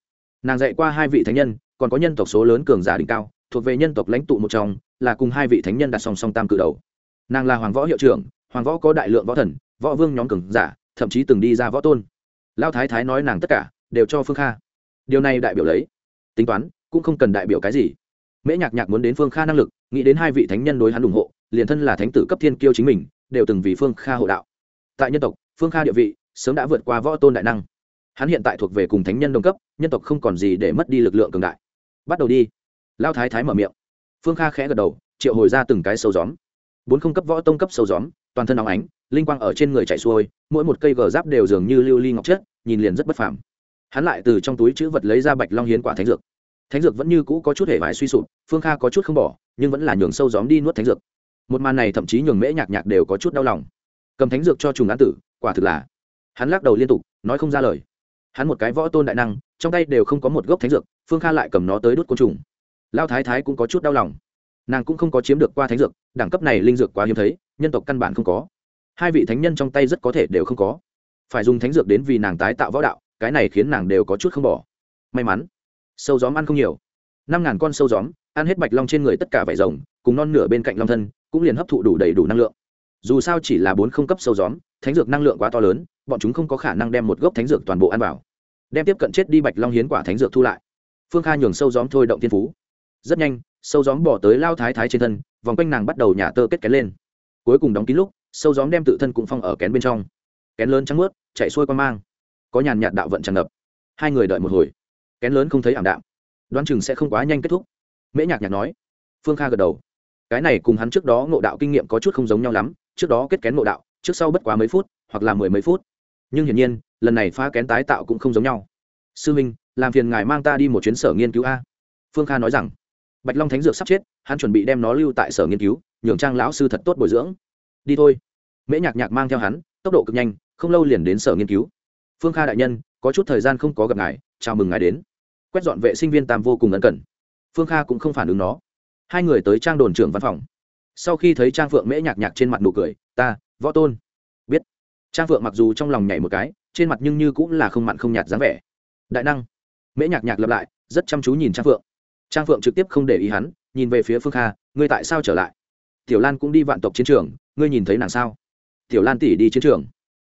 Nàng dạy qua hai vị thánh nhân, còn có nhân tộc số lớn cường giả đỉnh cao, thuộc về nhân tộc lãnh tụ một trong, là cùng hai vị thánh nhân đặt song song tam cự đầu. Nàng là hoàng võ hiệu trưởng, hoàng võ có đại lượng võ thần, võ vương nhóm cường giả, thậm chí từng đi ra võ tôn. Lao thái thái nói nàng tất cả, đều cho phương kha. Điều này đại biểu lấy, tính toán, cũng không cần đại biểu cái gì. Mễ nhạc nhạc muốn đến phương kha năng lực, nghĩ đến hai vị thánh nhân đối hắn ủng hộ, liền thân là thánh tử cấp thiên kiêu chính mình, đều từng vì phương kha hộ đạo. Tại nhân tộc, phương kha địa vị, sớm đã vượt qua võ tôn đại năng hắn hiện tại thuộc về cùng thánh nhân đồng cấp, nhân tộc không còn gì để mất đi lực lượng cường đại. Bắt đầu đi. Lao thái thái mở miệng. Phương kha khẽ gật đầu, triệu hồi ra từng cái sâu gióm. Bốn không cấp võ tông cấp sâu gióm, toàn thân óng ánh, linh quang ở trên người chạy xuôi, mỗi một cây gờ giáp đều dường như lưu ly ngọc chất, nhìn liền rất bất phàm. Hắn lại từ trong túi chữ vật lấy ra bạch long hiến quả thánh dược. Thánh dược vẫn như cũ có chút hệ vải suy sụp, phương kha có chút không bỏ, nhưng vẫn là nhường sâu gióm đi nuốt thánh dược. Một màn này thậm chí nhường mễ nhạc nhạc đều có chút đau lòng. Cầm thánh dược cho trùng án tử, quả thực là. Hắn lắc đầu liên tục, nói không ra lời hắn một cái võ tôn đại năng, trong tay đều không có một gốc thánh dược, phương kha lại cầm nó tới đốt côn trùng. Lao thái thái cũng có chút đau lòng. Nàng cũng không có chiếm được qua thánh dược, đẳng cấp này linh dược quá hiếm thấy, nhân tộc căn bản không có. Hai vị thánh nhân trong tay rất có thể đều không có. Phải dùng thánh dược đến vì nàng tái tạo võ đạo, cái này khiến nàng đều có chút không bỏ. May mắn, sâu gióm ăn không nhiều. Năm ngàn con sâu gióm, ăn hết bạch long trên người tất cả vải rồng, cùng non nửa bên cạnh long thân, cũng liền hấp thụ đủ đầy đủ năng lượng dù sao chỉ là bốn không cấp sâu gióm, thánh dược năng lượng quá to lớn, bọn chúng không có khả năng đem một gốc thánh dược toàn bộ ăn vào. Đem tiếp cận chết đi bạch long hiến quả thánh dược thu lại. Phương kha nhường sâu gióm thôi động thiên phú. Rất nhanh, sâu gióm bỏ tới lao thái thái trên thân, vòng quanh nàng bắt đầu nhả tơ kết kén lên. Cuối cùng đóng kín lúc, sâu gióm đem tự thân cũng phong ở kén bên trong. Kén lớn trắng ướt chạy xuôi qua mang. Có nhàn nhạt đạo vận tràn ngập. Hai người đợi một hồi. Kén lớn không thấy ảm đạm. Đoán chừng sẽ không quá nhanh kết thúc. Mễ nhạc nhạc nói. Phương kha gật đầu. Cái này cùng hắn trước đó ngộ đạo kinh nghiệm có chút không giống nhau lắm trước đó kết kén ngộ đạo, trước sau bất quá mấy phút, hoặc là mười mấy phút. Nhưng hiển nhiên, lần này phá kén tái tạo cũng không giống nhau. Sư minh, làm phiền ngài mang ta đi một chuyến sở nghiên cứu a. Phương kha nói rằng. Bạch long thánh dược sắp chết, hắn chuẩn bị đem nó lưu tại sở nghiên cứu, nhường trang lão sư thật tốt bồi dưỡng. Đi thôi. Mễ nhạc nhạc mang theo hắn, tốc độ cực nhanh, không lâu liền đến sở nghiên cứu. Phương kha đại nhân, có chút thời gian không có gặp ngài, chào mừng ngài đến. Quét dọn vệ sinh viên tam vô cùng ân cần. Phương kha cũng không phản ứng nó. Hai người tới trang đồn trưởng văn phòng sau khi thấy trang phượng mễ nhạc nhạc trên mặt nụ cười, ta, võ tôn. Biết. Trang phượng mặc dù trong lòng nhảy một cái, trên mặt nhưng như cũng là không mặn không nhạt dáng vẻ. Đại năng. Mễ nhạc nhạc lặp lại, rất chăm chú nhìn trang phượng. Trang phượng trực tiếp không để ý hắn, nhìn về phía phương kha, ngươi tại sao trở lại? Tiểu lan cũng đi vạn tộc chiến trường, ngươi nhìn thấy nàng sao? Tiểu lan tỷ đi chiến trường.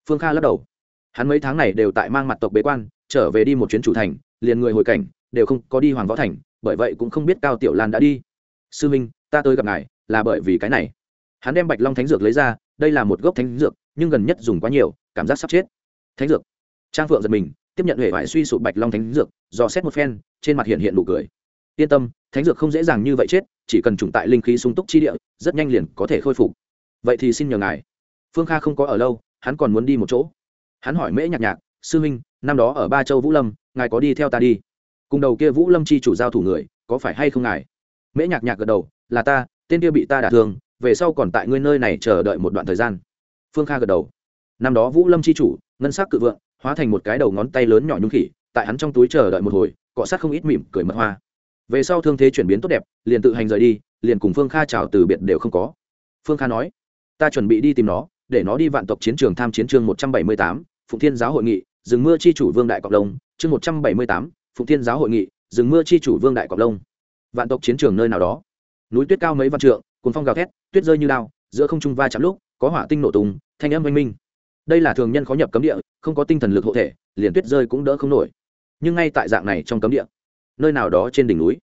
Phương kha lắc đầu. Hắn mấy tháng này đều tại mang mặt tộc bế quan, trở về đi một chuyến chủ thành, liền người hồi cảnh, đều không có đi hoàng võ thành, bởi vậy cũng không biết cao tiểu lan đã đi. Sư minh, ta tới gặp ngài là bởi vì cái này. Hắn đem bạch long thánh dược lấy ra, đây là một gốc thánh dược, nhưng gần nhất dùng quá nhiều, cảm giác sắp chết. Thánh dược. Trang phượng giật mình, tiếp nhận huệ vải suy sụp bạch long thánh dược, dò xét một phen, trên mặt hiện hiện nụ cười. Yên tâm, thánh dược không dễ dàng như vậy chết, chỉ cần trùng tại linh khí sung túc chi địa, rất nhanh liền có thể khôi phục. Vậy thì xin nhờ ngài. Phương kha không có ở lâu, hắn còn muốn đi một chỗ. Hắn hỏi mễ nhạc nhạc, sư huynh, năm đó ở ba châu vũ lâm, ngài có đi theo ta đi? Cùng đầu kia vũ lâm chi chủ giao thủ người, có phải hay không ngài? Mễ nhạc nhạc gật đầu, là ta tên kia bị ta đả thương về sau còn tại ngươi nơi này chờ đợi một đoạn thời gian. Phương kha gật đầu. Năm đó vũ lâm chi chủ ngân s ắ c cự vượng hóa thành một cái đầu ngón tay lớn nhỏ nhung khỉ tại hắn trong túi chờ đợi một hồi cọ sát không ít mỉm cười mật hoa. Về sau thương thế chuyển biến tốt đẹp liền tự hành rời đi liền cùng phương kha chào từ biệt đều không có. Phương kha nói ta chuẩn bị đi tìm nó để nó đi vạn tộc chiến trường tham chiến trường một trăm bảy mươi tám phụng thiên giáo hội nghị rừng mưa chi chủ vương đại cọc đồng, chương một trăm bảy mươi tám phụng thiên giáo hội nghị rừng mưa chi chủ vương đại cọc đông, vạn tộc chiến trường nơi nào đó núi tuyết cao mấy vạn trượng cồn phong gào thét, tuyết rơi như đao. giữa không trung va chạm lúc, có hỏa tinh nổ tung, thanh âm oanh minh. Đây là thường nhân khó nhập cấm địa, không có tinh thần lực hộ thể, liền tuyết rơi cũng đỡ không nổi. Nhưng ngay tại dạng này trong cấm địa, nơi nào đó trên đỉnh núi,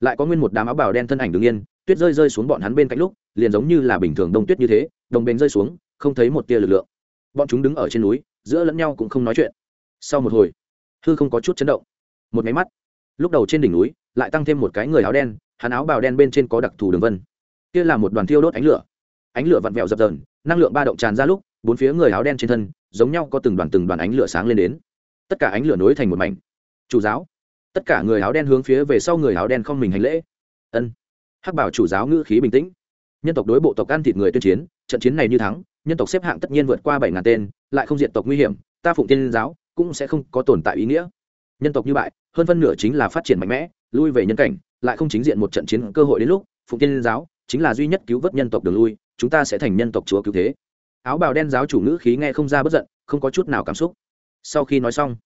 lại có nguyên một đám áo bào đen thân ảnh đứng yên, tuyết rơi rơi xuống bọn hắn bên cạnh lúc, liền giống như là bình thường đông tuyết như thế, đồng bền rơi xuống, không thấy một tia lực lượng. Bọn chúng đứng ở trên núi, giữa lẫn nhau cũng không nói chuyện. Sau một hồi, hư không có chút chấn động. Một máy mắt, lúc đầu trên đỉnh núi, lại tăng thêm một cái người áo đen hắn áo bào đen bên trên có đặc thù đường vân. Kia là một đoàn thiêu đốt ánh lửa. Ánh lửa vặn vẹo dập dờn, năng lượng ba động tràn ra lúc, bốn phía người áo đen trên thân, giống nhau có từng đoàn từng đoàn ánh lửa sáng lên đến. Tất cả ánh lửa nối thành một mảnh. Chủ giáo. Tất cả người áo đen hướng phía về sau người áo đen không mình hành lễ. Ân. Hắc bảo chủ giáo ngữ khí bình tĩnh. Nhân tộc đối bộ tộc ăn thịt người tuyên chiến, trận chiến này như thắng, nhân tộc xếp hạng tất nhiên vượt qua bảy ngàn tên, lại không diện tộc nguy hiểm, ta phụng tiên giáo cũng sẽ không có tồn tại ý nghĩa. Nhân tộc như bại, hơn phân nửa chính là phát triển mạnh mẽ, lui về nhân cảnh lại không chính diện một trận chiến cơ hội đến lúc, phụng tiên giáo chính là duy nhất cứu vớt nhân tộc đường lui, chúng ta sẽ thành nhân tộc chúa cứu thế. Áo bào đen giáo chủ ngữ khí nghe không ra bất giận, không có chút nào cảm xúc. Sau khi nói xong,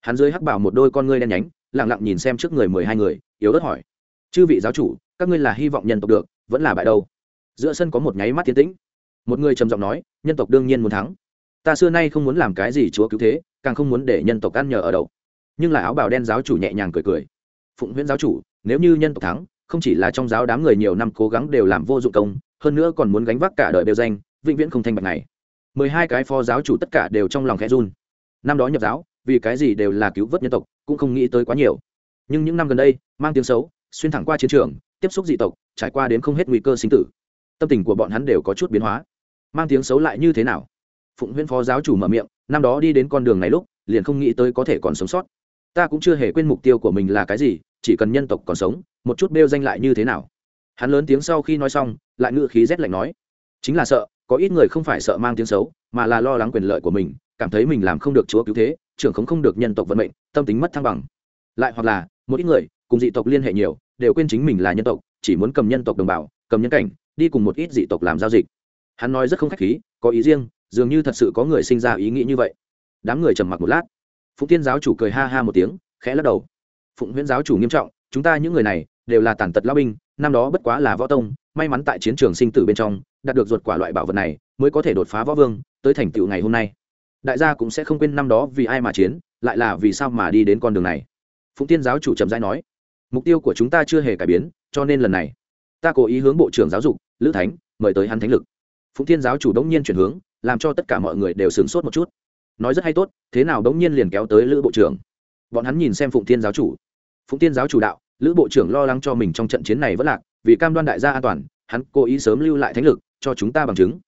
hắn dưới hắc bảo một đôi con ngươi đen nhánh lẳng lặng nhìn xem trước người mười hai người, yếu ớt hỏi, chư vị giáo chủ, các ngươi là hy vọng nhân tộc được, vẫn là bại đâu? Giữa sân có một nháy mắt tiến tĩnh. Một người trầm giọng nói, nhân tộc đương nhiên muốn thắng. Ta xưa nay không muốn làm cái gì chúa cứu thế, càng không muốn để nhân tộc ăn nhờ ở đậu nhưng là áo bào đen giáo chủ nhẹ nhàng cười cười phụng huyễn giáo chủ, nếu như nhân tộc thắng, không chỉ là trong giáo đám người nhiều năm cố gắng đều làm vô dụng công, hơn nữa còn muốn gánh vác cả đời đều danh, vĩnh viễn không thanh bạch này. Mười hai cái phó giáo chủ tất cả đều trong lòng khẽ run. Năm đó nhập giáo, vì cái gì đều là cứu vớt nhân tộc, cũng không nghĩ tới quá nhiều. Nhưng những năm gần đây, mang tiếng xấu, xuyên thẳng qua chiến trường, tiếp xúc dị tộc, trải qua đến không hết nguy cơ sinh tử. Tâm tình của bọn hắn đều có chút biến hóa. Mang tiếng xấu lại như thế nào? Phụng huyễn phó giáo chủ mở miệng, năm đó đi đến con đường này lúc, liền không nghĩ tới có thể còn sống sót ta cũng chưa hề quên mục tiêu của mình là cái gì, chỉ cần nhân tộc còn sống, một chút bêu danh lại như thế nào. Hắn lớn tiếng sau khi nói xong, lại ngự khí rét lạnh nói, chính là sợ, có ít người không phải sợ mang tiếng xấu, mà là lo lắng quyền lợi của mình, cảm thấy mình làm không được chúa cứu thế, trưởng không không được nhân tộc vận mệnh, tâm tính mất thăng bằng. Lại hoặc là, một ít người, cùng dị tộc liên hệ nhiều, đều quên chính mình là nhân tộc, chỉ muốn cầm nhân tộc đồng bào, cầm nhân cảnh, đi cùng một ít dị tộc làm giao dịch. Hắn nói rất không khách khí, có ý riêng, dường như thật sự có người sinh ra ý nghĩ như vậy. Đám người trầm mặc một lát phụng tiên giáo chủ cười ha ha một tiếng, khẽ lắc đầu. Phụng huyễn giáo chủ nghiêm trọng, chúng ta những người này đều là tàn tật lao binh, năm đó bất quá là võ tông, may mắn tại chiến trường sinh tử bên trong, đạt được ruột quả loại bảo vật này, mới có thể đột phá võ vương, tới thành tựu ngày hôm nay. Đại gia cũng sẽ không quên năm đó vì ai mà chiến, lại là vì sao mà đi đến con đường này. Phụng tiên giáo chủ trầm giai nói, mục tiêu của chúng ta chưa hề cải biến, cho nên lần này, ta cố ý hướng bộ trưởng giáo dục, lữ thánh, mời tới hắn thánh lực. Phụng tiên giáo chủ đông nhiên chuyển hướng, làm cho tất cả mọi người đều sửng sốt một chút nói rất hay tốt, thế nào đống nhiên liền kéo tới lữ bộ trưởng. Bọn hắn nhìn xem phụng tiên giáo chủ. Phụng tiên giáo chủ đạo, lữ bộ trưởng lo lắng cho mình trong trận chiến này vẫn lạc, vì cam đoan đại gia an toàn, hắn cố ý sớm lưu lại thánh lực, cho chúng ta bằng chứng.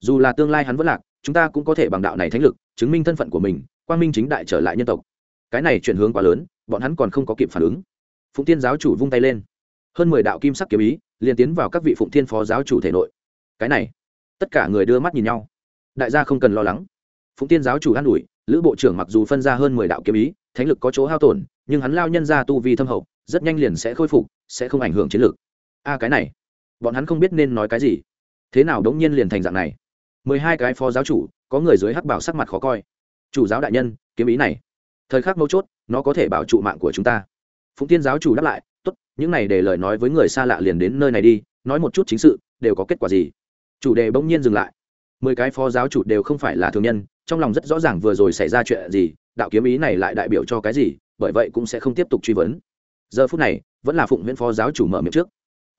Dù là tương lai hắn vẫn lạc, chúng ta cũng có thể bằng đạo này thánh lực, chứng minh thân phận của mình, quang minh chính đại trở lại nhân tộc. Cái này chuyển hướng quá lớn, bọn hắn còn không có kịp phản ứng. Phụng tiên giáo chủ vung tay lên. Hơn mười đạo kim sắc kiếm ý, liền tiến vào các vị phụng thiên phó giáo chủ thể nội. Cái này, tất cả người đưa mắt nhìn nhau. Đại gia không cần lo lắng phụng tiên giáo chủ an ủi, lữ bộ trưởng mặc dù phân ra hơn mười đạo kiếm ý, thánh lực có chỗ hao tổn, nhưng hắn lao nhân ra tu vi thâm hậu, rất nhanh liền sẽ khôi phục, sẽ không ảnh hưởng chiến lược. A, cái này, bọn hắn không biết nên nói cái gì. Thế nào đống nhiên liền thành dạng này? mười hai cái phó giáo chủ, có người dưới hắc bảo sắc mặt khó coi. Chủ giáo đại nhân, kiếm ý này, thời khắc mấu chốt, nó có thể bảo trụ mạng của chúng ta. Phụng tiên giáo chủ đáp lại, tốt, những này để lời nói với người xa lạ liền đến nơi này đi, nói một chút chính sự, đều có kết quả gì? Chủ đề bỗng nhiên dừng lại mười cái phó giáo chủ đều không phải là thường nhân, trong lòng rất rõ ràng vừa rồi xảy ra chuyện gì, đạo kiếm ý này lại đại biểu cho cái gì, bởi vậy cũng sẽ không tiếp tục truy vấn. Giờ phút này, vẫn là phụng huyễn phó giáo chủ mở miệng trước.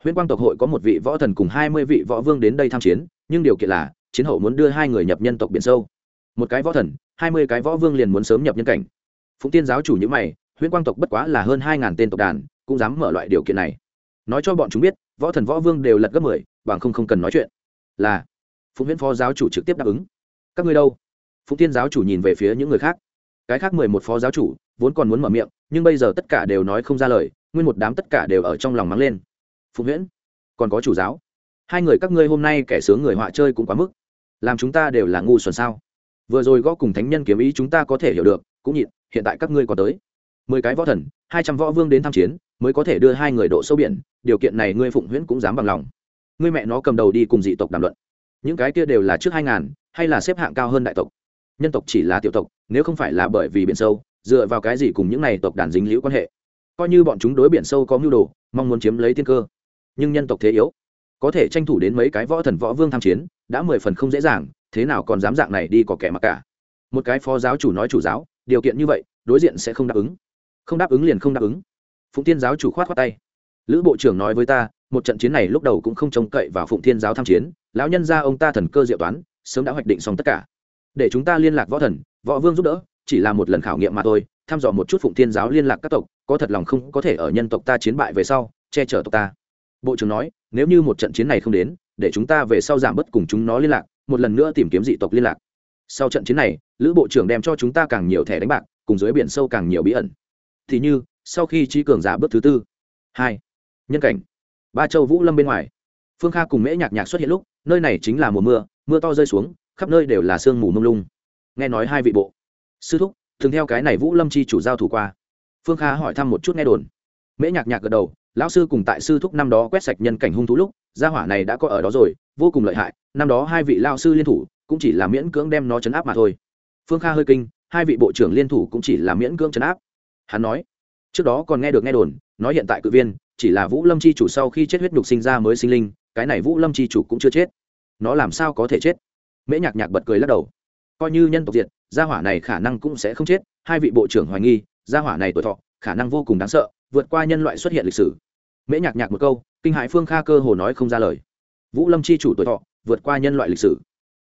Huyễn quang tộc hội có một vị võ thần cùng hai mươi vị võ vương đến đây tham chiến, nhưng điều kiện là, chiến hậu muốn đưa hai người nhập nhân tộc biển sâu. Một cái võ thần, hai mươi cái võ vương liền muốn sớm nhập nhân cảnh. Phụng tiên giáo chủ như mày, huyễn quang tộc bất quá là hơn hai ngàn tên tộc đàn, cũng dám mở loại điều kiện này. Nói cho bọn chúng biết, võ thần võ vương đều lật gấp mười, bằng không không cần nói chuyện. Là phụng huyễn phó giáo chủ trực tiếp đáp ứng. Các ngươi đâu? Phụng tiên giáo chủ nhìn về phía những người khác. Cái khác mười một phó giáo chủ, vốn còn muốn mở miệng, nhưng bây giờ tất cả đều nói không ra lời, nguyên một đám tất cả đều ở trong lòng mắng lên. Phụng huyễn, còn có chủ giáo. Hai người các ngươi hôm nay kẻ sướng người họa chơi cũng quá mức. Làm chúng ta đều là ngu xuẩn sao? Vừa rồi gõ cùng thánh nhân kiếm ý chúng ta có thể hiểu được, cũng nhịn, hiện tại các ngươi có tới. Mười cái võ thần, hai trăm võ vương đến tham chiến, mới có thể đưa hai người độ sâu biển, điều kiện này ngươi phụng huyễn cũng dám bằng lòng. Ngươi mẹ nó cầm đầu đi cùng dị tộc đàm luận những cái kia đều là trước hai ngàn, hay là xếp hạng cao hơn đại tộc. Nhân tộc chỉ là tiểu tộc, nếu không phải là bởi vì biển sâu, dựa vào cái gì cùng những này tộc đàn dính liễu quan hệ? Coi như bọn chúng đối biển sâu có mưu đồ, mong muốn chiếm lấy tiên cơ. Nhưng nhân tộc thế yếu, có thể tranh thủ đến mấy cái võ thần võ vương tham chiến, đã mười phần không dễ dàng, thế nào còn dám dạng này đi có kẻ mặc cả? Một cái phó giáo chủ nói chủ giáo, điều kiện như vậy, đối diện sẽ không đáp ứng. Không đáp ứng liền không đáp ứng. Phụng tiên giáo chủ khoát khoát tay. Lữ bộ trưởng nói với ta, một trận chiến này lúc đầu cũng không trông cậy vào phụng thiên giáo tham chiến lão nhân gia ông ta thần cơ diệu toán, sớm đã hoạch định xong tất cả. Để chúng ta liên lạc võ thần, võ vương giúp đỡ, chỉ là một lần khảo nghiệm mà thôi, thăm dò một chút phụng thiên giáo liên lạc các tộc, có thật lòng không có thể ở nhân tộc ta chiến bại về sau, che chở tộc ta. Bộ trưởng nói, nếu như một trận chiến này không đến, để chúng ta về sau giảm bớt cùng chúng nó liên lạc, một lần nữa tìm kiếm dị tộc liên lạc. Sau trận chiến này, lữ bộ trưởng đem cho chúng ta càng nhiều thẻ đánh bạc, cùng dưới biển sâu càng nhiều bí ẩn. Thì như, sau khi trí cường giả bước thứ tư. Hai. Nhân cảnh. Ba châu vũ lâm bên ngoài phương kha cùng mễ nhạc nhạc xuất hiện lúc, nơi này chính là mùa mưa mưa to rơi xuống, khắp nơi đều là sương mù mông lung. Nghe nói hai vị bộ sư thúc thường theo cái này vũ lâm chi chủ giao thủ qua. Phương kha hỏi thăm một chút nghe đồn. Mễ nhạc nhạc gật đầu, lão sư cùng tại sư thúc năm đó quét sạch nhân cảnh hung thú lúc, gia hỏa này đã có ở đó rồi, vô cùng lợi hại, năm đó hai vị lao sư liên thủ, cũng chỉ là miễn cưỡng đem nó chấn áp mà thôi. Phương kha hơi kinh, hai vị bộ trưởng liên thủ cũng chỉ là miễn cưỡng chấn áp. Hắn nói, trước đó còn nghe được nghe đồn, nói hiện tại cự viên, chỉ là vũ lâm chi chủ sau khi chết huyết nhục sinh ra mới sinh linh cái này vũ lâm chi chủ cũng chưa chết. Nó làm sao có thể chết? Mễ nhạc nhạc bật cười lắc đầu. Coi như nhân tộc diệt, gia hỏa này khả năng cũng sẽ không chết. Hai vị bộ trưởng hoài nghi, gia hỏa này tuổi thọ, khả năng vô cùng đáng sợ, vượt qua nhân loại xuất hiện lịch sử. Mễ nhạc nhạc một câu, kinh hại phương kha cơ hồ nói không ra lời. Vũ lâm chi chủ tuổi thọ, vượt qua nhân loại lịch sử.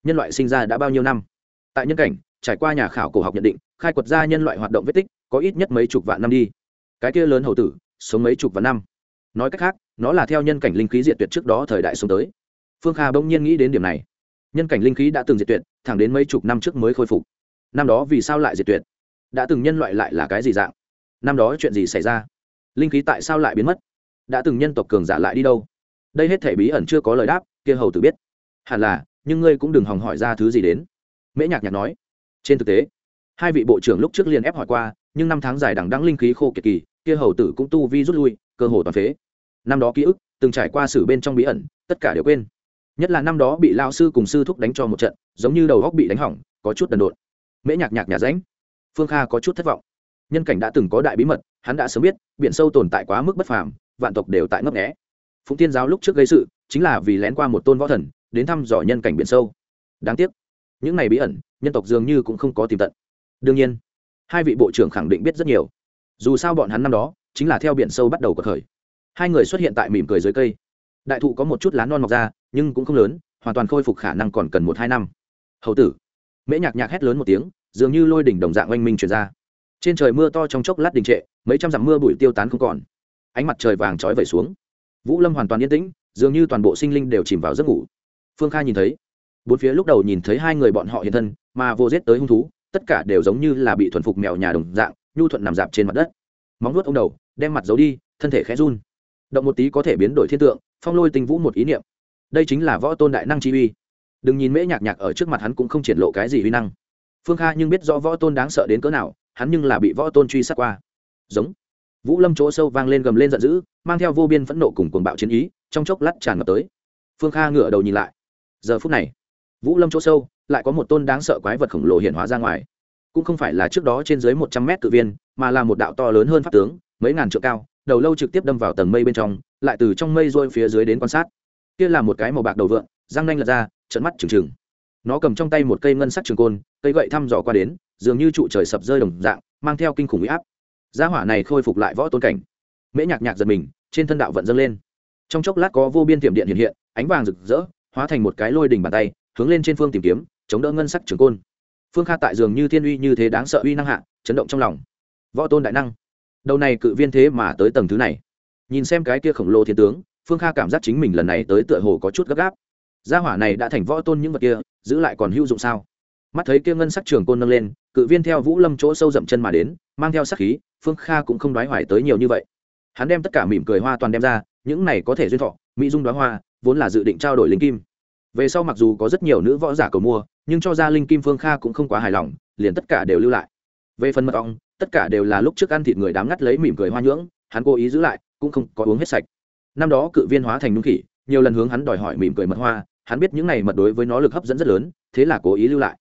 Nhân loại sinh ra đã bao nhiêu năm? Tại nhân cảnh, trải qua nhà khảo cổ học nhận định, khai quật ra nhân loại hoạt động vết tích, có ít nhất mấy chục vạn năm đi. Cái kia lớn hầu tử, sống mấy chục vạn năm nói cách khác, nó là theo nhân cảnh linh khí diệt tuyệt trước đó thời đại xuống tới. Phương kha bỗng nhiên nghĩ đến điểm này. Nhân cảnh linh khí đã từng diệt tuyệt, thẳng đến mấy chục năm trước mới khôi phục. Năm đó vì sao lại diệt tuyệt? Đã từng nhân loại lại là cái gì dạng? Năm đó chuyện gì xảy ra? Linh khí tại sao lại biến mất? Đã từng nhân tộc cường giả lại đi đâu? Đây hết thể bí ẩn chưa có lời đáp, kia hầu tử biết. Hẳn là, nhưng ngươi cũng đừng hòng hỏi ra thứ gì đến. Mễ nhạc nhạc nói. Trên thực tế, hai vị bộ trưởng lúc trước liền ép hỏi qua, nhưng năm tháng dài đằng đăng linh khí khô kiệt kỳ, kia hầu tử cũng tu vi rút lui, cơ hồ toàn phế năm đó ký ức, từng trải qua sử bên trong bí ẩn, tất cả đều quên. Nhất là năm đó bị lao sư cùng sư thúc đánh cho một trận, giống như đầu góc bị đánh hỏng, có chút đần độn. Mễ nhạc nhạc nhà ránh. Phương kha có chút thất vọng. Nhân cảnh đã từng có đại bí mật, hắn đã sớm biết, biển sâu tồn tại quá mức bất phàm, vạn tộc đều tại ngấp nghẽ phụng tiên giáo lúc trước gây sự, chính là vì lén qua một tôn võ thần, đến thăm dò nhân cảnh biển sâu. Đáng tiếc, những này bí ẩn, nhân tộc dường như cũng không có tìm tận. Đương nhiên, hai vị bộ trưởng khẳng định biết rất nhiều. Dù sao bọn hắn năm đó, chính là theo biển sâu bắt đầu cuộc khởi hai người xuất hiện tại mỉm cười dưới cây. Đại thụ có một chút lá non mọc ra, nhưng cũng không lớn, hoàn toàn khôi phục khả năng còn cần một hai năm. Hầu tử. Mễ nhạc nhạc hét lớn một tiếng, dường như lôi đỉnh đồng dạng oanh minh truyền ra. Trên trời mưa to trong chốc lát đình trệ, mấy trăm dặm mưa bụi tiêu tán không còn. Ánh mặt trời vàng trói vẩy xuống. Vũ lâm hoàn toàn yên tĩnh, dường như toàn bộ sinh linh đều chìm vào giấc ngủ. Phương kha nhìn thấy. Bốn phía lúc đầu nhìn thấy hai người bọn họ hiện thân, mà vô giết tới hung thú, tất cả đều giống như là bị thuần phục mèo nhà đồng dạng, nhu thuận nằm dạp trên mặt đất. Móng nuốt ông đầu, đem mặt giấu đi, thân thể khẽ run động một tí có thể biến đổi thiên tượng, phong lôi tinh vũ một ý niệm. Đây chính là võ tôn đại năng chi uy. Đừng nhìn mễ nhạc nhạc ở trước mặt hắn cũng không triển lộ cái gì uy năng. Phương kha nhưng biết rõ võ tôn đáng sợ đến cỡ nào, hắn nhưng là bị võ tôn truy sát qua. Giống. Vũ lâm chỗ sâu vang lên gầm lên giận dữ, mang theo vô biên phẫn nộ cùng cuồng bạo chiến ý, trong chốc lát tràn ngập tới. Phương kha ngửa đầu nhìn lại. Giờ phút này, vũ lâm chỗ sâu lại có một tôn đáng sợ quái vật khổng lồ hiện hóa ra ngoài. Cũng không phải là trước đó trên dưới một trăm mét cự viên, mà là một đạo to lớn hơn pháp tướng, mấy ngàn trượng cao đầu lâu trực tiếp đâm vào tầng mây bên trong, lại từ trong mây rôi phía dưới đến quan sát. Kia là một cái màu bạc đầu vượn, răng nanh lật ra trận mắt trừng trừng. Nó cầm trong tay một cây ngân sắc trường côn, cây gậy thăm dò qua đến, dường như trụ trời sập rơi đồng dạng, mang theo kinh khủng huy áp. Gia hỏa này khôi phục lại võ tôn cảnh. Mễ nhạc nhạc giật mình, trên thân đạo vận dâng lên. Trong chốc lát có vô biên tiệm điện hiện hiện, ánh vàng rực rỡ, hóa thành một cái lôi đỉnh bàn tay, hướng lên trên phương tìm kiếm, chống đỡ ngân sắc trường côn. Phương kha tại dường như thiên uy như thế đáng sợ uy năng hạ, chấn động trong lòng. Võ tôn đại năng đầu này cự viên thế mà tới tầng thứ này. Nhìn xem cái kia khổng lồ thiên tướng, phương kha cảm giác chính mình lần này tới tựa hồ có chút gấp gáp. Gia hỏa này đã thành võ tôn những vật kia, giữ lại còn hữu dụng sao? Mắt thấy kia ngân sắc trường côn nâng lên, cự viên theo vũ lâm chỗ sâu dậm chân mà đến, mang theo sắc khí, phương kha cũng không đoái hoài tới nhiều như vậy. Hắn đem tất cả mỉm cười hoa toàn đem ra, những này có thể duyên thọ, mỹ dung đoá hoa, vốn là dự định trao đổi linh kim. Về sau mặc dù có rất nhiều nữ võ giả cầu mua, nhưng cho ra linh kim phương kha cũng không quá hài lòng, liền tất cả đều lưu lại. Về phần mật ong tất cả đều là lúc trước ăn thịt người đám ngắt lấy mỉm cười hoa nhưỡng, hắn cố ý giữ lại, cũng không có uống hết sạch. Năm đó cự viên hóa thành nung khỉ, nhiều lần hướng hắn đòi hỏi mỉm cười mật hoa, hắn biết những này mật đối với nó lực hấp dẫn rất lớn, thế là cố ý lưu lại.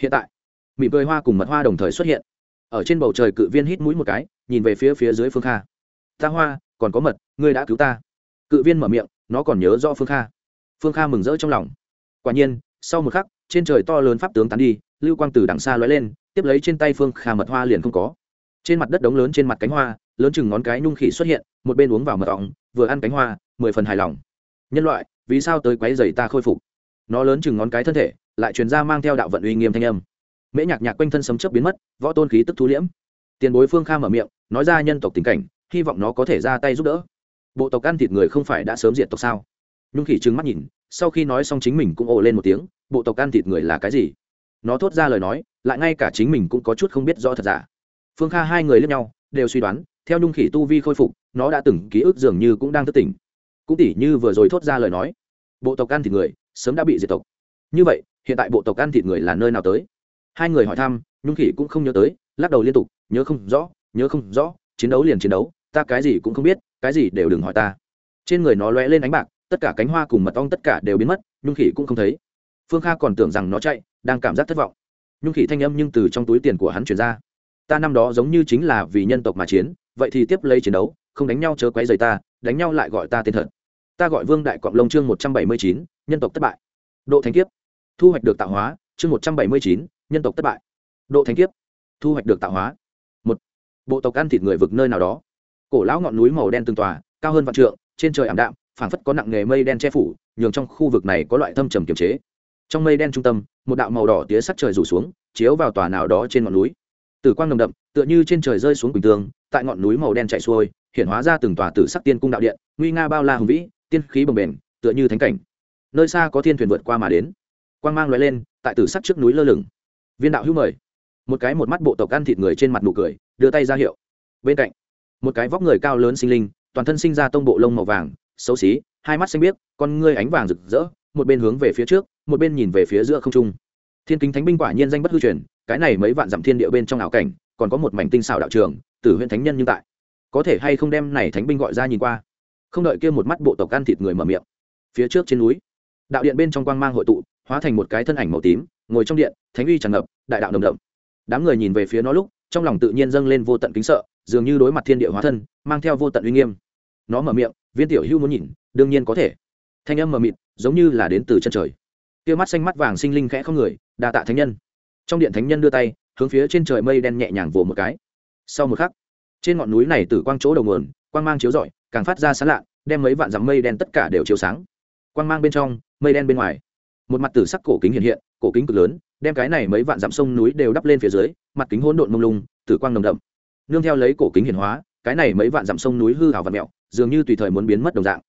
Hiện tại, mỉm cười hoa cùng mật hoa đồng thời xuất hiện. Ở trên bầu trời cự viên hít mũi một cái, nhìn về phía phía dưới phương kha. Ta hoa, còn có mật, ngươi đã cứu ta. Cự viên mở miệng, nó còn nhớ rõ phương kha. Phương kha mừng rỡ trong lòng. Quả nhiên, sau một khắc, trên trời to lớn pháp tướng tán đi, lưu quang từ đằng xa lóe lên tiếp lấy trên tay phương kha mật hoa liền không có. Trên mặt đất đống lớn trên mặt cánh hoa, lớn chừng ngón cái nhung khỉ xuất hiện, một bên uống vào mật ong, vừa ăn cánh hoa, mười phần hài lòng. Nhân loại, vì sao tới quấy dày ta khôi phục? Nó lớn chừng ngón cái thân thể, lại truyền ra mang theo đạo vận uy nghiêm thanh âm. Mễ nhạc nhạc quanh thân sấm chớp biến mất, võ tôn khí tức thu liễm. Tiền bối phương kha mở miệng, nói ra nhân tộc tình cảnh, hy vọng nó có thể ra tay giúp đỡ. Bộ tộc ăn thịt người không phải đã sớm diệt tộc sao? Nhung khỉ trừng mắt nhìn, sau khi nói xong chính mình cũng ồ lên một tiếng, bộ tộc ăn thịt người là cái gì? Nó thốt ra lời nói, lại ngay cả chính mình cũng có chút không biết rõ thật giả. Phương kha hai người lẫn nhau, đều suy đoán, theo nhung khỉ tu vi khôi phục, nó đã từng ký ức dường như cũng đang thất tỉnh. Cũng tỉ như vừa rồi thốt ra lời nói, bộ tộc ăn thịt người, sớm đã bị diệt tộc. Như vậy, hiện tại bộ tộc ăn thịt người là nơi nào tới? Hai người hỏi thăm, nhung khỉ cũng không nhớ tới, lắc đầu liên tục, nhớ không rõ, nhớ không rõ, chiến đấu liền chiến đấu, ta cái gì cũng không biết, cái gì đều đừng hỏi ta. Trên người nó lóe lên ánh bạc, tất cả cánh hoa cùng mật ong tất cả đều biến mất, nhung khỉ cũng không thấy. Phương kha còn tưởng rằng nó chạy đang cảm giác thất vọng. Nhung khỉ thanh âm nhưng từ trong túi tiền của hắn chuyển ra. Ta năm đó giống như chính là vì nhân tộc mà chiến, vậy thì tiếp lấy chiến đấu, không đánh nhau chớ quấy rầy ta, đánh nhau lại gọi ta tên thật. Ta gọi vương đại cọp lông chương một trăm bảy mươi chín, nhân tộc thất bại. Độ thánh kiếp. Thu hoạch được tạo hóa, chương một trăm bảy mươi chín, nhân tộc thất bại. Độ thánh kiếp. Thu hoạch được tạo hóa. Một. Bộ tộc ăn thịt người vực nơi nào đó. Cổ lão ngọn núi màu đen từng tòa, cao hơn vạn trượng, trên trời ảm đạm, phảng phất có nặng nghề mây đen che phủ, nhường trong khu vực này có loại thâm trầm kiềm chế trong mây đen trung tâm, một đạo màu đỏ tía sắc trời rủ xuống, chiếu vào tòa nào đó trên ngọn núi. Tử quang nồng đậm, tựa như trên trời rơi xuống quỳnh tường, tại ngọn núi màu đen chạy xuôi hiện hóa ra từng tòa tử sắc tiên cung đạo điện, nguy nga bao la hùng vĩ, tiên khí bồng bềnh, tựa như thánh cảnh. Nơi xa có thiên thuyền vượt qua mà đến. Quang mang loại lên, tại tử sắc trước núi lơ lửng. Viên đạo hữu mời. Một cái một mắt bộ tộc ăn thịt người trên mặt nụ cười, đưa tay ra hiệu. Bên cạnh, một cái vóc người cao lớn sinh linh, toàn thân sinh ra tông bộ lông màu vàng, xấu xí, hai mắt xanh biếc, con ngươi ánh vàng rực rỡ một bên hướng về phía trước, một bên nhìn về phía giữa không trung. Thiên kính thánh binh quả nhiên danh bất hư truyền, cái này mấy vạn dặm thiên địa bên trong ảo cảnh, còn có một mảnh tinh xảo đạo trường, tử huyện thánh nhân như tại. Có thể hay không đem này thánh binh gọi ra nhìn qua? Không đợi kia một mắt bộ tộc ăn thịt người mở miệng. Phía trước trên núi, đạo điện bên trong quang mang hội tụ, hóa thành một cái thân ảnh màu tím, ngồi trong điện, thánh uy tràn ngập, đại đạo đồng đậm. Đám người nhìn về phía nó lúc, trong lòng tự nhiên dâng lên vô tận kính sợ, dường như đối mặt thiên địa hóa thân, mang theo vô tận uy nghiêm. Nó mở miệng, viên tiểu hưu muốn nhìn, đương nhiên có thể. Thanh âm mờ mịt giống như là đến từ chân trời. Kia mắt xanh mắt vàng sinh linh khẽ không người, đa tạ thánh nhân. Trong điện thánh nhân đưa tay, hướng phía trên trời mây đen nhẹ nhàng vỗ một cái. Sau một khắc, trên ngọn núi này từ quang chỗ đầu nguồn, quang mang chiếu rọi, càng phát ra sáng lạ, đem mấy vạn dặm mây đen tất cả đều chiếu sáng. Quang mang bên trong, mây đen bên ngoài. Một mặt tử sắc cổ kính hiện hiện, cổ kính cực lớn, đem cái này mấy vạn dặm sông núi đều đắp lên phía dưới, mặt kính hỗn độn mông lung, tử quang nồng đậm. Nương theo lấy cổ kính hiển hóa, cái này mấy vạn dặm sông núi hư hào và mẹo dường như tùy thời muốn biến mất đồng dạng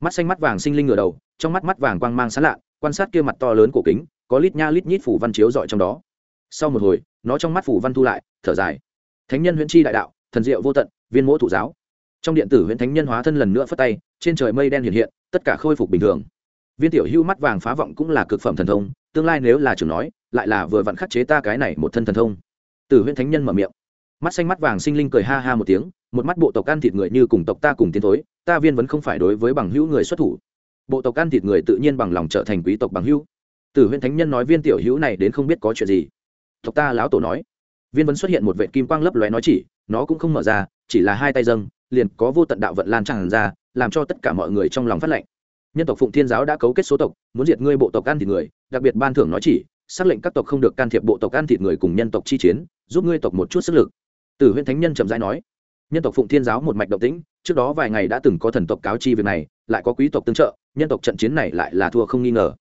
mắt xanh mắt vàng sinh linh ngửa đầu, trong mắt mắt vàng quang mang sán lạ, quan sát kia mặt to lớn cổ kính, có lít nha lít nhít phủ văn chiếu dọi trong đó. Sau một hồi, nó trong mắt phủ văn thu lại, thở dài. Thánh nhân huyễn chi đại đạo, thần diệu vô tận, viên mỗ thủ giáo. Trong điện tử huyễn thánh nhân hóa thân lần nữa phất tay, trên trời mây đen hiện hiện, tất cả khôi phục bình thường. Viên tiểu hưu mắt vàng phá vọng cũng là cực phẩm thần thông, tương lai nếu là trưởng nói, lại là vừa vặn khắc chế ta cái này một thân thần thông. Tử huyễn thánh nhân mở miệng. Mắt xanh mắt vàng sinh linh cười ha ha một tiếng một mắt bộ tộc ăn thịt người như cùng tộc ta cùng tiến thối, ta viên vẫn không phải đối với bằng hữu người xuất thủ. Bộ tộc ăn thịt người tự nhiên bằng lòng trở thành quý tộc bằng hữu. Tử huyên thánh nhân nói viên tiểu hữu này đến không biết có chuyện gì. Tộc ta lão tổ nói. Viên vẫn xuất hiện một vệ kim quang lấp lóe nói chỉ, nó cũng không mở ra, chỉ là hai tay dâng, liền có vô tận đạo vận lan tràn ra, làm cho tất cả mọi người trong lòng phát lệnh. Nhân tộc phụng thiên giáo đã cấu kết số tộc, muốn diệt ngươi bộ tộc ăn thịt người, đặc biệt ban thưởng nói chỉ, xác lệnh các tộc không được can thiệp bộ tộc ăn thịt người cùng nhân tộc chi chiến, giúp ngươi tộc một chút sức lực. Tử huyện thánh nhân chậm rãi nói nhân tộc phụng thiên giáo một mạch động tĩnh, trước đó vài ngày đã từng có thần tộc cáo chi việc này, lại có quý tộc tương trợ, nhân tộc trận chiến này lại là thua không nghi ngờ.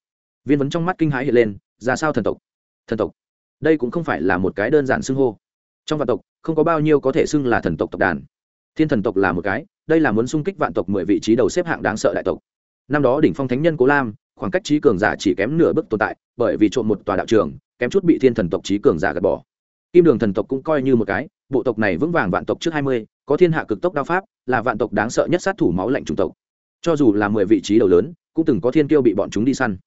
Viên vấn trong mắt kinh hãi hiện lên, ra sao thần tộc? Thần tộc? Đây cũng không phải là một cái đơn giản xưng hô. Trong vạn tộc, không có bao nhiêu có thể xưng là thần tộc tộc đàn. Thiên thần tộc là một cái, đây là muốn xung kích vạn tộc mười vị trí đầu xếp hạng đáng sợ đại tộc. Năm đó đỉnh phong thánh nhân cố lam, khoảng cách trí cường giả chỉ kém nửa bước tồn tại, bởi vì trộm một tòa đạo trường, kém chút bị thiên thần tộc trí cường giả gạt bỏ. Kim đường thần tộc cũng coi như một cái, bộ tộc này vững vàng vạn tộc trước hai mươi có thiên hạ cực tốc đao pháp, là vạn tộc đáng sợ nhất sát thủ máu lạnh chủng tộc. Cho dù là mười vị trí đầu lớn, cũng từng có thiên kiêu bị bọn chúng đi săn.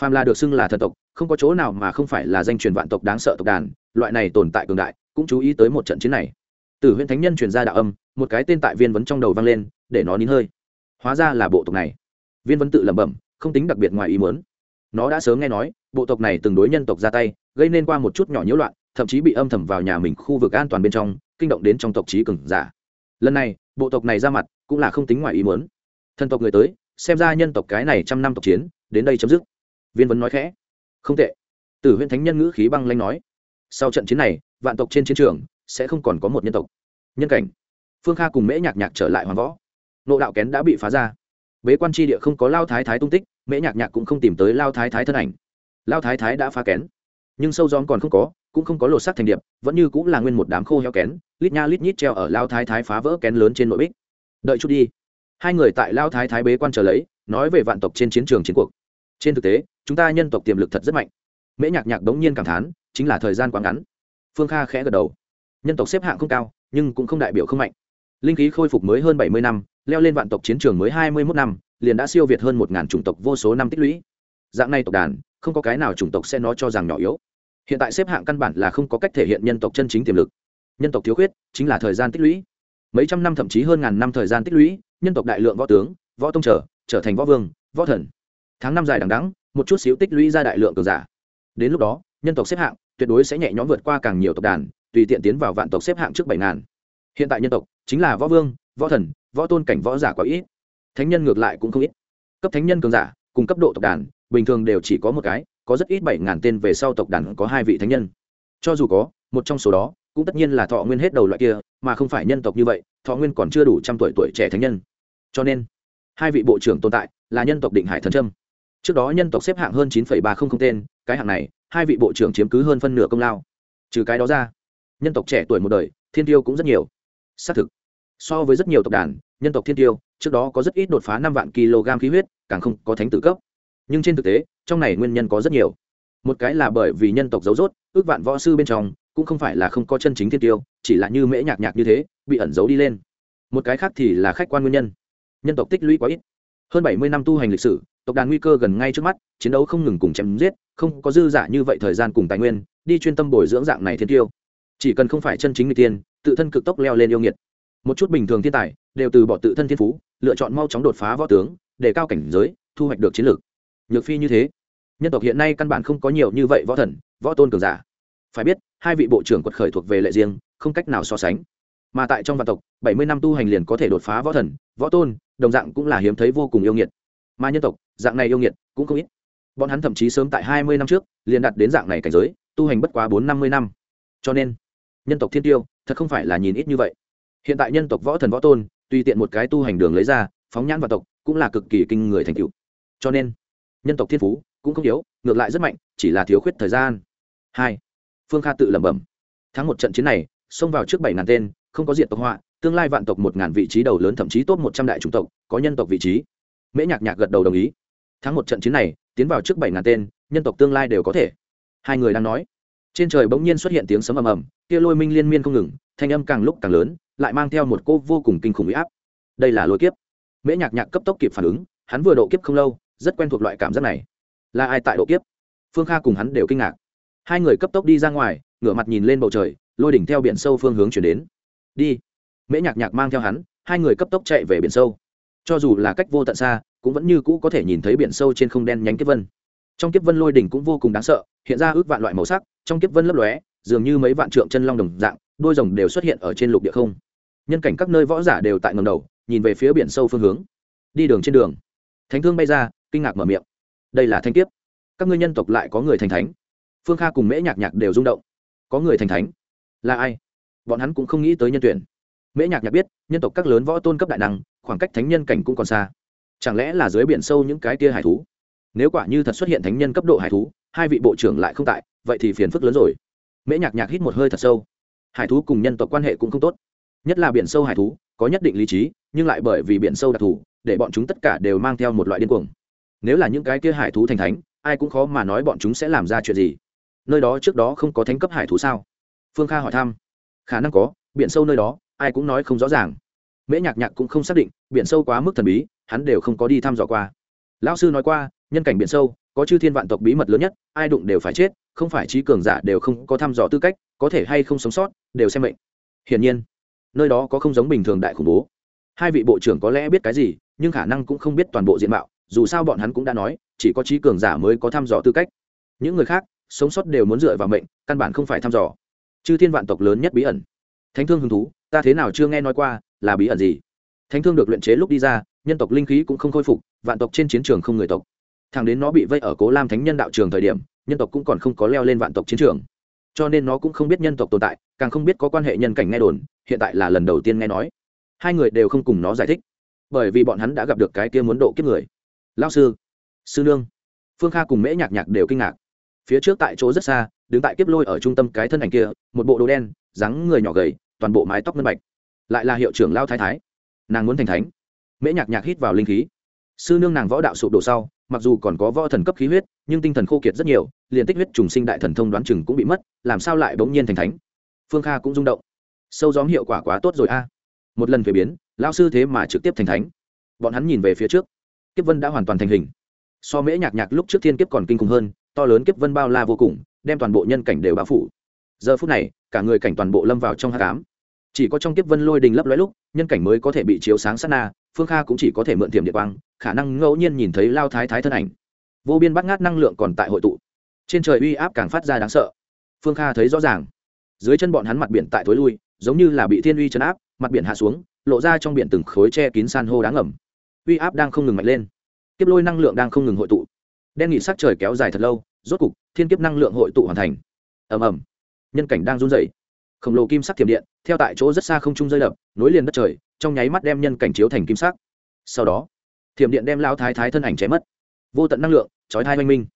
Phàm là được xưng là thần tộc, không có chỗ nào mà không phải là danh truyền vạn tộc đáng sợ tộc đàn, loại này tồn tại cường đại, cũng chú ý tới một trận chiến này. Từ huyện thánh nhân truyền ra đạo âm, một cái tên tại viên vấn trong đầu vang lên, để nó nín hơi. Hóa ra là bộ tộc này. Viên vấn tự lẩm bẩm, không tính đặc biệt ngoài ý muốn. Nó đã sớm nghe nói, bộ tộc này từng đối nhân tộc ra tay, gây nên qua một chút nhỏ nhiễu loạn, thậm chí bị âm thầm vào nhà mình khu vực an toàn bên trong, kinh động đến trong tộc trí cường giả lần này, bộ tộc này ra mặt cũng là không tính ngoài ý muốn. Thần tộc người tới, xem ra nhân tộc cái này trăm năm tộc chiến, đến đây chấm dứt. Viên vấn nói khẽ. Không tệ. Tử huyện thánh nhân ngữ khí băng lanh nói. Sau trận chiến này, vạn tộc trên chiến trường sẽ không còn có một nhân tộc. Nhân cảnh. Phương kha cùng mễ nhạc nhạc trở lại hoàng võ. Nộ đạo kén đã bị phá ra. Bế quan tri địa không có lao thái thái tung tích, mễ nhạc nhạc cũng không tìm tới lao thái thái thân ảnh. Lao thái thái đã phá kén. Nhưng sâu gióm còn không có cũng không có lột sắc thành điệp, vẫn như cũng là nguyên một đám khô heo kén, lít nha lít nhít treo ở lao thái thái phá vỡ kén lớn trên nội bích. Đợi chút đi. Hai người tại lao thái thái bế quan trở lấy, nói về vạn tộc trên chiến trường chiến cuộc. Trên thực tế, chúng ta nhân tộc tiềm lực thật rất mạnh. Mễ nhạc nhạc đống nhiên cảm thán, chính là thời gian quá ngắn. Phương kha khẽ gật đầu. Nhân tộc xếp hạng không cao, nhưng cũng không đại biểu không mạnh. Linh khí khôi phục mới hơn bảy mươi năm, leo lên vạn tộc chiến trường mới hai mươi mốt năm, liền đã siêu việt hơn một ngàn chủng tộc vô số năm tích lũy. Dạng này tộc đàn, không có cái nào chủng tộc sẽ nó cho rằng nhỏ yếu hiện tại xếp hạng căn bản là không có cách thể hiện nhân tộc chân chính tiềm lực. Nhân tộc thiếu khuyết chính là thời gian tích lũy. Mấy trăm năm thậm chí hơn ngàn năm thời gian tích lũy, nhân tộc đại lượng võ tướng, võ tông trở trở thành võ vương, võ thần. Tháng năm dài đằng đắng một chút xíu tích lũy ra đại lượng cường giả. Đến lúc đó, nhân tộc xếp hạng tuyệt đối sẽ nhẹ nhõm vượt qua càng nhiều tộc đàn, tùy tiện tiến vào vạn tộc xếp hạng trước bảy ngàn. Hiện tại nhân tộc chính là võ vương, võ thần, võ tôn cảnh võ giả quá ít. Thánh nhân ngược lại cũng không ít. Cấp thánh nhân cường giả, cùng cấp độ tộc đàn, bình thường đều chỉ có một cái có rất ít bảy ngàn tên về sau tộc đàn có hai vị thánh nhân. Cho dù có, một trong số đó, cũng tất nhiên là thọ nguyên hết đầu loại kia, mà không phải nhân tộc như vậy, thọ nguyên còn chưa đủ trăm tuổi tuổi trẻ thánh nhân. Cho nên, hai vị bộ trưởng tồn tại là nhân tộc định hải thần trâm. Trước đó nhân tộc xếp hạng hơn chín ba trăm linh tên, cái hạng này, hai vị bộ trưởng chiếm cứ hơn phân nửa công lao. Trừ cái đó ra, nhân tộc trẻ tuổi một đời, thiên tiêu cũng rất nhiều. Xác thực, so với rất nhiều tộc đàn, nhân tộc thiên tiêu, trước đó có rất ít đột phá năm vạn kg khí huyết, càng không có thánh tử cấp nhưng trên thực tế, trong này nguyên nhân có rất nhiều. Một cái là bởi vì nhân tộc giấu rốt, ước vạn võ sư bên trong, cũng không phải là không có chân chính thiên tiêu, chỉ là như mễ nhạc nhạc như thế, bị ẩn giấu đi lên. Một cái khác thì là khách quan nguyên nhân. Nhân tộc tích lũy quá ít. Hơn bảy mươi năm tu hành lịch sử, tộc đàn nguy cơ gần ngay trước mắt, chiến đấu không ngừng cùng chém giết, không có dư giả như vậy thời gian cùng tài nguyên, đi chuyên tâm bồi dưỡng dạng này thiên tiêu. Chỉ cần không phải chân chính người tiên, tự thân cực tốc leo lên yêu nghiệt. Một chút bình thường thiên tài, đều từ bỏ tự thân thiên phú, lựa chọn mau chóng đột phá võ tướng, để cao cảnh giới, thu hoạch được chiến lược nhược phi như thế. Nhân tộc hiện nay căn bản không có nhiều như vậy võ thần, võ tôn cường giả. Phải biết, hai vị bộ trưởng quật khởi thuộc về lệ riêng không cách nào so sánh. Mà tại trong vạn tộc, bảy mươi năm tu hành liền có thể đột phá võ thần, võ tôn, đồng dạng cũng là hiếm thấy vô cùng yêu nghiệt. Mà nhân tộc, dạng này yêu nghiệt cũng không ít. Bọn hắn thậm chí sớm tại hai mươi năm trước liền đạt đến dạng này cảnh giới, tu hành bất quá bốn năm mươi năm. Cho nên, nhân tộc thiên tiêu thật không phải là nhìn ít như vậy. Hiện tại nhân tộc võ thần võ tôn, tùy tiện một cái tu hành đường lấy ra, phóng nhãn vạn tộc cũng là cực kỳ kinh người thành cựu cho nên nhân tộc thiên phú cũng không yếu, ngược lại rất mạnh, chỉ là thiếu khuyết thời gian. Hai, phương kha tự lẩm bẩm. Thắng một trận chiến này, xông vào trước bảy ngàn tên, không có diện tộc họa, tương lai vạn tộc một ngàn vị trí đầu lớn, thậm chí top một trăm đại chủng tộc, có nhân tộc vị trí. Mễ nhạc nhạc gật đầu đồng ý. Thắng một trận chiến này, tiến vào trước bảy ngàn tên, nhân tộc tương lai đều có thể. Hai người đang nói. Trên trời bỗng nhiên xuất hiện tiếng sấm ầm ầm, kia lôi minh liên miên không ngừng, thanh âm càng lúc càng lớn, lại mang theo một cô vô cùng kinh khủng huy áp. Đây là lôi kiếp. Mễ nhạc nhạc cấp tốc kịp phản ứng, hắn vừa độ kiếp không lâu rất quen thuộc loại cảm giác này. Là ai tại độ kiếp? Phương kha cùng hắn đều kinh ngạc. Hai người cấp tốc đi ra ngoài, ngửa mặt nhìn lên bầu trời, lôi đỉnh theo biển sâu phương hướng chuyển đến. Đi. Mễ nhạc nhạc mang theo hắn, hai người cấp tốc chạy về biển sâu. Cho dù là cách vô tận xa, cũng vẫn như cũ có thể nhìn thấy biển sâu trên không đen nhánh kiếp vân. Trong kiếp vân lôi đỉnh cũng vô cùng đáng sợ, hiện ra ước vạn loại màu sắc, trong kiếp vân lấp lóe, dường như mấy vạn trượng chân long đồng dạng, đôi rồng đều xuất hiện ở trên lục địa không. Nhân cảnh các nơi võ giả đều tại ngầm đầu, nhìn về phía biển sâu phương hướng. Đi đường trên đường. Thánh thương bay ra kinh ngạc mở miệng. Đây là thanh kiếp. Các ngươi nhân tộc lại có người thành thánh. Phương kha cùng mễ nhạc nhạc đều rung động. Có người thành thánh? Là ai? Bọn hắn cũng không nghĩ tới nhân tuyển. Mễ nhạc nhạc biết, nhân tộc các lớn võ tôn cấp đại năng, khoảng cách thánh nhân cảnh cũng còn xa. Chẳng lẽ là dưới biển sâu những cái tia hải thú? Nếu quả như thật xuất hiện thánh nhân cấp độ hải thú, hai vị bộ trưởng lại không tại, vậy thì phiền phức lớn rồi. Mễ nhạc nhạc hít một hơi thật sâu. Hải thú cùng nhân tộc quan hệ cũng không tốt. Nhất là biển sâu hải thú, có nhất định lý trí, nhưng lại bởi vì biển sâu đặc thù, để bọn chúng tất cả đều mang theo một loại điên cuồng nếu là những cái kia hải thú thành thánh, ai cũng khó mà nói bọn chúng sẽ làm ra chuyện gì. Nơi đó trước đó không có thánh cấp hải thú sao? Phương kha hỏi thăm. Khả năng có, biển sâu nơi đó, ai cũng nói không rõ ràng. Mễ nhạc nhạc cũng không xác định, biển sâu quá mức thần bí, hắn đều không có đi thăm dò qua. Lão sư nói qua, nhân cảnh biển sâu, có chư thiên vạn tộc bí mật lớn nhất, ai đụng đều phải chết, không phải trí cường giả đều không có thăm dò tư cách, có thể hay không sống sót, đều xem mệnh. Hiển nhiên, nơi đó có không giống bình thường đại khủng bố. Hai vị bộ trưởng có lẽ biết cái gì, nhưng khả năng cũng không biết toàn bộ diện mạo dù sao bọn hắn cũng đã nói, chỉ có trí cường giả mới có thăm dò tư cách. Những người khác, sống sót đều muốn dựa vào mệnh, căn bản không phải thăm dò. Chư thiên vạn tộc lớn nhất bí ẩn. Thánh thương hứng thú, ta thế nào chưa nghe nói qua, là bí ẩn gì? Thánh thương được luyện chế lúc đi ra, nhân tộc linh khí cũng không khôi phục, vạn tộc trên chiến trường không người tộc. Thằng đến nó bị vây ở cố lam thánh nhân đạo trường thời điểm, nhân tộc cũng còn không có leo lên vạn tộc chiến trường. Cho nên nó cũng không biết nhân tộc tồn tại, càng không biết có quan hệ nhân cảnh nghe đồn, hiện tại là lần đầu tiên nghe nói. Hai người đều không cùng nó giải thích. Bởi vì bọn hắn đã gặp được cái kia muốn độ kiếp người lao sư. Sư nương. Phương kha cùng mễ nhạc nhạc đều kinh ngạc. Phía trước tại chỗ rất xa, đứng tại kiếp lôi ở trung tâm cái thân ảnh kia, một bộ đồ đen, dáng người nhỏ gầy, toàn bộ mái tóc ngân bạch. Lại là hiệu trưởng lao thái thái. Nàng muốn thành thánh. Mễ nhạc nhạc hít vào linh khí. Sư nương nàng võ đạo sụp đổ sau, mặc dù còn có võ thần cấp khí huyết, nhưng tinh thần khô kiệt rất nhiều, liền tích huyết trùng sinh đại thần thông đoán chừng cũng bị mất, làm sao lại bỗng nhiên thành thánh? Phương kha cũng rung động. Sâu gióm hiệu quả quá tốt rồi a. Một lần về biến lao sư thế mà trực tiếp thành thánh. Bọn hắn nhìn về phía trước kiếp vân đã hoàn toàn thành hình. So mễ nhạc nhạc lúc trước thiên kiếp còn kinh khủng hơn, to lớn kiếp vân bao la vô cùng, đem toàn bộ nhân cảnh đều bao phủ. Giờ phút này, cả người cảnh toàn bộ lâm vào trong hát cám chỉ có trong kiếp vân lôi đình lấp lóe lúc, nhân cảnh mới có thể bị chiếu sáng sát na, phương kha cũng chỉ có thể mượn tiềm địa quang, khả năng ngẫu nhiên nhìn thấy lao thái thái thân ảnh. Vô biên bắt ngát năng lượng còn tại hội tụ. Trên trời uy áp càng phát ra đáng sợ. Phương kha thấy rõ ràng. Dưới chân bọn hắn mặt biển tại thối lui, giống như là bị thiên uy chấn áp, mặt biển hạ xuống, lộ ra trong biển từng khối che kín san hô đáng ẩm uy áp đang không ngừng mạnh lên. Kiếp lôi năng lượng đang không ngừng hội tụ. Đen nghị sắc trời kéo dài thật lâu, rốt cục, thiên kiếp năng lượng hội tụ hoàn thành. Ầm ầm. Nhân cảnh đang run rẩy. Khổng lồ kim sắc thiểm điện, theo tại chỗ rất xa không trung rơi đập, nối liền đất trời, trong nháy mắt đem nhân cảnh chiếu thành kim sắc. Sau đó, thiểm điện đem lao thái thái thân ảnh chém mất. Vô tận năng lượng trói thai oanh minh.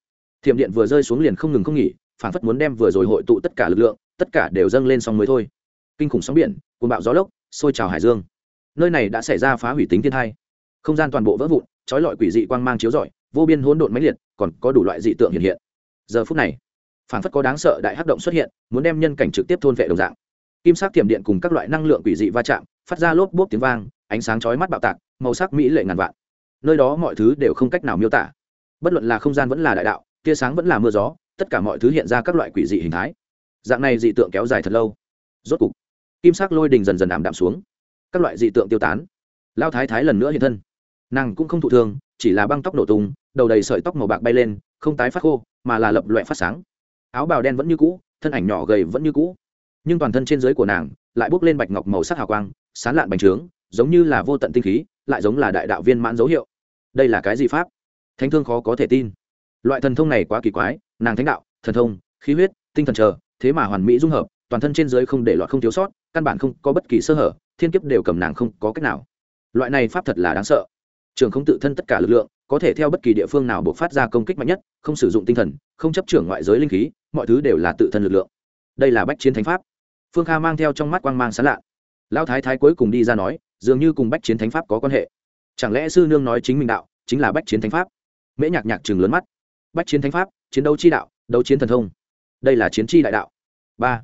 Thiểm điện vừa rơi xuống liền không ngừng không nghỉ, phản phất muốn đem vừa rồi hội tụ tất cả lực lượng, tất cả đều dâng lên xong mới thôi. Kinh khủng sóng biển, cuồng bạo gió lốc, sôi trào hải dương. Nơi này đã xảy ra phá hủy tính thiên thai không gian toàn bộ vỡ vụn, trói lọi quỷ dị quang mang chiếu rọi, vô biên hỗn độn máy liệt, còn có đủ loại dị tượng hiện hiện. Giờ phút này phản phất có đáng sợ đại hắc động xuất hiện, muốn đem nhân cảnh trực tiếp thôn vệ đồng dạng. Kim sắc tiềm điện cùng các loại năng lượng quỷ dị va chạm, phát ra lốp bốp tiếng vang, ánh sáng chói mắt bạo tạc, màu sắc mỹ lệ ngàn vạn. Nơi đó mọi thứ đều không cách nào miêu tả. Bất luận là không gian vẫn là đại đạo, tia sáng vẫn là mưa gió, tất cả mọi thứ hiện ra các loại quỷ dị hình thái. Dạng này dị tượng kéo dài thật lâu. Rốt cục, kim sắc lôi đình dần dần ảm đạm xuống. Các loại dị tượng tiêu tán lao thái thái lần nữa hiện thân. Nàng cũng không thụ thương, chỉ là băng tóc nổ tung, đầu đầy sợi tóc màu bạc bay lên, không tái phát khô, mà là lập loại phát sáng. Áo bào đen vẫn như cũ, thân ảnh nhỏ gầy vẫn như cũ. Nhưng toàn thân trên dưới của nàng lại bốc lên bạch ngọc màu sắc hào quang sán lạn bành trướng, giống như là vô tận tinh khí, lại giống là đại đạo viên mãn dấu hiệu. Đây là cái gì pháp? Thánh thương khó có thể tin. Loại thần thông này quá kỳ quái, nàng thánh đạo, thần thông, khí huyết, tinh thần chờ, thế mà hoàn mỹ dung hợp, toàn thân trên dưới không để loại không thiếu sót, căn bản không có bất kỳ sơ hở, thiên kiếp đều cầm nàng không có cách nào loại này pháp thật là đáng sợ. Trường không tự thân tất cả lực lượng, có thể theo bất kỳ địa phương nào buộc phát ra công kích mạnh nhất, không sử dụng tinh thần, không chấp trưởng ngoại giới linh khí, mọi thứ đều là tự thân lực lượng. Đây là bách chiến thánh pháp. Phương kha mang theo trong mắt quang mang sán lạ. Lão thái thái cuối cùng đi ra nói, dường như cùng bách chiến thánh pháp có quan hệ. Chẳng lẽ sư nương nói chính mình đạo, chính là bách chiến thánh pháp? Mễ nhạc nhạc chừng lớn mắt. Bách chiến thánh pháp, chiến đấu chi đạo, đấu chiến thần thông. Đây là chiến chi đại đạo. Ba.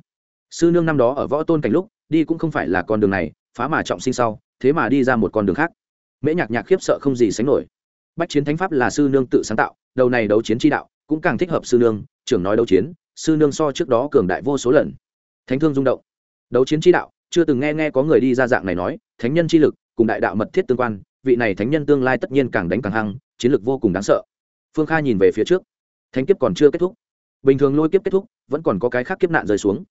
Sư nương năm đó ở võ tôn cảnh lúc, đi cũng không phải là con đường này, phá mà trọng sinh sau thế mà đi ra một con đường khác. Mễ nhạc nhạc khiếp sợ không gì sánh nổi. Bách chiến thánh pháp là sư nương tự sáng tạo, đầu này đấu chiến chi đạo, cũng càng thích hợp sư nương, trưởng nói đấu chiến, sư nương so trước đó cường đại vô số lần. Thánh thương rung động. Đấu chiến chi đạo, chưa từng nghe nghe có người đi ra dạng này nói, thánh nhân chi lực, cùng đại đạo mật thiết tương quan, vị này thánh nhân tương lai tất nhiên càng đánh càng hăng, chiến lược vô cùng đáng sợ. Phương kha nhìn về phía trước. Thánh kiếp còn chưa kết thúc. Bình thường lôi kiếp kết thúc, vẫn còn có cái khác kiếp nạn rơi xuống.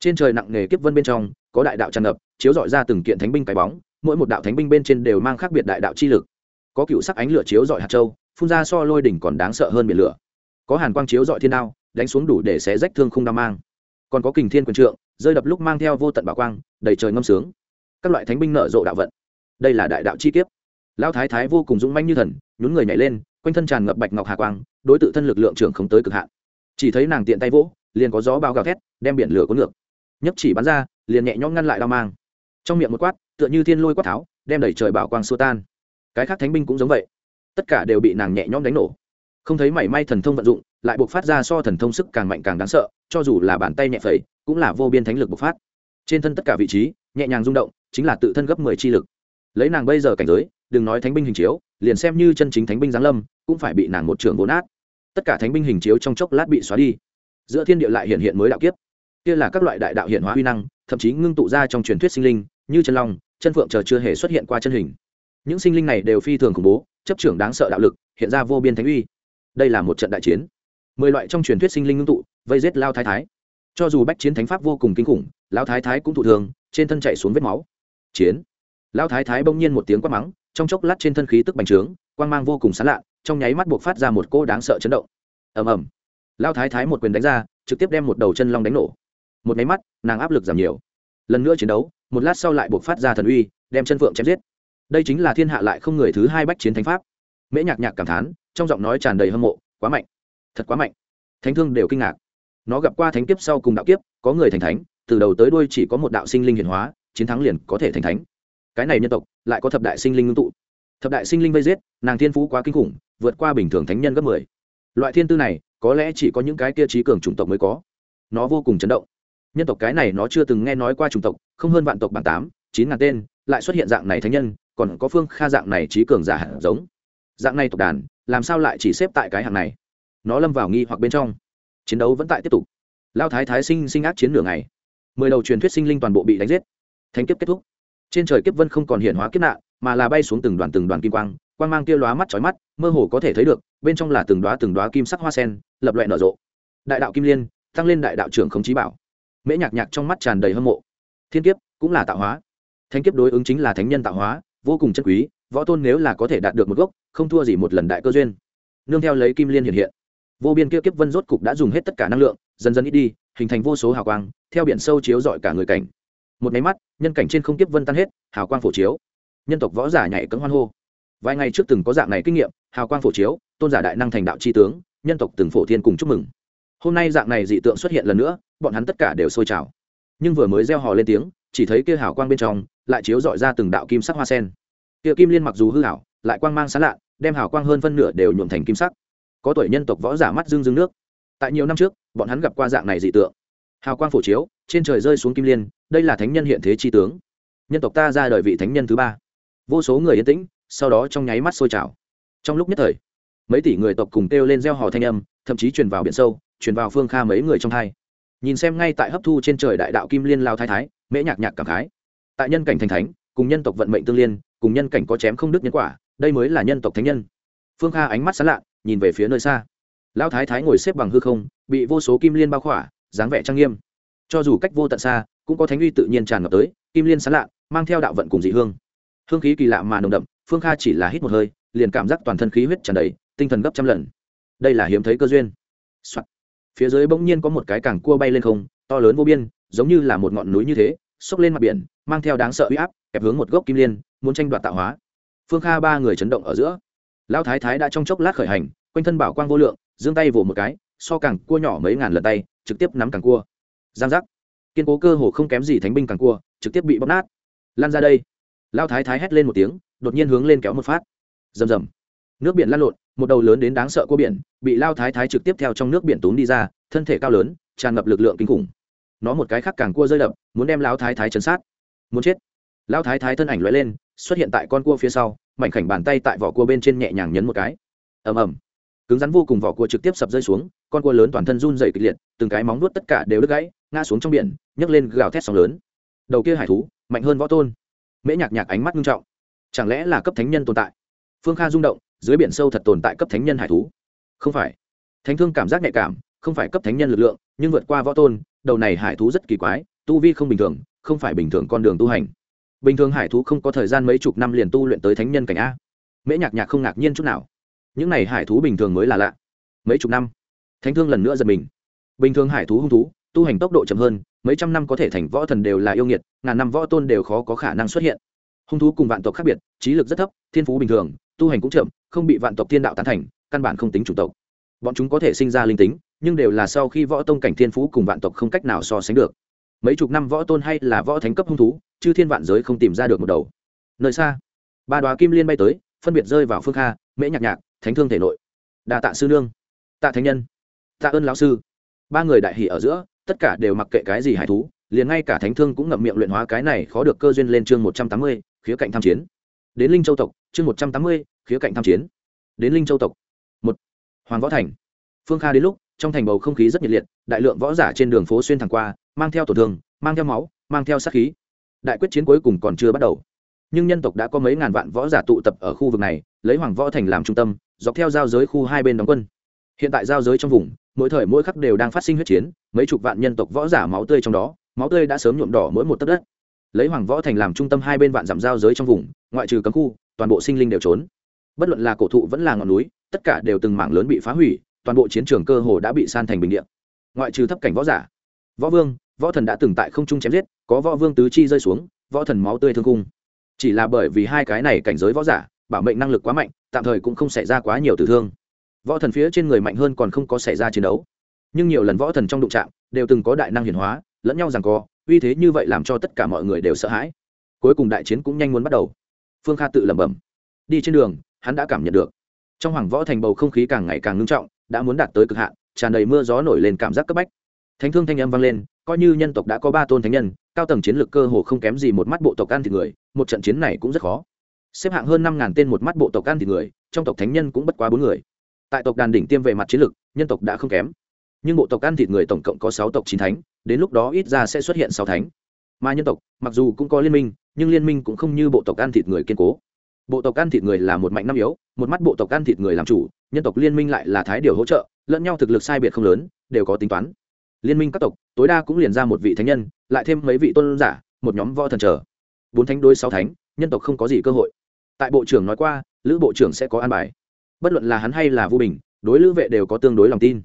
Trên trời nặng nề kiếp vân bên trong, có đại đạo tràn ngập, chiếu dọi ra từng kiện thánh binh cái bóng mỗi một đạo thánh binh bên trên đều mang khác biệt đại đạo chi lực. Có cựu sắc ánh lửa chiếu dọi hạt châu, phun ra so lôi đỉnh còn đáng sợ hơn biển lửa. Có hàn quang chiếu dọi thiên đao, đánh xuống đủ để xé rách thương không đao mang. Còn có kình thiên quyền trượng, rơi đập lúc mang theo vô tận bảo quang, đầy trời ngâm sướng. Các loại thánh binh nở rộ đạo vận. Đây là đại đạo chi kiếp. Lão thái thái vô cùng dũng manh như thần, nhún người nhảy lên, quanh thân tràn ngập bạch ngọc hà quang, đối tự thân lực lượng trưởng không tới cực hạn. Chỉ thấy nàng tiện tay vỗ, liền có gió bao gào thét, đem biển lửa cuốn ngược. Nhấp chỉ bắn ra, liền nhẹ nhõm ngăn lại đao mang. Trong miệng một quát tựa như thiên lôi quát tháo, đem đẩy trời bảo quang xua tan. Cái khác thánh binh cũng giống vậy. Tất cả đều bị nàng nhẹ nhõm đánh nổ. Không thấy mảy may thần thông vận dụng, lại buộc phát ra so thần thông sức càng mạnh càng đáng sợ, cho dù là bàn tay nhẹ phẩy, cũng là vô biên thánh lực bộc phát. Trên thân tất cả vị trí, nhẹ nhàng rung động, chính là tự thân gấp mười chi lực. Lấy nàng bây giờ cảnh giới, đừng nói thánh binh hình chiếu, liền xem như chân chính thánh binh giáng lâm, cũng phải bị nàng một trường vốn nát. Tất cả thánh binh hình chiếu trong chốc lát bị xóa đi. Giữa thiên địa lại hiện hiện mới đạo kiếp. Kia là các loại đại đạo hiện hóa huy năng, thậm chí ngưng tụ ra trong truyền thuyết sinh linh, như chân long chân phượng chờ chưa hề xuất hiện qua chân hình. Những sinh linh này đều phi thường khủng bố, chấp trưởng đáng sợ đạo lực, hiện ra vô biên thánh uy. Đây là một trận đại chiến. Mười loại trong truyền thuyết sinh linh ngưng tụ, vây giết lao thái thái. Cho dù bách chiến thánh pháp vô cùng kinh khủng, lao thái thái cũng thụ thường trên thân chạy xuống vết máu. Chiến. Lao thái thái bỗng nhiên một tiếng quát mắng, trong chốc lát trên thân khí tức bành trướng, quang mang vô cùng sán lạ trong nháy mắt buộc phát ra một cô đáng sợ chấn động. Ầm ầm. Lao thái thái một quyền đánh ra, trực tiếp đem một đầu chân long đánh nổ. Một nháy mắt, nàng áp lực giảm nhiều. Lần nữa chiến đấu một lát sau lại buộc phát ra thần uy, đem chân phượng chém giết. Đây chính là thiên hạ lại không người thứ hai bách chiến thánh pháp. Mễ nhạc nhạc cảm thán, trong giọng nói tràn đầy hâm mộ, quá mạnh, thật quá mạnh. Thánh thương đều kinh ngạc. Nó gặp qua thánh kiếp sau cùng đạo kiếp, có người thành thánh, từ đầu tới đuôi chỉ có một đạo sinh linh hiển hóa, chiến thắng liền có thể thành thánh. Cái này nhân tộc lại có thập đại sinh linh ngưng tụ. Thập đại sinh linh vây giết, nàng thiên phú quá kinh khủng, vượt qua bình thường thánh nhân gấp mười. Loại thiên tư này, có lẽ chỉ có những cái kia trí cường chủng tộc mới có. Nó vô cùng chấn động. Nhân tộc cái này nó chưa từng nghe nói qua chủng tộc không hơn vạn tộc bản tám, chín ngàn tên, lại xuất hiện dạng này thánh nhân, còn có phương kha dạng này trí cường giả hạt giống. Dạng này tộc đàn, làm sao lại chỉ xếp tại cái hàng này? Nó lâm vào nghi hoặc bên trong. Chiến đấu vẫn tại tiếp tục. Lao thái thái sinh sinh ác chiến nửa ngày. Mười đầu truyền thuyết sinh linh toàn bộ bị đánh giết. Thánh kiếp kết thúc. Trên trời kiếp vân không còn hiện hóa kiếp nạn, mà là bay xuống từng đoàn từng đoàn kim quang quang mang kia lóa mắt chói mắt, mơ hồ có thể thấy được, bên trong là từng đoá từng đoá kim sắc hoa sen, lập loại nở rộ. Đại đạo kim liên, tăng lên đại đạo trưởng không chí bảo. Mễ nhạc nhạc trong mắt tràn đầy hâm mộ thiên kiếp cũng là tạo hóa. Thánh kiếp đối ứng chính là thánh nhân tạo hóa, vô cùng chân quý, võ tôn nếu là có thể đạt được một gốc, không thua gì một lần đại cơ duyên. Nương theo lấy kim liên hiện hiện, vô biên kia kiếp vân rốt cục đã dùng hết tất cả năng lượng, dần dần ít đi, hình thành vô số hào quang, theo biển sâu chiếu dọi cả người cảnh. Một máy mắt, nhân cảnh trên không kiếp vân tan hết, hào quang phổ chiếu. Nhân tộc võ giả nhảy cấm hoan hô. Vài ngày trước từng có dạng này kinh nghiệm, hào quang phổ chiếu, tôn giả đại năng thành đạo c tướng, nhân tộc từng phổ thiên cùng chúc mừng. Hôm nay dạng này dị tượng xuất hiện lần nữa, bọn hắn tất cả đều sôi trào nhưng vừa mới reo hò lên tiếng, chỉ thấy kia hào quang bên trong lại chiếu dọi ra từng đạo kim sắc hoa sen. Kia kim liên mặc dù hư hảo lại quang mang sán lạ, đem hào quang hơn phân nửa đều nhuộm thành kim sắc. Có tuổi nhân tộc võ giả mắt dương dương nước. Tại nhiều năm trước, bọn hắn gặp qua dạng này dị tượng. Hào quang phổ chiếu, trên trời rơi xuống kim liên, đây là thánh nhân hiện thế chi tướng. Nhân tộc ta ra đời vị thánh nhân thứ ba. Vô số người yên tĩnh, sau đó trong nháy mắt sôi trào. Trong lúc nhất thời, mấy tỷ người tộc cùng kêu lên gieo hò thanh âm, thậm chí truyền vào biển sâu, truyền vào phương kha mấy người trong hai nhìn xem ngay tại hấp thu trên trời đại đạo kim liên lao thái thái, mễ nhạc nhạc cảm khái. Tại nhân cảnh thành thánh, cùng nhân tộc vận mệnh tương liên, cùng nhân cảnh có chém không đức nhân quả, đây mới là nhân tộc thánh nhân. Phương kha ánh mắt sán lạ, nhìn về phía nơi xa. Lão thái thái ngồi xếp bằng hư không, bị vô số kim liên bao khỏa, dáng vẻ trang nghiêm. Cho dù cách vô tận xa, cũng có thánh uy tự nhiên tràn ngập tới, kim liên sán lạ, mang theo đạo vận cùng dị hương. Hương khí kỳ lạ mà nồng đậm, phương kha chỉ là hít một hơi, liền cảm giác toàn thân khí huyết tràn đầy, tinh thần gấp trăm lần. Đây là hiếm thấy cơ duyên、Soạn phía dưới bỗng nhiên có một cái cảng cua bay lên không, to lớn vô biên, giống như là một ngọn núi như thế, xốc lên mặt biển, mang theo đáng sợ uy áp, kẹp hướng một gốc kim liên, muốn tranh đoạt tạo hóa. Phương kha ba người chấn động ở giữa. Lão thái thái đã trong chốc lát khởi hành, quanh thân bảo quang vô lượng, giương tay vỗ một cái, so càng cua nhỏ mấy ngàn lần tay, trực tiếp nắm càng cua. Giang giác. Kiên cố cơ hồ không kém gì thánh binh càng cua, trực tiếp bị bóp nát. Lan ra đây. Lao thái thái hét lên một tiếng, đột nhiên hướng lên kéo một phát. Rầm rầm nước biển lan lộn, một đầu lớn đến đáng sợ cua biển, bị lao thái thái trực tiếp theo trong nước biển túm đi ra, thân thể cao lớn, tràn ngập lực lượng kinh khủng. Nó một cái khác càng cua rơi đập, muốn đem lao thái thái chấn sát. Muốn chết. Lao thái thái thân ảnh lóe lên, xuất hiện tại con cua phía sau, mảnh khảnh bàn tay tại vỏ cua bên trên nhẹ nhàng nhấn một cái. Ầm ầm. Cứng rắn vô cùng vỏ cua trực tiếp sập rơi xuống, con cua lớn toàn thân run dày kịch liệt, từng cái móng nuốt tất cả đều đứt gãy, ngã xuống trong biển, nhấc lên gào thét sóng lớn. Đầu kia hải thú, mạnh hơn võ tôn. Mễ nhạc nhạc ánh mắt nghiêm trọng. Chẳng lẽ là cấp thánh nhân tồn tại? Phương kha rung động dưới biển sâu thật tồn tại cấp thánh nhân hải thú. Không phải. Thánh thương cảm giác nhạy cảm, không phải cấp thánh nhân lực lượng, nhưng vượt qua võ tôn, đầu này hải thú rất kỳ quái, tu vi không bình thường, không phải bình thường con đường tu hành. Bình thường hải thú không có thời gian mấy chục năm liền tu luyện tới thánh nhân cảnh a. Mễ nhạc nhạc không ngạc nhiên chút nào. Những này hải thú bình thường mới là lạ. Mấy chục năm. Thánh thương lần nữa giật mình. Bình thường hải thú hung thú, tu hành tốc độ chậm hơn, mấy trăm năm có thể thành võ thần đều là yêu nghiệt, ngàn năm võ tôn đều khó có khả năng xuất hiện. Hung thú cùng vạn tộc khác biệt, trí lực rất thấp, thiên phú bình thường, tu hành cũng chậm không bị vạn tộc thiên đạo tán thành, căn bản không tính chủng tộc. Bọn chúng có thể sinh ra linh tính, nhưng đều là sau khi võ tông cảnh thiên phú cùng vạn tộc không cách nào so sánh được. Mấy chục năm võ tôn hay là võ thánh cấp hung thú chứ thiên vạn giới không tìm ra được một đầu. Nơi xa, ba đoá kim liên bay tới, phân biệt rơi vào phương kha, mễ nhạc nhạc, thánh thương thể nội. Đà tạ sư nương, tạ thánh nhân, tạ ơn lão sư. Ba người đại hỷ ở giữa, tất cả đều mặc kệ cái gì hải thú, liền ngay cả thánh thương cũng ngậm miệng luyện hóa cái này khó được cơ duyên lên chương một trăm tám mươi, khía cạnh tham chiến. Đến linh châu tộc, chương một trăm tám mươi khía cạnh tham chiến. Đến linh châu tộc. Một, hoàng võ thành. Phương kha đến lúc, trong thành bầu không khí rất nhiệt liệt, đại lượng võ giả trên đường phố xuyên thẳng qua, mang theo tổn thương, mang theo máu, mang theo sát khí. Đại quyết chiến cuối cùng còn chưa bắt đầu. Nhưng nhân tộc đã có mấy ngàn vạn võ giả tụ tập ở khu vực này, lấy hoàng võ thành làm trung tâm, dọc theo giao giới khu hai bên đóng quân. Hiện tại giao giới trong vùng, mỗi thời mỗi khắc đều đang phát sinh huyết chiến, mấy chục vạn nhân tộc võ giả máu tươi trong đó, máu tươi đã sớm nhuộm đỏ mỗi một tấc đất. Lấy hoàng võ thành làm trung tâm hai bên vạn giảm giao giới trong vùng, ngoại trừ cấm khu, toàn bộ sinh linh đều trốn bất luận là cổ thụ vẫn là ngọn núi, tất cả đều từng mảng lớn bị phá hủy, toàn bộ chiến trường cơ hồ đã bị san thành bình địa. Ngoại trừ thấp cảnh võ giả, võ vương, võ thần đã từng tại không trung chém giết, có võ vương tứ chi rơi xuống, võ thần máu tươi thương cung chỉ là bởi vì hai cái này cảnh giới võ giả, bảo mệnh năng lực quá mạnh, tạm thời cũng không xảy ra quá nhiều tử thương. Võ thần phía trên người mạnh hơn còn không có xảy ra chiến đấu. Nhưng nhiều lần võ thần trong đụng trạm đều từng có đại năng hiển hóa, lẫn nhau rằng co, uy thế như vậy làm cho tất cả mọi người đều sợ hãi. Cuối cùng đại chiến cũng nhanh muốn bắt đầu. Phương kha tự lẩm bẩm, đi trên đường hắn đã cảm nhận được. Trong hoàng võ thành bầu không khí càng ngày càng ngưng trọng, đã muốn đạt tới cực hạn, tràn đầy mưa gió nổi lên cảm giác cấp bách. Thánh thương thanh âm vang lên, coi như nhân tộc đã có ba tôn thánh nhân, cao tầng chiến lược cơ hồ không kém gì một mắt bộ tộc ăn thịt người, một trận chiến này cũng rất khó. Xếp hạng hơn năm ngàn tên một mắt bộ tộc ăn thịt người, trong tộc thánh nhân cũng bất quá bốn người. Tại tộc đàn đỉnh tiêm về mặt chiến lược, nhân tộc đã không kém. Nhưng bộ tộc ăn thịt người tổng cộng có sáu tộc chín thánh, đến lúc đó ít ra sẽ xuất hiện sáu thánh. Mà nhân tộc, mặc dù cũng có liên minh, nhưng liên minh cũng không như bộ tộc ăn thịt người kiên cố bộ tộc ăn thịt người là một mạnh năm yếu, một mắt bộ tộc ăn thịt người làm chủ, nhân tộc liên minh lại là thái điều hỗ trợ, lẫn nhau thực lực sai biệt không lớn, đều có tính toán. Liên minh các tộc, tối đa cũng liền ra một vị thánh nhân, lại thêm mấy vị tôn giả, một nhóm võ thần trở bốn thánh đối sáu thánh, nhân tộc không có gì cơ hội. Tại bộ trưởng nói qua, lữ bộ trưởng sẽ có an bài. Bất luận là hắn hay là vu bình, đối lữ vệ đều có tương đối lòng tin.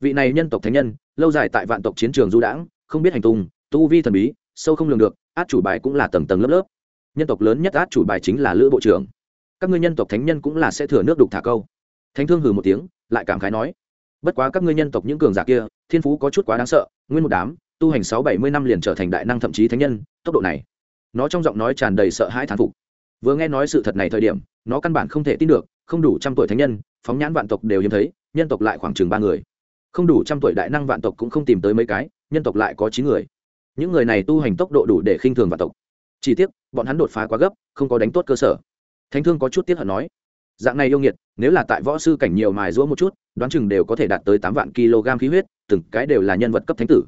Vị này nhân tộc thánh nhân, lâu dài tại vạn tộc chiến trường du đãng, không biết hành tung, tu vi thần bí, sâu không lường được, át chủ bài cũng là tầng tầng lớp lớp nhân tộc lớn nhất át chủ bài chính là lữ bộ trưởng. Các ngươi nhân tộc thánh nhân cũng là sẽ thừa nước đục thả câu. Thánh thương hừ một tiếng, lại cảm khái nói, bất quá các ngươi nhân tộc những cường giả kia, thiên phú có chút quá đáng sợ, nguyên một đám, tu hành sáu bảy mươi năm liền trở thành đại năng thậm chí thánh nhân, tốc độ này. Nó trong giọng nói tràn đầy sợ hãi thán phục. Vừa nghe nói sự thật này thời điểm, nó căn bản không thể tin được, không đủ trăm tuổi thánh nhân, phóng nhãn vạn tộc đều hiếm thấy, nhân tộc lại khoảng chừng ba người. Không đủ trăm tuổi đại năng vạn tộc cũng không tìm tới mấy cái, nhân tộc lại có chín người. Những người này tu hành tốc độ đủ để khinh thường vạn tộc chỉ tiếc, bọn hắn đột phá quá gấp, không có đánh tốt cơ sở. Thánh thương có chút tiếc hận nói. Dạng này yêu nghiệt, nếu là tại võ sư cảnh nhiều mài rũa một chút, đoán chừng đều có thể đạt tới tám vạn kg khí huyết, từng cái đều là nhân vật cấp thánh tử.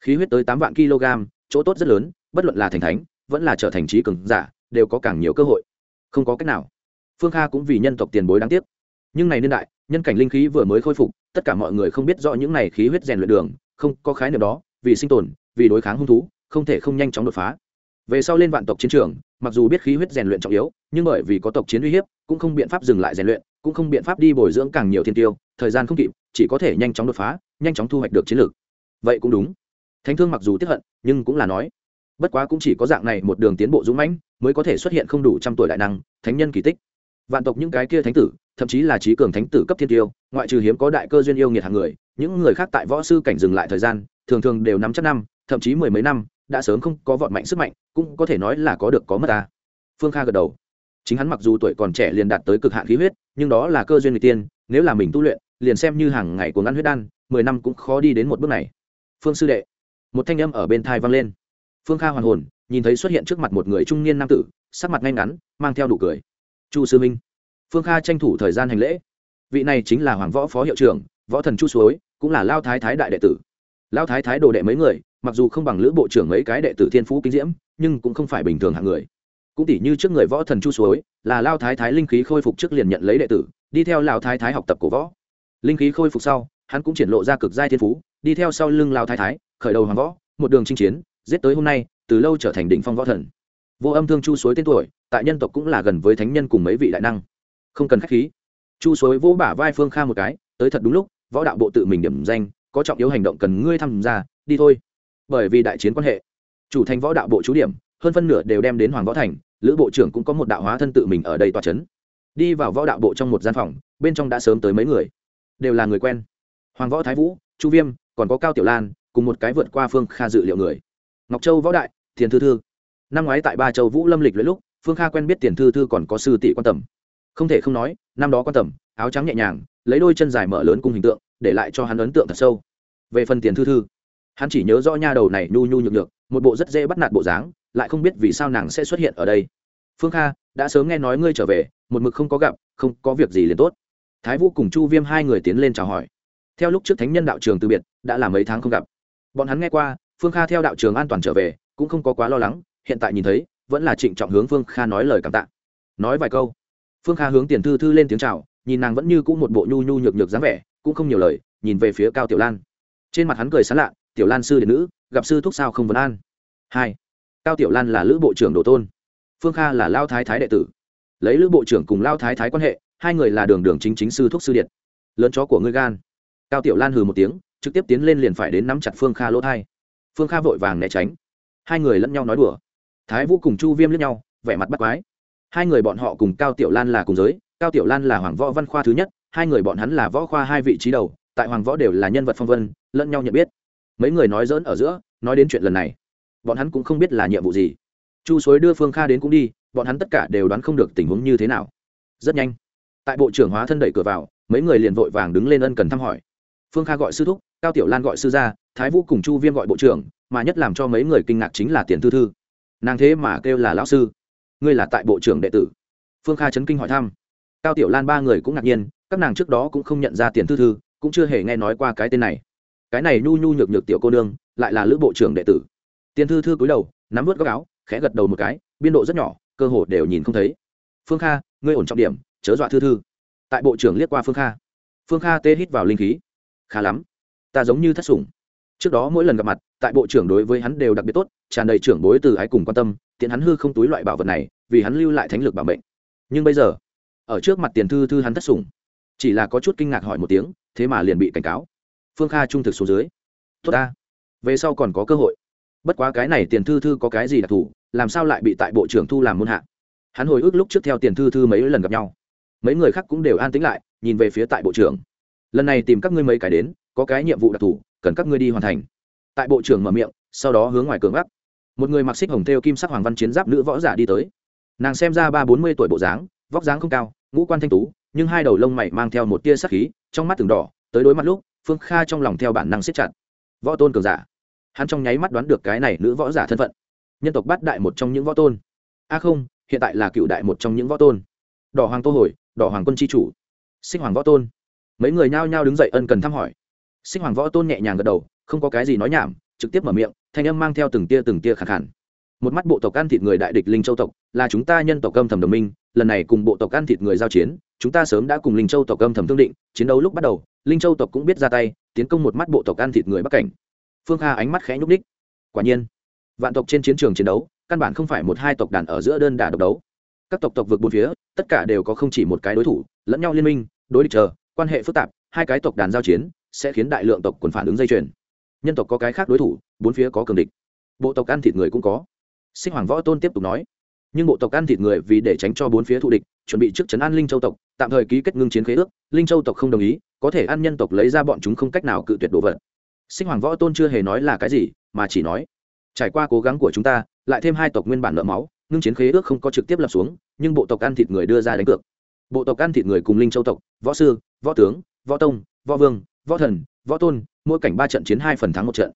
Khí huyết tới tám vạn kg, chỗ tốt rất lớn, bất luận là thành thánh, vẫn là trở thành trí cường giả, đều có càng nhiều cơ hội. Không có cách nào. Phương kha cũng vì nhân tộc tiền bối đáng tiếc. Nhưng này niên đại, nhân cảnh linh khí vừa mới khôi phục, tất cả mọi người không biết rõ những này khí huyết rèn luyện đường, không có khái niệm đó, vì sinh tồn, vì đối kháng hung thú, không thể không nhanh chóng đột phá về sau lên vạn tộc chiến trường, mặc dù biết khí huyết rèn luyện trọng yếu, nhưng bởi vì có tộc chiến uy hiếp, cũng không biện pháp dừng lại rèn luyện, cũng không biện pháp đi bồi dưỡng càng nhiều thiên tiêu, thời gian không kịp, chỉ có thể nhanh chóng đột phá, nhanh chóng thu hoạch được chiến lược. Vậy cũng đúng. Thánh thương mặc dù tiếp hận, nhưng cũng là nói. Bất quá cũng chỉ có dạng này một đường tiến bộ dũng mãnh, mới có thể xuất hiện không đủ trăm tuổi đại năng, thánh nhân kỳ tích. Vạn tộc những cái kia thánh tử, thậm chí là trí cường thánh tử cấp thiên tiêu, ngoại trừ hiếm có đại cơ duyên yêu nghiệt hàng người, những người khác tại võ sư cảnh dừng lại thời gian, thường thường đều năm chắc năm, thậm chí mười mấy năm đã sớm không có vọt mạnh sức mạnh, cũng có thể nói là có được có mất ta. Phương kha gật đầu. Chính hắn mặc dù tuổi còn trẻ liền đạt tới cực hạn khí huyết, nhưng đó là cơ duyên người tiên, nếu là mình tu luyện, liền xem như hàng ngày của ngăn huyết đan, mười năm cũng khó đi đến một bước này. Phương sư đệ. Một thanh âm ở bên thai vang lên. Phương kha hoàn hồn, nhìn thấy xuất hiện trước mặt một người trung niên nam tử, sắc mặt ngay ngắn, mang theo đủ cười. Chu sư minh. Phương kha tranh thủ thời gian hành lễ. Vị này chính là hoàng võ phó hiệu trưởng, võ thần chu suối, cũng là lao thái thái đại đệ tử. Lao thái thái đồ đệ mấy người mặc dù không bằng lữ bộ trưởng mấy cái đệ tử thiên phú kinh diễm, nhưng cũng không phải bình thường hạng người. Cũng tỷ như trước người võ thần chu suối, là lao thái thái linh khí khôi phục trước liền nhận lấy đệ tử, đi theo lao thái thái học tập cổ võ. Linh khí khôi phục sau, hắn cũng triển lộ ra cực giai thiên phú, đi theo sau lưng lao thái thái, khởi đầu hoàng võ, một đường chinh chiến, giết tới hôm nay, từ lâu trở thành đỉnh phong võ thần. Vô âm thương chu suối tên tuổi, tại nhân tộc cũng là gần với thánh nhân cùng mấy vị đại năng. Không cần khách khí. Chu suối vỗ bả vai phương kha một cái, tới thật đúng lúc, võ đạo bộ tự mình điểm danh, có trọng yếu hành động cần ngươi tham gia, đi thôi bởi vì đại chiến quan hệ. Chủ thành võ đạo bộ chú điểm, hơn phân nửa đều đem đến hoàng võ thành, lữ bộ trưởng cũng có một đạo hóa thân tự mình ở đây tòa c h ấ n đi vào võ đạo bộ trong một gian phòng, bên trong đã sớm tới mấy người. Đều là người quen. Hoàng võ thái vũ, chu viêm, còn có cao tiểu lan, cùng một cái vượt qua phương kha dự liệu người. Ngọc châu võ đại thiền thư thư. Năm ngoái tại ba châu vũ lâm lịch lẫn lúc, phương kha quen biết tiền thư thư còn có sư tỷ quan tầm. Không thể không nói, năm đó quan tầm, áo trắng nhẹ nhàng, lấy đôi chân dài mở lớn cùng hình tượng, để lại cho hắn ấn tượng thật sâu. Về phần tiền thư thư hắn chỉ nhớ rõ nha đầu này nhu nhu nhược nhược, một bộ rất dễ bắt nạt bộ dáng, lại không biết vì sao nàng sẽ xuất hiện ở đây. Phương kha, đã sớm nghe nói ngươi trở về, một mực không có gặp, không có việc gì liền tốt. Thái vũ cùng chu viêm hai người tiến lên chào hỏi. Theo lúc trước thánh nhân đạo trường từ biệt, đã là mấy tháng không gặp. Bọn hắn nghe qua, phương kha theo đạo trường an toàn trở về, cũng không có quá lo lắng, hiện tại nhìn thấy, vẫn là trịnh trọng hướng phương kha nói lời cảm tạ. Nói vài câu, phương kha hướng tiền thư thư lên tiếng chào, nhìn nàng vẫn như cũ một bộ nhu nhu nhược nhược dáng vẻ, cũng không nhiều lời, nhìn về phía cao tiểu lan. Trên mặt hắn cười sán lạ tiểu lan sư điện nữ, gặp sư thúc sao không vấn an? Hai. Cao tiểu lan là lữ bộ trưởng đồ tôn. Phương kha là lao thái thái đệ tử. Lấy lữ bộ trưởng cùng lao thái thái quan hệ, hai người là đường đường chính chính sư thúc sư điện. Lớn chó của ngươi gan. Cao tiểu lan hừ một tiếng, trực tiếp tiến lên liền phải đến nắm chặt phương kha lỗ thai. Phương kha vội vàng né tránh. Hai người lẫn nhau nói đùa. Thái vũ cùng chu viêm lẫn nhau, vẻ mặt bắt quái. Hai người bọn họ cùng cao tiểu lan là cùng giới, cao tiểu lan là hoàng võ văn khoa thứ nhất, hai người bọn hắn là võ khoa hai vị trí đầu, tại hoàng võ đều là nhân vật phong vân, lẫn nhau nhận biết mấy người nói dỡn ở giữa, nói đến chuyện lần này. Bọn hắn cũng không biết là nhiệm vụ gì. Chu suối đưa phương kha đến cũng đi, bọn hắn tất cả đều đoán không được tình huống như thế nào. Rất nhanh, tại bộ trưởng hóa thân đẩy cửa vào, mấy người liền vội vàng đứng lên ân cần thăm hỏi. Phương kha gọi sư thúc, cao tiểu lan gọi sư gia, thái vũ cùng chu viêm gọi bộ trưởng, mà nhất làm cho mấy người kinh ngạc chính là tiền thư thư. Nàng thế mà kêu là lão sư. Ngươi là tại bộ trưởng đệ tử. Phương kha chấn kinh hỏi thăm. Cao tiểu lan ba người cũng ngạc nhiên, các nàng trước đó cũng không nhận ra tiền thư thư, cũng chưa hề nghe nói qua cái tên này cái này nhu nhu nhược nhược tiểu cô nương, lại là lữ bộ trưởng đệ tử. Tiền thư thư cúi đầu, nắm vớt góc áo, khẽ gật đầu một cái, biên độ rất nhỏ, cơ hồ đều nhìn không thấy. Phương kha, ngươi ổn trọng điểm, chớ dọa thư thư. Tại bộ trưởng liếc qua phương kha phương kha tê hít vào linh khí. Khá lắm, ta giống như thất sủng. Trước đó mỗi lần gặp mặt, tại bộ trưởng đối với hắn đều đặc biệt tốt, tràn đầy trưởng bối từ ái cùng quan tâm, tiện hắn hư không túi loại bảo vật này, vì hắn lưu lại thánh lực bảo mệnh. Nhưng bây giờ, ở trước mặt tiền thư thư hắn thất sủng. Chỉ là có chút kinh ngạc hỏi một tiếng, thế mà liền bị cảnh cáo phương kha trung thực xuống dưới. Tốt ta. Về sau còn có cơ hội. Bất quá cái này tiền thư thư có cái gì đặc thù, làm sao lại bị tại bộ trưởng thu làm môn hạ? Hắn hồi ức lúc trước theo tiền thư thư mấy lần gặp nhau. Mấy người khác cũng đều an tĩnh lại, nhìn về phía tại bộ trưởng. Lần này tìm các ngươi mấy cái đến, có cái nhiệm vụ đặc thù, cần các ngươi đi hoàn thành. Tại bộ trưởng mở miệng, sau đó hướng ngoài cường gác. Một người mặc xích hồng thêu kim sắc hoàng văn chiến giáp nữ võ giả đi tới. Nàng xem ra ba bốn mươi tuổi bộ dáng, vóc dáng không cao, ngũ quan thanh tú, nhưng hai đầu lông mày mang theo một tia sắc khí, trong mắt từng đỏ, tới đối mặt lúc phương kha trong lòng theo bản năng siết chặt. Võ tôn cường giả. Hắn trong nháy mắt đoán được cái này nữ võ giả thân phận. Nhân tộc bát đại một trong những võ tôn. A à không, hiện tại là cựu đại một trong những võ tôn. Đỏ hoàng tô hồi, đỏ hoàng quân tri chủ. Sinh hoàng võ tôn. Mấy người nhao nhao đứng dậy ân cần thăm hỏi. Sinh hoàng võ tôn nhẹ nhàng gật đầu, không có cái gì nói nhảm, trực tiếp mở miệng, thanh âm mang theo từng tia từng tia khẳng khẳng một mắt bộ tộc ăn thịt người đại địch linh châu tộc, là chúng ta nhân tộc âm thầm đồng minh, lần này cùng bộ tộc ăn thịt người giao chiến, chúng ta sớm đã cùng linh châu tộc âm thầm thương định, chiến đấu lúc bắt đầu, linh châu tộc cũng biết ra tay, tiến công một mắt bộ tộc ăn thịt người bắc cảnh. Phương kha ánh mắt khẽ nhúc ních quả nhiên, vạn tộc trên chiến trường chiến đấu, căn bản không phải một hai tộc đàn ở giữa đơn đà độc đấu. Các tộc tộc vượt bốn phía, tất cả đều có không chỉ một cái đối thủ, lẫn nhau liên minh, đối địch chờ, quan hệ phức tạp, hai cái tộc đàn giao chiến, sẽ khiến đại lượng tộc quần phản ứng dây chuyền. Nhân tộc có cái khác đối thủ, bốn phía có cường địch. Bộ tộc ăn thịt người cũng có sinh hoàng võ tôn tiếp tục nói, nhưng bộ tộc ăn thịt người vì để tránh cho bốn phía thù địch, chuẩn bị trước chấn an linh châu tộc, tạm thời ký kết ngưng chiến khế ước, linh châu tộc không đồng ý, có thể ăn nhân tộc lấy ra bọn chúng không cách nào cự tuyệt đồ vật. Sinh hoàng võ tôn chưa hề nói là cái gì, mà chỉ nói, trải qua cố gắng của chúng ta, lại thêm hai tộc nguyên bản nợ máu, ngưng chiến khế ước không có trực tiếp lập xuống, nhưng bộ tộc ăn thịt người đưa ra đánh cược. Bộ tộc ăn thịt người cùng linh châu tộc, võ sư, võ tướng, võ tông, võ vương, võ thần, võ tôn, mỗi cảnh ba trận chiến hai phần thắng một trận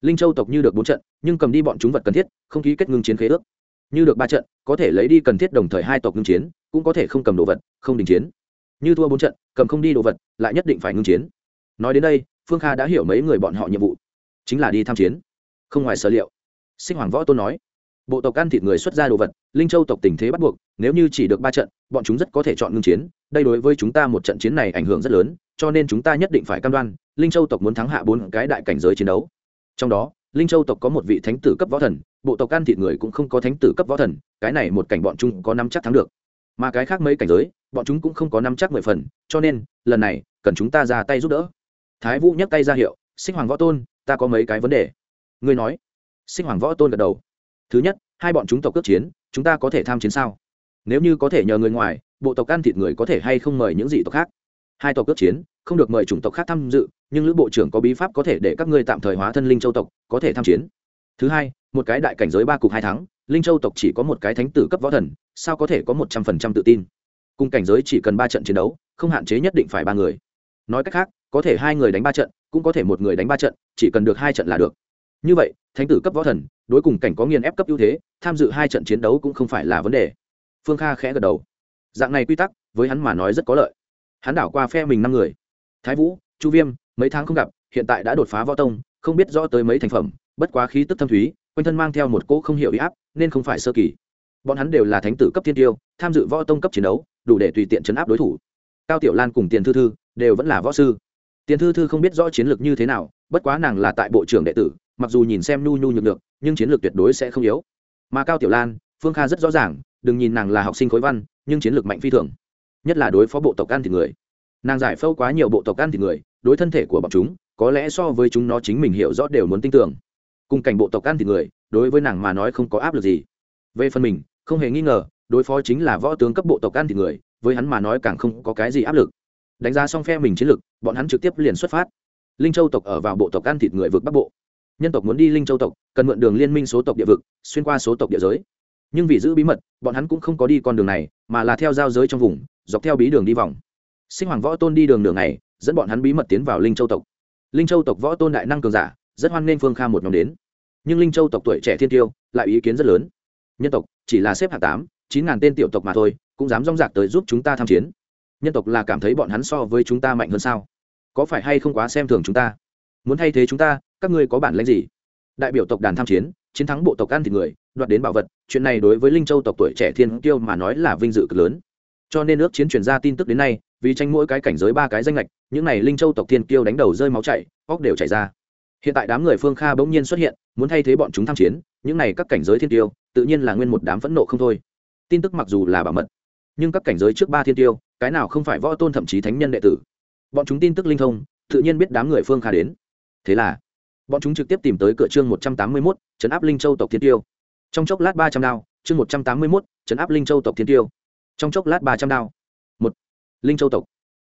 linh châu tộc như được bốn trận, nhưng cầm đi bọn chúng vật cần thiết, không ký kết ngưng chiến khế ước. Như được ba trận, có thể lấy đi cần thiết đồng thời hai tộc ngưng chiến, cũng có thể không cầm đồ vật, không đình chiến. Như thua bốn trận, cầm không đi đồ vật, lại nhất định phải ngưng chiến. Nói đến đây, phương kha đã hiểu mấy người bọn họ nhiệm vụ. Chính là đi tham chiến. Không ngoài sở liệu. Sinh hoàng võ tôn nói, bộ tộc ăn thịt người xuất ra đồ vật, linh châu tộc tình thế bắt buộc, nếu như chỉ được ba trận, bọn chúng rất có thể chọn ngưng chiến. Đây đối với chúng ta một trận chiến này ảnh hưởng rất lớn, cho nên chúng ta nhất định phải cam đoan, linh châu tộc muốn thắng hạ bốn cái đại cảnh giới chiến đấu trong đó, linh châu tộc có một vị thánh tử cấp võ thần, bộ tộc can thịt người cũng không có thánh tử cấp võ thần, cái này một cảnh bọn chúng có năm chắc thắng được. Mà cái khác mấy cảnh giới, bọn chúng cũng không có năm chắc mười phần, cho nên, lần này, cần chúng ta ra tay giúp đỡ. Thái vũ nhấc tay ra hiệu, sinh hoàng võ tôn, ta có mấy cái vấn đề. Ngươi nói. Sinh hoàng võ tôn gật đầu. Thứ nhất, hai bọn chúng tộc cướp chiến, chúng ta có thể tham chiến sao? Nếu như có thể nhờ người ngoài, bộ tộc ăn thịt người có thể hay không mời những dị tộc khác? Hai tộc cướp chiến, không được mời chủng tộc khác tham dự, nhưng lữ bộ trưởng có bí pháp có thể để các ngươi tạm thời hóa thân linh châu tộc, có thể tham chiến. Thứ hai, một cái đại cảnh giới ba cục hai tháng linh châu tộc chỉ có một cái thánh tử cấp võ thần, sao có thể có một trăm phần trăm tự tin? Cùng cảnh giới chỉ cần ba trận chiến đấu, không hạn chế nhất định phải ba người. Nói cách khác, có thể hai người đánh ba trận, cũng có thể một người đánh ba trận, chỉ cần được hai trận là được. Như vậy, thánh tử cấp võ thần, đối cùng cảnh có nghiền ép cấp ưu thế, tham dự hai trận chiến đấu cũng không phải là vấn đề. Phương kha khẽ gật đầu. Dạng này quy tắc, với hắn mà nói rất có lợi hắn đảo qua phe mình năm người. Thái vũ, chu viêm, mấy tháng không gặp, hiện tại đã đột phá võ tông, không biết rõ tới mấy thành phẩm, bất quá khí tức thâm thúy, quanh thân mang theo một cỗ không hiểu ý áp, nên không phải sơ kỳ. Bọn hắn đều là thánh tử cấp thiên tiêu, tham dự võ tông cấp chiến đấu, đủ để tùy tiện chấn áp đối thủ. Cao tiểu lan cùng tiền thư thư đều vẫn là võ sư. Tiền thư thư không biết rõ chiến lược như thế nào, bất quá nàng là tại bộ trưởng đệ tử, mặc dù nhìn xem nhu nhu nhược được nhưng chiến lược tuyệt đối sẽ không yếu. Mà cao tiểu lan, phương kha rất rõ ràng, đừng nhìn nàng là học sinh khối văn, nhưng chiến lược mạnh phi thường nhất là đối phó bộ tộc ăn thịt người. Nàng giải phẫu quá nhiều bộ tộc ăn thịt người, đối thân thể của bọn chúng, có lẽ so với chúng nó chính mình hiểu rõ đều muốn tin tưởng. Cùng cảnh bộ tộc ăn thịt người, đối với nàng mà nói không có áp lực gì. Về phần mình, không hề nghi ngờ, đối phó chính là võ tướng cấp bộ tộc ăn thịt người, với hắn mà nói càng không có cái gì áp lực. Đánh giá xong phe mình chiến lược, bọn hắn trực tiếp liền xuất phát. Linh châu tộc ở vào bộ tộc ăn thịt người vực bắc bộ. Nhân tộc muốn đi linh châu tộc, cần mượn đường liên minh số tộc địa vực, xuyên qua số tộc địa giới. Nhưng vì giữ bí mật, bọn hắn cũng không có đi con đường này, mà là theo giao giới trong vùng dọc theo bí đường đi vòng. Sinh hoàng võ tôn đi đường đường này dẫn bọn hắn bí mật tiến vào linh châu tộc. Linh châu tộc võ tôn đại năng cường giả, rất hoan nghênh phương kha một nhóm đến. Nhưng linh châu tộc tuổi trẻ thiên tiêu, lại ý kiến rất lớn. Nhân tộc, chỉ là xếp hạng tám, chín ngàn tên tiểu tộc mà thôi, cũng dám rong rạc tới giúp chúng ta tham chiến. Nhân tộc là cảm thấy bọn hắn so với chúng ta mạnh hơn sao? Có phải hay không quá xem thường chúng ta? Muốn thay thế chúng ta, các ngươi có bản lãnh gì? Đại biểu tộc đàn tham chiến chiến thắng bộ tộc ăn thịt người, đoạt đến bảo vật, chuyện này đối với linh châu tộc tuổi trẻ thiên tiêu mà nói là vinh dự cực lớn cho nên ước chiến truyền ra tin tức đến nay, vì tranh mỗi cái cảnh giới ba cái danh lệch những n à y linh châu tộc thiên kiêu đánh đầu rơi máu chảy, óc đều chảy ra. Hiện tại đám người phương kha bỗng nhiên xuất hiện, muốn thay thế bọn chúng tham chiến, những n à y các cảnh giới thiên tiêu tự nhiên là nguyên một đám phẫn nộ không thôi. Tin tức mặc dù là bảo mật, nhưng các cảnh giới trước ba thiên tiêu cái nào không phải võ tôn thậm chí thánh nhân đệ tử? Bọn chúng tin tức linh thông, tự nhiên biết đám người phương kha đến. Thế là, bọn chúng trực tiếp tìm tới cửa chương một trăm tám mươi mốt, chấn áp linh châu tộc thiên tiêu trong chốc lát ba trăm đao, chương một trăm tám mươi mốt, chấn áp linh châu tộc thiên tiêu trong chốc lát ba trăm đao. Một, linh châu tộc.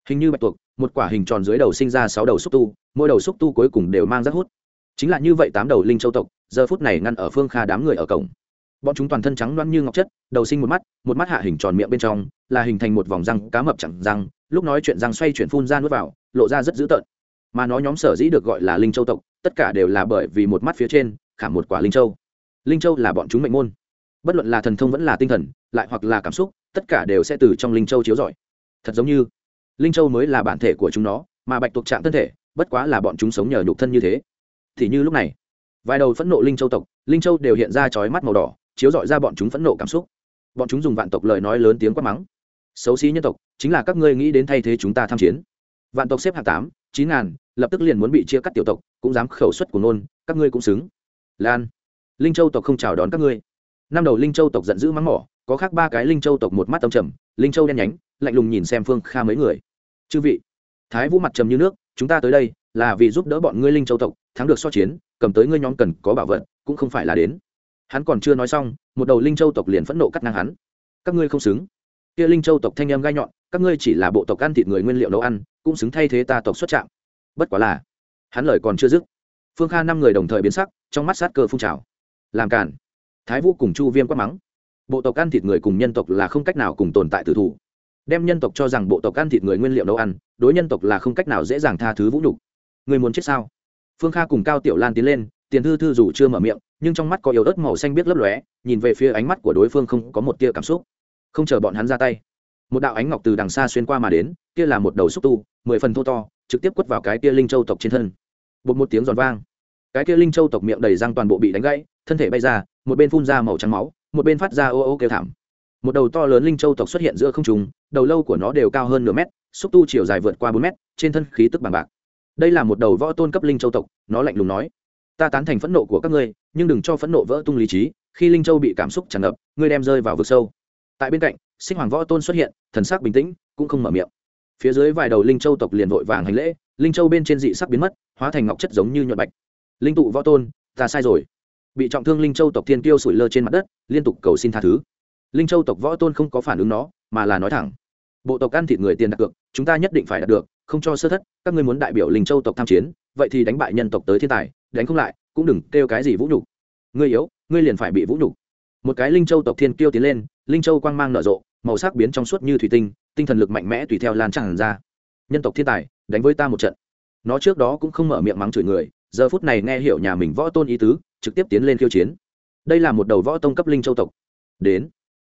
Hình như bạch tuộc, một quả hình tròn dưới đầu sinh ra sáu đầu xúc tu, mỗi đầu xúc tu cuối cùng đều mang rác hút. Chính là như vậy tám đầu linh châu tộc, giờ phút này ngăn ở phương kha đám người ở cổng. Bọn chúng toàn thân trắng loăn như ngọc chất, đầu sinh một mắt một mắt hạ hình tròn miệng bên trong, là hình thành một vòng răng cá mập chẳng răng, lúc nói chuyện răng xoay chuyển phun ra nuốt vào, lộ ra rất dữ tợn. Mà nó nhóm sở dĩ được gọi là linh châu tộc, tất cả đều là bởi vì một mắt phía trên khả một quả linh châu. Linh châu là bọn chúng mệnh môn bất luận là thần thông vẫn là tinh thần, lại hoặc là cảm xúc, tất cả đều sẽ từ trong linh châu chiếu rọi. Thật giống như, linh châu mới là bản thể của chúng nó, mà bạch tuộc trạng thân thể, bất quá là bọn chúng sống nhờ nhục thân như thế. Thì như lúc này, vài đầu phẫn nộ linh châu tộc, linh châu đều hiện ra chói mắt màu đỏ, chiếu rọi ra bọn chúng phẫn nộ cảm xúc. Bọn chúng dùng vạn tộc lời nói lớn tiếng quát mắng. Xấu xí nhân tộc, chính là các ngươi nghĩ đến thay thế chúng ta tham chiến. Vạn tộc xếp hạng tám, chín ngàn, lập tức liền muốn bị chia cắt tiểu tộc, cũng dám khẩu suất của nôn, các ngươi cũng xứng. Lan, linh châu tộc không chào đón các ngươi năm đầu linh châu tộc giận dữ mắng mỏ, có khác ba cái linh châu tộc một mắt tâm trầm, linh châu đen nhánh, lạnh lùng nhìn xem phương kha mấy người. Chư vị, thái vũ mặt trầm như nước, chúng ta tới đây là vì giúp đỡ bọn ngươi linh châu tộc, thắng được so chiến, cầm tới ngươi nhóm cần có bảo vật, cũng không phải là đến. Hắn còn chưa nói xong, một đầu linh châu tộc liền phẫn nộ cắt ngang hắn. Các ngươi không xứng. Kia linh châu tộc thanh em gai nhọn, các ngươi chỉ là bộ tộc ăn thịt người nguyên liệu nấu ăn, cũng xứng thay thế ta tộc xuất trạng bất quá là, hắn lời còn chưa dứt, phương kha năm người đồng thời biến sắc, trong mắt sát cơ phun trào. Làm cản thái vũ cùng chu viêm quát mắng. Bộ tộc ăn thịt người cùng nhân tộc là không cách nào cùng tồn tại tử thủ. Đem nhân tộc cho rằng bộ tộc ăn thịt người nguyên liệu nấu ăn, đối nhân tộc là không cách nào dễ dàng tha thứ vũ nhục. Người muốn chết sao? Phương kha cùng cao tiểu lan tiến lên, tiền thư thư dù chưa mở miệng, nhưng trong mắt có yếu ớt màu xanh biết lấp lóe, nhìn về phía ánh mắt của đối phương không có một tia cảm xúc. Không chờ bọn hắn ra tay, một đạo ánh ngọc từ đằng xa xuyên qua mà đến, kia là một đầu xúc tu, mười phần thô to, trực tiếp quất vào cái kia linh châu tộc trên thân. Bột một tiếng giòn vang. Cái kia linh châu tộc miệng đầy răng toàn bộ bị đánh gãy, thân thể bay ra một bên phun ra màu trắng máu, một bên phát ra ô ô kêu thảm. Một đầu to lớn linh châu tộc xuất hiện giữa không trùng đầu lâu của nó đều cao hơn nửa mét, xúc tu chiều dài vượt qua bốn mét, trên thân khí tức bằng bạc. Đây là một đầu võ tôn cấp linh châu tộc, nó lạnh lùng nói, ta tán thành phẫn nộ của các ngươi, nhưng đừng cho phẫn nộ vỡ tung lý trí, khi linh châu bị cảm xúc tràn ngập, ngươi đem rơi vào vực sâu. Tại bên cạnh sinh hoàng võ tôn xuất hiện, thần sắc bình tĩnh, cũng không mở miệng. Phía dưới vài đầu linh châu tộc liền vội vàng hành lễ, linh châu bên trên dị sắc biến mất, hóa thành ngọc chất giống như nhuận bạch. Linh tụ võ tôn, ta sai rồi bị trọng thương linh châu tộc thiên tiêu sủi lơ trên mặt đất, liên tục cầu xin tha thứ. Linh châu tộc võ tôn không có phản ứng nó, mà là nói thẳng. Bộ tộc ăn thịt người tiền đặt cược, chúng ta nhất định phải đạt được, không cho sơ thất, các ngươi muốn đại biểu linh châu tộc tham chiến, vậy thì đánh bại nhân tộc tới thiên tài, đánh không lại, cũng đừng kêu cái gì vũ nhục. Ngươi yếu, ngươi liền phải bị vũ nhục. Một cái linh châu tộc thiên kiêu tiến lên, linh châu quang mang nở rộ, màu sắc biến trong suốt như thủy tinh tinh thần lực mạnh mẽ tùy theo lan tràn ra. Nhân tộc thiên tài, đánh với ta một trận. Nó trước đó cũng không mở miệng mắng chửi người, giờ phút này nghe hiểu nhà mình võ tôn ý tứ trực tiếp tiến lên khiêu chiến. Đây là một đầu võ tông cấp linh châu tộc. Đến.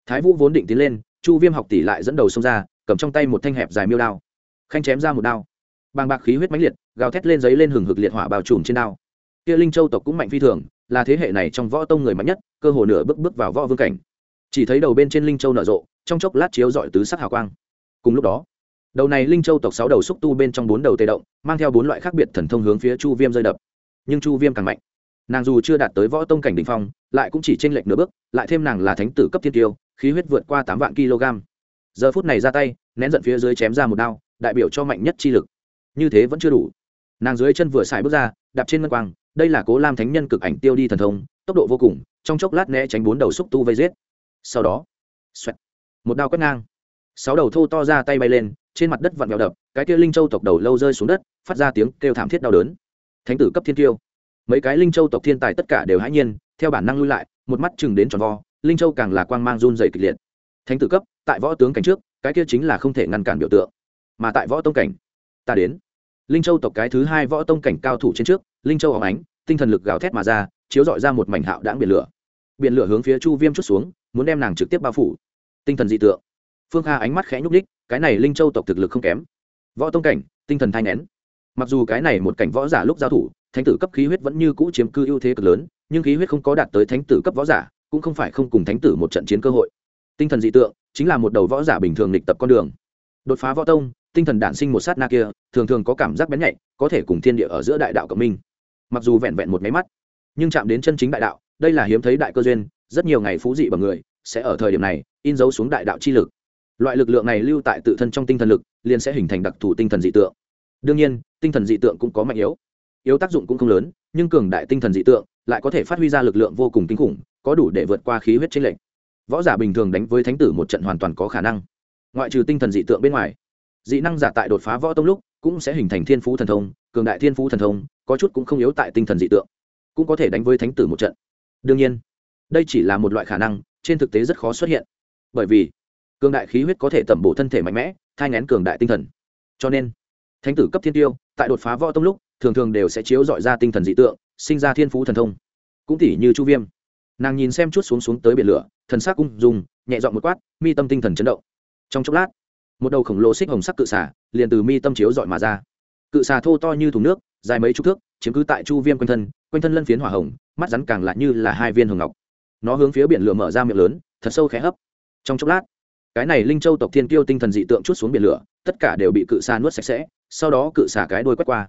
Thái vũ vốn định tiến lên, chu viêm học tỷ lại dẫn đầu xông ra, cầm trong tay một thanh hẹp dài miêu đao. Khanh chém ra một đao. Bàng bạc khí huyết mãnh liệt, gào thét lên giấy lên hừng hực liệt hỏa bao trùm trên đao. Kia linh châu tộc cũng mạnh phi thường, là thế hệ này trong võ tông người mạnh nhất, cơ hồ nửa bước bước vào võ vương cảnh. Chỉ thấy đầu bên trên linh châu nở rộ, trong chốc lát chiếu dọi tứ sắc hào quang. Cùng lúc đó, đầu này linh châu tộc sáu đầu xúc tu bên trong bốn đầu tê động, mang theo bốn loại khác biệt thần thông hướng phía chu viêm rơi đập. Nhưng chu viêm càng mạnh nàng dù chưa đạt tới võ tông cảnh đ ỉ n h phong lại cũng chỉ tranh lệch nửa bước lại thêm nàng là thánh tử cấp thiên tiêu khí huyết vượt qua tám vạn kg. Giờ phút này ra tay nén giận phía dưới chém ra một đao đại biểu cho mạnh nhất chi lực. Như thế vẫn chưa đủ. Nàng dưới chân vừa xài bước ra đạp trên ngân quang đây là cố lam thánh nhân cực ảnh tiêu đi thần thông tốc độ vô cùng trong chốc lát né tránh bốn đầu xúc tu vây giết. Sau đó xoẹt, một đao quét ngang. Sáu đầu thô to ra tay bay lên trên mặt đất vặn vẹo đập cái kia linh châu tộc đầu lâu rơi xuống đất phát ra tiếng kêu thảm thiết đau đớn. Thánh tử cấp thiên tiêu mấy cái linh châu tộc thiên tài tất cả đều hãi nhiên, theo bản năng lui lại, một mắt chừng đến tròn vo, linh châu càng là quang mang run dày kịch liệt. Thánh tử cấp, tại võ tướng cảnh trước, cái kia chính là không thể ngăn cản biểu tượng. Mà tại võ tông cảnh, ta đến. Linh châu tộc cái thứ hai võ tông cảnh cao thủ trên trước, linh châu óng ánh, tinh thần lực gào thét mà ra, chiếu dọi ra một mảnh hạo đãng biển lửa. Biển lửa hướng phía chu viêm chút xuống, muốn đem nàng trực tiếp bao phủ. Tinh thần dị tượng. Phương kha ánh mắt khẽ nhúc đích cái này linh châu tộc thực lực không kém. Võ tông cảnh, tinh thần thai nén mặc dù cái này một cảnh võ giả lúc giao thủ, thánh tử cấp khí huyết vẫn như cũ chiếm cư ưu thế cực lớn, nhưng khí huyết không có đạt tới thánh tử cấp võ giả, cũng không phải không cùng thánh tử một trận chiến cơ hội. Tinh thần dị tượng chính là một đầu võ giả bình thường lịch tập con đường. Đột phá võ tông, tinh thần đản sinh một sát na kia, thường thường có cảm giác bén nhạy, có thể cùng thiên địa ở giữa đại đạo cộng minh. Mặc dù vẹn vẹn một máy mắt, nhưng chạm đến chân chính đại đạo, đây là hiếm thấy đại cơ duyên, rất nhiều ngày phú dị bằng người, sẽ ở thời điểm này, in dấu xuống đại đạo chi lực. Loại lực lượng này lưu tại tự thân trong tinh thần lực, liền sẽ hình thành đặc thù tinh thần dị tượng. Đương nhiên tinh thần dị tượng cũng có mạnh yếu. Yếu tác dụng cũng không lớn, nhưng cường đại tinh thần dị tượng lại có thể phát huy ra lực lượng vô cùng kinh khủng, có đủ để vượt qua khí huyết trên lệnh võ giả bình thường đánh với thánh tử một trận hoàn toàn có khả năng. Ngoại trừ tinh thần dị tượng bên ngoài, dị năng giả tại đột phá võ tông lúc cũng sẽ hình thành thiên phú thần thông, cường đại thiên phú thần thông, có chút cũng không yếu tại tinh thần dị tượng, cũng có thể đánh với thánh tử một trận. Đương nhiên, đây chỉ là một loại khả năng, trên thực tế rất khó xuất hiện. Bởi vì, cường đại khí huyết có thể tẩm bổ thân thể mạnh mẽ, thai ngén cường đại tinh thần. Cho nên, thánh tử cấp thiên tiêu tại đột phá võ tông lúc, thường thường đều sẽ chiếu dọi ra tinh thần dị tượng, sinh ra thiên phú thần thông. Cũng tỉ như chu viêm. Nàng nhìn xem chút xuống xuống tới biển lửa, thần sắc cung dùng nhẹ dọn một quát, mi tâm tinh thần chấn động. Trong chốc lát, một đầu khổng lồ xích hồng sắc cự xả liền từ mi tâm chiếu dọi mà ra. Cự xà thô to như thùng nước, dài mấy chục thước, chiếm cứ tại chu viêm quanh thân quanh thân lân phiến hỏa hồng, mắt rắn càng lại như là hai viên hồng ngọc. Nó hướng phía biển lửa mở ra miệng lớn, thật sâu khẽ hấp. Trong chốc lát, cái này linh châu tộc thiên kiêu tinh thần dị tượng chút xuống biển lửa, tất cả đều bị cự xa nuốt sạch sẽ sau đó cự xả cái đôi quét qua.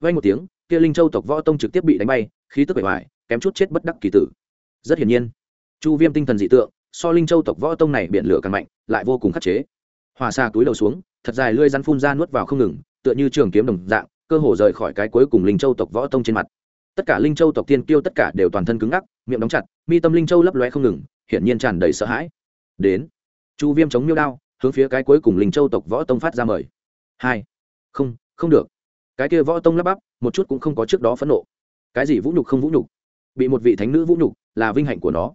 Vay một tiếng, kia linh châu tộc võ tông trực tiếp bị đánh bay, khí tức bể hoài kém chút chết bất đắc kỳ tử. Rất hiển nhiên, chu viêm tinh thần dị tượng, so linh châu tộc võ tông này biển lửa càng mạnh, lại vô cùng khắc chế. Hòa xa túi đầu xuống, thật dài lưỡi rắn phun ra nuốt vào không ngừng, tựa như trường kiếm đồng dạng, cơ hồ rời khỏi cái cuối cùng linh châu tộc võ tông trên mặt. Tất cả linh châu tộc tiên kiêu tất cả đều toàn thân cứng ngắc, miệng đóng chặt, mi tâm linh châu lấp loe không ngừng, hiển nhiên tràn đầy sợ hãi. Đến, chu viêm chống miêu đao, hướng phía cái cuối cùng linh châu tộc võ tông phát ra mời. Hai không không được. Cái kia võ tông lắp bắp, một chút cũng không có trước đó phẫn nộ. Cái gì vũ nhục không vũ nhục? Bị một vị thánh nữ vũ nhục, là vinh hạnh của nó.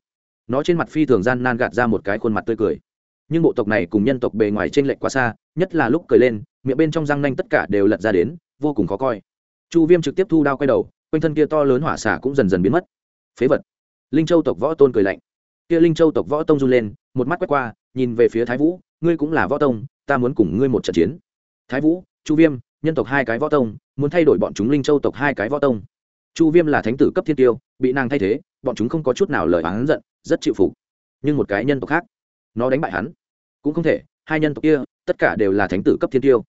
Nó trên mặt phi thường gian nan gạt ra một cái khuôn mặt tươi cười. Nhưng bộ tộc này cùng nhân tộc bề ngoài t r ê n lệch quá xa, nhất là lúc cười lên, miệng bên trong răng nanh tất cả đều lật ra đến, vô cùng khó coi. Chu viêm trực tiếp thu đao quay đầu, quanh thân kia to lớn hỏa xả cũng dần dần biến mất. Phế vật. Linh châu tộc võ tôn cười lạnh. Kia linh châu tộc võ tông run lên, một mắt quét qua, nhìn về phía thái vũ, ngươi cũng là võ tông, ta muốn cùng ngươi một trận chiến. Thái vũ chu viêm, nhân tộc hai cái võ tông, muốn thay đổi bọn chúng linh châu tộc hai cái võ tông. Chu viêm là thánh tử cấp thiên tiêu, bị nàng thay thế, bọn chúng không có chút nào lời oán giận, rất chịu phục. Nhưng một cái nhân tộc khác, nó đánh bại hắn. Cũng không thể, hai nhân tộc kia, tất cả đều là thánh tử cấp thiên tiêu.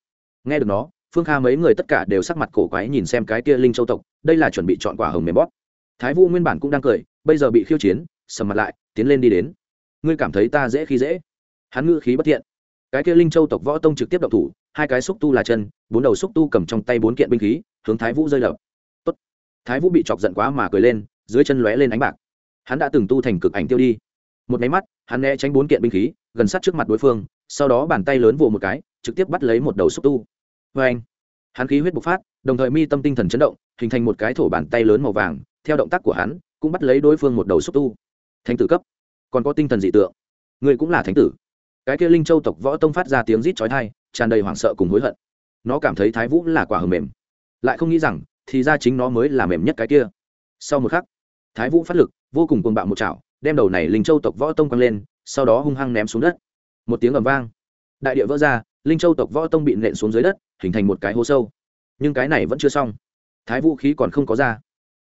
Nghe được nó, phương kha mấy người tất cả đều sắc mặt cổ quái nhìn xem cái kia linh châu tộc, đây là chuẩn bị chọn quả hồng mềm bóp. Thái vũ nguyên bản cũng đang cười, bây giờ bị khiêu chiến, sầm mặt lại, tiến lên đi đến. Ngươi cảm thấy ta dễ khi dễ? Hắn ngữ khí bất thiện. Cái kia linh châu tộc võ tông trực tiếp đậu thủ hai cái xúc tu là chân, bốn đầu xúc tu cầm trong tay bốn kiện binh khí, hướng thái vũ rơi đập Tốt. thái vũ bị chọc giận quá mà cười lên, dưới chân lóe lên ánh bạc. Hắn đã từng tu thành cực ảnh tiêu đi. Một máy mắt, hắn né tránh bốn kiện binh khí, gần sát trước mặt đối phương, sau đó bàn tay lớn vồ một cái, trực tiếp bắt lấy một đầu xúc tu. Vê anh hắn khí huyết bộc phát, đồng thời mi tâm tinh thần chấn động, hình thành một cái thổ bàn tay lớn màu vàng, theo động tác của hắn, cũng bắt lấy đối phương một đầu xúc tu. Thánh tử cấp. Còn có tinh thần dị tượng. Người cũng là thánh tử. Cái kia linh châu tộc võ tông phát ra tiếng rít chói tai tràn đầy hoảng sợ cùng hối hận. Nó cảm thấy thái vũ là quả hờ mềm. Lại không nghĩ rằng, thì ra chính nó mới là mềm nhất cái kia. Sau một khắc, thái vũ phát lực, vô cùng cuồng bạo một chảo, đem đầu này linh châu tộc võ tông quăng lên, sau đó hung hăng ném xuống đất. Một tiếng ầm vang. Đại địa vỡ ra, linh châu tộc võ tông bị nện xuống dưới đất, hình thành một cái hố sâu. Nhưng cái này vẫn chưa xong. Thái vũ khí còn không có ra.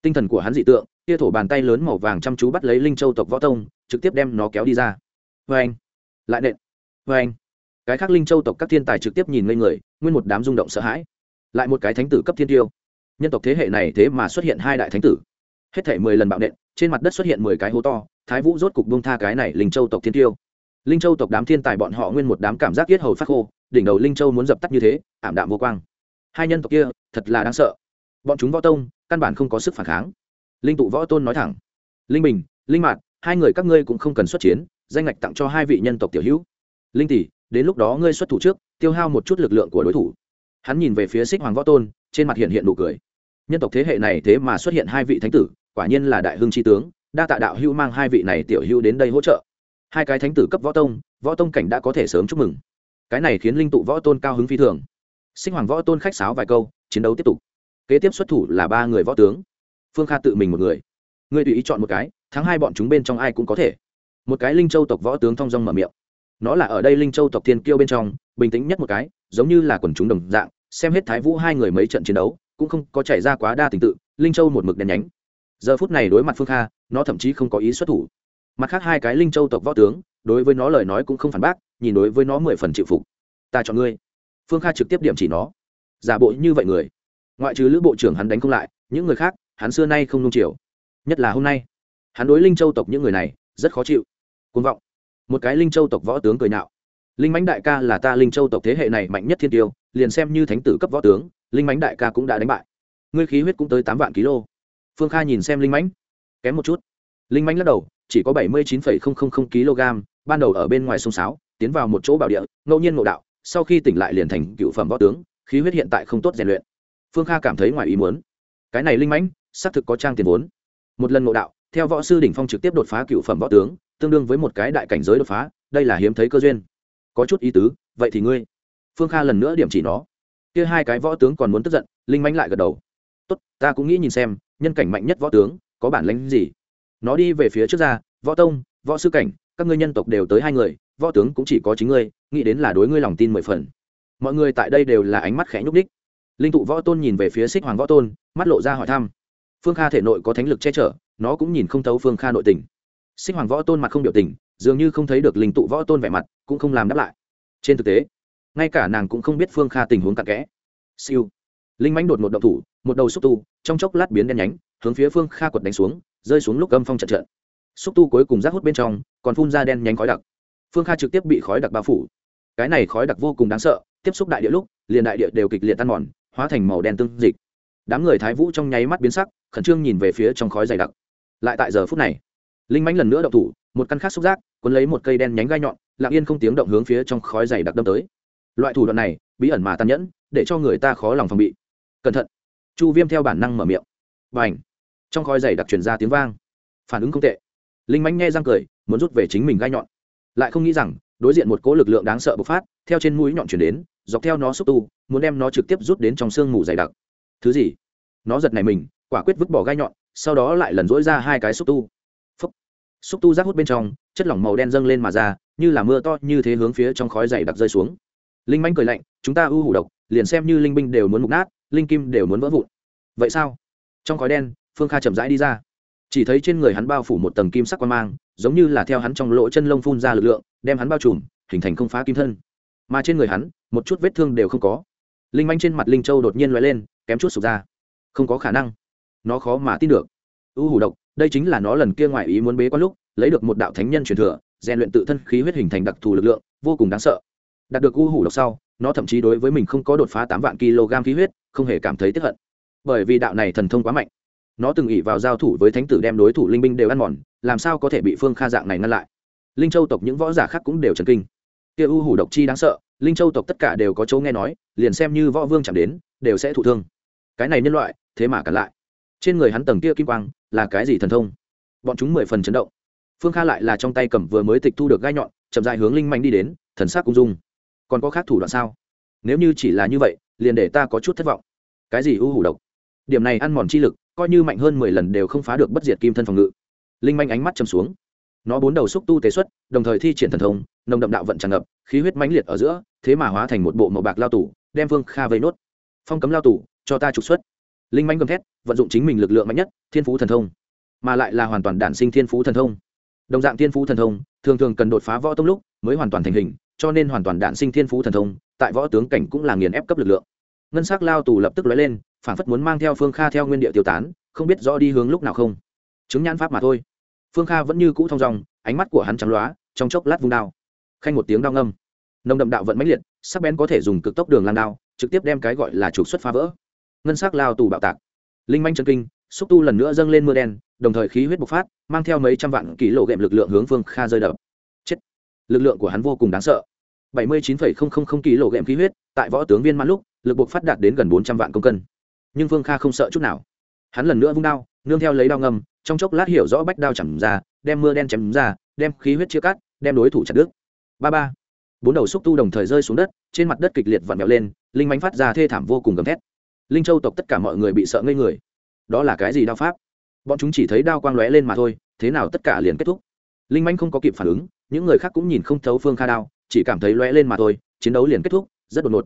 Tinh thần của hắn dị tượng kia thổ bàn tay lớn màu vàng chăm chú bắt lấy linh châu tộc võ tông, trực tiếp đem nó kéo đi ra. Vê anh lại nện. Vê anh cái khác linh châu tộc các thiên tài trực tiếp nhìn ngây người, nguyên một đám rung động sợ hãi. Lại một cái thánh tử cấp thiên tiêu. Nhân tộc thế hệ này thế mà xuất hiện hai đại thánh tử. Hết thể mười lần bạo nện, trên mặt đất xuất hiện mười cái hố to, thái vũ rốt cục bông tha cái này linh châu tộc thiên tiêu. Linh châu tộc đám thiên tài bọn họ nguyên một đám cảm giác yết hầu phát khô, đỉnh đầu linh châu muốn dập tắt như thế, ảm đạm vô quang. Hai nhân tộc kia, thật là đáng sợ. Bọn chúng võ tông, căn bản không có sức phản kháng. Linh tụ võ tôn nói thẳng. Linh bình, linh mạn hai người các ngươi cũng không cần xuất chiến, danh ngạch tặng cho hai vị nhân tộc tiểu hữu. Linh tỷ đến lúc đó ngươi xuất thủ trước, tiêu hao một chút lực lượng của đối thủ. Hắn nhìn về phía xích hoàng võ tôn, trên mặt hiện hiện nụ cười. Nhân tộc thế hệ này thế mà xuất hiện hai vị thánh tử, quả nhiên là đại hưng tri tướng, đa tạ đạo hữu mang hai vị này tiểu hữu đến đây hỗ trợ. Hai cái thánh tử cấp võ tông võ tông cảnh đã có thể sớm chúc mừng. Cái này khiến linh tụ võ tôn cao hứng phi thường. Sinh hoàng võ tôn khách sáo vài câu, chiến đấu tiếp tục. Kế tiếp xuất thủ là ba người võ tướng. Phương kha tự mình một người. Người tùy ý chọn một cái, thắng hai bọn chúng bên trong ai cũng có thể. Một cái linh châu tộc võ tướng thong dong mở miệng nó là ở đây linh châu tộc thiên kiêu bên trong, bình tĩnh nhất một cái, giống như là quần chúng đồng dạng, xem hết thái vũ hai người mấy trận chiến đấu, cũng không có chảy ra quá đa tình tự, linh châu một mực đèn nhánh. Giờ phút này đối mặt phương kha, nó thậm chí không có ý xuất thủ. Mặt khác hai cái linh châu tộc võ tướng, đối với nó lời nói cũng không phản bác, nhìn đối với nó mười phần chịu phục. Ta chọn ngươi. Phương kha trực tiếp điểm chỉ nó. Giả bộ như vậy người. Ngoại trừ lữ bộ trưởng hắn đánh không lại, những người khác, hắn xưa nay không nung chiều. Nhất là hôm nay, hắn đối linh châu tộc những người này, rất khó chịu. Côn vọng một cái linh châu tộc võ tướng cười nạo. Linh mãnh đại ca là ta linh châu tộc thế hệ này mạnh nhất thiên tiêu, liền xem như thánh tử cấp võ tướng, linh mãnh đại ca cũng đã đánh bại. Ngươi khí huyết cũng tới tám vạn kg phương kha nhìn xem linh mãnh, kém một chút. Linh mãnh lắc đầu, chỉ có bảy mươi chín kg, ban đầu ở bên ngoài sông sáo, tiến vào một chỗ bảo địa, ngẫu nhiên ngộ đạo, sau khi tỉnh lại liền thành cựu phẩm võ tướng, khí huyết hiện tại không tốt rèn luyện. Phương kha cảm thấy ngoài ý muốn. Cái này linh mãnh, xác thực có trang tiền vốn. Một lần ngộ đạo theo võ sư đỉnh phong trực tiếp đột phá cựu phẩm võ tướng, tương đương với một cái đại cảnh giới đột phá, đây là hiếm thấy cơ duyên. Có chút ý tứ, vậy thì ngươi. Phương kha lần nữa điểm chỉ nó. Kia hai cái võ tướng còn muốn tức giận, linh mánh lại gật đầu. Tốt, ta cũng nghĩ nhìn xem, nhân cảnh mạnh nhất võ tướng, có bản lĩnh gì? Nó đi về phía trước ra, võ tông, võ sư cảnh, các ngươi nhân tộc đều tới hai người, võ tướng cũng chỉ có chính ngươi, nghĩ đến là đối ngươi lòng tin mười phần. Mọi người tại đây đều là ánh mắt khẽ nhúc đích linh tụ võ tôn nhìn về phía xích hoàng võ tôn, mắt lộ ra hỏi thăm. Phương kha thể nội có thánh lực che chở nó cũng nhìn không thấu phương kha nội tình. Sinh hoàng võ tôn mặt không biểu tình, dường như không thấy được linh tụ võ tôn vẻ mặt, cũng không làm đáp lại. Trên thực tế, ngay cả nàng cũng không biết phương kha tình huống cặn kẽ. Siêu. Linh mánh đột một động thủ, một đầu xúc tu, trong chốc lát biến đen nhánh, hướng phía phương kha quật đánh xuống, rơi xuống lúc âm phong trận trận. Xúc tu cuối cùng rác hút bên trong, còn phun ra đen nhánh khói đặc. Phương kha trực tiếp bị khói đặc bao phủ. Cái này khói đặc vô cùng đáng sợ, tiếp xúc đại địa lúc, liền đại địa đều kịch liệt tan mòn, hóa thành màu đen tương dịch. Đám người thái vũ trong nháy mắt biến sắc, khẩn trương nhìn về phía trong khói dày đặc lại tại giờ phút này, linh mánh lần nữa động thủ, một căn khác xúc giác, cuốn lấy một cây đen nhánh gai nhọn, lặng yên không tiếng động hướng phía trong khói dày đặc đâm tới. Loại thủ đoạn này, bí ẩn mà tàn nhẫn, để cho người ta khó lòng phòng bị. Cẩn thận. Chu viêm theo bản năng mở miệng. Và ảnh trong khói dày đặc truyền ra tiếng vang. Phản ứng không tệ. Linh mánh nghe răng cười, muốn rút về chính mình gai nhọn. Lại không nghĩ rằng, đối diện một cỗ lực lượng đáng sợ bộc phát, theo trên mũi nhọn chuyển đến, dọc theo nó xúc tu, muốn đem nó trực tiếp rút đến trong sương mù dày đặc. Thứ gì? Nó giật này mình, quả quyết vứt bỏ gai nhọn sau đó lại lần dỗi ra hai cái xúc tu. Phúc. xúc tu rác hút bên trong, chất lỏng màu đen dâng lên mà ra, như là mưa to như thế hướng phía trong khói dày đặc rơi xuống. Linh manh cười lạnh, chúng ta ưu hủ độc, liền xem như linh binh đều muốn mục nát, linh kim đều muốn vỡ vụn. Vậy sao? Trong khói đen, phương kha chậm rãi đi ra. Chỉ thấy trên người hắn bao phủ một tầng kim sắc quan mang, giống như là theo hắn trong lỗ chân lông phun ra lực lượng, đem hắn bao trùm, hình thành không phá kim thân. Mà trên người hắn, một chút vết thương đều không có. Linh manh trên mặt linh châu đột nhiên l lên, kém chút sụp ra. Không có khả năng nó khó mà tin được. U hủ độc, đây chính là nó lần kia ngoài ý muốn bế quan lúc, lấy được một đạo thánh nhân truyền thừa, rèn luyện tự thân khí huyết hình thành đặc thù lực lượng, vô cùng đáng sợ. Đạt được u hủ độc sau, nó thậm chí đối với mình không có đột phá tám vạn kg khí huyết, không hề cảm thấy tiếp hận. Bởi vì đạo này thần thông quá mạnh, nó từng ỉ vào giao thủ với thánh tử đem đối thủ linh binh đều ăn mòn, làm sao có thể bị phương kha dạng này ngăn lại? Linh châu tộc những võ giả khác cũng đều trần kinh. Kia u hủ độc chi đáng sợ, linh châu tộc tất cả đều có chỗ nghe nói, liền xem như võ vương chẳng đến, đều sẽ thụ thương. Cái này nhân loại, thế mà cản lại trên người hắn tầng kia kim quang là cái gì thần thông? Bọn chúng mười phần chấn động. Phương kha lại là trong tay cầm vừa mới tịch thu được gai nhọn, chậm dài hướng linh manh đi đến, thần sắc cũng dung. Còn có khác thủ đoạn sao? Nếu như chỉ là như vậy, liền để ta có chút thất vọng. Cái gì ưu hủ độc? Điểm này ăn mòn chi lực, coi như mạnh hơn mười lần đều không phá được bất diệt kim thân phòng ngự. Linh manh ánh mắt chầm xuống. Nó bốn đầu xúc tu tế xuất, đồng thời thi triển thần thông, nồng đậm đạo vận tràn ngập, khí huyết mãnh liệt ở giữa, thế mà hóa thành một bộ màu bạc lao tủ đem vương kha vây nốt. Phong cấm lao tủ cho ta trục xuất linh manh gầm thét, vận dụng chính mình lực lượng mạnh nhất, thiên phú thần thông, mà lại là hoàn toàn đản sinh thiên phú thần thông. Đồng dạng thiên phú thần thông, thường thường cần đột phá võ tông lúc mới hoàn toàn thành hình, cho nên hoàn toàn đản sinh thiên phú thần thông, tại võ tướng cảnh cũng là nghiền ép cấp lực lượng. Ngân s ắ c lao tù lập tức lóe lên, phản phất muốn mang theo phương kha theo nguyên địa tiêu tán, không biết rõ đi hướng lúc nào không. Chứng nhãn pháp mà thôi. Phương kha vẫn như cũ thong dòng ánh mắt của hắn trắng loá, trong chốc lát vung đao. Khanh một tiếng đao ngâm. Nồng đậm đạo vận mãnh liệt, sắc bén có thể dùng cực tốc đường lan đao, trực tiếp đem cái gọi là trục xuất phá vỡ ngân sắc lao tù bạo tạc. Linh manh chân kinh, xúc tu lần nữa dâng lên mưa đen, đồng thời khí huyết bộc phát, mang theo mấy trăm vạn kỷ lộ ghệm lực lượng hướng phương kha rơi đập. Chết. Lực lượng của hắn vô cùng đáng sợ. Bảy mươi chín không không không kỷ lộ ghệm khí huyết, tại võ tướng viên mãn lúc, lực bộc phát đạt đến gần bốn trăm vạn công cân. Nhưng phương kha không sợ chút nào. Hắn lần nữa vung đao, nương theo lấy đao ngầm, trong chốc lát hiểu rõ bách đao chẳng ra, đem mưa đen chém ra, đem khí huyết chia cắt, đem đối thủ chặt đứt. Ba ba. Bốn đầu xúc tu đồng thời rơi xuống đất, trên mặt đất kịch liệt vặn vẹo lên, linh mánh phát ra thê thảm vô cùng gầm thét linh châu tộc tất cả mọi người bị sợ ngây người. Đó là cái gì đao pháp? Bọn chúng chỉ thấy đao quang lóe lên mà thôi, thế nào tất cả liền kết thúc. Linh manh không có kịp phản ứng, những người khác cũng nhìn không thấu phương kha đao, chỉ cảm thấy lóe lên mà thôi, chiến đấu liền kết thúc, rất đột ngột.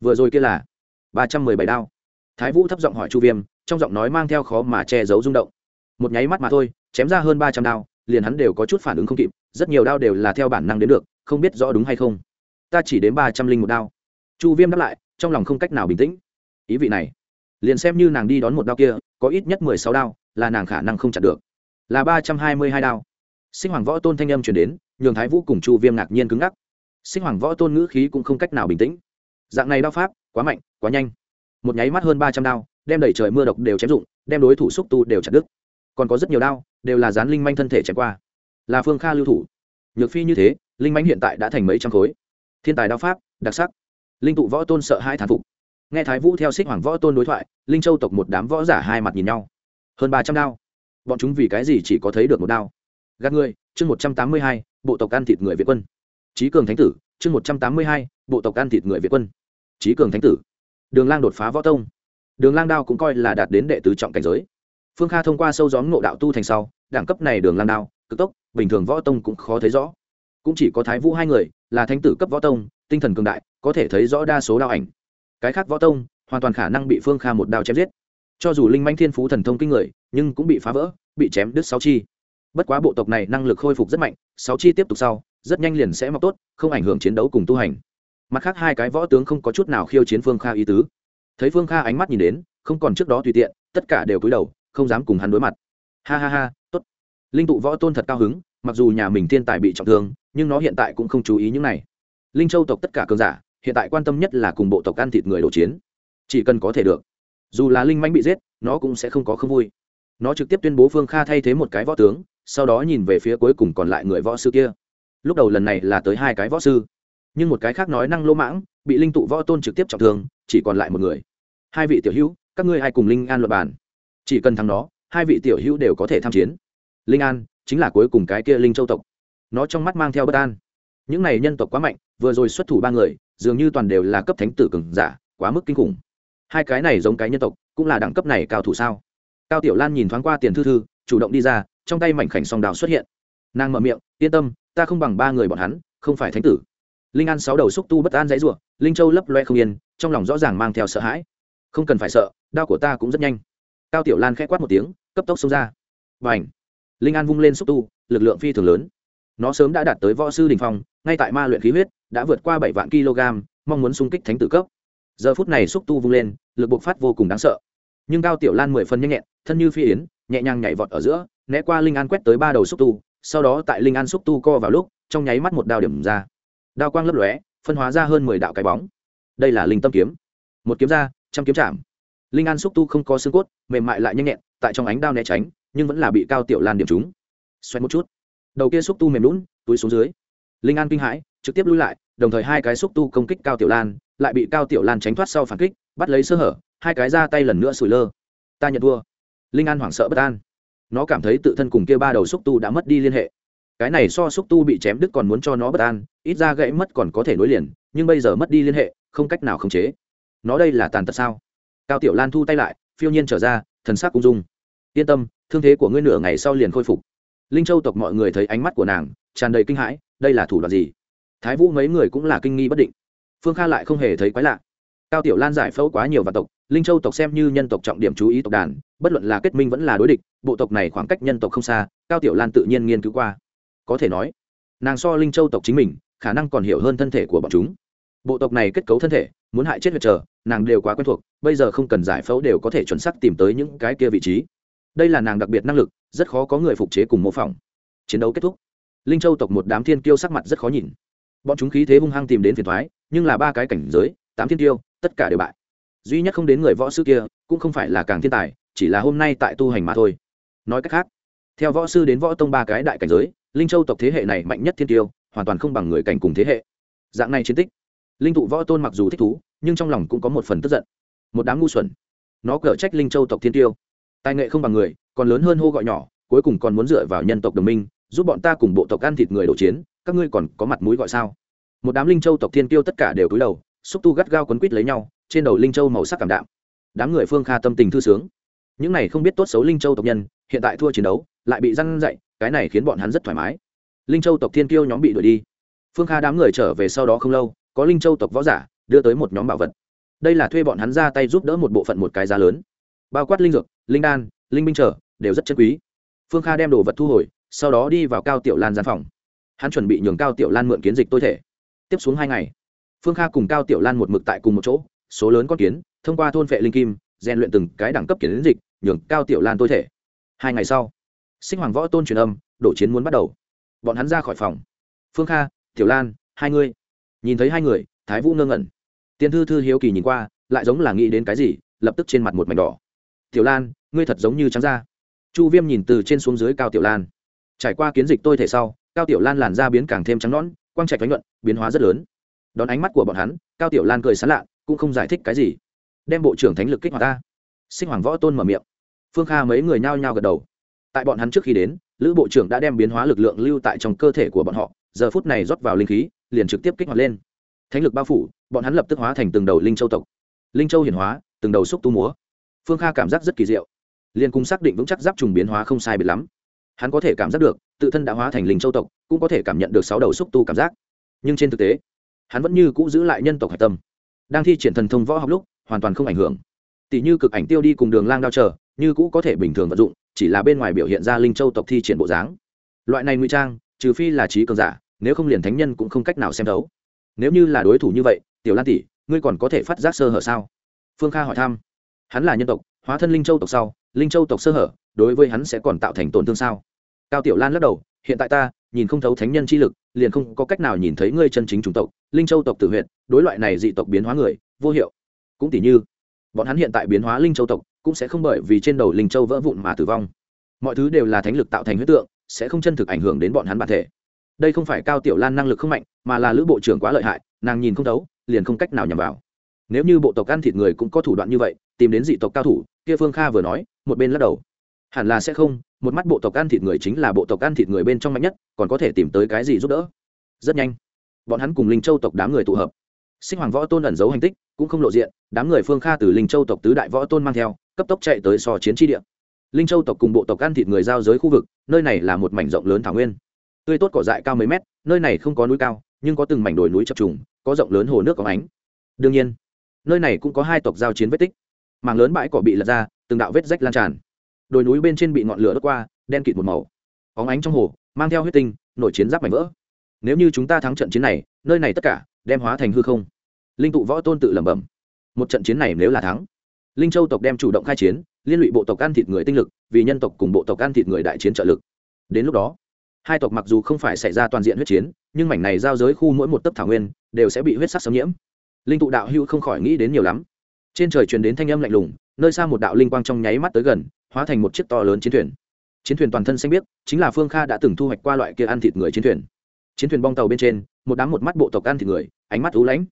Vừa rồi kia là ba trăm mười bảy đao. Thái vũ thấp giọng hỏi chu viêm, trong giọng nói mang theo khó mà che giấu rung động. Một nháy mắt mà thôi, chém ra hơn ba trăm đao, liền hắn đều có chút phản ứng không kịp, rất nhiều đao đều là theo bản năng đến được, không biết rõ đúng hay không. Ta chỉ đến ba trăm linh một đao. Chu viêm đáp lại, trong lòng không cách nào bình tĩnh ý vị này, liền xem như nàng đi đón một đao kia, có ít nhất mười sáu đao, là nàng khả năng không chặn được. Là ba trăm hai mươi hai đao. Sinh hoàng võ tôn thanh âm chuyển đến, nhường thái vũ cùng chu viêm ngạc nhiên cứng ngắc. Sinh hoàng võ tôn ngữ khí cũng không cách nào bình tĩnh. Dạng này đao pháp, quá mạnh, quá nhanh. Một nháy mắt hơn ba trăm đao, đem đẩy trời mưa độc đều chém dụng, đem đối thủ xúc tu đều chặt đứt. Còn có rất nhiều đao, đều là dán linh manh thân thể chém qua. Là phương kha lưu thủ. Nhược phi như thế, linh manh hiện tại đã thành mấy trăm khối. Thiên tài đao pháp, đặc sắc. Linh tụ võ tôn sợ hai thán phục nghe thái vũ theo xích hoàng võ tôn đối thoại, linh châu tộc một đám võ giả hai mặt nhìn nhau. Hơn ba trăm đao. Bọn chúng vì cái gì chỉ có thấy được một đao? Gạt người, chương một trăm tám mươi hai, bộ tộc ăn thịt người việt quân. Trí cường thánh tử, chương một trăm tám mươi hai, bộ tộc ăn thịt người việt quân. Trí cường thánh tử. Đường lang đột phá võ tông. Đường lang đao cũng coi là đạt đến đệ tứ trọng cảnh giới. Phương kha thông qua sâu gióm ngộ đạo tu thành sau, đẳng cấp này đường lang đao, cực tốc, bình thường võ tông cũng khó thấy rõ. Cũng chỉ có thái vũ hai người, là thánh tử cấp võ tông, tinh thần cường đại, có thể thấy rõ đa số đao ảnh cái khác võ tông, hoàn toàn khả năng bị phương kha một đao chém giết. Cho dù linh manh thiên phú thần thông kinh người, nhưng cũng bị phá vỡ, bị chém đứt sáu chi. Bất quá bộ tộc này năng lực khôi phục rất mạnh, sáu chi tiếp tục sau, rất nhanh liền sẽ mọc tốt, không ảnh hưởng chiến đấu cùng tu hành. Mặt khác hai cái võ tướng không có chút nào khiêu chiến phương kha ý tứ. Thấy phương kha ánh mắt nhìn đến, không còn trước đó tùy tiện, tất cả đều cúi đầu, không dám cùng hắn đối mặt. Ha ha ha, tốt. Linh tụ võ tôn thật cao hứng, mặc dù nhà mình thiên tài bị trọng thương, nhưng nó hiện tại cũng không chú ý những này. Linh châu tộc tất cả cường giả hiện tại quan tâm nhất là cùng bộ tộc ăn thịt người đổ chiến. Chỉ cần có thể được. Dù là linh mãnh bị giết nó cũng sẽ không có không vui. Nó trực tiếp tuyên bố phương kha thay thế một cái võ tướng sau đó nhìn về phía cuối cùng còn lại người võ sư kia. Lúc đầu lần này là tới hai cái võ sư. Nhưng một cái khác nói năng lỗ mãng bị linh tụ võ tôn trực tiếp trọng thương chỉ còn lại một người. Hai vị tiểu hữu các ngươi hai cùng linh an luật bàn? Chỉ cần thắng nó, hai vị tiểu hữu đều có thể tham chiến. Linh an chính là cuối cùng cái kia linh châu tộc. Nó trong mắt mang theo bất an. Những này nhân tộc quá mạnh vừa rồi xuất thủ ba người dường như toàn đều là cấp thánh tử cường giả, quá mức kinh khủng. Hai cái này giống cái nhân tộc, cũng là đẳng cấp này cao thủ sao? Cao tiểu lan nhìn thoáng qua tiền thư thư, chủ động đi ra, trong tay mảnh khảnh song đào xuất hiện. Nàng mở miệng, yên tâm, ta không bằng ba người bọn hắn, không phải thánh tử. Linh an sáu đầu xúc tu bất an dãy ruộng linh châu lấp loe không yên, trong lòng rõ ràng mang theo sợ hãi. Không cần phải sợ, đao của ta cũng rất nhanh. Cao tiểu lan k h ẽ quát một tiếng, cấp tốc xông ra. Và ảnh linh an vung lên xúc tu, lực lượng phi thường lớn. Nó sớm đã đạt tới võ sư đình phong, ngay tại ma luyện khí huyết đã vượt qua bảy vạn kg, mong muốn xung kích thánh tử cấp. Giờ phút này xúc tu vung lên, lực bộc phát vô cùng đáng sợ. Nhưng cao tiểu lan mười phần nhanh nhẹn, thân như phi yến, nhẹ nhàng nhảy vọt ở giữa, né qua linh an quét tới ba đầu xúc tu, sau đó tại linh an xúc tu co vào lúc, trong nháy mắt một đao điểm ra. Đao quang lấp lóe, phân hóa ra hơn mười đạo cái bóng. Đây là linh tâm kiếm. Một kiếm ra, trăm kiếm chạm. Linh an xúc tu không có xương cốt, mềm mại lại nhanh nhẹn, tại trong ánh đao né tránh, nhưng vẫn là bị cao tiểu lan điểm trúng. Xoay một chút. Đầu kia xúc tu mềm lún túi xuống dưới. Linh an kinh hãi, trực tiếp lui lại đồng thời hai cái xúc tu công kích cao tiểu lan, lại bị cao tiểu lan tránh thoát sau phản kích, bắt lấy sơ hở, hai cái ra tay lần nữa sủi lơ. Ta nhận thua. Linh an hoảng sợ bất an. Nó cảm thấy tự thân cùng kia ba đầu xúc tu đã mất đi liên hệ. Cái này so xúc tu bị chém đứt còn muốn cho nó bất an, ít ra gãy mất còn có thể nối liền, nhưng bây giờ mất đi liên hệ, không cách nào khống chế. Nó đây là tàn tật sao? Cao tiểu lan thu tay lại, phiêu nhiên trở ra, thần sắc cung dung. Yên tâm, thương thế của ngươi nửa ngày sau liền khôi phục. Linh châu tộc mọi người thấy ánh mắt của nàng, tràn đầy kinh hãi, đây là thủ đoạn gì? Thái vũ mấy người cũng là kinh nghi bất định. Phương kha lại không hề thấy quái lạ. Cao tiểu lan giải phẫu quá nhiều vạn tộc, linh châu tộc xem như nhân tộc trọng điểm chú ý tộc đàn, bất luận là kết minh vẫn là đối địch, bộ tộc này khoảng cách nhân tộc không xa, cao tiểu lan tự nhiên nghiên cứu qua. Có thể nói, nàng so linh châu tộc chính mình, khả năng còn hiểu hơn thân thể của bọn chúng. Bộ tộc này kết cấu thân thể, muốn hại chết huyệt chờ, nàng đều quá quen thuộc, bây giờ không cần giải phẫu đều có thể chuẩn xác tìm tới những cái kia vị trí. Đây là nàng đặc biệt năng lực, rất khó có người phục chế cùng mô phỏng. Chiến đấu kết thúc. Linh châu tộc một đám thiên kiêu sắc mặt rất khó nhìn bọn chúng khí thế hung hăng tìm đến phiền thoái nhưng là ba cái cảnh giới tám thiên tiêu, tất cả đều bại. Duy nhất không đến người võ sư kia cũng không phải là càng thiên tài chỉ là hôm nay tại tu hành mà thôi. Nói cách khác theo võ sư đến võ tông ba cái đại cảnh giới linh châu tộc thế hệ này mạnh nhất thiên tiêu hoàn toàn không bằng người cảnh cùng thế hệ. Dạng này chiến tích linh thụ võ tôn mặc dù thích thú nhưng trong lòng cũng có một phần tức giận. Một đám ngu xuẩn nó cở trách linh châu tộc thiên tiêu. Tài nghệ không bằng người còn lớn hơn hô gọi nhỏ cuối cùng còn muốn dựa vào nhân tộc đồng minh giúp bọn ta cùng bộ tộc ăn thịt người đổ chiến, các ngươi còn có mặt mũi gọi sao? Một đám linh châu tộc thiên tiêu tất cả đều cúi đầu, xúc tu gắt gao quấn quít lấy nhau, trên đầu linh châu màu sắc cảm đạm. Đám người phương kha tâm tình thư sướng. Những này không biết tốt xấu linh châu tộc nhân, hiện tại thua chiến đấu, lại bị răn dậy, cái này khiến bọn hắn rất thoải mái. Linh châu tộc thiên kiêu nhóm bị đuổi đi. Phương kha đám người trở về sau đó không lâu, có linh châu tộc võ giả đưa tới một nhóm bảo vật. Đây là thuê bọn hắn ra tay giúp đỡ một bộ phận một cái giá lớn. Bao quát linh dược, linh đan, linh binh trở, đều rất chân quý. Phương kha đem đồ vật thu hồi sau đó đi vào cao tiểu lan gian phòng. Hắn chuẩn bị nhường cao tiểu lan mượn kiến dịch tôi thể. Tiếp xuống hai ngày, phương kha cùng cao tiểu lan một mực tại cùng một chỗ, số lớn con kiến, thông qua thôn vệ linh kim, rèn luyện từng cái đẳng cấp kiến dịch, nhường cao tiểu lan tôi thể. Hai ngày sau, sinh hoàng võ tôn truyền âm, đổ chiến muốn bắt đầu. Bọn hắn ra khỏi phòng. Phương kha, tiểu lan, hai ngươi nhìn thấy hai người, thái vũ ngơ ngẩn. Tiền thư thư hiếu kỳ nhìn qua, lại giống là nghĩ đến cái gì, lập tức trên mặt một mảnh đỏ. Tiểu lan, ngươi thật giống như trắng da. Chu viêm nhìn từ trên xuống dưới cao tiểu lan trải qua kiến dịch tôi thể sau, cao tiểu lan làn da biến càng thêm trắng nõn, quang trạch đánh nhuận, biến hóa rất lớn. Đón ánh mắt của bọn hắn, cao tiểu lan cười sán lạ, cũng không giải thích cái gì. Đem bộ trưởng thánh lực kích hoạt ta sinh hoàng võ tôn mở miệng. Phương kha mấy người nhao nhao gật đầu. Tại bọn hắn trước khi đến, lữ bộ trưởng đã đem biến hóa lực lượng lưu tại trong cơ thể của bọn họ, giờ phút này rót vào linh khí, liền trực tiếp kích hoạt lên. Thánh lực bao phủ, bọn hắn lập tức hóa thành từng đầu linh châu tộc. Linh châu hiển hóa, từng đầu xúc tu múa. Phương kha cảm giác rất kỳ diệu. Liền cùng xác định vững chắc giáp trùng biến hóa không sai biệt lắm hắn có thể cảm giác được, tự thân đã hóa thành linh châu tộc, cũng có thể cảm nhận được sáu đầu xúc tu cảm giác. Nhưng trên thực tế, hắn vẫn như cũ giữ lại nhân tộc hạch tâm. Đang thi triển thần thông võ học lúc, hoàn toàn không ảnh hưởng. Tỷ như cực ảnh tiêu đi cùng đường lang đao chờ, như cũ có thể bình thường vận dụng, chỉ là bên ngoài biểu hiện ra linh châu tộc thi triển bộ dáng. Loại này ngụy trang, trừ phi là trí cường giả, nếu không liền thánh nhân cũng không cách nào xem thấu. Nếu như là đối thủ như vậy, tiểu lan tỷ, ngươi còn có thể phát giác sơ hở sao? Phương kha hỏi thăm. Hắn là nhân tộc hóa thân linh châu tộc sau, linh châu tộc sơ hở, đối với hắn sẽ còn tạo thành tổn thương sao? Cao tiểu lan lắc đầu, hiện tại ta, nhìn không thấu thánh nhân chi lực, liền không có cách nào nhìn thấy ngươi chân chính chủng tộc, linh châu tộc tự huyện đối loại này dị tộc biến hóa người, vô hiệu. Cũng tỷ như, bọn hắn hiện tại biến hóa linh châu tộc, cũng sẽ không bởi vì trên đầu linh châu vỡ vụn mà tử vong. Mọi thứ đều là thánh lực tạo thành huyết tượng, sẽ không chân thực ảnh hưởng đến bọn hắn bản thể. Đây không phải cao tiểu lan năng lực không mạnh, mà là lữ bộ trưởng quá lợi hại, nàng nhìn không thấu, liền không cách nào nhằm vào. Nếu như bộ tộc ăn thịt người cũng có thủ đoạn như vậy tìm đến dị tộc cao thủ, kia phương kha vừa nói, một bên lắc đầu. Hẳn là sẽ không, một mắt bộ tộc ăn thịt người chính là bộ tộc ăn thịt người bên trong mạnh nhất, còn có thể tìm tới cái gì giúp đỡ? Rất nhanh, bọn hắn cùng linh châu tộc đám người tụ hợp. Sinh hoàng võ tôn ẩn giấu hành tích, cũng không lộ diện, đám người phương kha từ linh châu tộc tứ đại võ tôn mang theo, cấp tốc chạy tới so chiến tri địa. Linh châu tộc cùng bộ tộc ăn thịt người giao giới khu vực, nơi này là một mảnh rộng lớn thảo nguyên. Tươi tốt cỏ dại cao mấy mét, nơi này không có núi cao, nhưng có từng mảnh đồi núi chập trùng, có rộng lớn hồ nước có ánh. Đương nhiên, nơi này cũng có hai tộc giao chiến vết tích mảng lớn bãi cỏ bị lật ra, từng đạo vết rách lan tràn. Đồi núi bên trên bị ngọn lửa đốt qua, đen kịt một màu. Óng ánh trong hồ, mang theo huyết tinh nổi chiến giáp mảnh vỡ. Nếu như chúng ta thắng trận chiến này, nơi này tất cả đem hóa thành hư không. Linh tụ võ tôn tự lẩm bẩm. Một trận chiến này nếu là thắng, linh châu tộc đem chủ động khai chiến, liên lụy bộ tộc ăn thịt người tinh lực, vì nhân tộc cùng bộ tộc ăn thịt người đại chiến trợ lực. Đến lúc đó, hai tộc mặc dù không phải xảy ra toàn diện huyết chiến, nhưng mảnh này giao giới khu mỗi một tấc thảo nguyên đều sẽ bị huyết sắc xâm nhiễm. Linh tụ đạo hưu không khỏi nghĩ đến nhiều lắm trên trời truyền đến thanh âm lạnh lùng, nơi xa một đạo linh quang trong nháy mắt tới gần, hóa thành một chiếc to lớn chiến thuyền. Chiến thuyền toàn thân xanh biếc, chính là phương kha đã từng thu hoạch qua loại kia ăn thịt người chiến thuyền. Chiến thuyền bong tàu bên trên, một đám một mắt bộ tộc ăn thịt người, ánh mắt ú lãnh.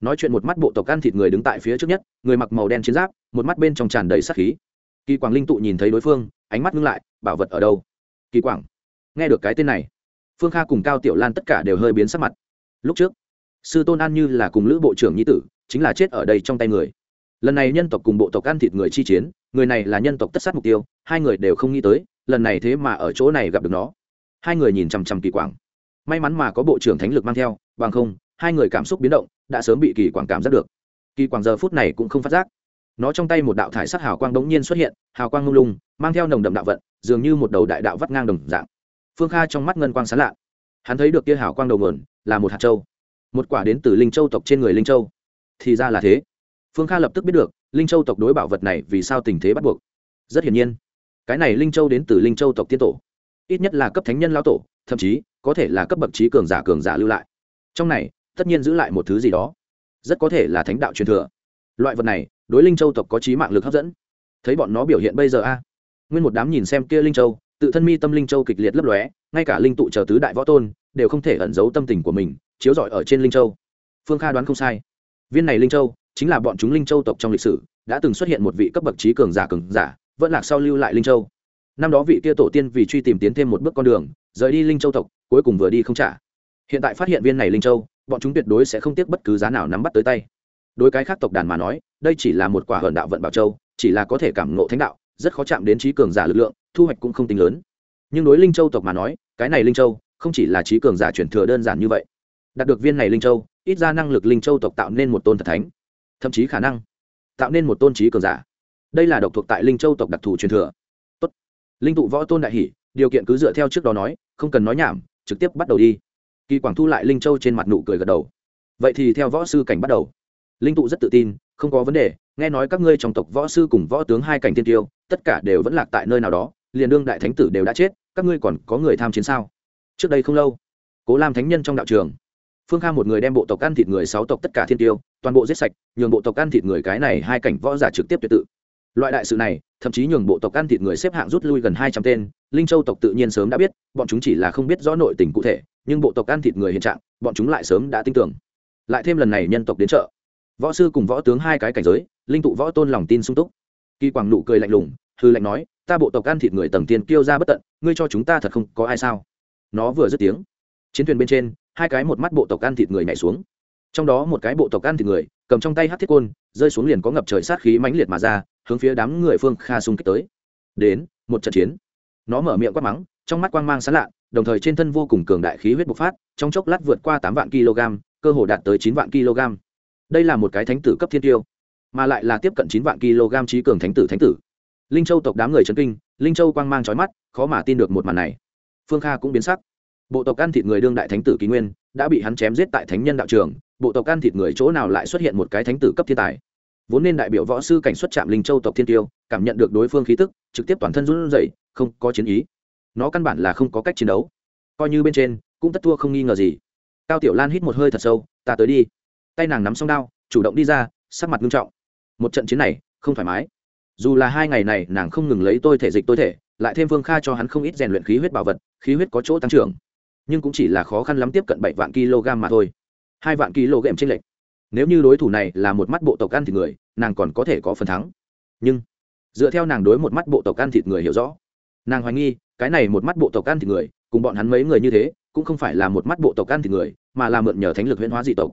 Nói chuyện một mắt bộ tộc ăn thịt người đứng tại phía trước nhất, người mặc màu đen chiến giáp, một mắt bên trong tràn đầy sắc khí. Kỳ quảng linh tụ nhìn thấy đối phương, ánh mắt ngưng lại, bảo vật ở đâu? Kỳ quảng, nghe được cái tên này, phương kha cùng cao tiểu lan tất cả đều hơi biến sắc mặt. Lúc trước, sư tôn an như là cùng lữ bộ trưởng nhi tử, chính là chết ở đây trong tay người lần này nhân tộc cùng bộ tộc ăn thịt người chi chiến, người này là nhân tộc tất sát mục tiêu, hai người đều không nghĩ tới, lần này thế mà ở chỗ này gặp được nó. Hai người nhìn chằm chằm kỳ quảng. May mắn mà có bộ trưởng thánh lực mang theo, bằng không, hai người cảm xúc biến động đã sớm bị kỳ quảng cảm giác được. Kỳ quảng giờ phút này cũng không phát giác. Nó trong tay một đạo thải sắc hào quang đống nhiên xuất hiện, hào quang lung lung, mang theo nồng đậm đạo vận, dường như một đầu đại đạo vắt ngang đồng dạng. Phương kha trong mắt ngân quang sán lạ. Hắn thấy được kia hào quang đầu nguồn là một hạt châu. Một quả đến từ linh châu tộc trên người linh châu. Thì ra là thế phương kha lập tức biết được, linh châu tộc đối bảo vật này vì sao tình thế bắt buộc. Rất hiển nhiên, cái này linh châu đến từ linh châu tộc tiên tổ, ít nhất là cấp thánh nhân lao tổ, thậm chí có thể là cấp bậc trí cường giả cường giả lưu lại. Trong này, tất nhiên giữ lại một thứ gì đó, rất có thể là thánh đạo truyền thừa. Loại vật này, đối linh châu tộc có trí mạng lực hấp dẫn. Thấy bọn nó biểu hiện bây giờ a, nguyên một đám nhìn xem kia linh châu, tự thân mi tâm linh châu kịch liệt lấp lóe, ngay cả linh tụ chờ tứ đại võ tôn, đều không thể ẩn giấu tâm tình của mình, chiếu rọi ở trên linh châu. Phương kha đoán không sai. Viên này linh châu chính là bọn chúng linh châu tộc trong lịch sử, đã từng xuất hiện một vị cấp bậc trí cường giả cường giả, vẫn lạc sau lưu lại linh châu. Năm đó vị kia tổ tiên vì truy tìm tiến thêm một bước con đường, rời đi linh châu tộc, cuối cùng vừa đi không trả. Hiện tại phát hiện viên này linh châu, bọn chúng tuyệt đối sẽ không tiếc bất cứ giá nào nắm bắt tới tay. Đối cái khác tộc đàn mà nói, đây chỉ là một quả hờn đạo vận bảo châu, chỉ là có thể cảm ngộ thánh đạo, rất khó chạm đến trí cường giả lực lượng, thu hoạch cũng không tính lớn. Nhưng đối linh châu tộc mà nói, cái này linh châu, không chỉ là trí cường giả chuyển thừa đơn giản như vậy. Đạt được viên này linh châu, ít ra năng lực linh châu tộc tạo nên một tôn thật thánh thậm chí khả năng tạo nên một tôn trí cường giả. Đây là độc thuộc tại linh châu tộc đặc thù truyền thừa. Tốt. linh tụ võ tôn đại hỷ, điều kiện cứ dựa theo trước đó nói, không cần nói nhảm, trực tiếp bắt đầu đi. Kỳ quảng thu lại linh châu trên mặt nụ cười gật đầu. Vậy thì theo võ sư cảnh bắt đầu. Linh tụ rất tự tin, không có vấn đề, nghe nói các ngươi trong tộc võ sư cùng võ tướng hai cảnh tiên tiêu, tất cả đều vẫn lạc tại nơi nào đó, liền đương đại thánh tử đều đã chết, các ngươi còn có người tham chiến sao? Trước đây không lâu, cố làm thánh nhân trong đạo trường phương kha một người đem bộ tộc ăn thịt người sáu tộc tất cả thiên tiêu, toàn bộ giết sạch, nhường bộ tộc ăn thịt người cái này hai cảnh võ giả trực tiếp tuyệt tự. Loại đại sự này, thậm chí nhường bộ tộc ăn thịt người xếp hạng rút lui gần hai trăm tên, linh châu tộc tự nhiên sớm đã biết, bọn chúng chỉ là không biết rõ nội tình cụ thể, nhưng bộ tộc ăn thịt người hiện trạng, bọn chúng lại sớm đã tin tưởng. Lại thêm lần này nhân tộc đến chợ, võ sư cùng võ tướng hai cái cảnh giới, linh tụ võ tôn lòng tin sung túc. Kỳ quảng nụ cười lạnh lùng, hư lạnh nói, ta bộ tộc ăn thịt người tầng tiền kêu ra bất tận, ngươi cho chúng ta thật không có ai sao? Nó vừa dứt tiếng, chiến thuyền bên trên hai cái một mắt bộ tộc ăn thịt người nhảy xuống. Trong đó một cái bộ tộc ăn thịt người, cầm trong tay hát thiết côn, rơi xuống liền có ngập trời sát khí mãnh liệt mà ra, hướng phía đám người phương kha xung kích tới. Đến, một trận chiến. Nó mở miệng quát mắng, trong mắt quang mang sán lạ, đồng thời trên thân vô cùng cường đại khí huyết bộc phát, trong chốc lát vượt qua tám vạn kg, cơ hồ đạt tới chín vạn kg. Đây là một cái thánh tử cấp thiên tiêu, mà lại là tiếp cận chín vạn kg trí cường thánh tử thánh tử. Linh châu tộc đám người chấn kinh, linh châu quang mang trói mắt, khó mà tin được một màn này. Phương kha cũng biến sắc bộ tộc ăn thịt người đương đại thánh tử ký nguyên, đã bị hắn chém giết tại thánh nhân đạo trường, bộ tộc ăn thịt người chỗ nào lại xuất hiện một cái thánh tử cấp thiên tài? Vốn nên đại biểu võ sư cảnh xuất trạm linh châu tộc thiên tiêu, cảm nhận được đối phương khí tức, trực tiếp toàn thân run rẩy, không có chiến ý. Nó căn bản là không có cách chiến đấu. Coi như bên trên, cũng tất thua không nghi ngờ gì. Cao tiểu lan hít một hơi thật sâu, ta tới đi. Tay nàng nắm xong đao, chủ động đi ra, sắc mặt nghiêm trọng. Một trận chiến này, không thoải mái. Dù là hai ngày này nàng không ngừng lấy tôi thể dịch tôi thể, lại thêm vương kha cho hắn không ít rèn luyện khí huyết bảo vật, khí huyết có chỗ tăng trưởng nhưng cũng chỉ là khó khăn lắm tiếp cận bảy vạn kg mà thôi. Hai vạn kg trên lệch. Nếu như đối thủ này là một mắt bộ tộc ăn thịt người, nàng còn có thể có phần thắng. Nhưng, dựa theo nàng đối một mắt bộ tộc ăn thịt người hiểu rõ, nàng hoài nghi, cái này một mắt bộ tộc ăn thịt người, cùng bọn hắn mấy người như thế, cũng không phải là một mắt bộ tộc ăn thịt người, mà là mượn nhờ thánh lực huyễn hóa dị tộc.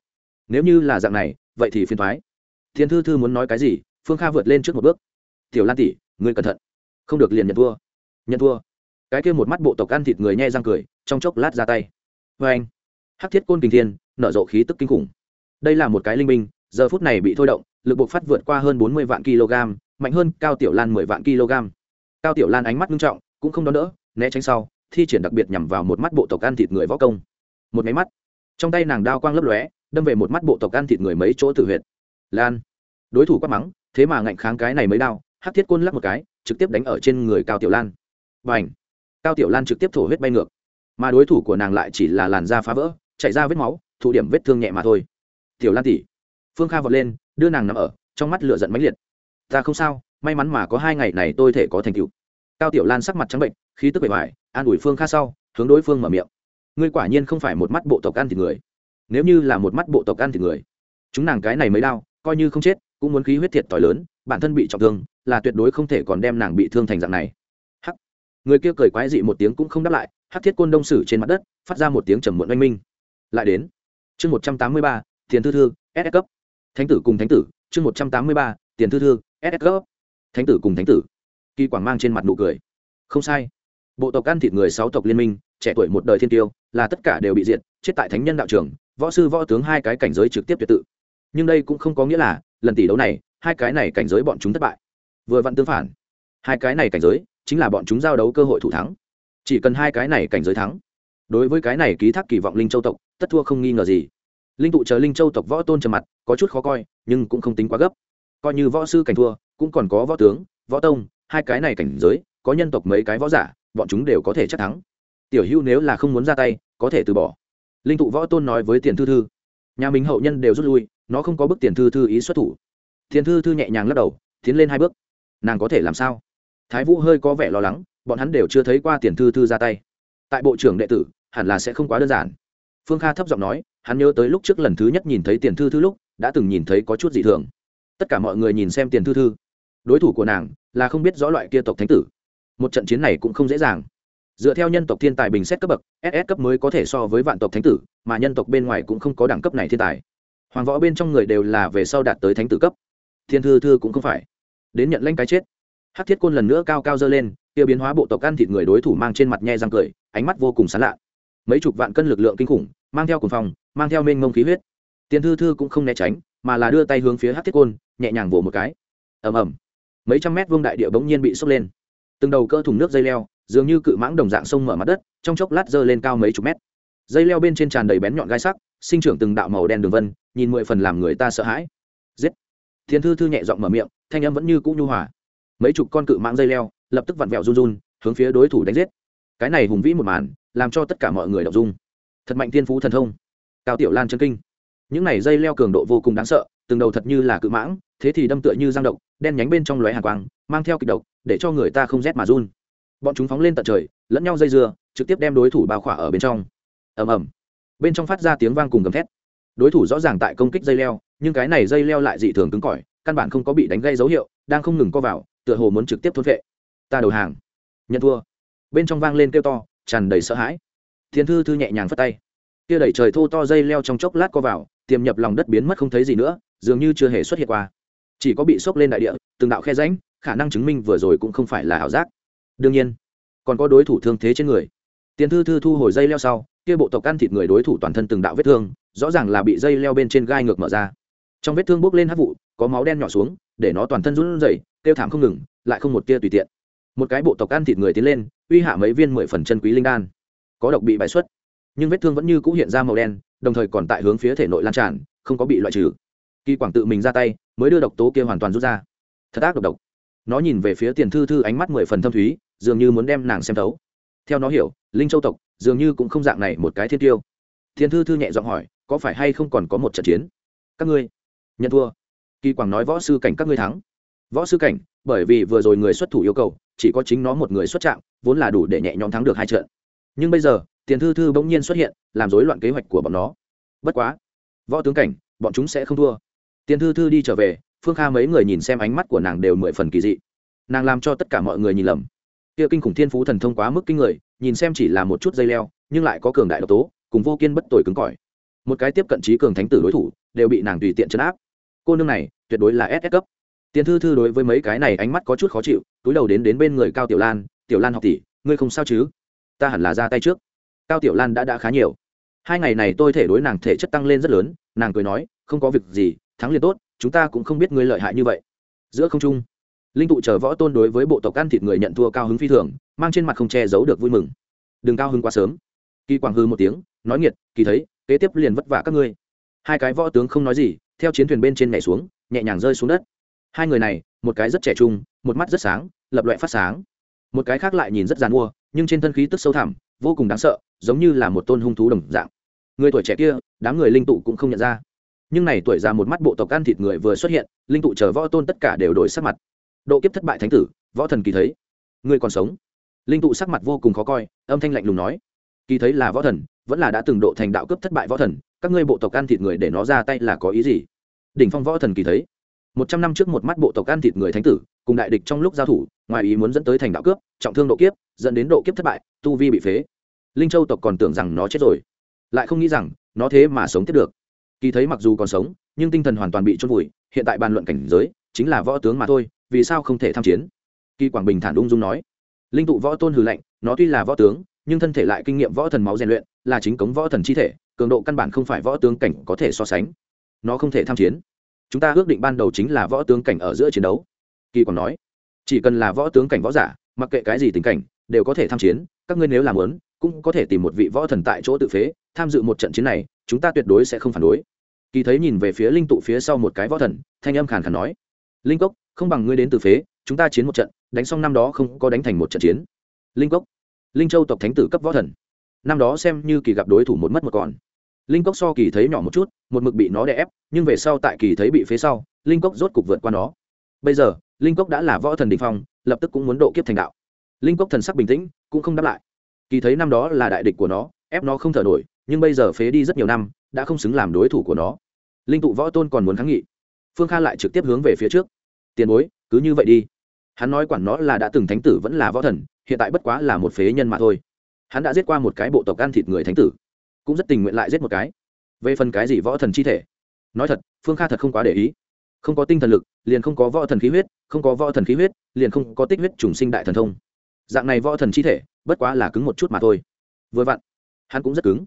Nếu như là dạng này, vậy thì phiền thoái thiên thư thư muốn nói cái gì, phương kha vượt lên trước một bước. Tiểu lan tỷ, ngươi cẩn thận. Không được liền nhận thua. Nhận thua. Cái kia một mắt bộ tộc ăn thịt người nhẹ răng cười trong chốc lát ra tay. Vê anh, hắc thiết côn kinh thiên, nở rộ khí tức kinh khủng. Đây là một cái linh minh giờ phút này bị thôi động, lực buộc phát vượt qua hơn bốn mươi vạn kg, mạnh hơn cao tiểu lan mười vạn kg. Cao tiểu lan ánh mắt nghiêm trọng, cũng không đón đỡ, né tránh sau, thi triển đặc biệt nhằm vào một mắt bộ tộc ăn thịt người võ công. Một máy mắt, trong tay nàng đao quang lấp lóe, đâm về một mắt bộ tộc ăn thịt người mấy chỗ tự huyệt. Lan, đối thủ quát mắng, thế mà ngạnh kháng cái này mới đao, hắc thiết côn lắc một cái, trực tiếp đánh ở trên người cao tiểu lan. Và h cao tiểu lan trực tiếp thổ huyết bay ngược mà đối thủ của nàng lại chỉ là làn da phá vỡ chạy ra vết máu, thụ điểm vết thương nhẹ mà thôi. Tiểu lan tỉ phương kha vọt lên, đưa nàng nằm ở, trong mắt lửa giận mãnh liệt. Ta không sao, may mắn mà có hai ngày này tôi thể có thành tựu. Cao tiểu lan sắc mặt trắng bệnh, khí tức bề ngoài, an ủi phương kha sau, hướng đối phương mở miệng. Ngươi quả nhiên không phải một mắt bộ tộc ăn thịt người. Nếu như là một mắt bộ tộc ăn thịt người, chúng nàng cái này mới đau coi như không chết, cũng muốn khí huyết thiệt t lớn, bản thân bị trọng thương, là tuyệt đối không thể còn đem nàng bị thương thành dạng này. Hắc. Người kia cười quái dị một tiếng cũng không đáp lại hắc thiết côn đông sử trên mặt đất, phát ra một tiếng trầm muộn oanh minh. Lại đến, chương một trăm tám mươi ba, tiền thư thư ss cấp. Thánh tử cùng thánh tử, chương một trăm tám mươi ba, tiền thư thư ss cấp. Thánh tử cùng thánh tử. Kỳ quảng mang trên mặt nụ cười. Không sai. Bộ tộc ăn thịt người sáu tộc liên minh, trẻ tuổi một đời thiên tiêu, là tất cả đều bị diệt, chết tại thánh nhân đạo trường, võ sư võ tướng hai cái cảnh giới trực tiếp tuyệt tự. Nhưng đây cũng không có nghĩa là, lần tỷ đấu này, hai cái này cảnh giới bọn chúng thất bại. Vừa vặn tương phản. Hai cái này cảnh giới, chính là bọn chúng giao đấu cơ hội thủ thắng chỉ cần hai cái này cảnh giới thắng, đối với cái này ký thác kỳ vọng linh châu tộc, tất thua không nghi ngờ gì. Linh tụ chờ linh châu tộc võ tôn trầm mặt, có chút khó coi, nhưng cũng không tính quá gấp. Coi như võ sư cảnh thua, cũng còn có võ tướng, võ tông, hai cái này cảnh giới, có nhân tộc mấy cái võ giả, bọn chúng đều có thể chắc thắng. Tiểu hữu nếu là không muốn ra tay, có thể từ bỏ. Linh tụ võ tôn nói với tiền thư thư. Nhà mình hậu nhân đều rút lui, nó không có bức tiền thư thư ý xuất thủ. Tiền thư thư nhẹ nhàng lắc đầu, tiến lên hai bước. Nàng có thể làm sao? Thái vũ hơi có vẻ lo lắng bọn hắn đều chưa thấy qua tiền thư thư ra tay. Tại bộ trưởng đệ tử, hẳn là sẽ không quá đơn giản. Phương kha thấp giọng nói, hắn nhớ tới lúc trước lần thứ nhất nhìn thấy tiền thư thư lúc, đã từng nhìn thấy có chút dị thường. Tất cả mọi người nhìn xem tiền thư thư. Đối thủ của nàng là không biết rõ loại kia tộc thánh tử. Một trận chiến này cũng không dễ dàng. Dựa theo nhân tộc thiên tài bình xét cấp bậc ss cấp mới có thể so với vạn tộc thánh tử, mà nhân tộc bên ngoài cũng không có đẳng cấp này thiên tài. Hoàng võ bên trong người đều là về sau đạt tới thánh tử cấp. Thiên thư thư cũng không phải. Đến nhận lanh cái chết. Hát thiết côn lần nữa cao cao dơ lên kia biến hóa bộ tộc ăn thịt người đối thủ mang trên mặt nhe răng cười, ánh mắt vô cùng sán lạ. Mấy chục vạn cân lực lượng kinh khủng, mang theo cùng phòng mang theo mênh mông khí huyết. Tiền thư thư cũng không né tránh, mà là đưa tay hướng phía hát thiết côn, nhẹ nhàng vỗ một cái. Ầm ầm. Mấy trăm mét vuông đại địa bỗng nhiên bị sốc lên. Từng đầu cơ thùng nước dây leo, dường như cự mãng đồng dạng sông mở mặt đất, trong chốc lát dơ lên cao mấy chục mét. Dây leo bên trên tràn đầy bén nhọn gai sắc, sinh trưởng từng đạo màu đen đường vân, nhìn mười phần làm người ta sợ hãi. Giết. Thiên thư thư nhẹ giọng mở miệng, thanh âm vẫn như cũ nhu hòa. Mấy chục con cự mãng dây leo lập tức vặn vẹo run run, hướng phía đối thủ đánh giết. Cái này hùng vĩ một màn, làm cho tất cả mọi người đọc dung. Thật mạnh tiên phú thần thông. Cao tiểu lan chân kinh. Những này dây leo cường độ vô cùng đáng sợ, từng đầu thật như là cự mãng, thế thì đâm tựa như giang độc, đen nhánh bên trong lóe hàn quang, mang theo kịch độc, để cho người ta không rét mà run. Bọn chúng phóng lên tận trời, lẫn nhau dây dưa, trực tiếp đem đối thủ bao khỏa ở bên trong. Ầm ầm. Bên trong phát ra tiếng vang cùng gầm thét. Đối thủ rõ ràng tại công kích dây leo, nhưng cái này dây leo lại dị thường cứng cỏi, căn bản không có bị đánh gây dấu hiệu, đang không ngừng co vào, tựa hồ muốn trực tiếp thốt vệ ta đầu hàng. Nhận thua. Bên trong vang lên kêu to, tràn đầy sợ hãi. Thiên thư thư nhẹ nhàng phất tay. Kia đẩy trời thô to dây leo trong chốc lát co vào, tiềm nhập lòng đất biến mất không thấy gì nữa, dường như chưa hề xuất hiện qua. Chỉ có bị sốc lên đại địa, từng đạo khe ránh khả năng chứng minh vừa rồi cũng không phải là ảo giác. Đương nhiên, còn có đối thủ thương thế trên người. Tiền thư thư thu hồi dây leo sau, kia bộ tộc ăn thịt người đối thủ toàn thân từng đạo vết thương, rõ ràng là bị dây leo bên trên gai ngược mở ra. Trong vết thương bốc lên hát vụ, có máu đen nhỏ xuống, để nó toàn thân run rẩy, kêu thảm không ngừng, lại không một tia tùy tiện một cái bộ tộc ăn thịt người tiến lên, uy hạ mấy viên mười phần chân quý linh đan. Có độc bị bại xuất, nhưng vết thương vẫn như c ũ hiện ra màu đen, đồng thời còn tại hướng phía thể nội lan tràn, không có bị loại trừ. Kỳ quảng tự mình ra tay, mới đưa độc tố kia hoàn toàn rút ra. Thật ác độc độc. Nó nhìn về phía tiền thư thư ánh mắt mười phần thâm thúy, dường như muốn đem nàng xem thấu. Theo nó hiểu, linh châu tộc dường như cũng không dạng này một cái thiên tiêu. Thiên thư thư nhẹ giọng hỏi, có phải hay không còn có một trận chiến? Các ngươi, nhận thua. Kỳ quảng nói võ sư cảnh các ngươi thắng võ sư cảnh, bởi vì vừa rồi người xuất thủ yêu cầu, chỉ có chính nó một người xuất trạng, vốn là đủ để nhẹ nhõm thắng được hai trận. Nhưng bây giờ, tiền thư thư bỗng nhiên xuất hiện, làm rối loạn kế hoạch của bọn nó. Bất quá, võ tướng cảnh, bọn chúng sẽ không thua. Tiền thư thư đi trở về, phương kha mấy người nhìn xem ánh mắt của nàng đều mười phần kỳ dị. Nàng làm cho tất cả mọi người nhìn lầm. Kia kinh khủng thiên phú thần thông quá mức kinh người, nhìn xem chỉ là một chút dây leo, nhưng lại có cường đại độc tố, cùng vô kiên bất tội cứng cỏi. Một cái tiếp cận trí cường thánh tử đối thủ, đều bị nàng tùy tiện chấn áp. Cô nương này, tuyệt đối là ss cấp tiền thư thư đối với mấy cái này ánh mắt có chút khó chịu, túi đầu đến đến bên người cao tiểu lan tiểu lan học tỷ, ngươi không sao chứ? Ta hẳn là ra tay trước. Cao tiểu lan đã đã khá nhiều. Hai ngày này tôi thể đối nàng thể chất tăng lên rất lớn, nàng cười nói, không có việc gì, thắng liền tốt, chúng ta cũng không biết ngươi lợi hại như vậy. Giữa không trung, linh tụ chờ võ tôn đối với bộ tộc ăn thịt người nhận thua cao hứng phi thường, mang trên mặt không che giấu được vui mừng. Đừng cao hứng quá sớm. Kỳ quảng hư một tiếng, nói nghiệt, kỳ thấy, kế tiếp liền vất vả các ngươi. Hai cái võ tướng không nói gì, theo chiến thuyền bên trên nhảy xuống, nhẹ nhàng rơi xuống đất hai người này, một cái rất trẻ trung, một mắt rất sáng, lập loại phát sáng. Một cái khác lại nhìn rất g mua nhưng trên thân khí tức sâu thẳm, vô cùng đáng sợ, giống như là một tôn hung thú đồng dạng. Người tuổi trẻ kia, đám người linh tụ cũng không nhận ra. Nhưng này tuổi già một mắt bộ tộc ăn thịt người vừa xuất hiện, linh tụ chờ võ tôn tất cả đều đổi sắc mặt. Độ kiếp thất bại thánh tử, võ thần kỳ thấy. Người còn sống. Linh tụ sắc mặt vô cùng khó coi, âm thanh lạnh lùng nói. Kỳ thấy là võ thần, vẫn là đã từng độ thành đạo cấp thất bại võ thần, các ngươi bộ tộc ăn thịt người để nó ra tay là có ý gì? Đỉnh phong võ thần kỳ thấy một trăm năm trước một mắt bộ tộc ăn thịt người thánh tử, cùng đại địch trong lúc giao thủ, ngoài ý muốn dẫn tới thành đạo cướp, trọng thương độ kiếp, dẫn đến độ kiếp thất bại, tu vi bị phế. Linh châu tộc còn tưởng rằng nó chết rồi, lại không nghĩ rằng nó thế mà sống tiếp được. Kỳ thấy mặc dù còn sống, nhưng tinh thần hoàn toàn bị trôn vùi, hiện tại bàn luận cảnh giới, chính là võ tướng mà thôi, vì sao không thể tham chiến? Kỳ quảng bình thản ung dung nói. Linh tụ võ tôn hừ lạnh, nó tuy là võ tướng, nhưng thân thể lại kinh nghiệm võ thần máu rèn luyện, là chính cống võ thần chi thể, cường độ căn bản không phải võ tướng cảnh có thể so sánh. Nó không thể tham chiến chúng ta ước định ban đầu chính là võ tướng cảnh ở giữa chiến đấu. Kỳ quảng nói, chỉ cần là võ tướng cảnh võ giả, mặc kệ cái gì tình cảnh, đều có thể tham chiến, các ngươi nếu làm lớn cũng có thể tìm một vị võ thần tại chỗ tự phế, tham dự một trận chiến này, chúng ta tuyệt đối sẽ không phản đối. Kỳ thấy nhìn về phía linh tụ phía sau một cái võ thần, thanh âm khàn khàn nói, linh cốc, không bằng ngươi đến từ phế, chúng ta chiến một trận, đánh xong năm đó không có đánh thành một trận chiến. Linh cốc, linh châu tộc thánh tử cấp võ thần. Năm đó xem như kỳ gặp đối thủ một mất một còn linh cốc so kỳ thấy nhỏ một chút, một mực bị nó đè ép, nhưng về sau tại kỳ thấy bị phế sau, linh cốc rốt cục vượt qua nó. Bây giờ, linh cốc đã là võ thần đình phong, lập tức cũng muốn độ kiếp thành đạo. Linh cốc thần sắc bình tĩnh, cũng không đáp lại. Kỳ thấy năm đó là đại địch của nó, ép nó không thở nổi, nhưng bây giờ phế đi rất nhiều năm, đã không xứng làm đối thủ của nó. Linh tụ võ tôn còn muốn kháng nghị. Phương kha lại trực tiếp hướng về phía trước. Tiền bối, cứ như vậy đi. Hắn nói quản nó là đã từng thánh tử vẫn là võ thần, hiện tại bất quá là một phế nhân mà thôi. Hắn đã giết qua một cái bộ tộc ăn thịt người thánh tử cũng rất tình nguyện lại giết một cái. Về phần cái gì võ thần chi thể? Nói thật, phương kha thật không quá để ý. Không có tinh thần lực, liền không có võ thần khí huyết, không có võ thần khí huyết, liền không có tích huyết trùng sinh đại thần thông. Dạng này võ thần chi thể, bất quá là cứng một chút mà thôi. Vừa vặn, hắn cũng rất cứng.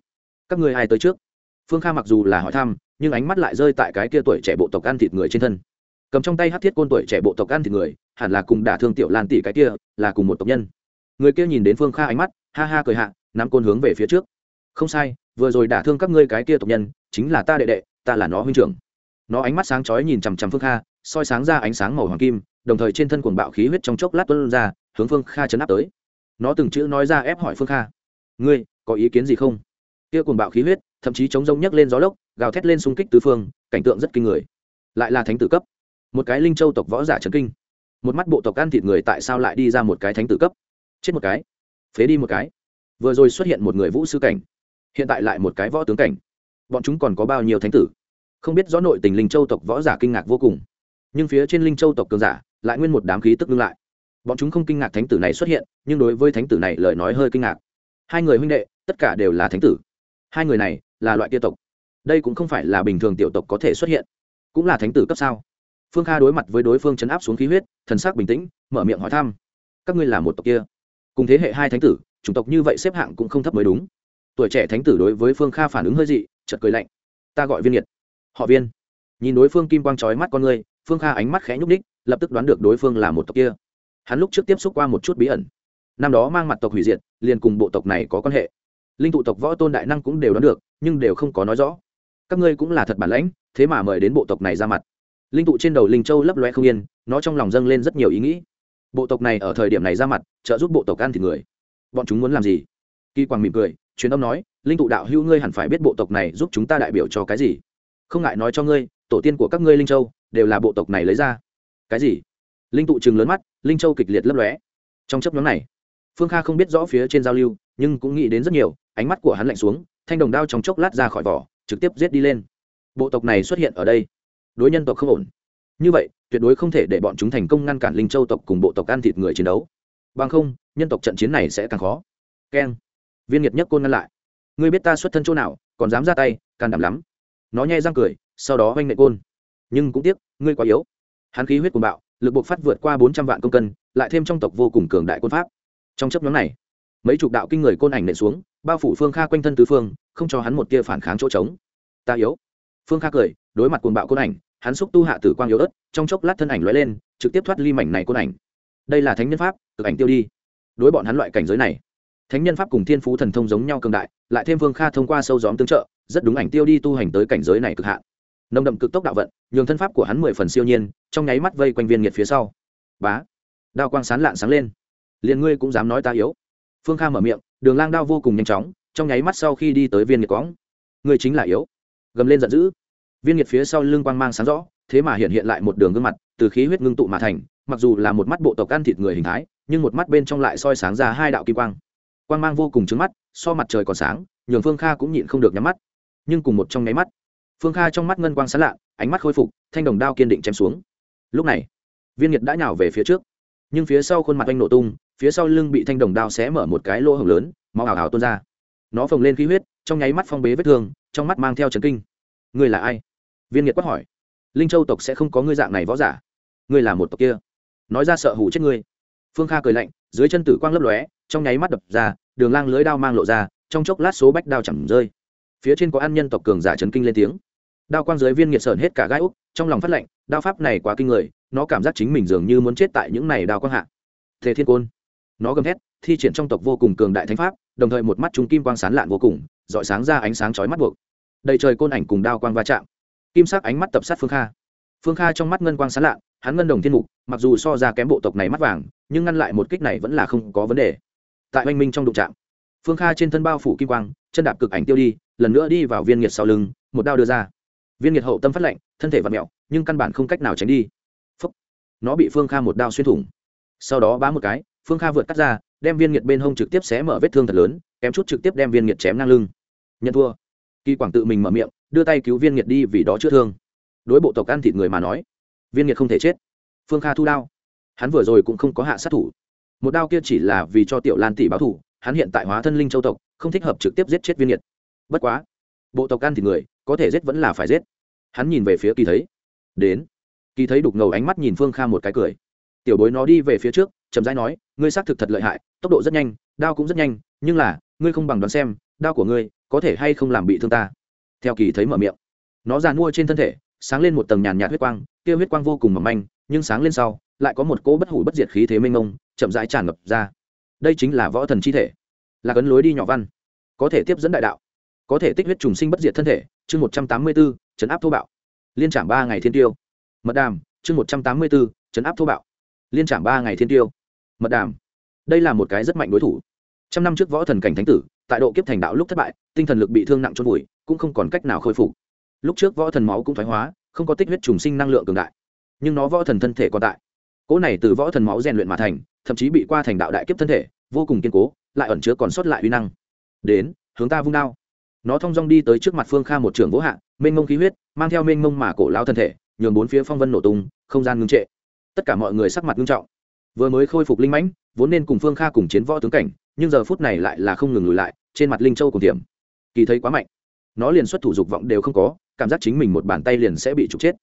Các người ai tới trước? Phương kha mặc dù là hỏi thăm, nhưng ánh mắt lại rơi tại cái kia tuổi trẻ bộ tộc ăn thịt người trên thân. Cầm trong tay hát thiết côn tuổi trẻ bộ tộc ăn thịt người, hẳn là cùng đả thương tiểu lan tỷ cái kia, là cùng một tộc nhân. Người kia nhìn đến phương kha ánh mắt, ha ha cười hạ, nắm côn hướng về phía trước không sai, vừa rồi đả thương các ngươi cái kia tộc nhân, chính là ta đệ đệ, ta là nó huynh trưởng. Nó ánh mắt sáng chói nhìn chằm chằm phương kha, soi sáng ra ánh sáng màu hoàng kim, đồng thời trên thân cuồng bạo khí huyết trong chốc lát tuân ra, hướng phương kha chấn áp tới. Nó từng chữ nói ra ép hỏi phương kha. Ngươi, có ý kiến gì không? Kia cuồng bạo khí huyết, thậm chí chống rông nhấc lên gió lốc, gào thét lên xung kích tứ phương, cảnh tượng rất kinh người. Lại là thánh tử cấp. Một cái linh châu tộc võ giả trấn kinh. Một mắt bộ tộc ăn thịt người tại sao lại đi ra một cái thánh tử cấp? Chết một cái. Phế đi một cái. Vừa rồi xuất hiện một người vũ sư cảnh hiện tại lại một cái võ tướng cảnh. Bọn chúng còn có bao nhiêu thánh tử? Không biết rõ nội tình linh châu tộc võ giả kinh ngạc vô cùng. Nhưng phía trên linh châu tộc cường giả lại nguyên một đám khí tức ngưng lại. Bọn chúng không kinh ngạc thánh tử này xuất hiện, nhưng đối với thánh tử này lời nói hơi kinh ngạc. Hai người huynh đệ, tất cả đều là thánh tử. Hai người này là loại kia tộc. Đây cũng không phải là bình thường tiểu tộc có thể xuất hiện. Cũng là thánh tử cấp sao? Phương kha đối mặt với đối phương chấn áp xuống khí huyết, thần sắc bình tĩnh, mở miệng hỏi thăm. Các ngươi là một tộc kia. Cùng thế hệ hai thánh tử, chủng tộc như vậy xếp hạng cũng không thấp mới đúng tuổi trẻ thánh tử đối với phương kha phản ứng hơi dị chật cười lạnh. Ta gọi viên nhiệt. Họ viên. Nhìn đối phương kim quang trói mắt con người phương kha ánh mắt khẽ nhúc đích lập tức đoán được đối phương là một tộc kia. Hắn lúc trước tiếp xúc qua một chút bí ẩn. Năm đó mang mặt tộc hủy diệt, liền cùng bộ tộc này có quan hệ. Linh tụ tộc võ tôn đại năng cũng đều đoán được, nhưng đều không có nói rõ. Các ngươi cũng là thật bản lãnh, thế mà mời đến bộ tộc này ra mặt. Linh tụ trên đầu linh châu lấp loe không yên, nó trong lòng dâng lên rất nhiều ý nghĩ. Bộ tộc này ở thời điểm này ra mặt, trợ giúp bộ tộc ăn thịt người. Bọn chúng muốn làm gì? Kỳ quang mỉm cười truyền âm nói, linh tụ đạo hữu ngươi hẳn phải biết bộ tộc này giúp chúng ta đại biểu cho cái gì? Không ngại nói cho ngươi, tổ tiên của các ngươi linh châu đều là bộ tộc này lấy ra. Cái gì? Linh tụ chừng lớn mắt, linh châu kịch liệt lấp lóe. Trong chấp nhóm này, phương kha không biết rõ phía trên giao lưu, nhưng cũng nghĩ đến rất nhiều, ánh mắt của hắn lạnh xuống, thanh đồng đao trong chốc lát ra khỏi vỏ, trực tiếp giết đi lên. Bộ tộc này xuất hiện ở đây, đối nhân tộc không ổn. Như vậy, tuyệt đối không thể để bọn chúng thành công ngăn cản linh châu tộc cùng bộ tộc ăn thịt người chiến đấu. Bằng không, nhân tộc trận chiến này sẽ càng khó. Keng viên nhiệt nhất côn ngăn lại. Ngươi biết ta xuất thân chỗ nào, còn dám ra tay, can đảm lắm. Nó nhai răng cười, sau đó oanh nệ côn. Nhưng cũng tiếc, ngươi quá yếu. Hắn khí huyết cuồng bạo, lực buộc phát vượt qua bốn trăm vạn công cân, lại thêm trong tộc vô cùng cường đại quân pháp. Trong chấp nhóm này, mấy chục đạo kinh người côn ảnh nện xuống, bao phủ phương kha quanh thân tứ phương, không cho hắn một tia phản kháng chỗ trống. Ta yếu. Phương kha cười, đối mặt cuồng bạo côn ảnh, hắn xúc tu hạ tử quang yếu ớt, trong chốc lát thân ảnh lóe lên, trực tiếp thoát ly mảnh này côn ảnh. Đây là thánh nhân pháp, cực ảnh tiêu đi. Đối bọn hắn loại cảnh giới này thánh nhân pháp cùng thiên phú thần thông giống nhau cường đại, lại thêm vương kha thông qua sâu gióm tương trợ, rất đúng ảnh tiêu đi tu hành tới cảnh giới này cực hạn. Nồng đậm cực tốc đạo vận, nhường thân pháp của hắn mười phần siêu nhiên, trong nháy mắt vây quanh viên nhiệt phía sau. Bá! Đao quang sán lạn sáng lên. Liền ngươi cũng dám nói ta yếu. Phương kha mở miệng, đường lang đao vô cùng nhanh chóng, trong nháy mắt sau khi đi tới viên nhiệt quõng ngươi chính là yếu. Gầm lên giận dữ. Viên nhiệt phía sau lưng quang mang sáng rõ, thế mà hiện hiện lại một đường gương mặt, từ khí huyết ngưng tụ mà thành, mặc dù là một mắt bộ tộc ăn thịt người hình thái, nhưng một mắt bên trong lại soi sáng ra hai đạo kim quang quang mang vô cùng trứng mắt, so mặt trời còn sáng, nhường phương kha cũng nhịn không được nhắm mắt. Nhưng cùng một trong nháy mắt, phương kha trong mắt ngân quang sán lạ, ánh mắt khôi phục, thanh đồng đao kiên định chém xuống. Lúc này, viên nhiệt đã nhào về phía trước. Nhưng phía sau khuôn mặt anh nổ tung, phía sau lưng bị thanh đồng đao xé mở một cái lỗ hồng lớn, máu ảo ảo tuôn ra. Nó phồng lên khí huyết, trong nháy mắt phong bế vết thương, trong mắt mang theo trấn kinh. Ngươi là ai? Viên nhiệt quát hỏi. Linh châu tộc sẽ không có ngươi dạng này võ giả. Ngươi là một tộc kia. Nói ra sợ hủ chết ngươi. Phương kha cười lạnh, dưới chân tử quang lấp lóe trong nháy mắt đập ra, đường lang lưới đao mang lộ ra, trong chốc lát số bách đao chẳng rơi. Phía trên có ăn nhân tộc cường giả chấn kinh lên tiếng. Đao quang dưới viên nghiệt sởn hết cả gai úc, trong lòng phát lệnh, đao pháp này quá kinh người, nó cảm giác chính mình dường như muốn chết tại những này đao quang hạ. Thế thiên côn, nó gầm thét, thi triển trong tộc vô cùng cường đại thánh pháp, đồng thời một mắt chúng kim quang sán lạn vô cùng, dọi sáng ra ánh sáng chói mắt buộc. Đầy trời côn ảnh cùng đao quang va chạm. Kim sắc ánh mắt tập sát phương kha. Phương kha trong mắt ngân quang sán lạn, hắn ngân đồng thiên mục, mặc dù so ra kém bộ tộc này mắt vàng, nhưng ngăn lại một kích này vẫn là không có vấn đề tại oanh minh trong đụng trạm phương kha trên thân bao phủ kim quang, chân đạp cực ảnh tiêu đi, lần nữa đi vào viên nghiệt sau lưng, một đao đưa ra. Viên nghiệt hậu tâm phát lệnh thân thể vặt mẹo nhưng căn bản không cách nào tránh đi. Phúc. nó bị phương kha một đao xuyên thủng. Sau đó bá một cái, phương kha vượt cắt ra, đem viên nghiệt bên hông trực tiếp xé mở vết thương thật lớn, kém chút trực tiếp đem viên nghiệt chém ngang lưng. Nhận thua. Kỳ quảng tự mình mở miệng, đưa tay cứu viên nghiệt đi vì đó chữa thương. Đối bộ tộc ăn thịt người mà nói, viên nghiệt không thể chết. Phương kha thu đao. Hắn vừa rồi cũng không có hạ sát thủ một đao kia chỉ là vì cho tiểu lan tỷ báo thủ hắn hiện tại hóa thân linh châu tộc, không thích hợp trực tiếp giết chết viên nhiệt. Bất quá, bộ tộc ăn thì người, có thể giết vẫn là phải giết. Hắn nhìn về phía kỳ thấy. Đến. Kỳ thấy đục ngầu ánh mắt nhìn phương kha một cái cười. Tiểu bối nó đi về phía trước, chậm rãi nói, ngươi xác thực thật lợi hại, tốc độ rất nhanh, đao cũng rất nhanh, nhưng là, ngươi không bằng đoán xem, đao của ngươi có thể hay không làm bị thương ta. Theo kỳ thấy mở miệng. Nó giàn mua trên thân thể, sáng lên một tầng nhàn nhạt huyết quang, kia huyết quang vô cùng mỏng manh nhưng sáng lên sau, lại có một cỗ bất hủ bất diệt khí thế mênh mông, chậm rãi tràn ngập ra. Đây chính là võ thần chi thể. Là cấn lối đi nhỏ văn. Có thể tiếp dẫn đại đạo. Có thể tích huyết trùng sinh bất diệt thân thể. Chương một trăm tám mươi bốn, chấn áp thô bạo. Liên trảm ba ngày thiên tiêu. Mật đàm, chương một trăm tám mươi bốn, chấn áp thô bạo. Liên trảm ba ngày thiên tiêu. Mật đàm. Đây là một cái rất mạnh đối thủ. Trăm năm trước võ thần cảnh thánh tử, tại độ kiếp thành đạo lúc thất bại, tinh thần lực bị thương nặng trôn vùi, cũng không còn cách nào khôi phục. Lúc trước võ thần máu cũng thoái hóa, không có tích huyết trùng sinh năng lượng cường đại nhưng nó võ thần thân thể còn tại. Cỗ này từ võ thần máu rèn luyện mà thành, thậm chí bị qua thành đạo đại kiếp thân thể, vô cùng kiên cố, lại ẩn chứa còn sót lại uy năng. Đến, hướng ta vung đao. Nó thong dong đi tới trước mặt phương kha một trường vỗ hạ, mênh mông khí huyết, mang theo mênh mông mà cổ lao thân thể, nhường bốn phía phong vân nổ tung, không gian ngưng trệ. Tất cả mọi người sắc mặt ngưng trọng. Vừa mới khôi phục linh mãnh, vốn nên cùng phương kha cùng chiến võ tướng cảnh, nhưng giờ phút này lại là không ngừng lùi lại, trên mặt linh châu cùng tiềm. Kỳ thấy quá mạnh. Nó liền xuất thủ dục vọng đều không có, cảm giác chính mình một bàn tay liền sẽ bị trục chết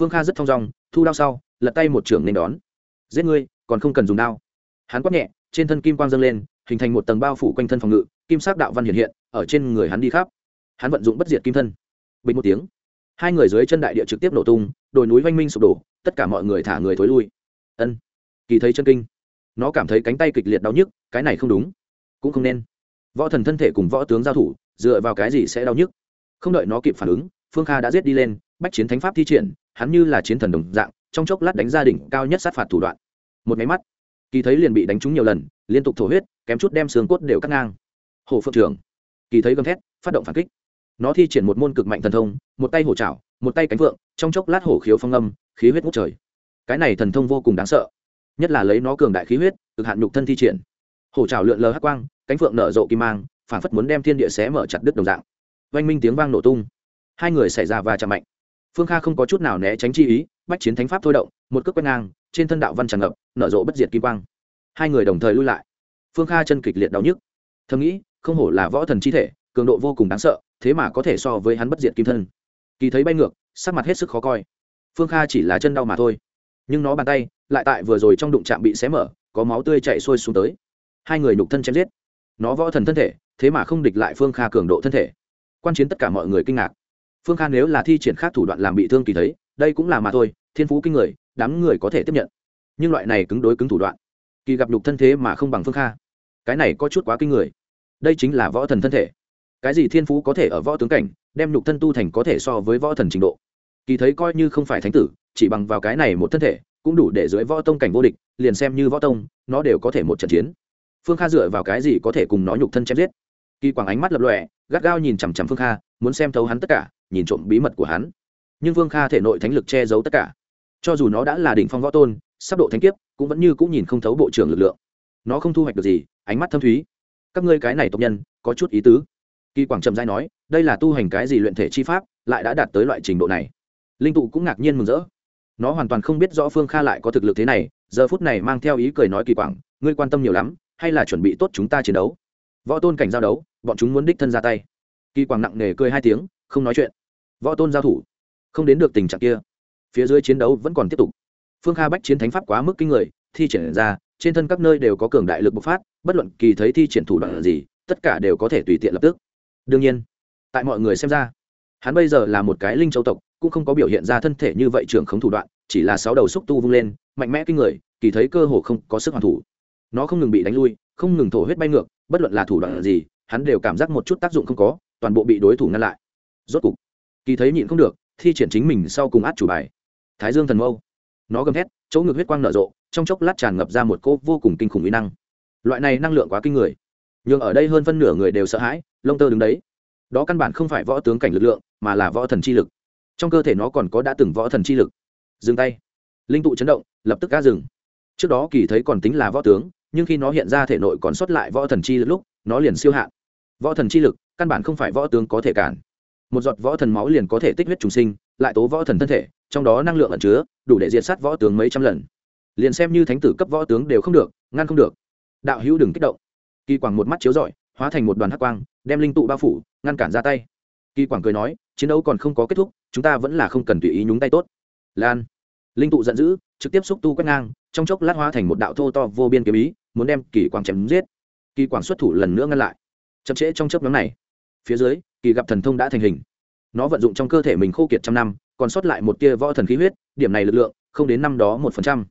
phương kha rất thong dong, thu đao sau, lật tay một trưởng nên đón. Giết ngươi, còn không cần dùng đao. Hắn quát nhẹ, trên thân kim quang dâng lên, hình thành một tầng bao phủ quanh thân phòng ngự, kim sắc đạo văn hiện hiện, ở trên người hắn đi khắp. Hắn vận dụng bất diệt kim thân. Bình một tiếng, hai người dưới chân đại địa trực tiếp nổ tung, đồi núi oanh minh sụp đổ, tất cả mọi người thả người thối lui. Ân, kỳ thấy chân kinh. Nó cảm thấy cánh tay kịch liệt đau nhức, cái này không đúng. Cũng không nên. Võ thần thân thể cùng võ tướng giao thủ, dựa vào cái gì sẽ đau nhức? Không đợi nó kịp phản ứng, phương kha đã giết đi lên, bách chiến thánh pháp thi triển hắn như là chiến thần đồng dạng, trong chốc lát đánh gia đình cao nhất sát phạt thủ đoạn. Một máy mắt, kỳ thấy liền bị đánh trúng nhiều lần, liên tục thổ huyết, kém chút đem xương cốt đều cắt ngang. Hồ phượng trưởng, kỳ thấy gầm thét, phát động phản kích. Nó thi triển một môn cực mạnh thần thông, một tay hổ trảo một tay cánh vượng, trong chốc lát hổ khiếu phong âm, khí huyết ngút trời. Cái này thần thông vô cùng đáng sợ, nhất là lấy nó cường đại khí huyết, cực hạn nhục thân thi triển. Hổ trảo lượn lờ hắc quang, cánh phượng nở rộ kim mang, phản phất muốn đem thiên địa xé mở chặt đứt đồng dạng. Oanh minh tiếng vang nổ tung. Hai người xảy ra và chạm mạnh phương kha không có chút nào né tránh chi ý, bách chiến thánh pháp thôi động, một cước quét ngang, trên thân đạo văn tràn ngập, nở rộ bất diệt kim quang. Hai người đồng thời lui lại. Phương kha chân kịch liệt đau nhức. Thầm nghĩ, không hổ là võ thần chi thể, cường độ vô cùng đáng sợ, thế mà có thể so với hắn bất diệt kim thân. Kỳ thấy bay ngược, sắc mặt hết sức khó coi. Phương kha chỉ là chân đau mà thôi. Nhưng nó bàn tay, lại tại vừa rồi trong đụng chạm bị xé mở, có máu tươi chạy sôi xuống tới. Hai người nhục thân chém giết. Nó võ thần thân thể, thế mà không địch lại phương kha cường độ thân thể. Quan chiến tất cả mọi người kinh ngạc phương kha nếu là thi triển khác thủ đoạn làm bị thương kỳ thấy, đây cũng là mà thôi, thiên phú kinh người, đám người có thể tiếp nhận. Nhưng loại này cứng đối cứng thủ đoạn, kỳ gặp nhục thân thế mà không bằng phương kha. Cái này có chút quá kinh người. Đây chính là võ thần thân thể. Cái gì thiên phú có thể ở võ tướng cảnh, đem nhục thân tu thành có thể so với võ thần trình độ. Kỳ thấy coi như không phải thánh tử, chỉ bằng vào cái này một thân thể, cũng đủ để dưới võ tông cảnh vô địch, liền xem như võ tông, nó đều có thể một trận chiến. Phương kha dựa vào cái gì có thể cùng nó nhục thân chém giết? Kỳ quảng ánh mắt lập lòe, gắt gao nhìn chằm chằm phương kha, muốn xem thấu hắn tất cả nhìn trộm bí mật của hắn. Nhưng Vương kha thể nội thánh lực che giấu tất cả. Cho dù nó đã là đỉnh phong võ tôn, sắp độ thánh kiếp, cũng vẫn như cũng nhìn không thấu bộ trưởng lực lượng. Nó không thu hoạch được gì, ánh mắt thâm thúy. Các ngươi cái này tộc nhân, có chút ý tứ. Kỳ quảng trầm giai nói, đây là tu hành cái gì luyện thể chi pháp, lại đã đạt tới loại trình độ này. Linh tụ cũng ngạc nhiên mừng rỡ. Nó hoàn toàn không biết rõ phương kha lại có thực lực thế này, giờ phút này mang theo ý cười nói kỳ quảng, ngươi quan tâm nhiều lắm, hay là chuẩn bị tốt chúng ta chiến đấu? Võ tôn cảnh giao đấu, bọn chúng muốn đích thân ra tay. Kỳ quảng nặng nề cười hai tiếng không nói chuyện. Võ tôn giao thủ, không đến được tình trạng kia. Phía dưới chiến đấu vẫn còn tiếp tục. Phương kha bách chiến thánh pháp quá mức kinh người, thi triển ra, trên thân các nơi đều có cường đại lực bộc phát, bất luận kỳ thấy thi triển thủ đoạn gì, tất cả đều có thể tùy tiện lập tức. Đương nhiên, tại mọi người xem ra, hắn bây giờ là một cái linh châu tộc, cũng không có biểu hiện ra thân thể như vậy trưởng khống thủ đoạn, chỉ là sáu đầu xúc tu vung lên, mạnh mẽ kinh người, kỳ thấy cơ hồ không có sức hoàn thủ. Nó không ngừng bị đánh lui, không ngừng thổ huyết bay ngược, bất luận là thủ đoạn gì, hắn đều cảm giác một chút tác dụng không có, toàn bộ bị đối thủ ngăn lại rốt cục, kỳ thấy nhịn không được, thi triển chính mình sau cùng át chủ bài. Thái dương thần mâu. Nó gầm thét, chỗ ngực huyết quang nở rộ, trong chốc lát tràn ngập ra một cô vô cùng kinh khủng mỹ năng. Loại này năng lượng quá kinh người. Nhưng ở đây hơn phân nửa người đều sợ hãi, lông tơ đứng đấy. Đó căn bản không phải võ tướng cảnh lực lượng, mà là võ thần chi lực. Trong cơ thể nó còn có đã từng võ thần chi lực. Dừng tay. Linh tụ chấn động, lập tức ga dừng. Trước đó kỳ thấy còn tính là võ tướng, nhưng khi nó hiện ra thể nội còn sót lại võ thần chi lực lúc, nó liền siêu hạn. Võ thần chi lực, căn bản không phải võ tướng có thể cản một giọt võ thần máu liền có thể tích huyết trùng sinh, lại tố võ thần thân thể, trong đó năng lượng ẩn chứa, đủ để diệt sát võ tướng mấy trăm lần. Liền xem như thánh tử cấp võ tướng đều không được, ngăn không được. Đạo hữu đừng kích động. Kỳ quảng một mắt chiếu rọi, hóa thành một đoàn hắc quang, đem linh tụ bao phủ, ngăn cản ra tay. Kỳ quảng cười nói, chiến đấu còn không có kết thúc, chúng ta vẫn là không cần tùy ý nhúng tay tốt. Lan. Linh tụ giận dữ, trực tiếp xúc tu quét ngang, trong chốc lát hóa thành một đạo thô to vô biên kiếm ý, muốn đem kỳ quảng chém giết. Kỳ quảng xuất thủ lần nữa ngăn lại. Chậm trễ trong chớp nhóm này. Phía dưới kỳ gặp thần thông đã thành hình. Nó vận dụng trong cơ thể mình khô kiệt trăm năm, còn sót lại một tia võ thần khí huyết, điểm này lực lượng không đến năm đó một phần trăm.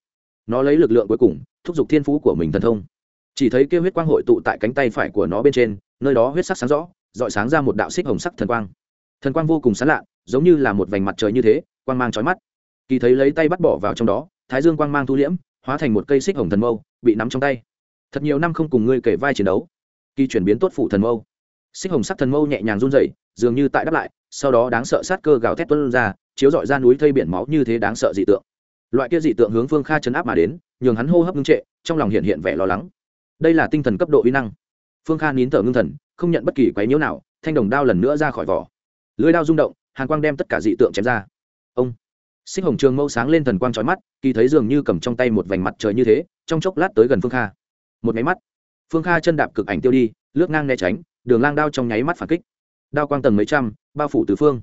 Nó lấy lực lượng cuối cùng, thúc giục thiên phú của mình thần thông. Chỉ thấy kêu huyết quang hội tụ tại cánh tay phải của nó bên trên, nơi đó huyết sắc sáng rõ dọi sáng ra một đạo xích hồng sắc thần quang. Thần quang vô cùng sán lạ, giống như là một vành mặt trời như thế, quang mang trói mắt. Kỳ thấy lấy tay bắt bỏ vào trong đó, thái dương quang mang thu liễm, hóa thành một cây xích hồng thần mâu, bị nắm trong tay. Thật nhiều năm không cùng ngươi kể vai chiến đấu, kỳ chuyển biến tốt phụ thần mâu xích hồng sắc thần mâu nhẹ nhàng run rẩy, dường như tại đáp lại, sau đó đáng sợ sát cơ gào thét tuân ra, chiếu dọi ra núi thây biển máu như thế đáng sợ dị tượng. Loại kia dị tượng hướng phương kha chấn áp mà đến, nhường hắn hô hấp ngưng trệ, trong lòng hiện hiện vẻ lo lắng. Đây là tinh thần cấp độ uy năng. Phương kha nín thở ngưng thần, không nhận bất kỳ quấy nhiễu nào, thanh đồng đao lần nữa ra khỏi vỏ. Lưới đao rung động, hàn quang đem tất cả dị tượng chém ra. Ông! Xích hồng trường mâu sáng lên thần quang trói mắt, kỳ thấy dường như cầm trong tay một vành mặt trời như thế, trong chốc lát tới gần phương kha. Một máy mắt, phương kha chân đạp cực ảnh tiêu đi, lướt ngang né tránh đường lang đao trong nháy mắt phản kích. Đao quang tầng mấy trăm, bao phủ tứ phương.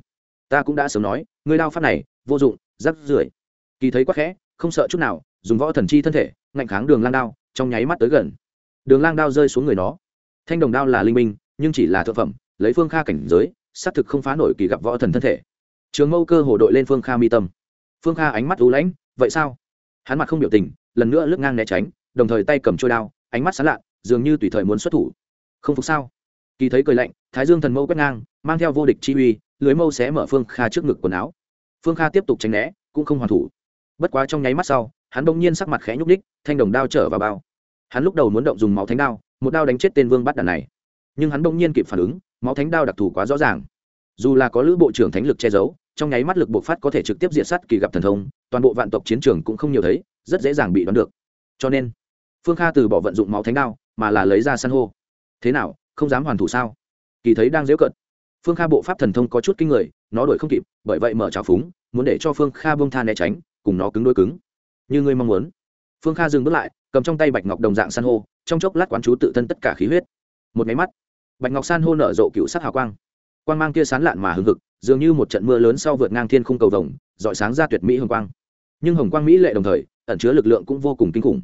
Ta cũng đã sớm nói, người đao phát này, vô dụng, rắc rưởi. Kỳ thấy quắc khẽ, không sợ chút nào, dùng võ thần chi thân thể, ngạnh kháng đường lang đao, trong nháy mắt tới gần. Đường lang đao rơi xuống người nó. Thanh đồng đao là linh minh, nhưng chỉ là thượng phẩm, lấy phương kha cảnh giới, xác thực không phá nổi kỳ gặp võ thần thân thể. Trường mâu cơ hồ đội lên phương kha mi tâm. Phương kha ánh mắt u lãnh, vậy sao? Hắn mặt không biểu tình, lần nữa lướt ngang né tránh, đồng thời tay cầm trôi đao, ánh mắt sán lạ, dường như tùy thời muốn xuất thủ. Không phục sao? Kỳ thấy cười lạnh, thái dương thần mâu quét ngang, mang theo vô địch chi uy, lưới mâu sẽ mở phương kha trước ngực quần áo. Phương kha tiếp tục tránh né, cũng không hoàn thủ. Bất quá trong nháy mắt sau, hắn bỗng nhiên sắc mặt khẽ nhúc đích thanh đồng đao trở vào bao. Hắn lúc đầu muốn động dùng máu thánh đao, một đao đánh chết tên vương bắt đàn này. Nhưng hắn bỗng nhiên kịp phản ứng, máu thánh đao đặc thù quá rõ ràng. Dù là có lữ bộ trưởng thánh lực che giấu, trong nháy mắt lực bộc phát có thể trực tiếp diệt sát kỳ gặp thần thông, toàn bộ vạn tộc chiến trường cũng không nhiều thấy, rất dễ dàng bị đoán được. Cho nên, phương kha từ bỏ vận dụng máu thánh đao, mà là lấy ra san hô. Thế nào không dám hoàn thủ sao? Kỳ thấy đang dễu cận phương kha bộ pháp thần thông có chút kinh người, nó đuổi không kịp, bởi vậy mở trào phúng, muốn để cho phương kha bông tha né tránh, cùng nó cứng đôi cứng. Như ngươi mong muốn. Phương kha dừng bước lại, cầm trong tay bạch ngọc đồng dạng san hô, trong chốc lát quán chú tự thân tất cả khí huyết. Một máy mắt, bạch ngọc san hô nở rộ cựu sắc hào quang. Quang mang kia sán lạn mà hừng hực, dường như một trận mưa lớn sau vượt ngang thiên khung cầu vồng dọi sáng ra tuyệt mỹ hồng quang. Nhưng hồng quang mỹ lệ đồng thời, ẩn chứa lực lượng cũng vô cùng kinh khủng.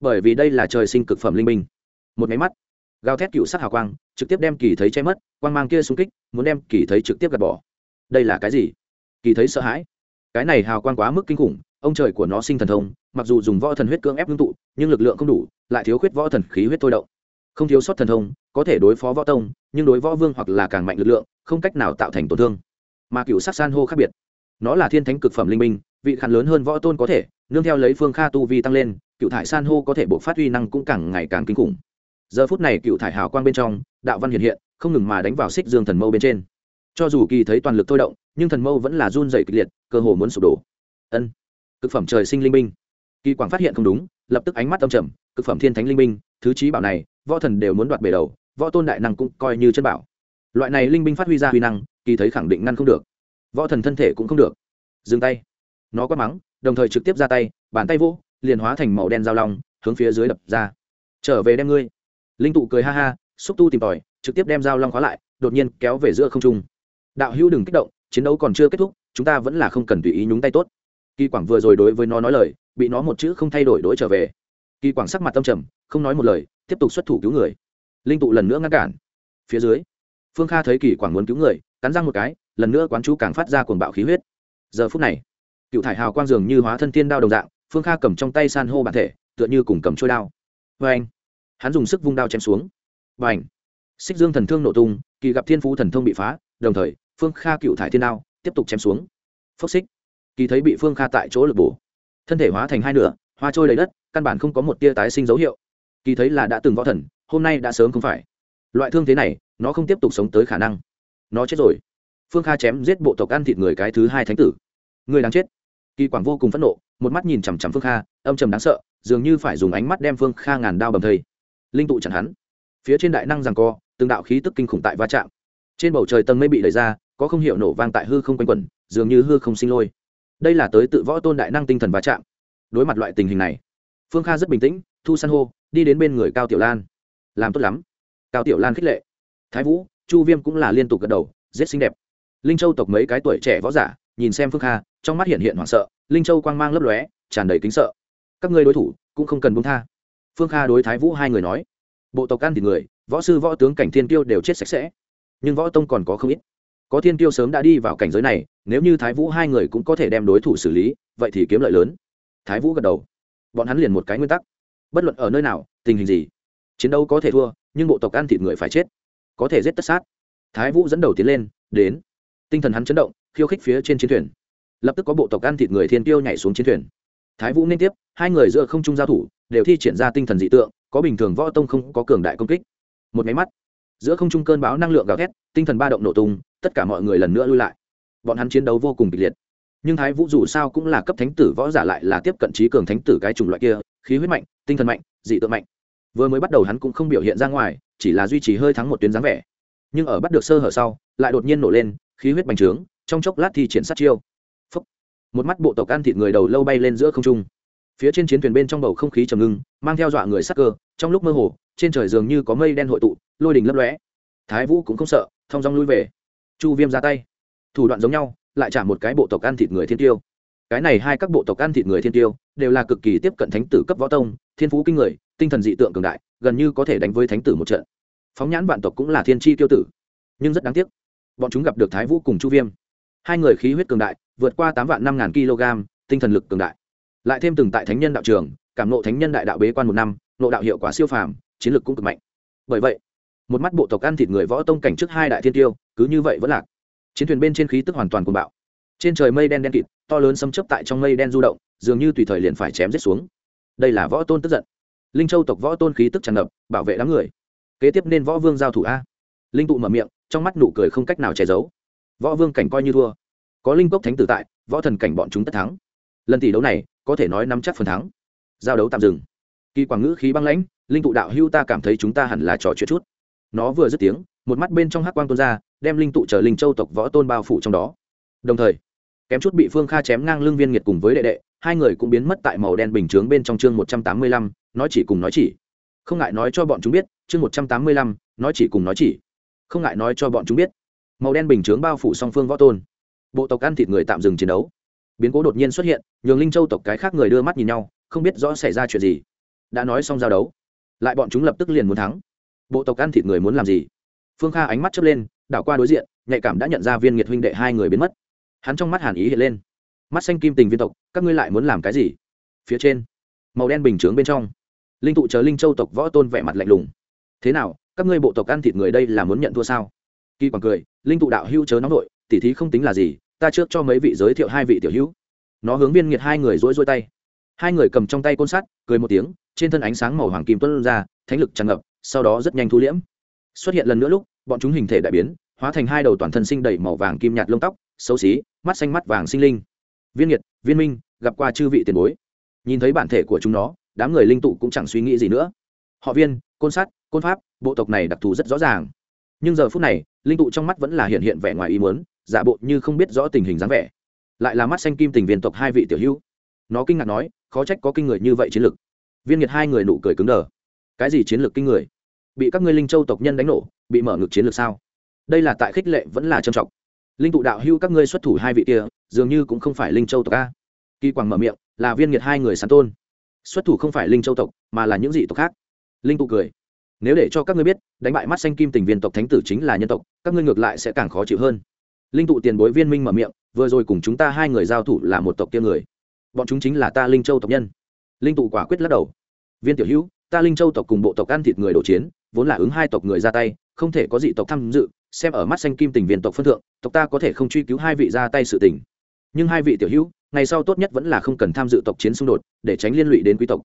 Bởi vì đây là trời sinh cực phẩm linh minh một máy mắt gào thét cựu sắc hào quang, trực tiếp đem kỳ thấy che mất, quang mang kia xung kích, muốn đem kỳ thấy trực tiếp gạt bỏ. Đây là cái gì? Kỳ thấy sợ hãi. Cái này hào quang quá mức kinh khủng, ông trời của nó sinh thần thông, mặc dù dùng võ thần huyết cưỡng ép ngưng tụ, nhưng lực lượng không đủ, lại thiếu khuyết võ thần khí huyết thôi động. Không thiếu sót thần thông, có thể đối phó võ tông, nhưng đối võ vương hoặc là càng mạnh lực lượng, không cách nào tạo thành tổn thương. Mà cựu sắc san hô khác biệt. Nó là thiên thánh cực phẩm linh minh vị khăn lớn hơn võ tôn có thể, nương theo lấy phương kha tu vi tăng lên, cựu thải san hô có thể buộc phát huy năng cũng càng ngày càng kinh khủng giờ phút này cựu thải hào quang bên trong, đạo văn hiện hiện, không ngừng mà đánh vào xích dương thần mâu bên trên. Cho dù kỳ thấy toàn lực thôi động, nhưng thần mâu vẫn là run dày kịch liệt, cơ hồ muốn sụp đổ. Ân, cực phẩm trời sinh linh minh kỳ quảng phát hiện không đúng, lập tức ánh mắt âm trầm, cực phẩm thiên thánh linh minh thứ trí bảo này, võ thần đều muốn đoạt bề đầu, võ tôn đại năng cũng coi như chân bảo. Loại này linh binh phát huy ra huy năng, kỳ thấy khẳng định ngăn không được. Võ thần thân thể cũng không được. Dừng tay. Nó quát mắng, đồng thời trực tiếp ra tay, bàn tay vỗ, liền hóa thành màu đen dao long, hướng phía dưới đập ra. Trở về đem ngươi linh tụ cười ha ha, xúc tu tìm tòi, trực tiếp đem dao long khóa lại, đột nhiên kéo về giữa không trung. Đạo hữu đừng kích động, chiến đấu còn chưa kết thúc, chúng ta vẫn là không cần tùy ý nhúng tay tốt. Kỳ quảng vừa rồi đối với nó nói lời, bị nó một chữ không thay đổi đổi trở về. Kỳ quảng sắc mặt tâm trầm, không nói một lời, tiếp tục xuất thủ cứu người. Linh tụ lần nữa ngăn cản. Phía dưới, phương kha thấy kỳ quảng muốn cứu người, cắn răng một cái, lần nữa quán chú càng phát ra cuồng bạo khí huyết. Giờ phút này, cựu thải hào quang dường như hóa thân tiên đao đồng dạng, phương kha cầm trong tay san hô bản thể, tựa như cùng cầm trôi đao. Vê anh hắn dùng sức vung đao chém xuống. B à n h xích dương thần thương nổ tung, kỳ gặp thiên phú thần thông bị phá, đồng thời, phương kha cựu thải thiên đao tiếp tục chém xuống. Phốc xích! Kỳ thấy bị phương kha tại chỗ lực bổ. Thân thể hóa thành hai nửa, hoa trôi lấy đất, căn bản không có một tia tái sinh dấu hiệu. Kỳ thấy là đã từng võ thần, hôm nay đã sớm không phải. Loại thương thế này, nó không tiếp tục sống tới khả năng. Nó chết rồi. Phương kha chém giết bộ tộc ăn thịt người cái thứ hai thánh tử. Người đáng chết. Kỳ quảng vô cùng phẫn nộ, một mắt nhìn chằm chằm phương kha, âm trầm đáng sợ, dường như phải dùng ánh mắt đem phương kha ngàn đao bầm thây linh tụ chặn hắn. Phía trên đại năng rằng co, từng đạo khí tức kinh khủng tại va chạm. Trên bầu trời tầng mây bị đẩy ra, có không hiểu nổ vang tại hư không quanh quẩn, dường như hư không sinh lôi. Đây là tới tự võ tôn đại năng tinh thần va chạm. Đối mặt loại tình hình này, phương kha rất bình tĩnh, thu san hô, đi đến bên người cao tiểu lan. Làm tốt lắm. Cao tiểu lan khích lệ. Thái vũ, chu viêm cũng là liên tục gật đầu rất xinh đẹp. Linh châu tộc mấy cái tuổi trẻ võ giả, nhìn xem phương kha, trong mắt hiện hiện hoảng sợ, linh châu quang mang lấp lóe, tràn đầy kính sợ. Các ngươi đối thủ cũng không cần buông tha phương kha đối thái vũ hai người nói, bộ tộc ăn thì người, võ sư võ tướng cảnh thiên tiêu đều chết sạch sẽ, nhưng võ tông còn có không ít. Có thiên tiêu sớm đã đi vào cảnh giới này, nếu như thái vũ hai người cũng có thể đem đối thủ xử lý, vậy thì kiếm lợi lớn. Thái vũ gật đầu. Bọn hắn liền một cái nguyên tắc. Bất luận ở nơi nào, tình hình gì, chiến đấu có thể thua, nhưng bộ tộc ăn thịt người phải chết, có thể giết tất sát. Thái vũ dẫn đầu tiến lên, đến. Tinh thần hắn chấn động, khiêu khích phía trên chiến thuyền. Lập tức có bộ tộc ăn thịt người thiên tiêu nhảy xuống chiến thuyền thái vũ nên tiếp, hai người giữa không trung giao thủ, đều thi triển ra tinh thần dị tượng, có bình thường võ tông không có cường đại công kích. Một máy mắt, giữa không trung cơn báo năng lượng gào thét, tinh thần ba động nổ tung, tất cả mọi người lần nữa lui lại. Bọn hắn chiến đấu vô cùng kịch liệt. Nhưng thái vũ dù sao cũng là cấp thánh tử, võ giả lại là tiếp cận trí cường thánh tử cái chủng loại kia, khí huyết mạnh, tinh thần mạnh, dị tượng mạnh. Vừa mới bắt đầu hắn cũng không biểu hiện ra ngoài, chỉ là duy trì hơi thắng một tuyến dáng vẻ. Nhưng ở bắt được sơ hở sau, lại đột nhiên nổ lên, khí huyết bành trướng, trong chốc lát thì triển sát chiêu một mắt bộ tộc ăn thịt người đầu lâu bay lên giữa không trung. Phía trên chiến thuyền bên trong bầu không khí trầm ngưng, mang theo dọa người sắc cơ, trong lúc mơ hồ, trên trời dường như có mây đen hội tụ, lôi đình lấp lóe. Thái vũ cũng không sợ thong dong lui về. Chu viêm ra tay. Thủ đoạn giống nhau, lại trả một cái bộ tộc ăn thịt người thiên tiêu. Cái này hai các bộ tộc ăn thịt người thiên tiêu, đều là cực kỳ tiếp cận thánh tử cấp võ tông, thiên phú kinh người, tinh thần dị tượng cường đại, gần như có thể đánh với thánh tử một trận. Phóng nhãn vạn tộc cũng là thiên tri tiêu tử. Nhưng rất đáng tiếc, bọn chúng gặp được thái vũ cùng chu viêm hai người khí huyết cường đại, vượt qua tám vạn năm ngàn kg, tinh thần lực cường đại. Lại thêm từng tại thánh nhân đạo trường, cảm nộ thánh nhân đại đạo bế quan một năm nộ đạo hiệu quả siêu phàm, chiến lược cũng cực mạnh. Bởi vậy, một mắt bộ tộc ăn thịt người võ tông cảnh trước hai đại thiên tiêu, cứ như vậy vẫn lạc. Chiến thuyền bên trên khí tức hoàn toàn cuồng bạo. Trên trời mây đen đen kịt, to lớn xâm chấp tại trong mây đen du động, dường như tùy thời liền phải chém giết xuống. Đây là võ tôn tức giận. Linh châu tộc võ tôn khí tức tràn ngập, bảo vệ đám người. Kế tiếp nên võ vương giao thủ a. Linh tụ mở miệng, trong mắt nụ cười không cách nào che giấu võ vương cảnh coi như thua. Có linh cốc thánh tử tại, võ thần cảnh bọn chúng tất thắng. Lần tỷ đấu này, có thể nói nắm chắc phần thắng. Giao đấu tạm dừng. Kỳ quảng ngữ khí băng lãnh, linh tụ đạo hưu ta cảm thấy chúng ta hẳn là trò chuyện chút. Nó vừa dứt tiếng, một mắt bên trong hắc quang tôn ra, đem linh tụ trở linh châu tộc võ tôn bao phủ trong đó. Đồng thời, kém chút bị phương kha chém ngang lưng viên nghiệt cùng với đệ đệ, hai người cũng biến mất tại màu đen bình chướng bên trong chương một trăm tám mươi lăm, nói chỉ cùng nói chỉ. Không ngại nói cho bọn chúng biết, chương một trăm tám mươi lăm, nói chỉ cùng nói chỉ. Không ngại nói cho bọn chúng biết màu đen bình chướng bao phủ song phương võ tôn. Bộ tộc ăn thịt người tạm dừng chiến đấu. Biến cố đột nhiên xuất hiện, nhường linh châu tộc cái khác người đưa mắt nhìn nhau, không biết rõ xảy ra chuyện gì. Đã nói xong giao đấu, lại bọn chúng lập tức liền muốn thắng. Bộ tộc ăn thịt người muốn làm gì? Phương kha ánh mắt chớp lên, đảo qua đối diện, nhạy cảm đã nhận ra viên nghiệt huynh đệ hai người biến mất. Hắn trong mắt hàn ý hiện lên. Mắt xanh kim tình viên tộc, các ngươi lại muốn làm cái gì? Phía trên, màu đen bình chướng bên trong, linh tụ chờ linh châu tộc võ tôn vẻ mặt lạnh lùng. Thế nào, các ngươi bộ tộc ăn thịt người đây là muốn nhận thua sao? Kỳ quảng cười, linh tụ đạo hữu chớ nóng nội, tỉ thí không tính là gì, ta trước cho mấy vị giới thiệu hai vị tiểu hữu. Nó hướng viên nghiệt hai người rỗi rỗi tay. Hai người cầm trong tay côn sắt, cười một tiếng, trên thân ánh sáng màu hoàng kim tuân ra, thánh lực tràn ngập, sau đó rất nhanh thu liễm. Xuất hiện lần nữa lúc, bọn chúng hình thể đại biến, hóa thành hai đầu toàn thân sinh đầy màu vàng kim nhạt lông tóc, xấu xí, mắt xanh mắt vàng sinh linh. Viên nhiệt viên minh, gặp qua chư vị tiền bối. Nhìn thấy bản thể của chúng nó, đám người linh tụ cũng chẳng suy nghĩ gì nữa. Họ viên, côn sát côn pháp, bộ tộc này đặc thù rất rõ ràng nhưng giờ phút này, linh tụ trong mắt vẫn là hiện hiện vẻ ngoài ý muốn, giả bộ như không biết rõ tình hình dáng vẻ. Lại là mắt xanh kim tình viên tộc hai vị tiểu hữu. Nó kinh ngạc nói, khó trách có kinh người như vậy chiến lược viên nhiệt hai người nụ cười cứng đờ. Cái gì chiến lược kinh người? Bị các ngươi linh châu tộc nhân đánh nổ, bị mở ngực chiến lược sao? Đây là tại khích lệ vẫn là trầm trọng. Linh tụ đạo hưu các ngươi xuất thủ hai vị kia, dường như cũng không phải linh châu tộc a. Kỳ quảng mở miệng, là viên nghiệt hai người sán tôn. Xuất thủ không phải linh châu tộc, mà là những dị tộc khác. Linh tụ cười nếu để cho các ngươi biết, đánh bại mắt xanh kim tình viên tộc thánh tử chính là nhân tộc, các ngươi ngược lại sẽ càng khó chịu hơn. Linh tụ tiền bối viên minh mở miệng, vừa rồi cùng chúng ta hai người giao thủ là một tộc kia người. Bọn chúng chính là ta linh châu tộc nhân. Linh tụ quả quyết lắc đầu. Viên tiểu hữu, ta linh châu tộc cùng bộ tộc ăn thịt người đổ chiến, vốn là ứng hai tộc người ra tay, không thể có dị tộc tham dự, xem ở mắt xanh kim tình viên tộc phân thượng, tộc ta có thể không truy cứu hai vị ra tay sự tình. Nhưng hai vị tiểu hữu, ngày sau tốt nhất vẫn là không cần tham dự tộc chiến xung đột, để tránh liên lụy đến quý tộc.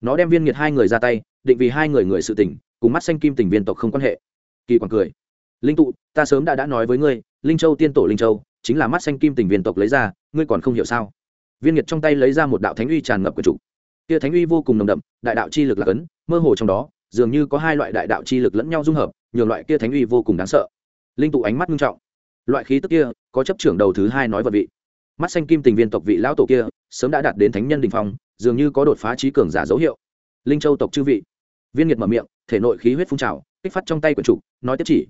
Nó đem viên nghiệt hai người ra tay, định vì hai người người sự tình cùng mắt xanh kim tình viên tộc không quan hệ. Kỳ quảng cười. Linh tụ, ta sớm đã đã nói với ngươi, linh châu tiên tổ linh châu, chính là mắt xanh kim tình viên tộc lấy ra, ngươi còn không hiểu sao? Viên nghiệt trong tay lấy ra một đạo thánh uy tràn ngập của chủ. Kia thánh uy vô cùng nồng đậm, đại đạo chi lực là cấn mơ hồ trong đó, dường như có hai loại đại đạo chi lực lẫn nhau dung hợp, nhường loại kia thánh uy vô cùng đáng sợ. Linh tụ ánh mắt nghiêm trọng. Loại khí tức kia, có chấp trưởng đầu thứ hai nói vật vị. Mắt xanh kim tình viên tộc vị lão tổ kia, sớm đã đạt đến thánh nhân đình phong, dường như có đột phá trí cường giả dấu hiệu. Linh châu tộc chư vị. Viên nghiệt mở miệng thể nội khí huyết phun trào, kích phát trong tay quyển trục, nói tiếp chỉ.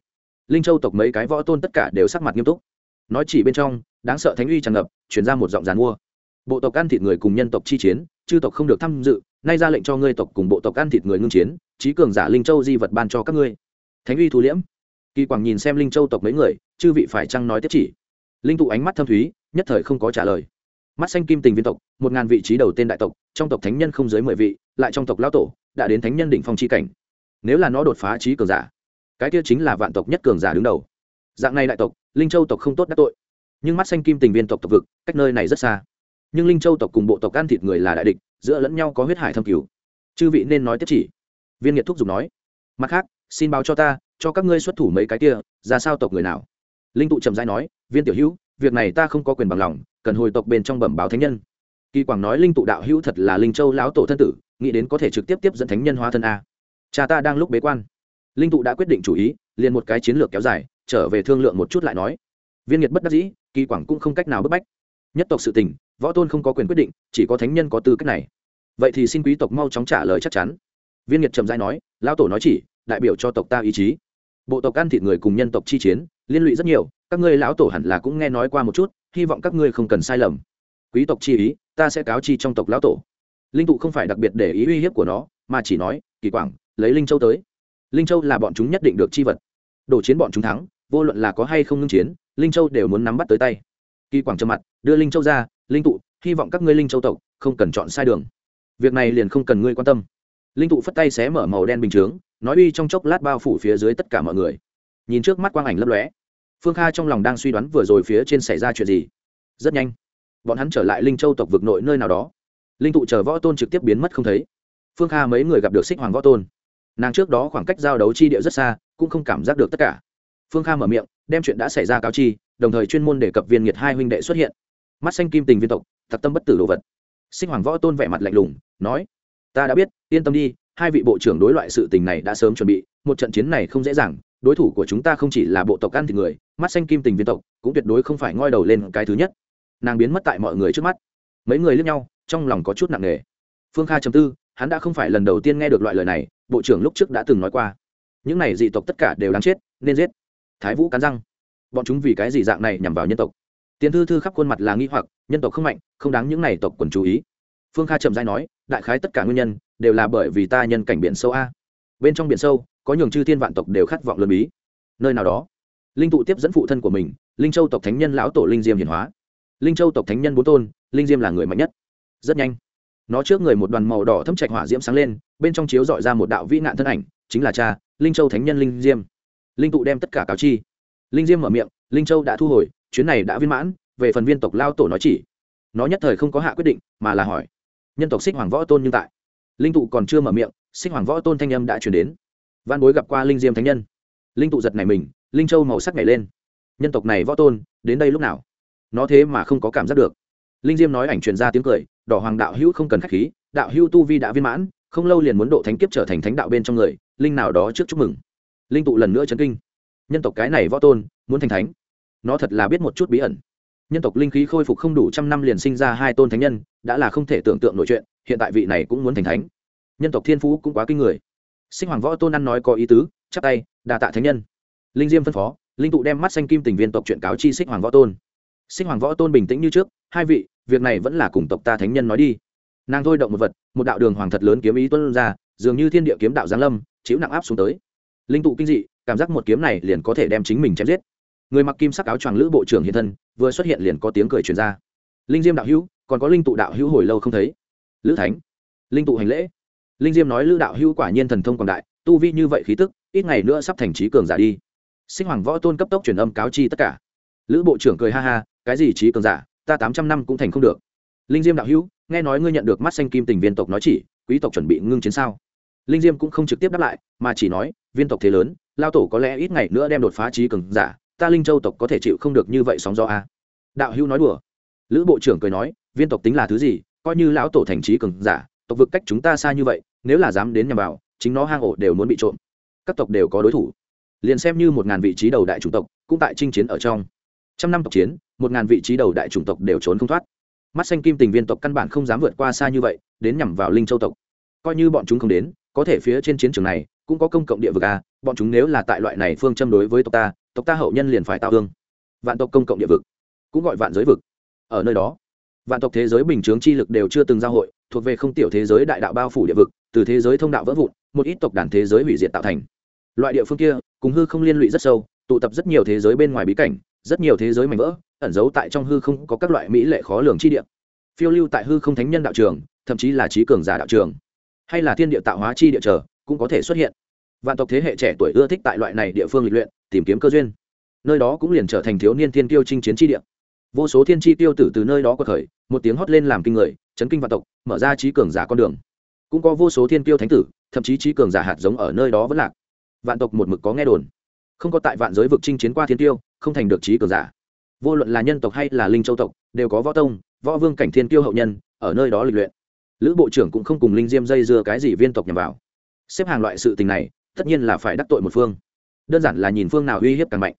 Linh châu tộc mấy cái võ tôn tất cả đều sắc mặt nghiêm túc. Nói chỉ bên trong, đáng sợ thánh uy tràn ngập chuyển ra một giọng giàn mua. Bộ tộc ăn thịt người cùng nhân tộc chi chiến, chư tộc không được tham dự, nay ra lệnh cho ngươi tộc cùng bộ tộc ăn thịt người ngưng chiến trí cường giả linh châu di vật ban cho các ngươi. Thánh uy thu liễm. Kỳ quảng nhìn xem linh châu tộc mấy người, chư vị phải chăng nói tiếp chỉ? Linh tụ ánh mắt thâm thúy, nhất thời không có trả lời. Mắt xanh kim tình viên tộc, một ngàn vị trí đầu tên đại tộc, trong tộc thánh nhân không dưới mười vị, lại trong tộc lao tổ, đã đến thánh nhân đỉnh phong c h i cảnh nếu là nó đột phá trí cường giả, cái kia chính là vạn tộc nhất cường giả đứng đầu. Dạng này đại tộc, linh châu tộc không tốt đắc tội. Nhưng mắt xanh kim tình viên tộc tộc vực, cách nơi này rất xa. Nhưng linh châu tộc cùng bộ tộc ăn thịt người là đại địch, giữa lẫn nhau có huyết hải thâm cứu chư vị nên nói tiếp chỉ. Viên nghiệt thúc giục nói. Mặt khác, xin báo cho ta, cho các ngươi xuất thủ mấy cái kia, ra sao tộc người nào? Linh tụ trầm dai nói, viên tiểu hữu, việc này ta không có quyền bằng lòng, cần hồi tộc bên trong bẩm báo thánh nhân. Kỳ quảng nói linh tụ đạo hữu thật là linh châu lão tổ thân tử, nghĩ đến có thể trực tiếp tiếp dẫn thánh nhân hóa thân a cha ta đang lúc bế quan. Linh tụ đã quyết định chủ ý, liền một cái chiến lược kéo dài, trở về thương lượng một chút lại nói. Viên nghiệt bất đắc dĩ, kỳ quảng cũng không cách nào bức bách. Nhất tộc sự tình, võ tôn không có quyền quyết định, chỉ có thánh nhân có tư cách này. Vậy thì xin quý tộc mau chóng trả lời chắc chắn. Viên nghiệt trầm dai nói, lão tổ nói chỉ, đại biểu cho tộc ta ý chí. Bộ tộc ăn thịt người cùng nhân tộc chi chiến, liên lụy rất nhiều, các ngươi lão tổ hẳn là cũng nghe nói qua một chút, hy vọng các ngươi không cần sai lầm. Quý tộc chi ý, ta sẽ cáo chi trong tộc lão tổ. Linh tụ không phải đặc biệt để ý uy hiếp của nó, mà chỉ nói, kỳ quảng lấy linh châu tới. Linh châu là bọn chúng nhất định được chi vật. Đổ chiến bọn chúng thắng, vô luận là có hay không ngưng chiến, linh châu đều muốn nắm bắt tới tay. Kỳ quảng trầm mặt, đưa linh châu ra, linh tụ, hy vọng các ngươi linh châu tộc không cần chọn sai đường. Việc này liền không cần ngươi quan tâm. Linh tụ phất tay xé mở màu đen bình chướng, nói uy trong chốc lát bao phủ phía dưới tất cả mọi người. Nhìn trước mắt quang ảnh lấp lóe, phương kha trong lòng đang suy đoán vừa rồi phía trên xảy ra chuyện gì. Rất nhanh, bọn hắn trở lại linh châu tộc vực nội nơi nào đó. Linh tụ chờ võ tôn trực tiếp biến mất không thấy. Phương kha mấy người gặp được xích hoàng võ tôn nàng trước đó khoảng cách giao đấu chi địa rất xa, cũng không cảm giác được tất cả. Phương kha mở miệng, đem chuyện đã xảy ra cáo chi, đồng thời chuyên môn đề cập viên nghiệt hai huynh đệ xuất hiện. Mắt xanh kim tình viên tộc, thật tâm bất tử đồ vật. Sinh hoàng võ tôn vẻ mặt lạnh lùng, nói, ta đã biết, yên tâm đi, hai vị bộ trưởng đối loại sự tình này đã sớm chuẩn bị, một trận chiến này không dễ dàng, đối thủ của chúng ta không chỉ là bộ tộc ăn thịt người, mắt xanh kim tình viên tộc cũng tuyệt đối không phải ngoi đầu lên cái thứ nhất. Nàng biến mất tại mọi người trước mắt. Mấy người lướt nhau, trong lòng có chút nặng nề. Phương kha chầm tư, hắn đã không phải lần đầu tiên nghe được loại lời này bộ trưởng lúc trước đã từng nói qua. Những này dị tộc tất cả đều đáng chết, nên giết. Thái vũ cắn răng. Bọn chúng vì cái gì dạng này nhằm vào nhân tộc? Tiền thư thư khắp khuôn mặt là nghi hoặc, nhân tộc không mạnh, không đáng những này tộc quần chú ý. Phương kha chậm dai nói, đại khái tất cả nguyên nhân đều là bởi vì ta nhân cảnh biển sâu a. Bên trong biển sâu, có nhường chư thiên vạn tộc đều khát vọng lớn bí. Nơi nào đó, linh tụ tiếp dẫn phụ thân của mình, linh châu tộc thánh nhân lão tổ linh diêm hiển hóa. Linh châu tộc thánh nhân bốn tôn, linh diêm là người mạnh nhất. Rất nhanh nó trước người một đoàn màu đỏ thâm trạch hỏa diễm sáng lên, bên trong chiếu dọi ra một đạo vĩ nạn thân ảnh, chính là cha, linh châu thánh nhân linh diêm. Linh tụ đem tất cả cáo chi. Linh diêm mở miệng, linh châu đã thu hồi, chuyến này đã viên mãn, về phần viên tộc lao tổ nói chỉ. Nó nhất thời không có hạ quyết định, mà là hỏi. Nhân tộc xích hoàng võ tôn nhưng tại. Linh tụ còn chưa mở miệng, xích hoàng võ tôn thanh âm đã chuyển đến. Văn bối gặp qua linh diêm thánh nhân. Linh tụ giật này mình, linh châu màu sắc nhảy lên. Nhân tộc này võ tôn, đến đây lúc nào? Nó thế mà không có cảm giác được. Linh diêm nói ảnh truyền ra tiếng cười đỏ hoàng đạo hữu không cần khách khí, đạo hữu tu vi đã viên mãn, không lâu liền muốn độ thánh kiếp trở thành thánh đạo bên trong người, linh nào đó trước chúc mừng. Linh tụ lần nữa chấn kinh. Nhân tộc cái này võ tôn, muốn thành thánh. Nó thật là biết một chút bí ẩn. Nhân tộc linh khí khôi phục không đủ trăm năm liền sinh ra hai tôn thánh nhân, đã là không thể tưởng tượng nội chuyện, hiện tại vị này cũng muốn thành thánh. Nhân tộc thiên phú cũng quá kinh người. Sinh hoàng võ tôn ăn nói có ý tứ, chắp tay, đà tạ thánh nhân. Linh diêm phân phó, linh tụ đem mắt xanh kim tình viên tộc chuyện cáo chi xích hoàng võ tôn sinh hoàng võ tôn bình tĩnh như trước, hai vị, việc này vẫn là cùng tộc ta thánh nhân nói đi. Nàng thôi động một vật, một đạo đường hoàng thật lớn kiếm ý tuân ra, dường như thiên địa kiếm đạo giáng lâm, chịu nặng áp xuống tới. Linh tụ kinh dị, cảm giác một kiếm này liền có thể đem chính mình chém giết. Người mặc kim sắc áo choàng lữ bộ trưởng hiện thân, vừa xuất hiện liền có tiếng cười truyền ra. Linh diêm đạo hữu, còn có linh tụ đạo hữu hồi lâu không thấy. Lữ thánh, linh tụ hành lễ. Linh diêm nói lữ đạo hữu quả nhiên thần thông quảng đại, tu vi như vậy khí tức, ít ngày nữa sắp thành trí cường giả đi. Sinh hoàng võ tôn cấp tốc truyền âm cáo chi tất cả. Lữ bộ trưởng cười ha ha cái gì trí cường giả, ta tám trăm năm cũng thành không được. Linh diêm đạo hữu, nghe nói ngươi nhận được mắt xanh kim tình viên tộc nói chỉ, quý tộc chuẩn bị ngưng chiến sao? Linh diêm cũng không trực tiếp đáp lại, mà chỉ nói, viên tộc thế lớn, lao tổ có lẽ ít ngày nữa đem đột phá trí cường giả, ta linh châu tộc có thể chịu không được như vậy sóng do a à? đạo hữu nói đùa. Lữ bộ trưởng cười nói, viên tộc tính là thứ gì, coi như lão tổ thành trí cường giả, tộc vực cách chúng ta xa như vậy, nếu là dám đến nhằm vào, chính nó hang ổ đều muốn bị trộm. Các tộc đều có đối thủ. Liền xem như một ngàn vị trí đầu đại chủng tộc, cũng tại chinh chiến ở trong. Trăm năm tộc chiến một ngàn vị trí đầu đại chủng tộc đều trốn không thoát. Mắt xanh kim tình viên tộc căn bản không dám vượt qua xa như vậy, đến nhằm vào linh châu tộc. Coi như bọn chúng không đến, có thể phía trên chiến trường này cũng có công cộng địa vực a bọn chúng nếu là tại loại này phương châm đối với tộc ta tộc ta hậu nhân liền phải tạo thương. Vạn tộc công cộng địa vực, cũng gọi vạn giới vực. Ở nơi đó, vạn tộc thế giới bình chướng chi lực đều chưa từng giao hội, thuộc về không tiểu thế giới đại đạo bao phủ địa vực, từ thế giới thông đạo vỡ vụn, một ít tộc đàn thế giới hủy diệt tạo thành. Loại địa phương kia, cùng hư không liên lụy rất sâu, tụ tập rất nhiều thế giới bên ngoài bí cảnh, rất nhiều thế giới mảnh vỡ ẩn giấu tại trong hư không có các loại mỹ lệ khó lường chi địa. Phiêu lưu tại hư không thánh nhân đạo trường, thậm chí là trí cường giả đạo trường, hay là thiên địa tạo hóa chi địa trở cũng có thể xuất hiện. Vạn tộc thế hệ trẻ tuổi ưa thích tại loại này địa phương lịch luyện, tìm kiếm cơ duyên. Nơi đó cũng liền trở thành thiếu niên thiên tiêu chinh chiến chi địa. Vô số thiên chi tiêu tử từ nơi đó có thời một tiếng hót lên làm kinh người, chấn kinh vạn tộc, mở ra trí cường giả con đường. Cũng có vô số thiên tiêu thánh tử, thậm chí trí cường giả hạt giống ở nơi đó vẫn lạc. Vạn tộc một mực có nghe đồn. Không có tại vạn giới vực chinh chiến qua thiên tiêu không thành được trí cường giả vô luận là nhân tộc hay là linh châu tộc, đều có võ tông, võ vương cảnh thiên tiêu hậu nhân, ở nơi đó lịch luyện. Lữ bộ trưởng cũng không cùng linh diêm dây dưa cái gì viên tộc nhằm vào. Xếp hàng loại sự tình này, tất nhiên là phải đắc tội một phương. Đơn giản là nhìn phương nào uy hiếp càng mạnh.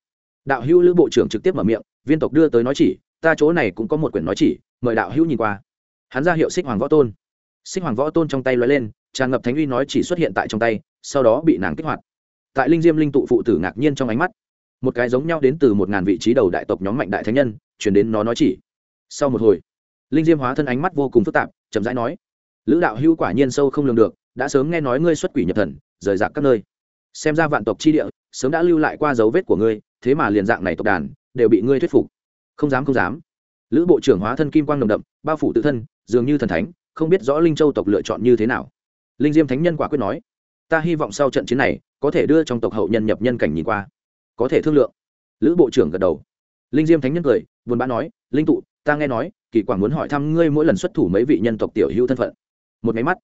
Đạo hữu lữ bộ trưởng trực tiếp mở miệng, viên tộc đưa tới nói chỉ, ta chỗ này cũng có một quyển nói chỉ, mời đạo hữu nhìn qua. Hắn ra hiệu xích hoàng võ tôn. Xích hoàng võ tôn trong tay l lên, tràn ngập thánh uy nói chỉ xuất hiện tại trong tay, sau đó bị nàng kích hoạt. Tại linh diêm linh tụ phụ tử ngạc nhiên trong ánh mắt một cái giống nhau đến từ một ngàn vị trí đầu đại tộc nhóm mạnh đại thánh nhân, chuyển đến nó nói chỉ. Sau một hồi, linh diêm hóa thân ánh mắt vô cùng phức tạp, chậm rãi nói, lữ đạo hữu quả nhiên sâu không lường được, đã sớm nghe nói ngươi xuất quỷ nhập thần, rời rạc các nơi. Xem ra vạn tộc chi địa, sớm đã lưu lại qua dấu vết của ngươi, thế mà liền dạng này tộc đàn, đều bị ngươi thuyết phục. Không dám không dám. Lữ bộ trưởng hóa thân kim quang nồng đậm, bao phủ tự thân, dường như thần thánh, không biết rõ linh châu tộc lựa chọn như thế nào. Linh diêm thánh nhân quả quyết nói, ta hy vọng sau trận chiến này, có thể đưa trong tộc hậu nhân nhập nhân cảnh nhìn qua có thể thương lượng. Lữ bộ trưởng gật đầu. Linh diêm thánh nhân cười, buồn bã nói, linh tụ, ta nghe nói, kỳ quảng muốn hỏi thăm ngươi mỗi lần xuất thủ mấy vị nhân tộc tiểu hữu thân phận. Một máy mắt,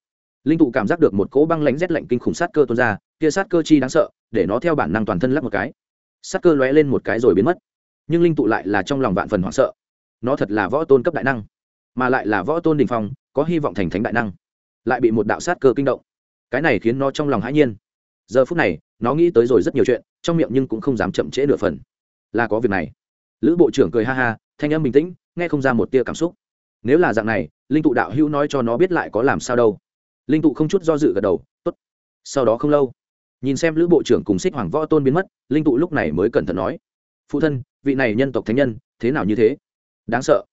linh tụ cảm giác được một cỗ băng lãnh rét lạnh kinh khủng sát cơ tuôn ra, kia sát cơ chi đáng sợ, để nó theo bản năng toàn thân lắc một cái. Sát cơ lóe lên một cái rồi biến mất. Nhưng linh tụ lại là trong lòng vạn phần hoảng sợ. Nó thật là võ tôn cấp đại năng, mà lại là võ tôn đình phong, có hy vọng thành thánh đại năng. Lại bị một đạo sát cơ kinh động. Cái này khiến nó trong lòng hãi nhiên. Giờ phút này nó nghĩ tới rồi rất nhiều chuyện, trong miệng nhưng cũng không dám chậm trễ nửa phần. Là có việc này. Lữ bộ trưởng cười ha ha, thanh âm bình tĩnh, nghe không ra một tia cảm xúc. Nếu là dạng này, linh tụ đạo hữu nói cho nó biết lại có làm sao đâu. Linh tụ không chút do dự gật đầu, tốt. Sau đó không lâu. Nhìn xem lữ bộ trưởng cùng xích hoàng võ tôn biến mất, linh tụ lúc này mới cẩn thận nói, phụ thân, vị này nhân tộc thánh nhân, thế nào như thế? Đáng sợ.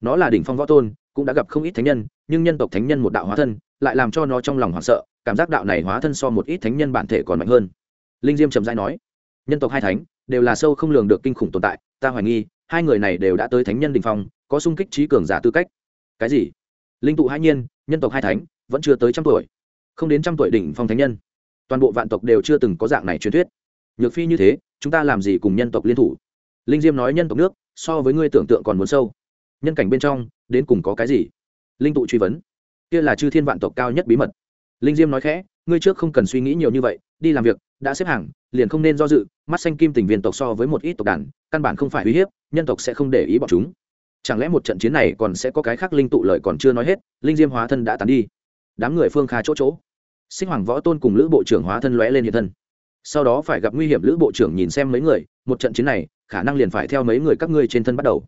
Nó là đỉnh phong võ tôn, cũng đã gặp không ít thánh nhân, nhưng nhân tộc thánh nhân một đạo hóa thân, lại làm cho nó trong lòng hoảng sợ, cảm giác đạo này hóa thân so một ít thánh nhân bản thể còn mạnh hơn linh diêm trầm dai nói, nhân tộc hai thánh đều là sâu không lường được kinh khủng tồn tại, ta hoài nghi, hai người này đều đã tới thánh nhân đình phong, có sung kích trí cường giả tư cách. Cái gì? Linh tụ hai nhiên, nhân tộc hai thánh vẫn chưa tới trăm tuổi, không đến trăm tuổi đỉnh phong thánh nhân. Toàn bộ vạn tộc đều chưa từng có dạng này truyền thuyết. Nhược phi như thế, chúng ta làm gì cùng nhân tộc liên thủ? Linh diêm nói nhân tộc nước, so với ngươi tưởng tượng còn muốn sâu. Nhân cảnh bên trong, đến cùng có cái gì? Linh tụ truy vấn. Kia là chư thiên vạn tộc cao nhất bí mật. Linh diêm nói khẽ ngươi trước không cần suy nghĩ nhiều như vậy, đi làm việc, đã xếp hàng, liền không nên do dự, mắt xanh kim tình viên tộc so với một ít tộc đàn, căn bản không phải uy hiếp, nhân tộc sẽ không để ý bọn chúng. Chẳng lẽ một trận chiến này còn sẽ có cái khác linh tụ lời còn chưa nói hết, linh diêm hóa thân đã tàn đi. Đám người phương kha chỗ chỗ. Sinh hoàng võ tôn cùng lữ bộ trưởng hóa thân lóe lên hiện thân. Sau đó phải gặp nguy hiểm, lữ bộ trưởng nhìn xem mấy người, một trận chiến này, khả năng liền phải theo mấy người các ngươi trên thân bắt đầu.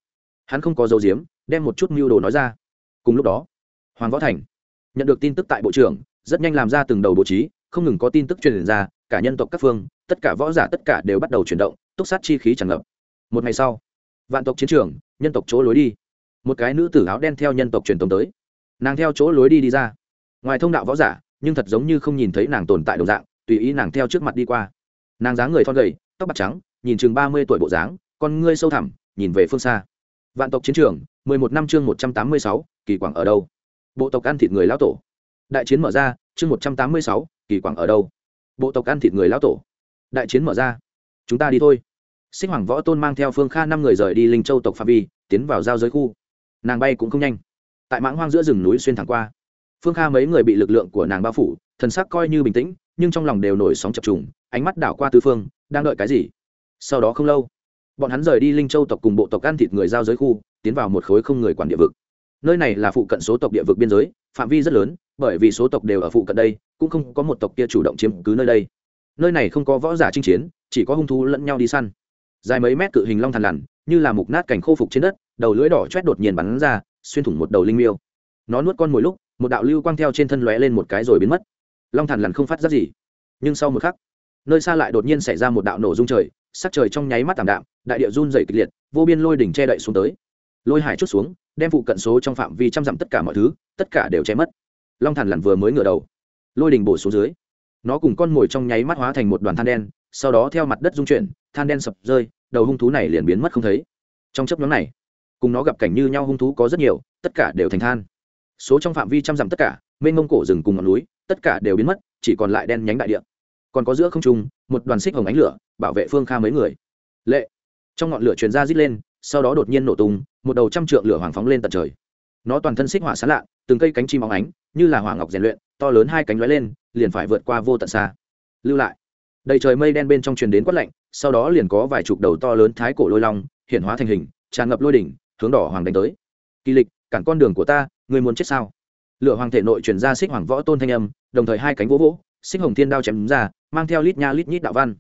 Hắn không có dấu diếm, đem một chút mưu đồ nói ra. Cùng lúc đó, hoàng võ thành nhận được tin tức tại bộ trưởng rất nhanh làm ra từng đầu bố trí, không ngừng có tin tức truyền ra, cả nhân tộc các phương, tất cả võ giả tất cả đều bắt đầu chuyển động, túc sát chi khí tràn ngập. Một ngày sau, vạn tộc chiến trường, nhân tộc chỗ lối đi. Một cái nữ tử áo đen theo nhân tộc truyền tống tới. Nàng theo chỗ lối đi đi ra. Ngoài thông đạo võ giả, nhưng thật giống như không nhìn thấy nàng tồn tại đồng dạng, tùy ý nàng theo trước mặt đi qua. Nàng dáng người thon gầy, tóc bạc trắng, nhìn chừng ba mươi tuổi bộ dáng, con ngươi sâu thẳm, nhìn về phương xa. Vạn tộc chiến trường, mười một năm chương một trăm tám mươi sáu, kỳ quảng ở đâu? Bộ tộc ăn thịt người lão tổ đại chiến mở ra, chương một trăm tám mươi sáu, kỳ quảng ở đâu? Bộ tộc ăn thịt người lão tổ. Đại chiến mở ra. Chúng ta đi thôi. Sinh hoàng võ tôn mang theo phương kha năm người rời đi linh châu tộc phạm vi, tiến vào giao giới khu. Nàng bay cũng không nhanh. Tại mãng hoang giữa rừng núi xuyên thẳng qua. Phương kha mấy người bị lực lượng của nàng bao phủ, thần sắc coi như bình tĩnh, nhưng trong lòng đều nổi sóng chập trùng, ánh mắt đảo qua tư phương, đang đợi cái gì? Sau đó không lâu, bọn hắn rời đi linh châu tộc cùng bộ tộc ăn thịt người giao giới khu, tiến vào một khối không người quản địa vực nơi này là phụ cận số tộc địa vực biên giới, phạm vi rất lớn, bởi vì số tộc đều ở phụ cận đây, cũng không có một tộc kia chủ động chiếm cứ nơi đây. Nơi này không có võ giả chinh chiến, chỉ có hung thú lẫn nhau đi săn. Dài mấy mét cự hình long thằn lằn, như là mục nát cảnh khô phục trên đất, đầu lưỡi đỏ chét đột nhiên bắn ra, xuyên thủng một đầu linh miêu. Nó nuốt con mồi lúc, một đạo lưu quang theo trên thân lóe lên một cái rồi biến mất. Long thằn lằn không phát ra gì. Nhưng sau một khắc, nơi xa lại đột nhiên xảy ra một đạo nổ rung trời, sắc trời trong nháy mắt tảm đạm, đại địa run dày kịch liệt, vô biên lôi đỉnh che đậy xuống tới. Lôi hải chút xuống đem phụ cận số trong phạm vi trăm dặm tất cả mọi thứ, tất cả đều che mất. Long thản lặn vừa mới ngửa đầu, lôi đình bổ xuống dưới. Nó cùng con mồi trong nháy mắt hóa thành một đoàn than đen, sau đó theo mặt đất dung chuyển, than đen sập rơi, đầu hung thú này liền biến mất không thấy. Trong chấp nhóm này, cùng nó gặp cảnh như nhau hung thú có rất nhiều, tất cả đều thành than. Số trong phạm vi trăm dặm tất cả, mênh mông cổ rừng cùng ngọn núi, tất cả đều biến mất, chỉ còn lại đen nhánh đại địa. Còn có giữa không trung, một đoàn xích hồng ánh lửa, bảo vệ phương kha mấy người. Lệ! Trong ngọn lửa truyền ra rít lên sau đó đột nhiên nổ tung, một đầu trăm trượng lửa hoàng phóng lên tận trời. Nó toàn thân xích hỏa sán lạ, từng cây cánh chim óng ánh, như là hỏa ngọc rèn luyện, to lớn hai cánh lóe lên, liền phải vượt qua vô tận xa. Lưu lại. Đầy trời mây đen bên trong truyền đến quát lạnh, sau đó liền có vài chục đầu to lớn thái cổ lôi long, hiện hóa thành hình, tràn ngập lôi đỉnh, hướng đỏ hoàng đánh tới. Kỳ lịch, cản con đường của ta người muốn chết sao? Lửa hoàng thể nội truyền ra xích hoàng võ tôn thanh âm, đồng thời hai cánh vỗ vỗ, xích hồng thiên đao chém ra, mang theo lít nha lít nhít đạo văn.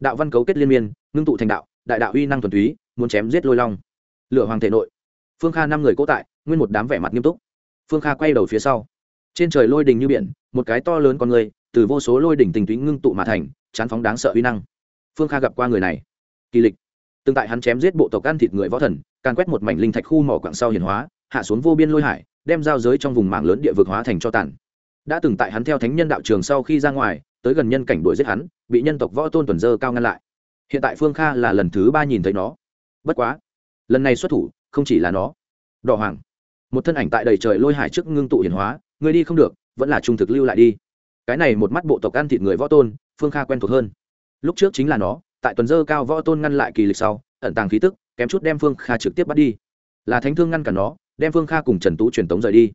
Đạo văn cấu kết liên miên, ngưng tụ thành đạo, đại đạo uy năng thuần túy muốn chém giết lôi long. Lửa hoàng thể nội. Phương kha năm người cố tại, nguyên một đám vẻ mặt nghiêm túc. Phương kha quay đầu phía sau. Trên trời lôi đình như biển, một cái to lớn con người, từ vô số lôi đỉnh tình túy ngưng tụ mà thành, chán phóng đáng sợ uy năng. Phương kha gặp qua người này. Kỳ lịch. Tương tại hắn chém giết bộ tộc ăn thịt người võ thần, càn quét một mảnh linh thạch khu mỏ quặng sau hiển hóa, hạ xuống vô biên lôi hải, đem giao giới trong vùng mạng lớn địa vực hóa thành cho tàn. Đã từng tại hắn theo thánh nhân đạo trường sau khi ra ngoài, tới gần nhân cảnh đuổi giết hắn, bị nhân tộc võ tôn tuần dơ cao ngăn lại. Hiện tại phương kha là lần thứ ba nhìn thấy nó bất quá, lần này xuất thủ, không chỉ là nó. Đỏ hoàng, một thân ảnh tại đầy trời lôi hải trước ngưng tụ hiển hóa, người đi không được, vẫn là trung thực lưu lại đi. Cái này một mắt bộ tộc ăn thịt người võ tôn, phương kha quen thuộc hơn. Lúc trước chính là nó, tại tuần dơ cao võ tôn ngăn lại kỳ lịch sau, ẩn tàng khí tức, kém chút đem phương kha trực tiếp bắt đi. Là thánh thương ngăn cản nó, đem phương kha cùng trần tú truyền tống rời đi.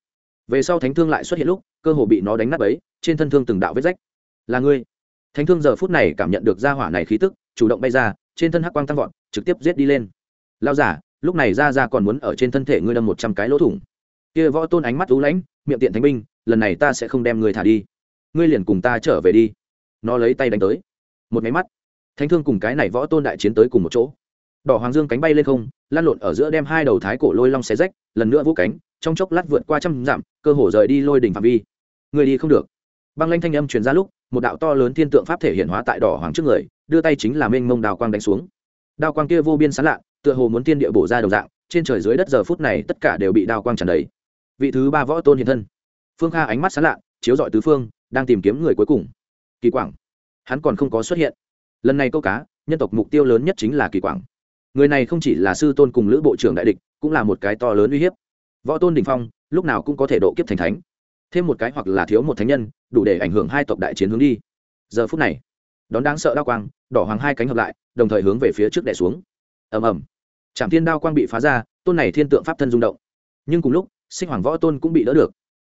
Về sau thánh thương lại xuất hiện lúc, cơ hồ bị nó đánh nát ấy trên thân thương từng đạo vết rách. Là ngươi. Thánh thương giờ phút này cảm nhận được gia hỏa này khí tức, chủ động bay ra, trên thân hắc quang tăng vọt, trực tiếp giết đi lên lao giả, lúc này ra ra còn muốn ở trên thân thể ngươi đâm một trăm cái lỗ thủng. Kia võ tôn ánh mắt lú lãnh, miệng tiện thánh binh, lần này ta sẽ không đem ngươi thả đi. Ngươi liền cùng ta trở về đi. Nó lấy tay đánh tới. Một máy mắt, thánh thương cùng cái này võ tôn đại chiến tới cùng một chỗ. Đỏ hoàng dương cánh bay lên không lan lộn ở giữa đem hai đầu thái cổ lôi long xé rách, lần nữa vũ cánh, trong chốc lát vượt qua trăm dặm, cơ hồ rời đi lôi đỉnh phạm vi. Người đi không được. Băng lanh thanh âm truyền ra lúc, một đạo to lớn thiên tượng pháp thể hiện hóa tại đỏ hoàng trước người, đưa tay chính là mênh mông đào quang đánh xuống. Đào quang kia vô biên sán lạ tựa hồ muốn tiên địa bổ ra đồng dạng, trên trời dưới đất giờ phút này tất cả đều bị đao quang tràn đầy. Vị thứ ba võ tôn hiện thân. Phương kha ánh mắt sán lạ, chiếu dọi tứ phương, đang tìm kiếm người cuối cùng. Kỳ quảng. Hắn còn không có xuất hiện. Lần này câu cá, nhân tộc mục tiêu lớn nhất chính là kỳ quảng. Người này không chỉ là sư tôn cùng lữ bộ trưởng đại địch, cũng là một cái to lớn uy hiếp. Võ tôn đình phong, lúc nào cũng có thể độ kiếp thành thánh. Thêm một cái hoặc là thiếu một thánh nhân, đủ để ảnh hưởng hai tộc đại chiến hướng đi. Giờ phút này, đón đáng sợ đao quang, đỏ hoàng hai cánh hợp lại, đồng thời hướng về phía trước đẻ xuống. Ầm ầm trạm thiên đao quang bị phá ra, tôn này thiên tượng pháp thân rung động. Nhưng cùng lúc sinh hoàng võ tôn cũng bị đỡ được.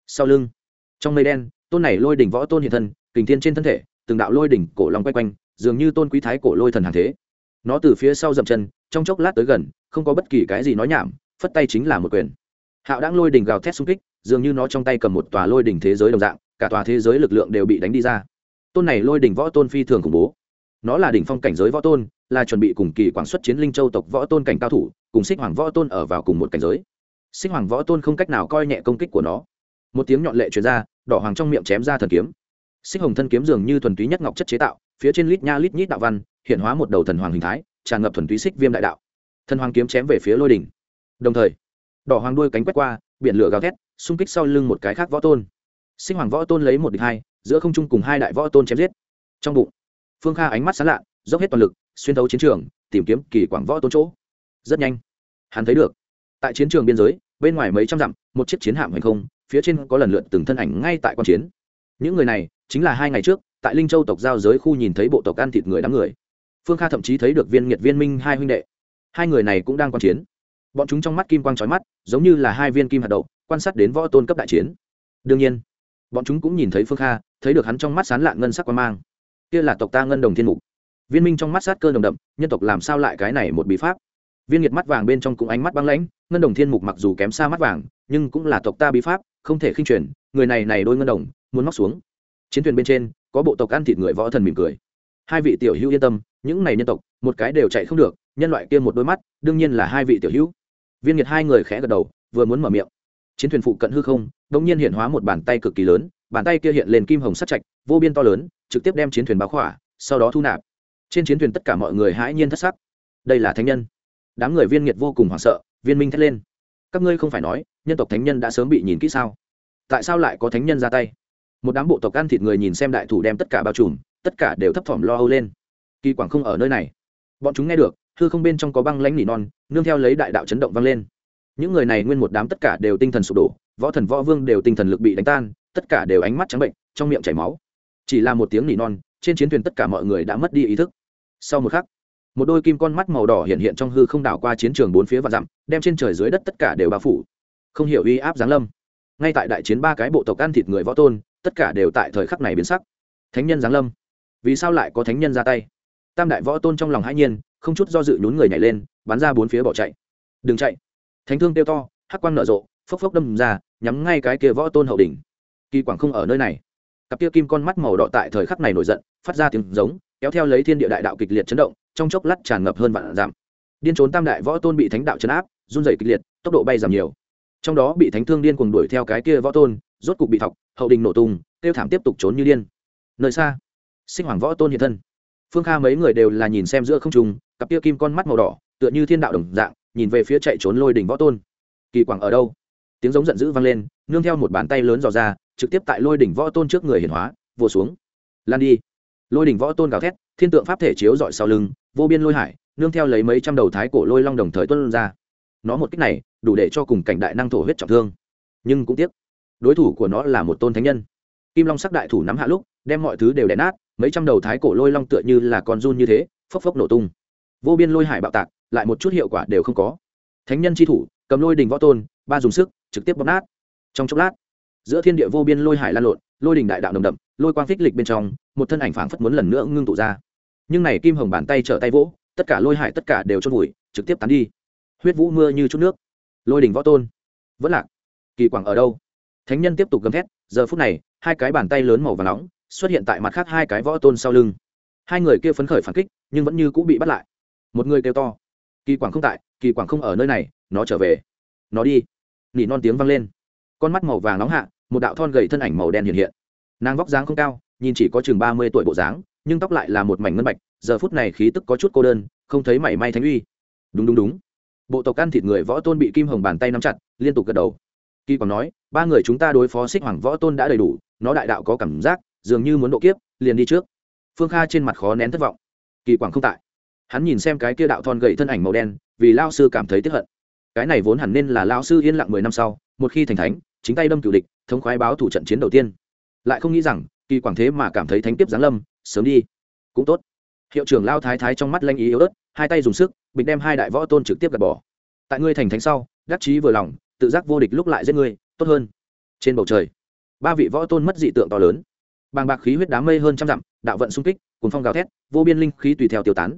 Sau lưng, trong mây đen, tôn này lôi đỉnh võ tôn hiện thân, kình thiên trên thân thể, từng đạo lôi đỉnh cổ lòng quay quanh, dường như tôn quý thái cổ lôi thần hàng thế. Nó từ phía sau dậm chân, trong chốc lát tới gần, không có bất kỳ cái gì nói nhảm, phất tay chính là một quyền. Hạo đang lôi đỉnh gào thét xung kích, dường như nó trong tay cầm một tòa lôi đỉnh thế giới đồng dạng, cả tòa thế giới lực lượng đều bị đánh đi ra. Tôn này lôi đỉnh võ tôn phi thường khủng bố. Nó là đỉnh phong cảnh giới võ tôn là chuẩn bị cùng kỳ quảng xuất chiến linh châu tộc võ tôn cảnh cao thủ, cùng xích hoàng võ tôn ở vào cùng một cảnh giới. Xích hoàng võ tôn không cách nào coi nhẹ công kích của nó. Một tiếng nhọn lệ truyền ra, đỏ hoàng trong miệng chém ra thần kiếm. Xích hồng thân kiếm dường như thuần túy nhất ngọc chất chế tạo, phía trên lít nha lít nhít đạo văn, hiện hóa một đầu thần hoàng hình thái, tràn ngập thuần túy xích viêm đại đạo. Thần hoàng kiếm chém về phía lôi đỉnh. Đồng thời, đỏ hoàng đuôi cánh quét qua, biển lửa gào thét, xung kích sau lưng một cái khác võ tôn. Sinh hoàng võ tôn lấy một địch hai, giữa không trung cùng hai đại võ tôn chém giết. Trong bụng, phương kha ánh mắt sán lạ, dốc hết toàn lực xuyên thấu chiến trường, tìm kiếm kỳ quảng võ tôn chỗ. Rất nhanh, hắn thấy được, tại chiến trường biên giới, bên ngoài mấy trăm dặm, một chiếc chiến hạm hành không, phía trên có lần lượt từng thân ảnh ngay tại quan chiến. Những người này chính là hai ngày trước, tại linh châu tộc giao giới khu nhìn thấy bộ tộc ăn thịt người đám người. Phương kha thậm chí thấy được viên nghiệt viên minh hai huynh đệ. Hai người này cũng đang quan chiến. Bọn chúng trong mắt kim quang trói mắt, giống như là hai viên kim hạt đậu, quan sát đến võ tôn cấp đại chiến. Đương nhiên, bọn chúng cũng nhìn thấy phương kha, thấy được hắn trong mắt sán lạn ngân sắc quan mang. Kia là tộc ta ngân đồng thiên mục viên minh trong mắt sát cơ đồng đậm, nhân tộc làm sao lại cái này một bí pháp? Viên nghiệt mắt vàng bên trong cũng ánh mắt băng lãnh, ngân đồng thiên mục mặc dù kém xa mắt vàng, nhưng cũng là tộc ta bí pháp, không thể khinh truyền người này này đôi ngân đồng, muốn móc xuống. Chiến thuyền bên trên, có bộ tộc ăn thịt người võ thần mỉm cười. Hai vị tiểu hữu yên tâm, những này nhân tộc, một cái đều chạy không được, nhân loại kia một đôi mắt, đương nhiên là hai vị tiểu hữu. Viên nghiệt hai người khẽ gật đầu, vừa muốn mở miệng. Chiến thuyền phụ cận hư không đ nhiên hiện hóa một bàn tay cực kỳ lớn, bàn tay kia hiện lên kim hồng sắt chạch vô biên to lớn, trực tiếp đem chiến thuyền báo khỏa, sau đó thu nạp trên chiến thuyền tất cả mọi người hãi nhiên thất sắc. Đây là thánh nhân. Đám người viên nghiệt vô cùng hoảng sợ, viên minh thét lên. Các ngươi không phải nói, nhân tộc thánh nhân đã sớm bị nhìn kỹ sao? Tại sao lại có thánh nhân ra tay? Một đám bộ tộc ăn thịt người nhìn xem đại thủ đem tất cả bao trùm, tất cả đều thấp thỏm lo âu lên. Kỳ quảng không ở nơi này. Bọn chúng nghe được, hư không bên trong có băng lãnh nỉ non, nương theo lấy đại đạo chấn động vang lên. Những người này nguyên một đám tất cả đều tinh thần sụp đổ, võ thần võ vương đều tinh thần lực bị đánh tan, tất cả đều ánh mắt trắng bệnh, trong miệng chảy máu. Chỉ là một tiếng nỉ non, trên chiến thuyền tất cả mọi người đã mất đi ý thức sau một khắc, một đôi kim con mắt màu đỏ hiện hiện trong hư không đảo qua chiến trường bốn phía và dặm, đem trên trời dưới đất tất cả đều bao phủ. Không hiểu uy áp giáng lâm. Ngay tại đại chiến ba cái bộ tộc ăn thịt người võ tôn, tất cả đều tại thời khắc này biến sắc. Thánh nhân giáng lâm. Vì sao lại có thánh nhân ra tay? Tam đại võ tôn trong lòng hãi nhiên, không chút do dự nhún người nhảy lên, bắn ra bốn phía bỏ chạy. Đừng chạy. Thánh thương tiêu to, hắc quang nở rộ, phốc phốc đâm ra, nhắm ngay cái kia võ tôn hậu đỉnh. Kỳ quảng không ở nơi này. Cặp kia kim con mắt màu đỏ tại thời khắc này nổi giận, phát ra tiếng giống kéo theo lấy thiên địa đại đạo kịch liệt chấn động, trong chốc lát tràn ngập hơn vạn giảm điên trốn tam đại võ tôn bị thánh đạo chấn áp, run rẩy kịch liệt, tốc độ bay giảm nhiều. Trong đó bị thánh thương điên cuồng đuổi theo cái kia võ tôn, rốt cục bị thọc, hậu đình nổ tung, tiêu thảm tiếp tục trốn như điên. Nơi xa, sinh hoàng võ tôn hiện thân. Phương kha mấy người đều là nhìn xem giữa không trùng cặp kia kim con mắt màu đỏ, tựa như thiên đạo đồng dạng, nhìn về phía chạy trốn lôi đỉnh võ tôn. Kỳ quảng ở đâu? Tiếng giống giận dữ vang lên, nương theo một bàn tay lớn dò ra, trực tiếp tại lôi đỉnh võ tôn trước người hiển hóa, vồ xuống. Lan đi lôi đỉnh võ tôn gào thét, thiên tượng pháp thể chiếu dọi sau lưng, vô biên lôi hải, nương theo lấy mấy trăm đầu thái cổ lôi long đồng thời tuân ra. Nó một cách này, đủ để cho cùng cảnh đại năng thổ huyết trọng thương. Nhưng cũng tiếc, đối thủ của nó là một tôn thánh nhân. Kim long sắc đại thủ nắm hạ lúc, đem mọi thứ đều đè nát, mấy trăm đầu thái cổ lôi long tựa như là con run như thế, phốc phốc nổ tung. Vô biên lôi hải bạo tạc, lại một chút hiệu quả đều không có. Thánh nhân chi thủ, cầm lôi đình võ tôn, ba dùng sức, trực tiếp bóp nát. Trong chốc lát, giữa thiên địa vô biên lôi hải lan lộn, lôi đình đại đạo nồng đậm lôi quang phích lịch bên trong, một thân ảnh phảng phất muốn lần nữa ngưng tụ ra. Nhưng này kim hồng bàn tay trở tay vỗ, tất cả lôi hải tất cả đều chôn vùi, trực tiếp tán đi. Huyết vũ mưa như chút nước. Lôi đình võ tôn. Vẫn lạc. Kỳ quảng ở đâu? Thánh nhân tiếp tục gầm thét, giờ phút này, hai cái bàn tay lớn màu và nóng xuất hiện tại mặt khác hai cái võ tôn sau lưng. Hai người kia phấn khởi phản kích, nhưng vẫn như cũng bị bắt lại. Một người kêu to. Kỳ quảng không tại, kỳ quảng không ở nơi này, nó trở về. Nó đi. Nỉ non tiếng vang lên. Con mắt màu vàng nóng hạ, một đạo thon gầy thân ảnh màu đen hiện hiện nàng vóc dáng không cao, nhìn chỉ có chừng ba mươi tuổi bộ dáng, nhưng tóc lại là một mảnh ngân bạch, giờ phút này khí tức có chút cô đơn, không thấy mảy may thánh uy. Đúng đúng đúng. Bộ tộc ăn thịt người võ tôn bị kim hồng bàn tay nắm chặt, liên tục gật đầu. Kỳ còn nói, ba người chúng ta đối phó xích hoàng võ tôn đã đầy đủ, nó đại đạo có cảm giác, dường như muốn độ kiếp, liền đi trước. Phương kha trên mặt khó nén thất vọng. Kỳ quảng không tại. Hắn nhìn xem cái kia đạo thon gậy thân ảnh màu đen, vì lao sư cảm thấy tiếp hận. Cái này vốn hẳn nên là lao sư yên lặng mười năm sau, một khi thành thánh, chính tay đâm cựu địch, thống khoái báo thủ trận chiến đầu tiên lại không nghĩ rằng, kỳ quảng thế mà cảm thấy thánh tiếp giáng lâm, sớm đi. Cũng tốt. Hiệu trưởng lao thái thái trong mắt lanh ý yếu ớt, hai tay dùng sức, bịch đem hai đại võ tôn trực tiếp gạt bỏ. Tại ngươi thành thánh sau, đắc chí vừa lòng, tự giác vô địch lúc lại giết ngươi, tốt hơn. Trên bầu trời, ba vị võ tôn mất dị tượng to lớn. Bàng bạc khí huyết đám mây hơn trăm dặm, đạo vận xung kích cùng phong gào thét, vô biên linh khí tùy theo tiêu tán.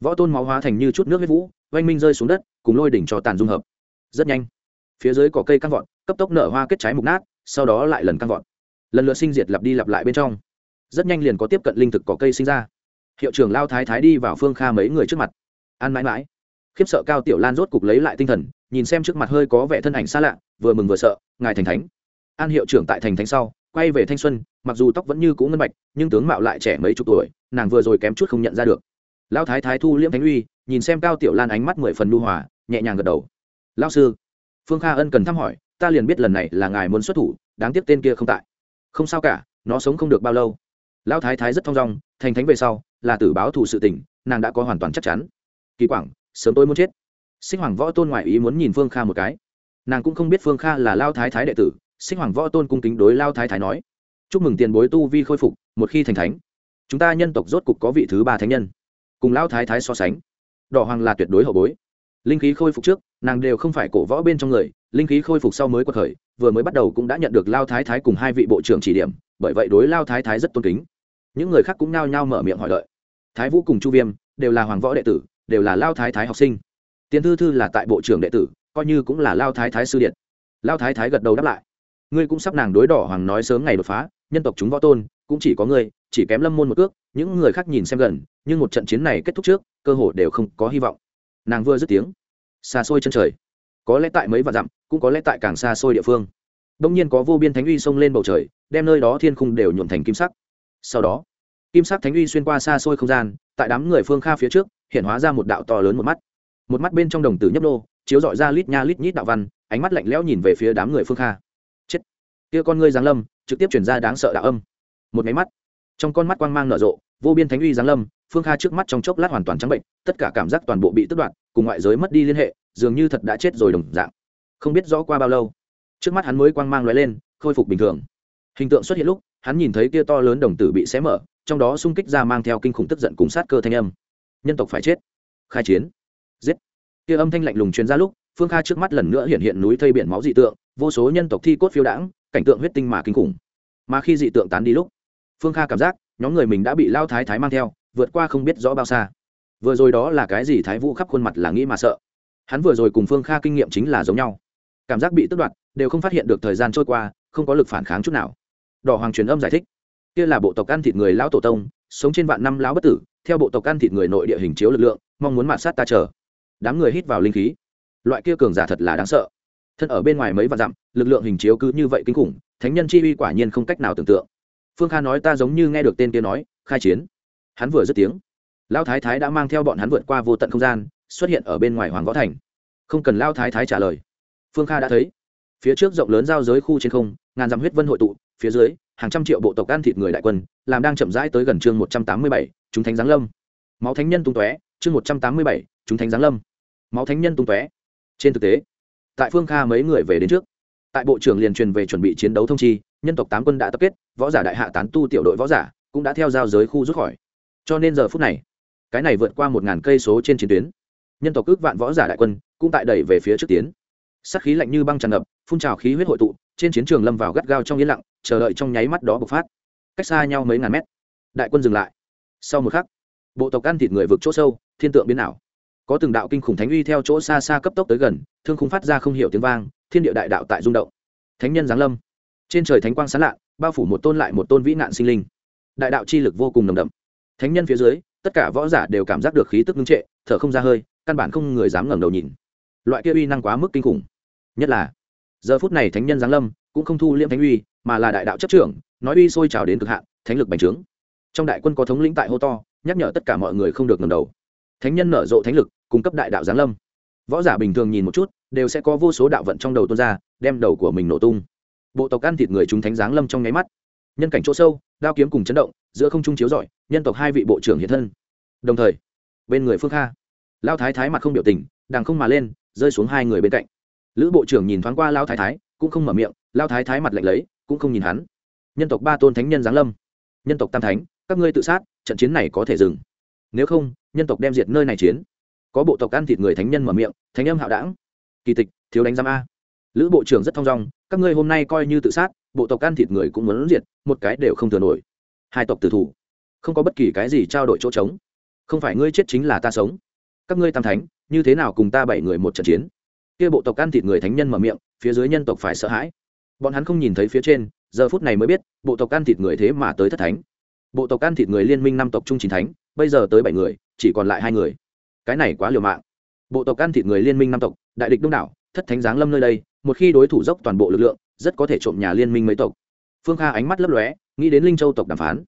Võ tôn máu hóa thành như chút nước huyết vũ, oanh minh rơi xuống đất, cùng lôi đỉnh cho tàn dung hợp. Rất nhanh, phía dưới cỏ cây căng vọt, cấp tốc nở hoa kết trái mục nát, sau đó lại lần căng vọt lần lượt sinh diệt lặp đi lặp lại bên trong. Rất nhanh liền có tiếp cận linh thực cỏ cây sinh ra. Hiệu trưởng lao thái thái đi vào phương kha mấy người trước mặt. Ăn mãi mãi. Khiếp sợ cao tiểu lan rốt cục lấy lại tinh thần, nhìn xem trước mặt hơi có vẻ thân ảnh xa lạ, vừa mừng vừa sợ, ngài thành thánh. An hiệu trưởng tại thành thánh sau, quay về thanh xuân, mặc dù tóc vẫn như cũ ngân bạch, nhưng tướng mạo lại trẻ mấy chục tuổi, nàng vừa rồi kém chút không nhận ra được. Lão thái thái thu liễm thánh uy, nhìn xem cao tiểu lan ánh mắt mười phần nu hòa, nhẹ nhàng gật đầu. Lão sư. Phương kha ân cần thăm hỏi, ta liền biết lần này là ngài muốn xuất thủ, đáng tiếc tên kia không tại không sao cả, nó sống không được bao lâu. Lão thái thái rất thong dong, thành thánh về sau, là tử báo thù sự tình, nàng đã có hoàn toàn chắc chắn. Kỳ quảng, sớm tôi muốn chết. Sinh hoàng võ tôn ngoại ý muốn nhìn phương kha một cái. Nàng cũng không biết phương kha là lao thái thái đệ tử sinh hoàng võ tôn cung kính đối lao thái thái nói. Chúc mừng tiền bối tu vi khôi phục, một khi thành thánh, chúng ta nhân tộc rốt cục có vị thứ ba thánh nhân. Cùng lao thái thái so sánh, đỏ hoàng là tuyệt đối hậu bối. Linh khí khôi phục trước, nàng đều không phải cổ võ bên trong người, linh khí khôi phục sau mới quật khởi vừa mới bắt đầu cũng đã nhận được lao thái thái cùng hai vị bộ trưởng chỉ điểm, bởi vậy đối lao thái thái rất tôn kính. Những người khác cũng nao nhao mở miệng hỏi lợi thái vũ cùng chu viêm đều là hoàng võ đệ tử, đều là lao thái thái học sinh. Tiến thư thư là tại bộ trưởng đệ tử, coi như cũng là lao thái thái sư điện. Lao thái thái gật đầu đáp lại. Ngươi cũng sắp nàng đối đỏ hoàng nói sớm ngày đột phá, nhân tộc chúng võ tôn, cũng chỉ có ngươi, chỉ kém lâm môn một cước, những người khác nhìn xem gần, nhưng một trận chiến này kết thúc trước, cơ hội đều không có hy vọng. Nàng vừa dứt tiếng, xa xôi chân trời có lẽ tại mấy vạn dặm, cũng có lẽ tại càng xa xôi địa phương. Đông nhiên có vô biên thánh uy xông lên bầu trời, đem nơi đó thiên khung đều nhuộm thành kim sắc. Sau đó, kim sắc thánh uy xuyên qua xa xôi không gian, tại đám người phương kha phía trước, hiện hóa ra một đạo to lớn một mắt. Một mắt bên trong đồng tử nhấp nô, chiếu dọi ra lít nha lít nhít đạo văn, ánh mắt lạnh lẽo nhìn về phía đám người phương kha. Chết! Kia con ngươi giáng lâm, trực tiếp chuyển ra đáng sợ đạo âm. Một máy mắt, trong con mắt quang mang nở rộ, vô biên thánh uy giáng lâm, phương kha trước mắt trong chốc lát hoàn toàn trắng bệnh, tất cả cảm giác toàn bộ bị tước đoạt, cùng ngoại giới mất đi liên hệ dường như thật đã chết rồi đồng dạng. Không biết rõ qua bao lâu, trước mắt hắn mới quang mang l lên, khôi phục bình thường. Hình tượng xuất hiện lúc, hắn nhìn thấy kia to lớn đồng tử bị xé mở, trong đó xung kích ra mang theo kinh khủng tức giận cùng sát cơ thanh âm. Nhân tộc phải chết. Khai chiến. Giết. Kia âm thanh lạnh lùng truyền ra lúc, phương kha trước mắt lần nữa hiện hiện núi thây biển máu dị tượng, vô số nhân tộc thi cốt phiêu đãng, cảnh tượng huyết tinh mà kinh khủng. Mà khi dị tượng tán đi lúc, phương kha cảm giác, nhóm người mình đã bị lao thái thái mang theo, vượt qua không biết rõ bao xa. Vừa rồi đó là cái gì thái vũ khắp khuôn mặt là nghĩ mà sợ hắn vừa rồi cùng phương kha kinh nghiệm chính là giống nhau. Cảm giác bị tước đoạt, đều không phát hiện được thời gian trôi qua, không có lực phản kháng chút nào. Đỏ hoàng truyền âm giải thích, kia là bộ tộc ăn thịt người lão tổ tông, sống trên vạn năm lão bất tử, theo bộ tộc ăn thịt người nội địa hình chiếu lực lượng, mong muốn mạt sát ta chờ. Đám người hít vào linh khí. Loại kia cường giả thật là đáng sợ. Thân ở bên ngoài mấy vạn dặm, lực lượng hình chiếu cứ như vậy kinh khủng, thánh nhân chi uy quả nhiên không cách nào tưởng tượng. Phương kha nói ta giống như nghe được tên kia nói, khai chiến. Hắn vừa dứt tiếng, lão thái thái đã mang theo bọn hắn vượt qua vô tận không gian xuất hiện ở bên ngoài hoàng võ thành. Không cần lao thái thái trả lời. Phương kha đã thấy. Phía trước rộng lớn giao giới khu trên không, ngàn dặm huyết vân hội tụ, phía dưới, hàng trăm triệu bộ tộc ăn thịt người đại quân, làm đang chậm rãi tới gần chương một trăm tám mươi bảy, chúng thánh giáng lâm. Máu thánh nhân tung tóe, chương một trăm tám mươi bảy, chúng thánh giáng lâm. Máu thánh nhân tung tóe. Trên thực tế, tại phương kha mấy người về đến trước, tại bộ trưởng liền truyền về chuẩn bị chiến đấu thông chi, nhân tộc tám quân đã tập kết, võ giả đại hạ tán tu tiểu đội võ giả cũng đã theo giao giới khu rút khỏi. Cho nên giờ phút này, cái này vượt qua một ngàn cây số trên chiến tuyến nhân tộc ước vạn võ giả đại quân cũng tại đẩy về phía trước tiến. Sắc khí lạnh như băng tràn ngập, phun trào khí huyết hội tụ, trên chiến trường lâm vào gắt gao trong yên lặng, chờ đợi trong nháy mắt đó bộc phát. Cách xa nhau mấy ngàn mét, đại quân dừng lại. Sau một khắc, bộ tộc ăn thịt người vượt chỗ sâu, thiên tượng biến ảo. Có từng đạo kinh khủng thánh uy theo chỗ xa xa cấp tốc tới gần, thương khung phát ra không hiểu tiếng vang, thiên địa đại đạo tại rung động. Thánh nhân giáng lâm. Trên trời thánh quang sán lạ, bao phủ một tôn lại một tôn vĩ nạn sinh linh. Đại đạo chi lực vô cùng nồng đậm. Thánh nhân phía dưới, tất cả võ giả đều cảm giác được khí tức ngưng trệ, thở không ra hơi căn bản không người dám ngẩng đầu nhìn. Loại kia uy năng quá mức kinh khủng. Nhất là, giờ phút này thánh nhân giáng lâm cũng không thu liêm thánh uy, mà là đại đạo chấp trưởng, nói uy sôi trào đến cực hạn, thánh lực bành trướng. Trong đại quân có thống lĩnh tại hô to, nhắc nhở tất cả mọi người không được ngẩng đầu. Thánh nhân nở rộ thánh lực, cung cấp đại đạo giáng lâm. Võ giả bình thường nhìn một chút, đều sẽ có vô số đạo vận trong đầu tuôn ra, đem đầu của mình nổ tung. Bộ tộc ăn thịt người chúng thánh giáng lâm trong nháy mắt. Nhân cảnh chỗ sâu, đao kiếm cùng chấn động, giữa không trung chiếu rọi, nhân tộc hai vị bộ trưởng hiện thân. Đồng thời, bên người phương kha lao thái thái mặt không biểu tình, đằng không mà lên, rơi xuống hai người bên cạnh. Lữ bộ trưởng nhìn thoáng qua lao thái thái, cũng không mở miệng, lao thái thái mặt lạnh lấy, cũng không nhìn hắn. Nhân tộc ba tôn thánh nhân giáng lâm. Nhân tộc tam thánh, các ngươi tự sát, trận chiến này có thể dừng. Nếu không, nhân tộc đem diệt nơi này chiến. Có bộ tộc ăn thịt người thánh nhân mở miệng, thánh âm hạo đảng. Kỳ tịch, thiếu đánh giam a. Lữ bộ trưởng rất thong dong, các ngươi hôm nay coi như tự sát, bộ tộc ăn thịt người cũng muốn diệt, một cái đều không thừa nổi. Hai tộc tử thủ. Không có bất kỳ cái gì trao đổi chỗ trống. Không phải ngươi chết chính là ta sống các ngươi tam thánh, như thế nào cùng ta bảy người một trận chiến? Kia bộ tộc ăn thịt người thánh nhân mở miệng, phía dưới nhân tộc phải sợ hãi. Bọn hắn không nhìn thấy phía trên, giờ phút này mới biết, bộ tộc ăn thịt người thế mà tới thất thánh. Bộ tộc ăn thịt người liên minh năm tộc trung chín thánh, bây giờ tới bảy người, chỉ còn lại hai người. Cái này quá liều mạng. Bộ tộc ăn thịt người liên minh năm tộc, đại địch đông đảo, thất thánh giáng lâm nơi đây, một khi đối thủ dốc toàn bộ lực lượng, rất có thể trộm nhà liên minh mấy tộc. Phương kha ánh mắt lấp lóe, nghĩ đến linh châu tộc đàm phán.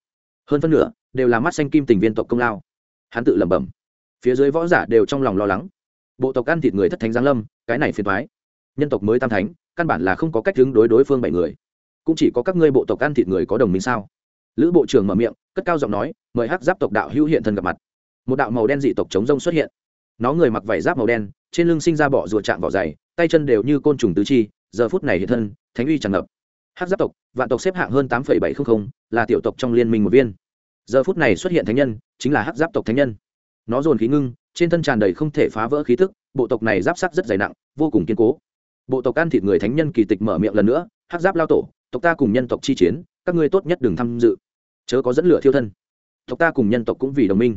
Hơn phân nửa, đều là mắt xanh kim tình viên tộc công lao. Hắn tự lẩm bẩm phía dưới võ giả đều trong lòng lo lắng. Bộ tộc ăn thịt người thất thánh giáng lâm, cái này phiền thoái nhân tộc mới tam thánh, căn bản là không có cách đứng đối đối phương bảy người. Cũng chỉ có các ngươi bộ tộc ăn thịt người có đồng minh sao? Lữ bộ trưởng mở miệng, cất cao giọng nói, mời hắc giáp tộc đạo hữu hiện thân gặp mặt. Một đạo màu đen dị tộc chống rông xuất hiện. Nó người mặc vải giáp màu đen, trên lưng sinh ra bỏ rùa chạm vỏ dày, tay chân đều như côn trùng tứ chi, giờ phút này hiện thân, thánh uy tràn ngập. Hắc giáp tộc, vạn tộc xếp hạng hơn tám bảy trăm linh là tiểu tộc trong liên minh một viên. Giờ phút này xuất hiện thánh nhân, chính là hắc giáp tộc thánh nhân nó dồn khí ngưng, trên thân tràn đầy không thể phá vỡ khí thức bộ tộc này giáp sắc rất dày nặng, vô cùng kiên cố. Bộ tộc ăn thịt người thánh nhân kỳ tịch mở miệng lần nữa hát giáp lao tổ, tộc ta cùng nhân tộc chi chiến, các ngươi tốt nhất đừng tham dự. Chớ có dẫn lửa thiêu thân. Tộc ta cùng nhân tộc cũng vì đồng minh.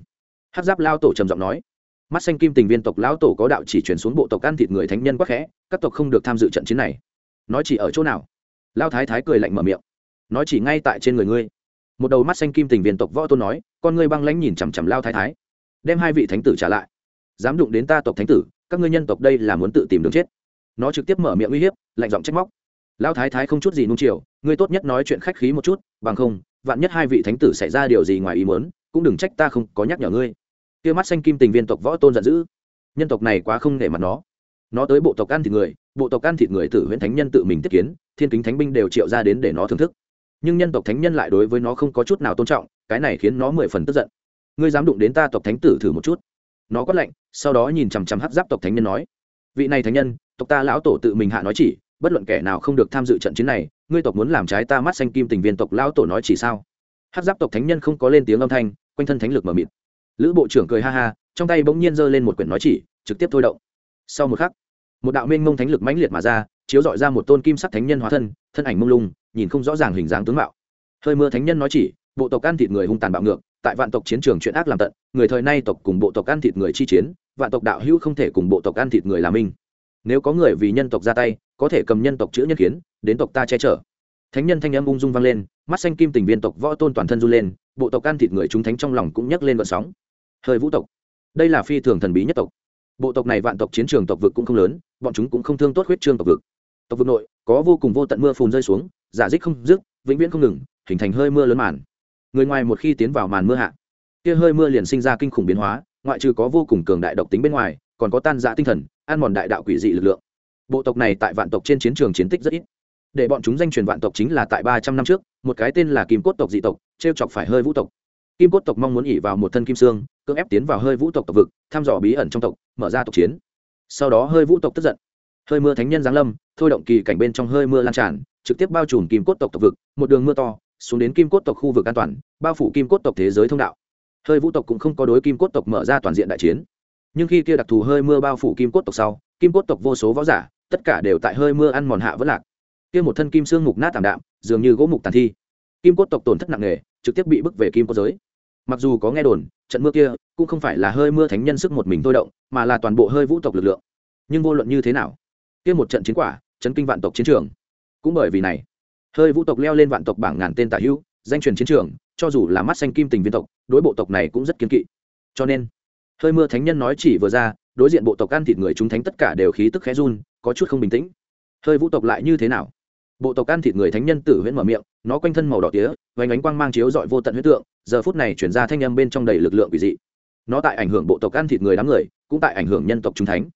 Hát giáp lao tổ trầm giọng nói. Mắt xanh kim tình viên tộc lão tổ có đạo chỉ chuyển xuống bộ tộc ăn thịt người thánh nhân quắc khẽ, các tộc không được tham dự trận chiến này. Nói chỉ ở chỗ nào? Lao thái thái cười lạnh mở miệng. Nói chỉ ngay tại trên người ngươi. Một đầu mắt xanh kim tình viên tộc võ tôn nói, con ngươi băng lãnh nhìn chằm chằm lao thái thái đem hai vị thánh tử trả lại. Dám đụng đến ta tộc thánh tử, các ngươi nhân tộc đây là muốn tự tìm đường chết. Nó trực tiếp mở miệng uy hiếp, lạnh giọng trách móc. Lao thái thái không chút gì nung chiều, ngươi tốt nhất nói chuyện khách khí một chút, bằng không, vạn nhất hai vị thánh tử xảy ra điều gì ngoài ý muốn, cũng đừng trách ta không có nhắc nhở ngươi. Kia mắt xanh kim tình viên tộc võ tôn giận dữ. Nhân tộc này quá không nể mặt nó. Nó tới bộ tộc ăn thịt người, bộ tộc ăn thịt người tử huyễn thánh nhân tự mình tiếp kiến, thiên kính thánh binh đều triệu ra đến để nó thưởng thức. Nhưng nhân tộc thánh nhân lại đối với nó không có chút nào tôn trọng, cái này khiến nó mười phần tức giận ngươi dám đụng đến ta tộc thánh tử thử một chút. Nó quát lạnh, sau đó nhìn chằm chằm hắc giáp tộc thánh nhân nói, vị này thánh nhân, tộc ta lão tổ tự mình hạ nói chỉ, bất luận kẻ nào không được tham dự trận chiến này, ngươi tộc muốn làm trái ta mắt xanh kim tình viên tộc lão tổ nói chỉ sao? Hắc giáp tộc thánh nhân không có lên tiếng âm thanh, quanh thân thánh lực mờ mịt. Lữ bộ trưởng cười ha ha, trong tay bỗng nhiên giơ lên một quyển nói chỉ, trực tiếp thôi động. Sau một khắc, một đạo Minh mông thánh lực mãnh liệt mà ra, chiếu dọi ra một tôn kim sắc thánh nhân hóa thân thân ảnh mông lung, nhìn không rõ ràng hình dáng tướng mạo. Hơi mưa thánh nhân nói chỉ, bộ tộc ăn thịt người hung tàn bạo ngược tại vạn tộc chiến trường chuyện ác làm tận, người thời nay tộc cùng bộ tộc ăn thịt người chi chiến, vạn tộc đạo hữu không thể cùng bộ tộc ăn thịt người làm minh nếu có người vì nhân tộc ra tay, có thể cầm nhân tộc chữ nhân kiến, đến tộc ta che chở. Thánh nhân thanh âm ung dung vang lên, mắt xanh kim tình viên tộc võ tôn toàn thân du lên, bộ tộc ăn thịt người chúng thánh trong lòng cũng nhấc lên vận sóng. Hơi vũ tộc, đây là phi thường thần bí nhất tộc. Bộ tộc này vạn tộc chiến trường tộc vực cũng không lớn, bọn chúng cũng không thương tốt huyết trương tộc vực. Tộc vực nội, có vô cùng vô tận mưa phùn rơi xuống, giả dích không dứt, vĩnh viễn không ngừng, hình thành hơi mưa lớn màn người ngoài một khi tiến vào màn mưa hạ, kia hơi mưa liền sinh ra kinh khủng biến hóa, ngoại trừ có vô cùng cường đại độc tính bên ngoài, còn có tan dã tinh thần, ăn mòn đại đạo quỷ dị lực lượng. Bộ tộc này tại vạn tộc trên chiến trường chiến tích rất ít. Để bọn chúng danh truyền vạn tộc chính là tại ba trăm năm trước, một cái tên là kim cốt tộc dị tộc t r e o chọc phải hơi vũ tộc. Kim cốt tộc mong muốn ỉ vào một thân kim sương cưỡng ép tiến vào hơi vũ tộc tộc vực, thăm dò bí ẩn trong tộc, mở ra tộc chiến. Sau đó hơi vũ tộc tức giận. Hơi mưa thánh nhân giáng lâm, thôi động kỳ cảnh bên trong hơi mưa lan tràn, trực tiếp bao trùm kim cốt tộc tộc vực, một đường mưa to xuống đến kim cốt tộc khu vực an toàn, bao phủ kim cốt tộc thế giới thông đạo. Hơi vũ tộc cũng không có đối kim cốt tộc mở ra toàn diện đại chiến. Nhưng khi kia đặc thù hơi mưa bao phủ kim cốt tộc sau, kim cốt tộc vô số võ giả, tất cả đều tại hơi mưa ăn mòn hạ vất lạc. Kia một thân kim xương mục nát tảm đạm, dường như gỗ mục tàn thi. Kim cốt tộc tổn thất nặng nề, trực tiếp bị bức về kim cốt giới. Mặc dù có nghe đồn, trận mưa kia cũng không phải là hơi mưa thánh nhân sức một mình thôi động, mà là toàn bộ hơi vũ tộc lực lượng. Nhưng vô luận như thế nào, kia một trận chiến quả, chấn kinh vạn tộc chiến trường. Cũng bởi vì này hơi vũ tộc leo lên vạn tộc bảng ngàn tên tả hữu, danh truyền chiến trường, cho dù là mắt xanh kim tình viên tộc, đối bộ tộc này cũng rất kiên kỵ. Cho nên, hơi mưa thánh nhân nói chỉ vừa ra, đối diện bộ tộc ăn thịt người chúng thánh tất cả đều khí tức khẽ run, có chút không bình tĩnh. Hơi vũ tộc lại như thế nào? Bộ tộc ăn thịt người thánh nhân tử huyễn mở miệng, nó quanh thân màu đỏ tía vánh ánh quang mang chiếu dọi vô tận huyết tượng, giờ phút này chuyển ra thanh âm bên trong đầy lực lượng quỷ dị. Nó tại ảnh hưởng bộ tộc ăn thịt người đám người, cũng tại ảnh hưởng nhân tộc trung thánh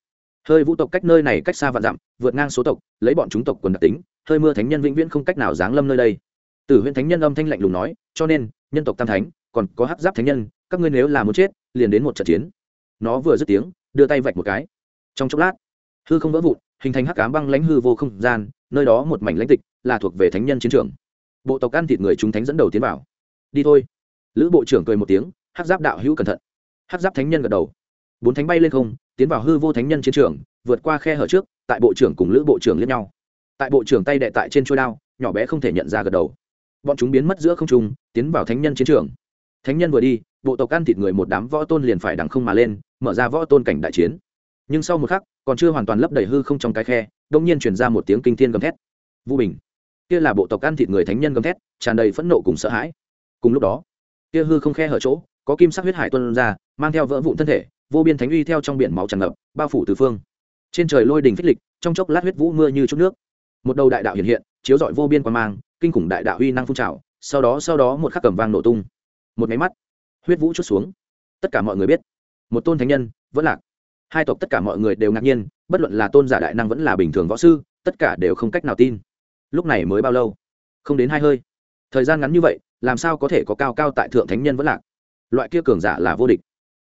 hơi vũ tộc cách nơi này cách xa vạn dặm, vượt ngang số tộc, lấy bọn chúng tộc quần đặc tính, hơi mưa thánh nhân vĩnh viễn không cách nào giáng lâm nơi đây. Tử huyễn thánh nhân âm thanh lạnh lùng nói, cho nên, nhân tộc tam thánh, còn có hắc giáp thánh nhân, các ngươi nếu là muốn chết, liền đến một trận chiến. Nó vừa dứt tiếng, đưa tay vạch một cái. Trong chốc lát, hư không vỡ vụn, hình thành hắc ám băng lãnh hư vô không gian, nơi đó một mảnh lãnh tịch, là thuộc về thánh nhân chiến trường. Bộ tộc ăn thịt người chúng thánh dẫn đầu tiến vào. Đi thôi. Lữ bộ trưởng cười một tiếng, hắc giáp đạo hữu cẩn thận. Hắc giáp thánh nhân gật đầu bốn thánh bay lên không, tiến vào hư vô thánh nhân chiến trường, vượt qua khe hở trước, tại bộ trưởng cùng lữ bộ trưởng liên nhau. Tại bộ trưởng tay đệ tại trên trôi đao, nhỏ bé không thể nhận ra gật đầu. Bọn chúng biến mất giữa không trung, tiến vào thánh nhân chiến trường. Thánh nhân vừa đi, bộ tộc ăn thịt người một đám võ tôn liền phải đằng không mà lên, mở ra võ tôn cảnh đại chiến. Nhưng sau một khắc, còn chưa hoàn toàn lấp đầy hư không trong cái khe đông nhiên chuyển ra một tiếng kinh thiên gầm thét. Vu bình, kia là bộ tộc ăn thịt người thánh nhân gầm thét, tràn đầy phẫn nộ cùng sợ hãi. Cùng lúc đó, kia hư không khe hở chỗ, có kim sắc huyết hải tuân ra, mang theo vỡ vụn thân thể vô biên thánh uy theo trong biển máu tràn ngập, bao phủ tứ phương. Trên trời lôi đình phích lịch, trong chốc lát huyết vũ mưa như chút nước. Một đầu đại đạo hiện hiện, chiếu dọi vô biên quan mang, kinh khủng đại đạo uy năng phun trào, sau đó sau đó một khắc cầm vang nổ tung. Một máy mắt, huyết vũ chút xuống. Tất cả mọi người biết, một tôn thánh nhân, vẫn lạc. Hai tộc tất cả mọi người đều ngạc nhiên, bất luận là tôn giả đại năng vẫn là bình thường võ sư, tất cả đều không cách nào tin. Lúc này mới bao lâu? Không đến hai hơi. Thời gian ngắn như vậy, làm sao có thể có cao cao tại thượng thánh nhân vẫn lạc? Loại kia cường giả là vô địch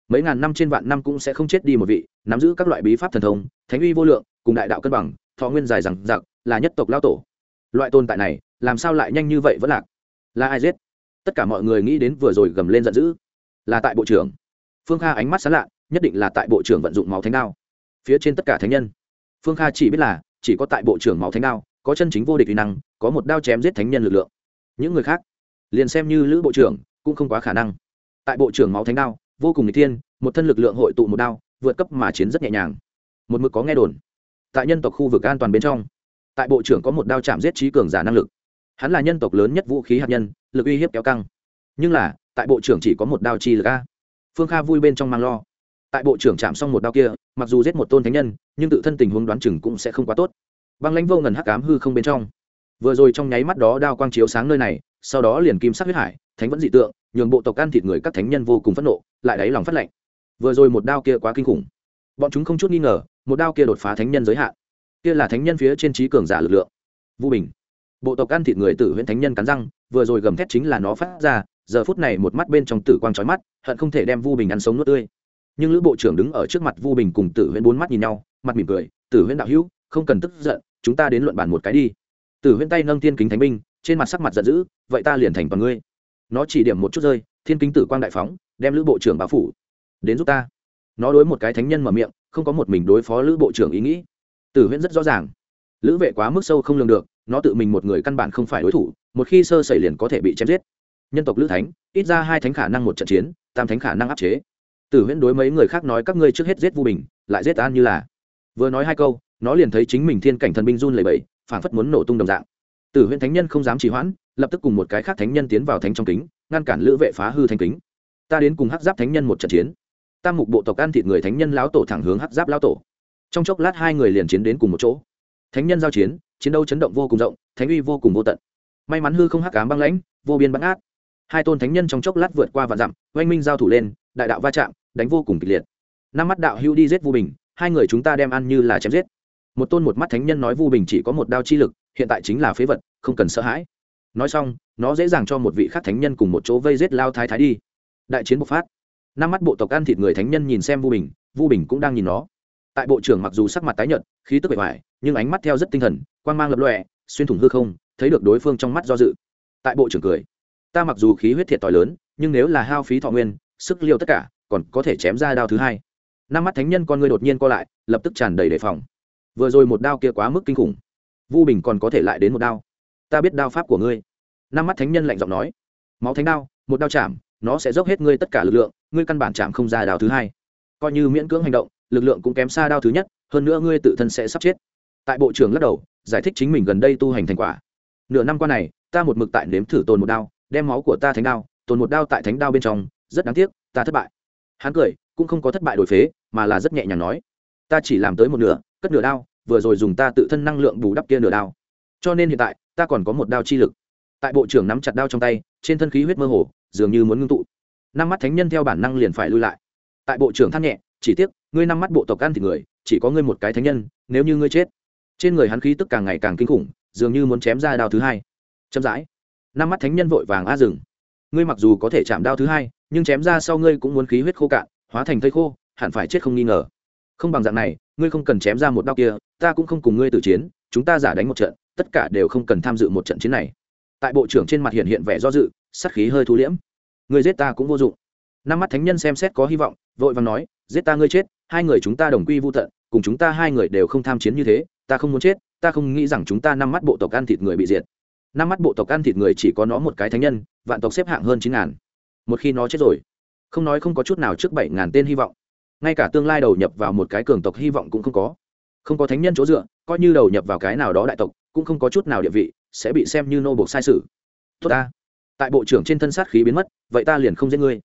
mấy ngàn năm trên vạn năm cũng sẽ không chết đi một vị, nắm giữ các loại bí pháp thần thông, thánh uy vô lượng, cùng đại đạo cân bằng, thọ nguyên dài rằng giặc là nhất tộc lao tổ. Loại tồn tại này, làm sao lại nhanh như vậy vẫn lạc? Là ai giết? Tất cả mọi người nghĩ đến vừa rồi gầm lên giận dữ. Là tại bộ trưởng. Phương kha ánh mắt sán lạ nhất định là tại bộ trưởng vận dụng máu thánh đao. Phía trên tất cả thánh nhân. Phương kha chỉ biết là, chỉ có tại bộ trưởng máu thánh đao, có chân chính vô địch uy năng, có một đao chém giết thánh nhân lực lượng. Những người khác, liền xem như lữ bộ trưởng, cũng không quá khả năng. Tại bộ trưởng máu thánh đao vô cùng n thiên, một thân lực lượng hội tụ một đao, vượt cấp mà chiến rất nhẹ nhàng. Một mực có nghe đồn, tại nhân tộc khu vực an toàn bên trong, tại bộ trưởng có một đao chạm giết trí cường giả năng lực. Hắn là nhân tộc lớn nhất vũ khí hạt nhân, lực uy hiếp kéo căng. Nhưng là, tại bộ trưởng chỉ có một đao chi lực a. Phương kha vui bên trong mang lo. Tại bộ trưởng chạm xong một đao kia, mặc dù giết một tôn thánh nhân, nhưng tự thân tình huống đoán chừng cũng sẽ không quá tốt. Băng lãnh vô ngần hắc ám hư không bên trong. Vừa rồi trong nháy mắt đó đao quang chiếu sáng nơi này, sau đó liền kim sắc huyết hải, thánh vẫn dị tượng nhường bộ tộc ăn thịt người các thánh nhân vô cùng phẫn nộ, lại đáy lòng phát lệnh. Vừa rồi một đao kia quá kinh khủng. Bọn chúng không chút nghi ngờ, một đao kia đột phá thánh nhân giới hạn. Kia là thánh nhân phía trên trí cường giả lực lượng. Vu bình. Bộ tộc ăn thịt người tử huyễn thánh nhân cắn răng, vừa rồi gầm thét chính là nó phát ra, giờ phút này một mắt bên trong tử quang trói mắt, hận không thể đem vu bình ăn sống nuốt tươi. Nhưng lữ bộ trưởng đứng ở trước mặt vu bình cùng tử huyễn bốn mắt nhìn nhau, mặt mỉm cười, tử huyễn đạo hữu, không cần tức giận, chúng ta đến luận bàn một cái đi. Tử huyễn tay nâng thiên kính thánh binh, trên mặt sắc mặt giận dữ, vậy ta liền thành bằng ngươi nó chỉ điểm một chút rơi, thiên kính tử quang đại phóng, đem lữ bộ trưởng báo phủ. Đến giúp ta. Nó đối một cái thánh nhân mở miệng, không có một mình đối phó lữ bộ trưởng ý nghĩ. Tử huyễn rất rõ ràng. Lữ vệ quá mức sâu không lường được, nó tự mình một người căn bản không phải đối thủ, một khi sơ xảy liền có thể bị chém giết. Nhân tộc lữ thánh, ít ra hai thánh khả năng một trận chiến, tam thánh khả năng áp chế. Tử huyễn đối mấy người khác nói các ngươi trước hết giết vu bình, lại giết an như là. Vừa nói hai câu, nó liền thấy chính mình thiên cảnh thần binh run lầy bẫy phảng phất muốn nổ tung đồng dạng. Tử huyễn thánh nhân không dám trì hoãn lập tức cùng một cái khác thánh nhân tiến vào thánh trong kính, ngăn cản lữ vệ phá hư thanh kính. Ta đến cùng hắc giáp thánh nhân một trận chiến. Tam mục bộ tộc ăn thịt người thánh nhân lão tổ thẳng hướng hắc giáp lão tổ. Trong chốc lát hai người liền chiến đến cùng một chỗ. Thánh nhân giao chiến chiến đấu chấn động vô cùng rộng, thánh uy vô cùng vô tận. May mắn hư không hắc cám băng lãnh, vô biên bắn át hai tôn thánh nhân trong chốc lát vượt qua vạn dặm, oanh minh giao thủ lên, đại đạo va chạm, đánh vô cùng kịch liệt. Năm mắt đạo hưu đi giết vu bình, hai người chúng ta đem ăn như là chém giết. Một tôn một mắt thánh nhân nói vu bình chỉ có một đao chi lực, hiện tại chính là phế vật, không cần sợ hãi nói xong, nó dễ dàng cho một vị khác thánh nhân cùng một chỗ vây giết lao thái thái đi. Đại chiến bộc phát. Năm mắt bộ tộc ăn thịt người thánh nhân nhìn xem vu bình vu bình cũng đang nhìn nó. Tại bộ trưởng mặc dù sắc mặt tái nhợt, khí tức bề ngoài nhưng ánh mắt theo rất tinh thần, quang mang lập lọe xuyên thủng hư không, thấy được đối phương trong mắt do dự. Tại bộ trưởng cười, ta mặc dù khí huyết thiệt t lớn, nhưng nếu là hao phí thọ nguyên, sức liều tất cả, còn có thể chém ra đao thứ hai. Năm mắt thánh nhân con người đột nhiên co lại, lập tức tràn đầy đề phòng. Vừa rồi một đao kia quá mức kinh khủng. Vu bình còn có thể lại đến một đao ta biết đao pháp của ngươi. Năm mắt thánh nhân lạnh giọng nói, máu thánh đao, một đao chạm, nó sẽ dốc hết ngươi tất cả lực lượng, ngươi căn bản chạm không ra đao thứ hai. Coi như miễn cưỡng hành động, lực lượng cũng kém xa đao thứ nhất, hơn nữa ngươi tự thân sẽ sắp chết. Tại bộ trưởng lắc đầu, giải thích chính mình gần đây tu hành thành quả. Nửa năm qua này, ta một mực tại nếm thử tồn một đao, đem máu của ta thánh đao, tồn một đao tại thánh đao bên trong, rất đáng tiếc, ta thất bại. Hắn cười, cũng không có thất bại đổi phế, mà là rất nhẹ nhàng nói, ta chỉ làm tới một nửa, cất nửa đao, vừa rồi dùng ta tự thân năng lượng bù đắp kia nửa đao. Cho nên hiện tại ta còn có một đao chi lực. Tại bộ trưởng nắm chặt đao trong tay, trên thân khí huyết mơ hồ, dường như muốn ngưng tụ. Năm mắt thánh nhân theo bản năng liền phải lui lại. Tại bộ trưởng than nhẹ, chỉ tiếc, ngươi năm mắt bộ tộc ăn thì người, chỉ có ngươi một cái thánh nhân, nếu như ngươi chết. Trên người hắn khí tức càng ngày càng kinh khủng, dường như muốn chém ra đao thứ hai. Chậm rãi, năm mắt thánh nhân vội vàng a rừng ngươi mặc dù có thể chạm đao thứ hai, nhưng chém ra sau ngươi cũng muốn khí huyết khô cạn, hóa thành thây khô, hẳn phải chết không nghi ngờ. Không bằng dạng này, ngươi không cần chém ra một đao kia, ta cũng không cùng ngươi tử chiến chúng ta giả đánh một trận, tất cả đều không cần tham dự một trận chiến này. Tại bộ trưởng trên mặt hiện hiện vẻ do dự sắt khí hơi thu liễm. Người giết ta cũng vô dụng. Năm mắt thánh nhân xem xét có hy vọng, vội vàng nói, giết ta ngươi chết, hai người chúng ta đồng quy vô tận, cùng chúng ta hai người đều không tham chiến như thế, ta không muốn chết, ta không nghĩ rằng chúng ta năm mắt bộ tộc ăn thịt người bị diệt. Năm mắt bộ tộc ăn thịt người chỉ có nó một cái thánh nhân, vạn tộc xếp hạng hơn chín ngàn. Một khi nó chết rồi, không nói không có chút nào trước bảy ngàn tên hy vọng. Ngay cả tương lai đầu nhập vào một cái cường tộc hy vọng cũng không có. Không có thánh nhân chỗ dựa coi như đầu nhập vào cái nào đó đại tộc, cũng không có chút nào địa vị, sẽ bị xem như nô buộc sai sự. Tốt ta. Tại bộ trưởng trên thân sát khí biến mất, vậy ta liền không giết ngươi.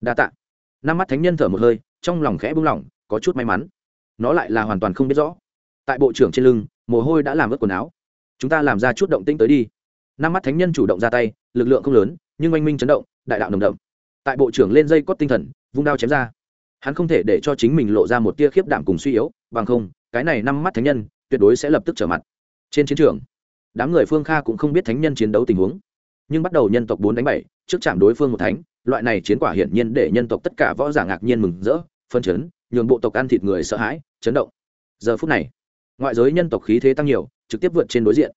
Đa tạ. Năm mắt thánh nhân thở một hơi, trong lòng khẽ bung lỏng, có chút may mắn. Nó lại là hoàn toàn không biết rõ. Tại bộ trưởng trên lưng, mồ hôi đã làm ướt quần áo. Chúng ta làm ra chút động tĩnh tới đi. Năm mắt thánh nhân chủ động ra tay, lực lượng không lớn, nhưng oanh minh chấn động, đại đạo nồng đậm. Tại bộ trưởng lên dây cót tinh thần, vung đao chém ra. Hắn không thể để cho chính mình lộ ra một tia khiếp đảm cùng suy yếu, bằng không, cái này năm mắt thánh nhân tuyệt đối sẽ lập tức trở mặt. Trên chiến trường, đám người phương kha cũng không biết thánh nhân chiến đấu tình huống, nhưng bắt đầu nhân tộc bốn đánh bảy, trước chạm đối phương một thánh, loại này chiến quả hiển nhiên để nhân tộc tất cả võ giả ngạc nhiên mừng rỡ, phân chấn, nhường bộ tộc ăn thịt người sợ hãi, chấn động. Giờ phút này, ngoại giới nhân tộc khí thế tăng nhiều, trực tiếp vượt trên đối diện.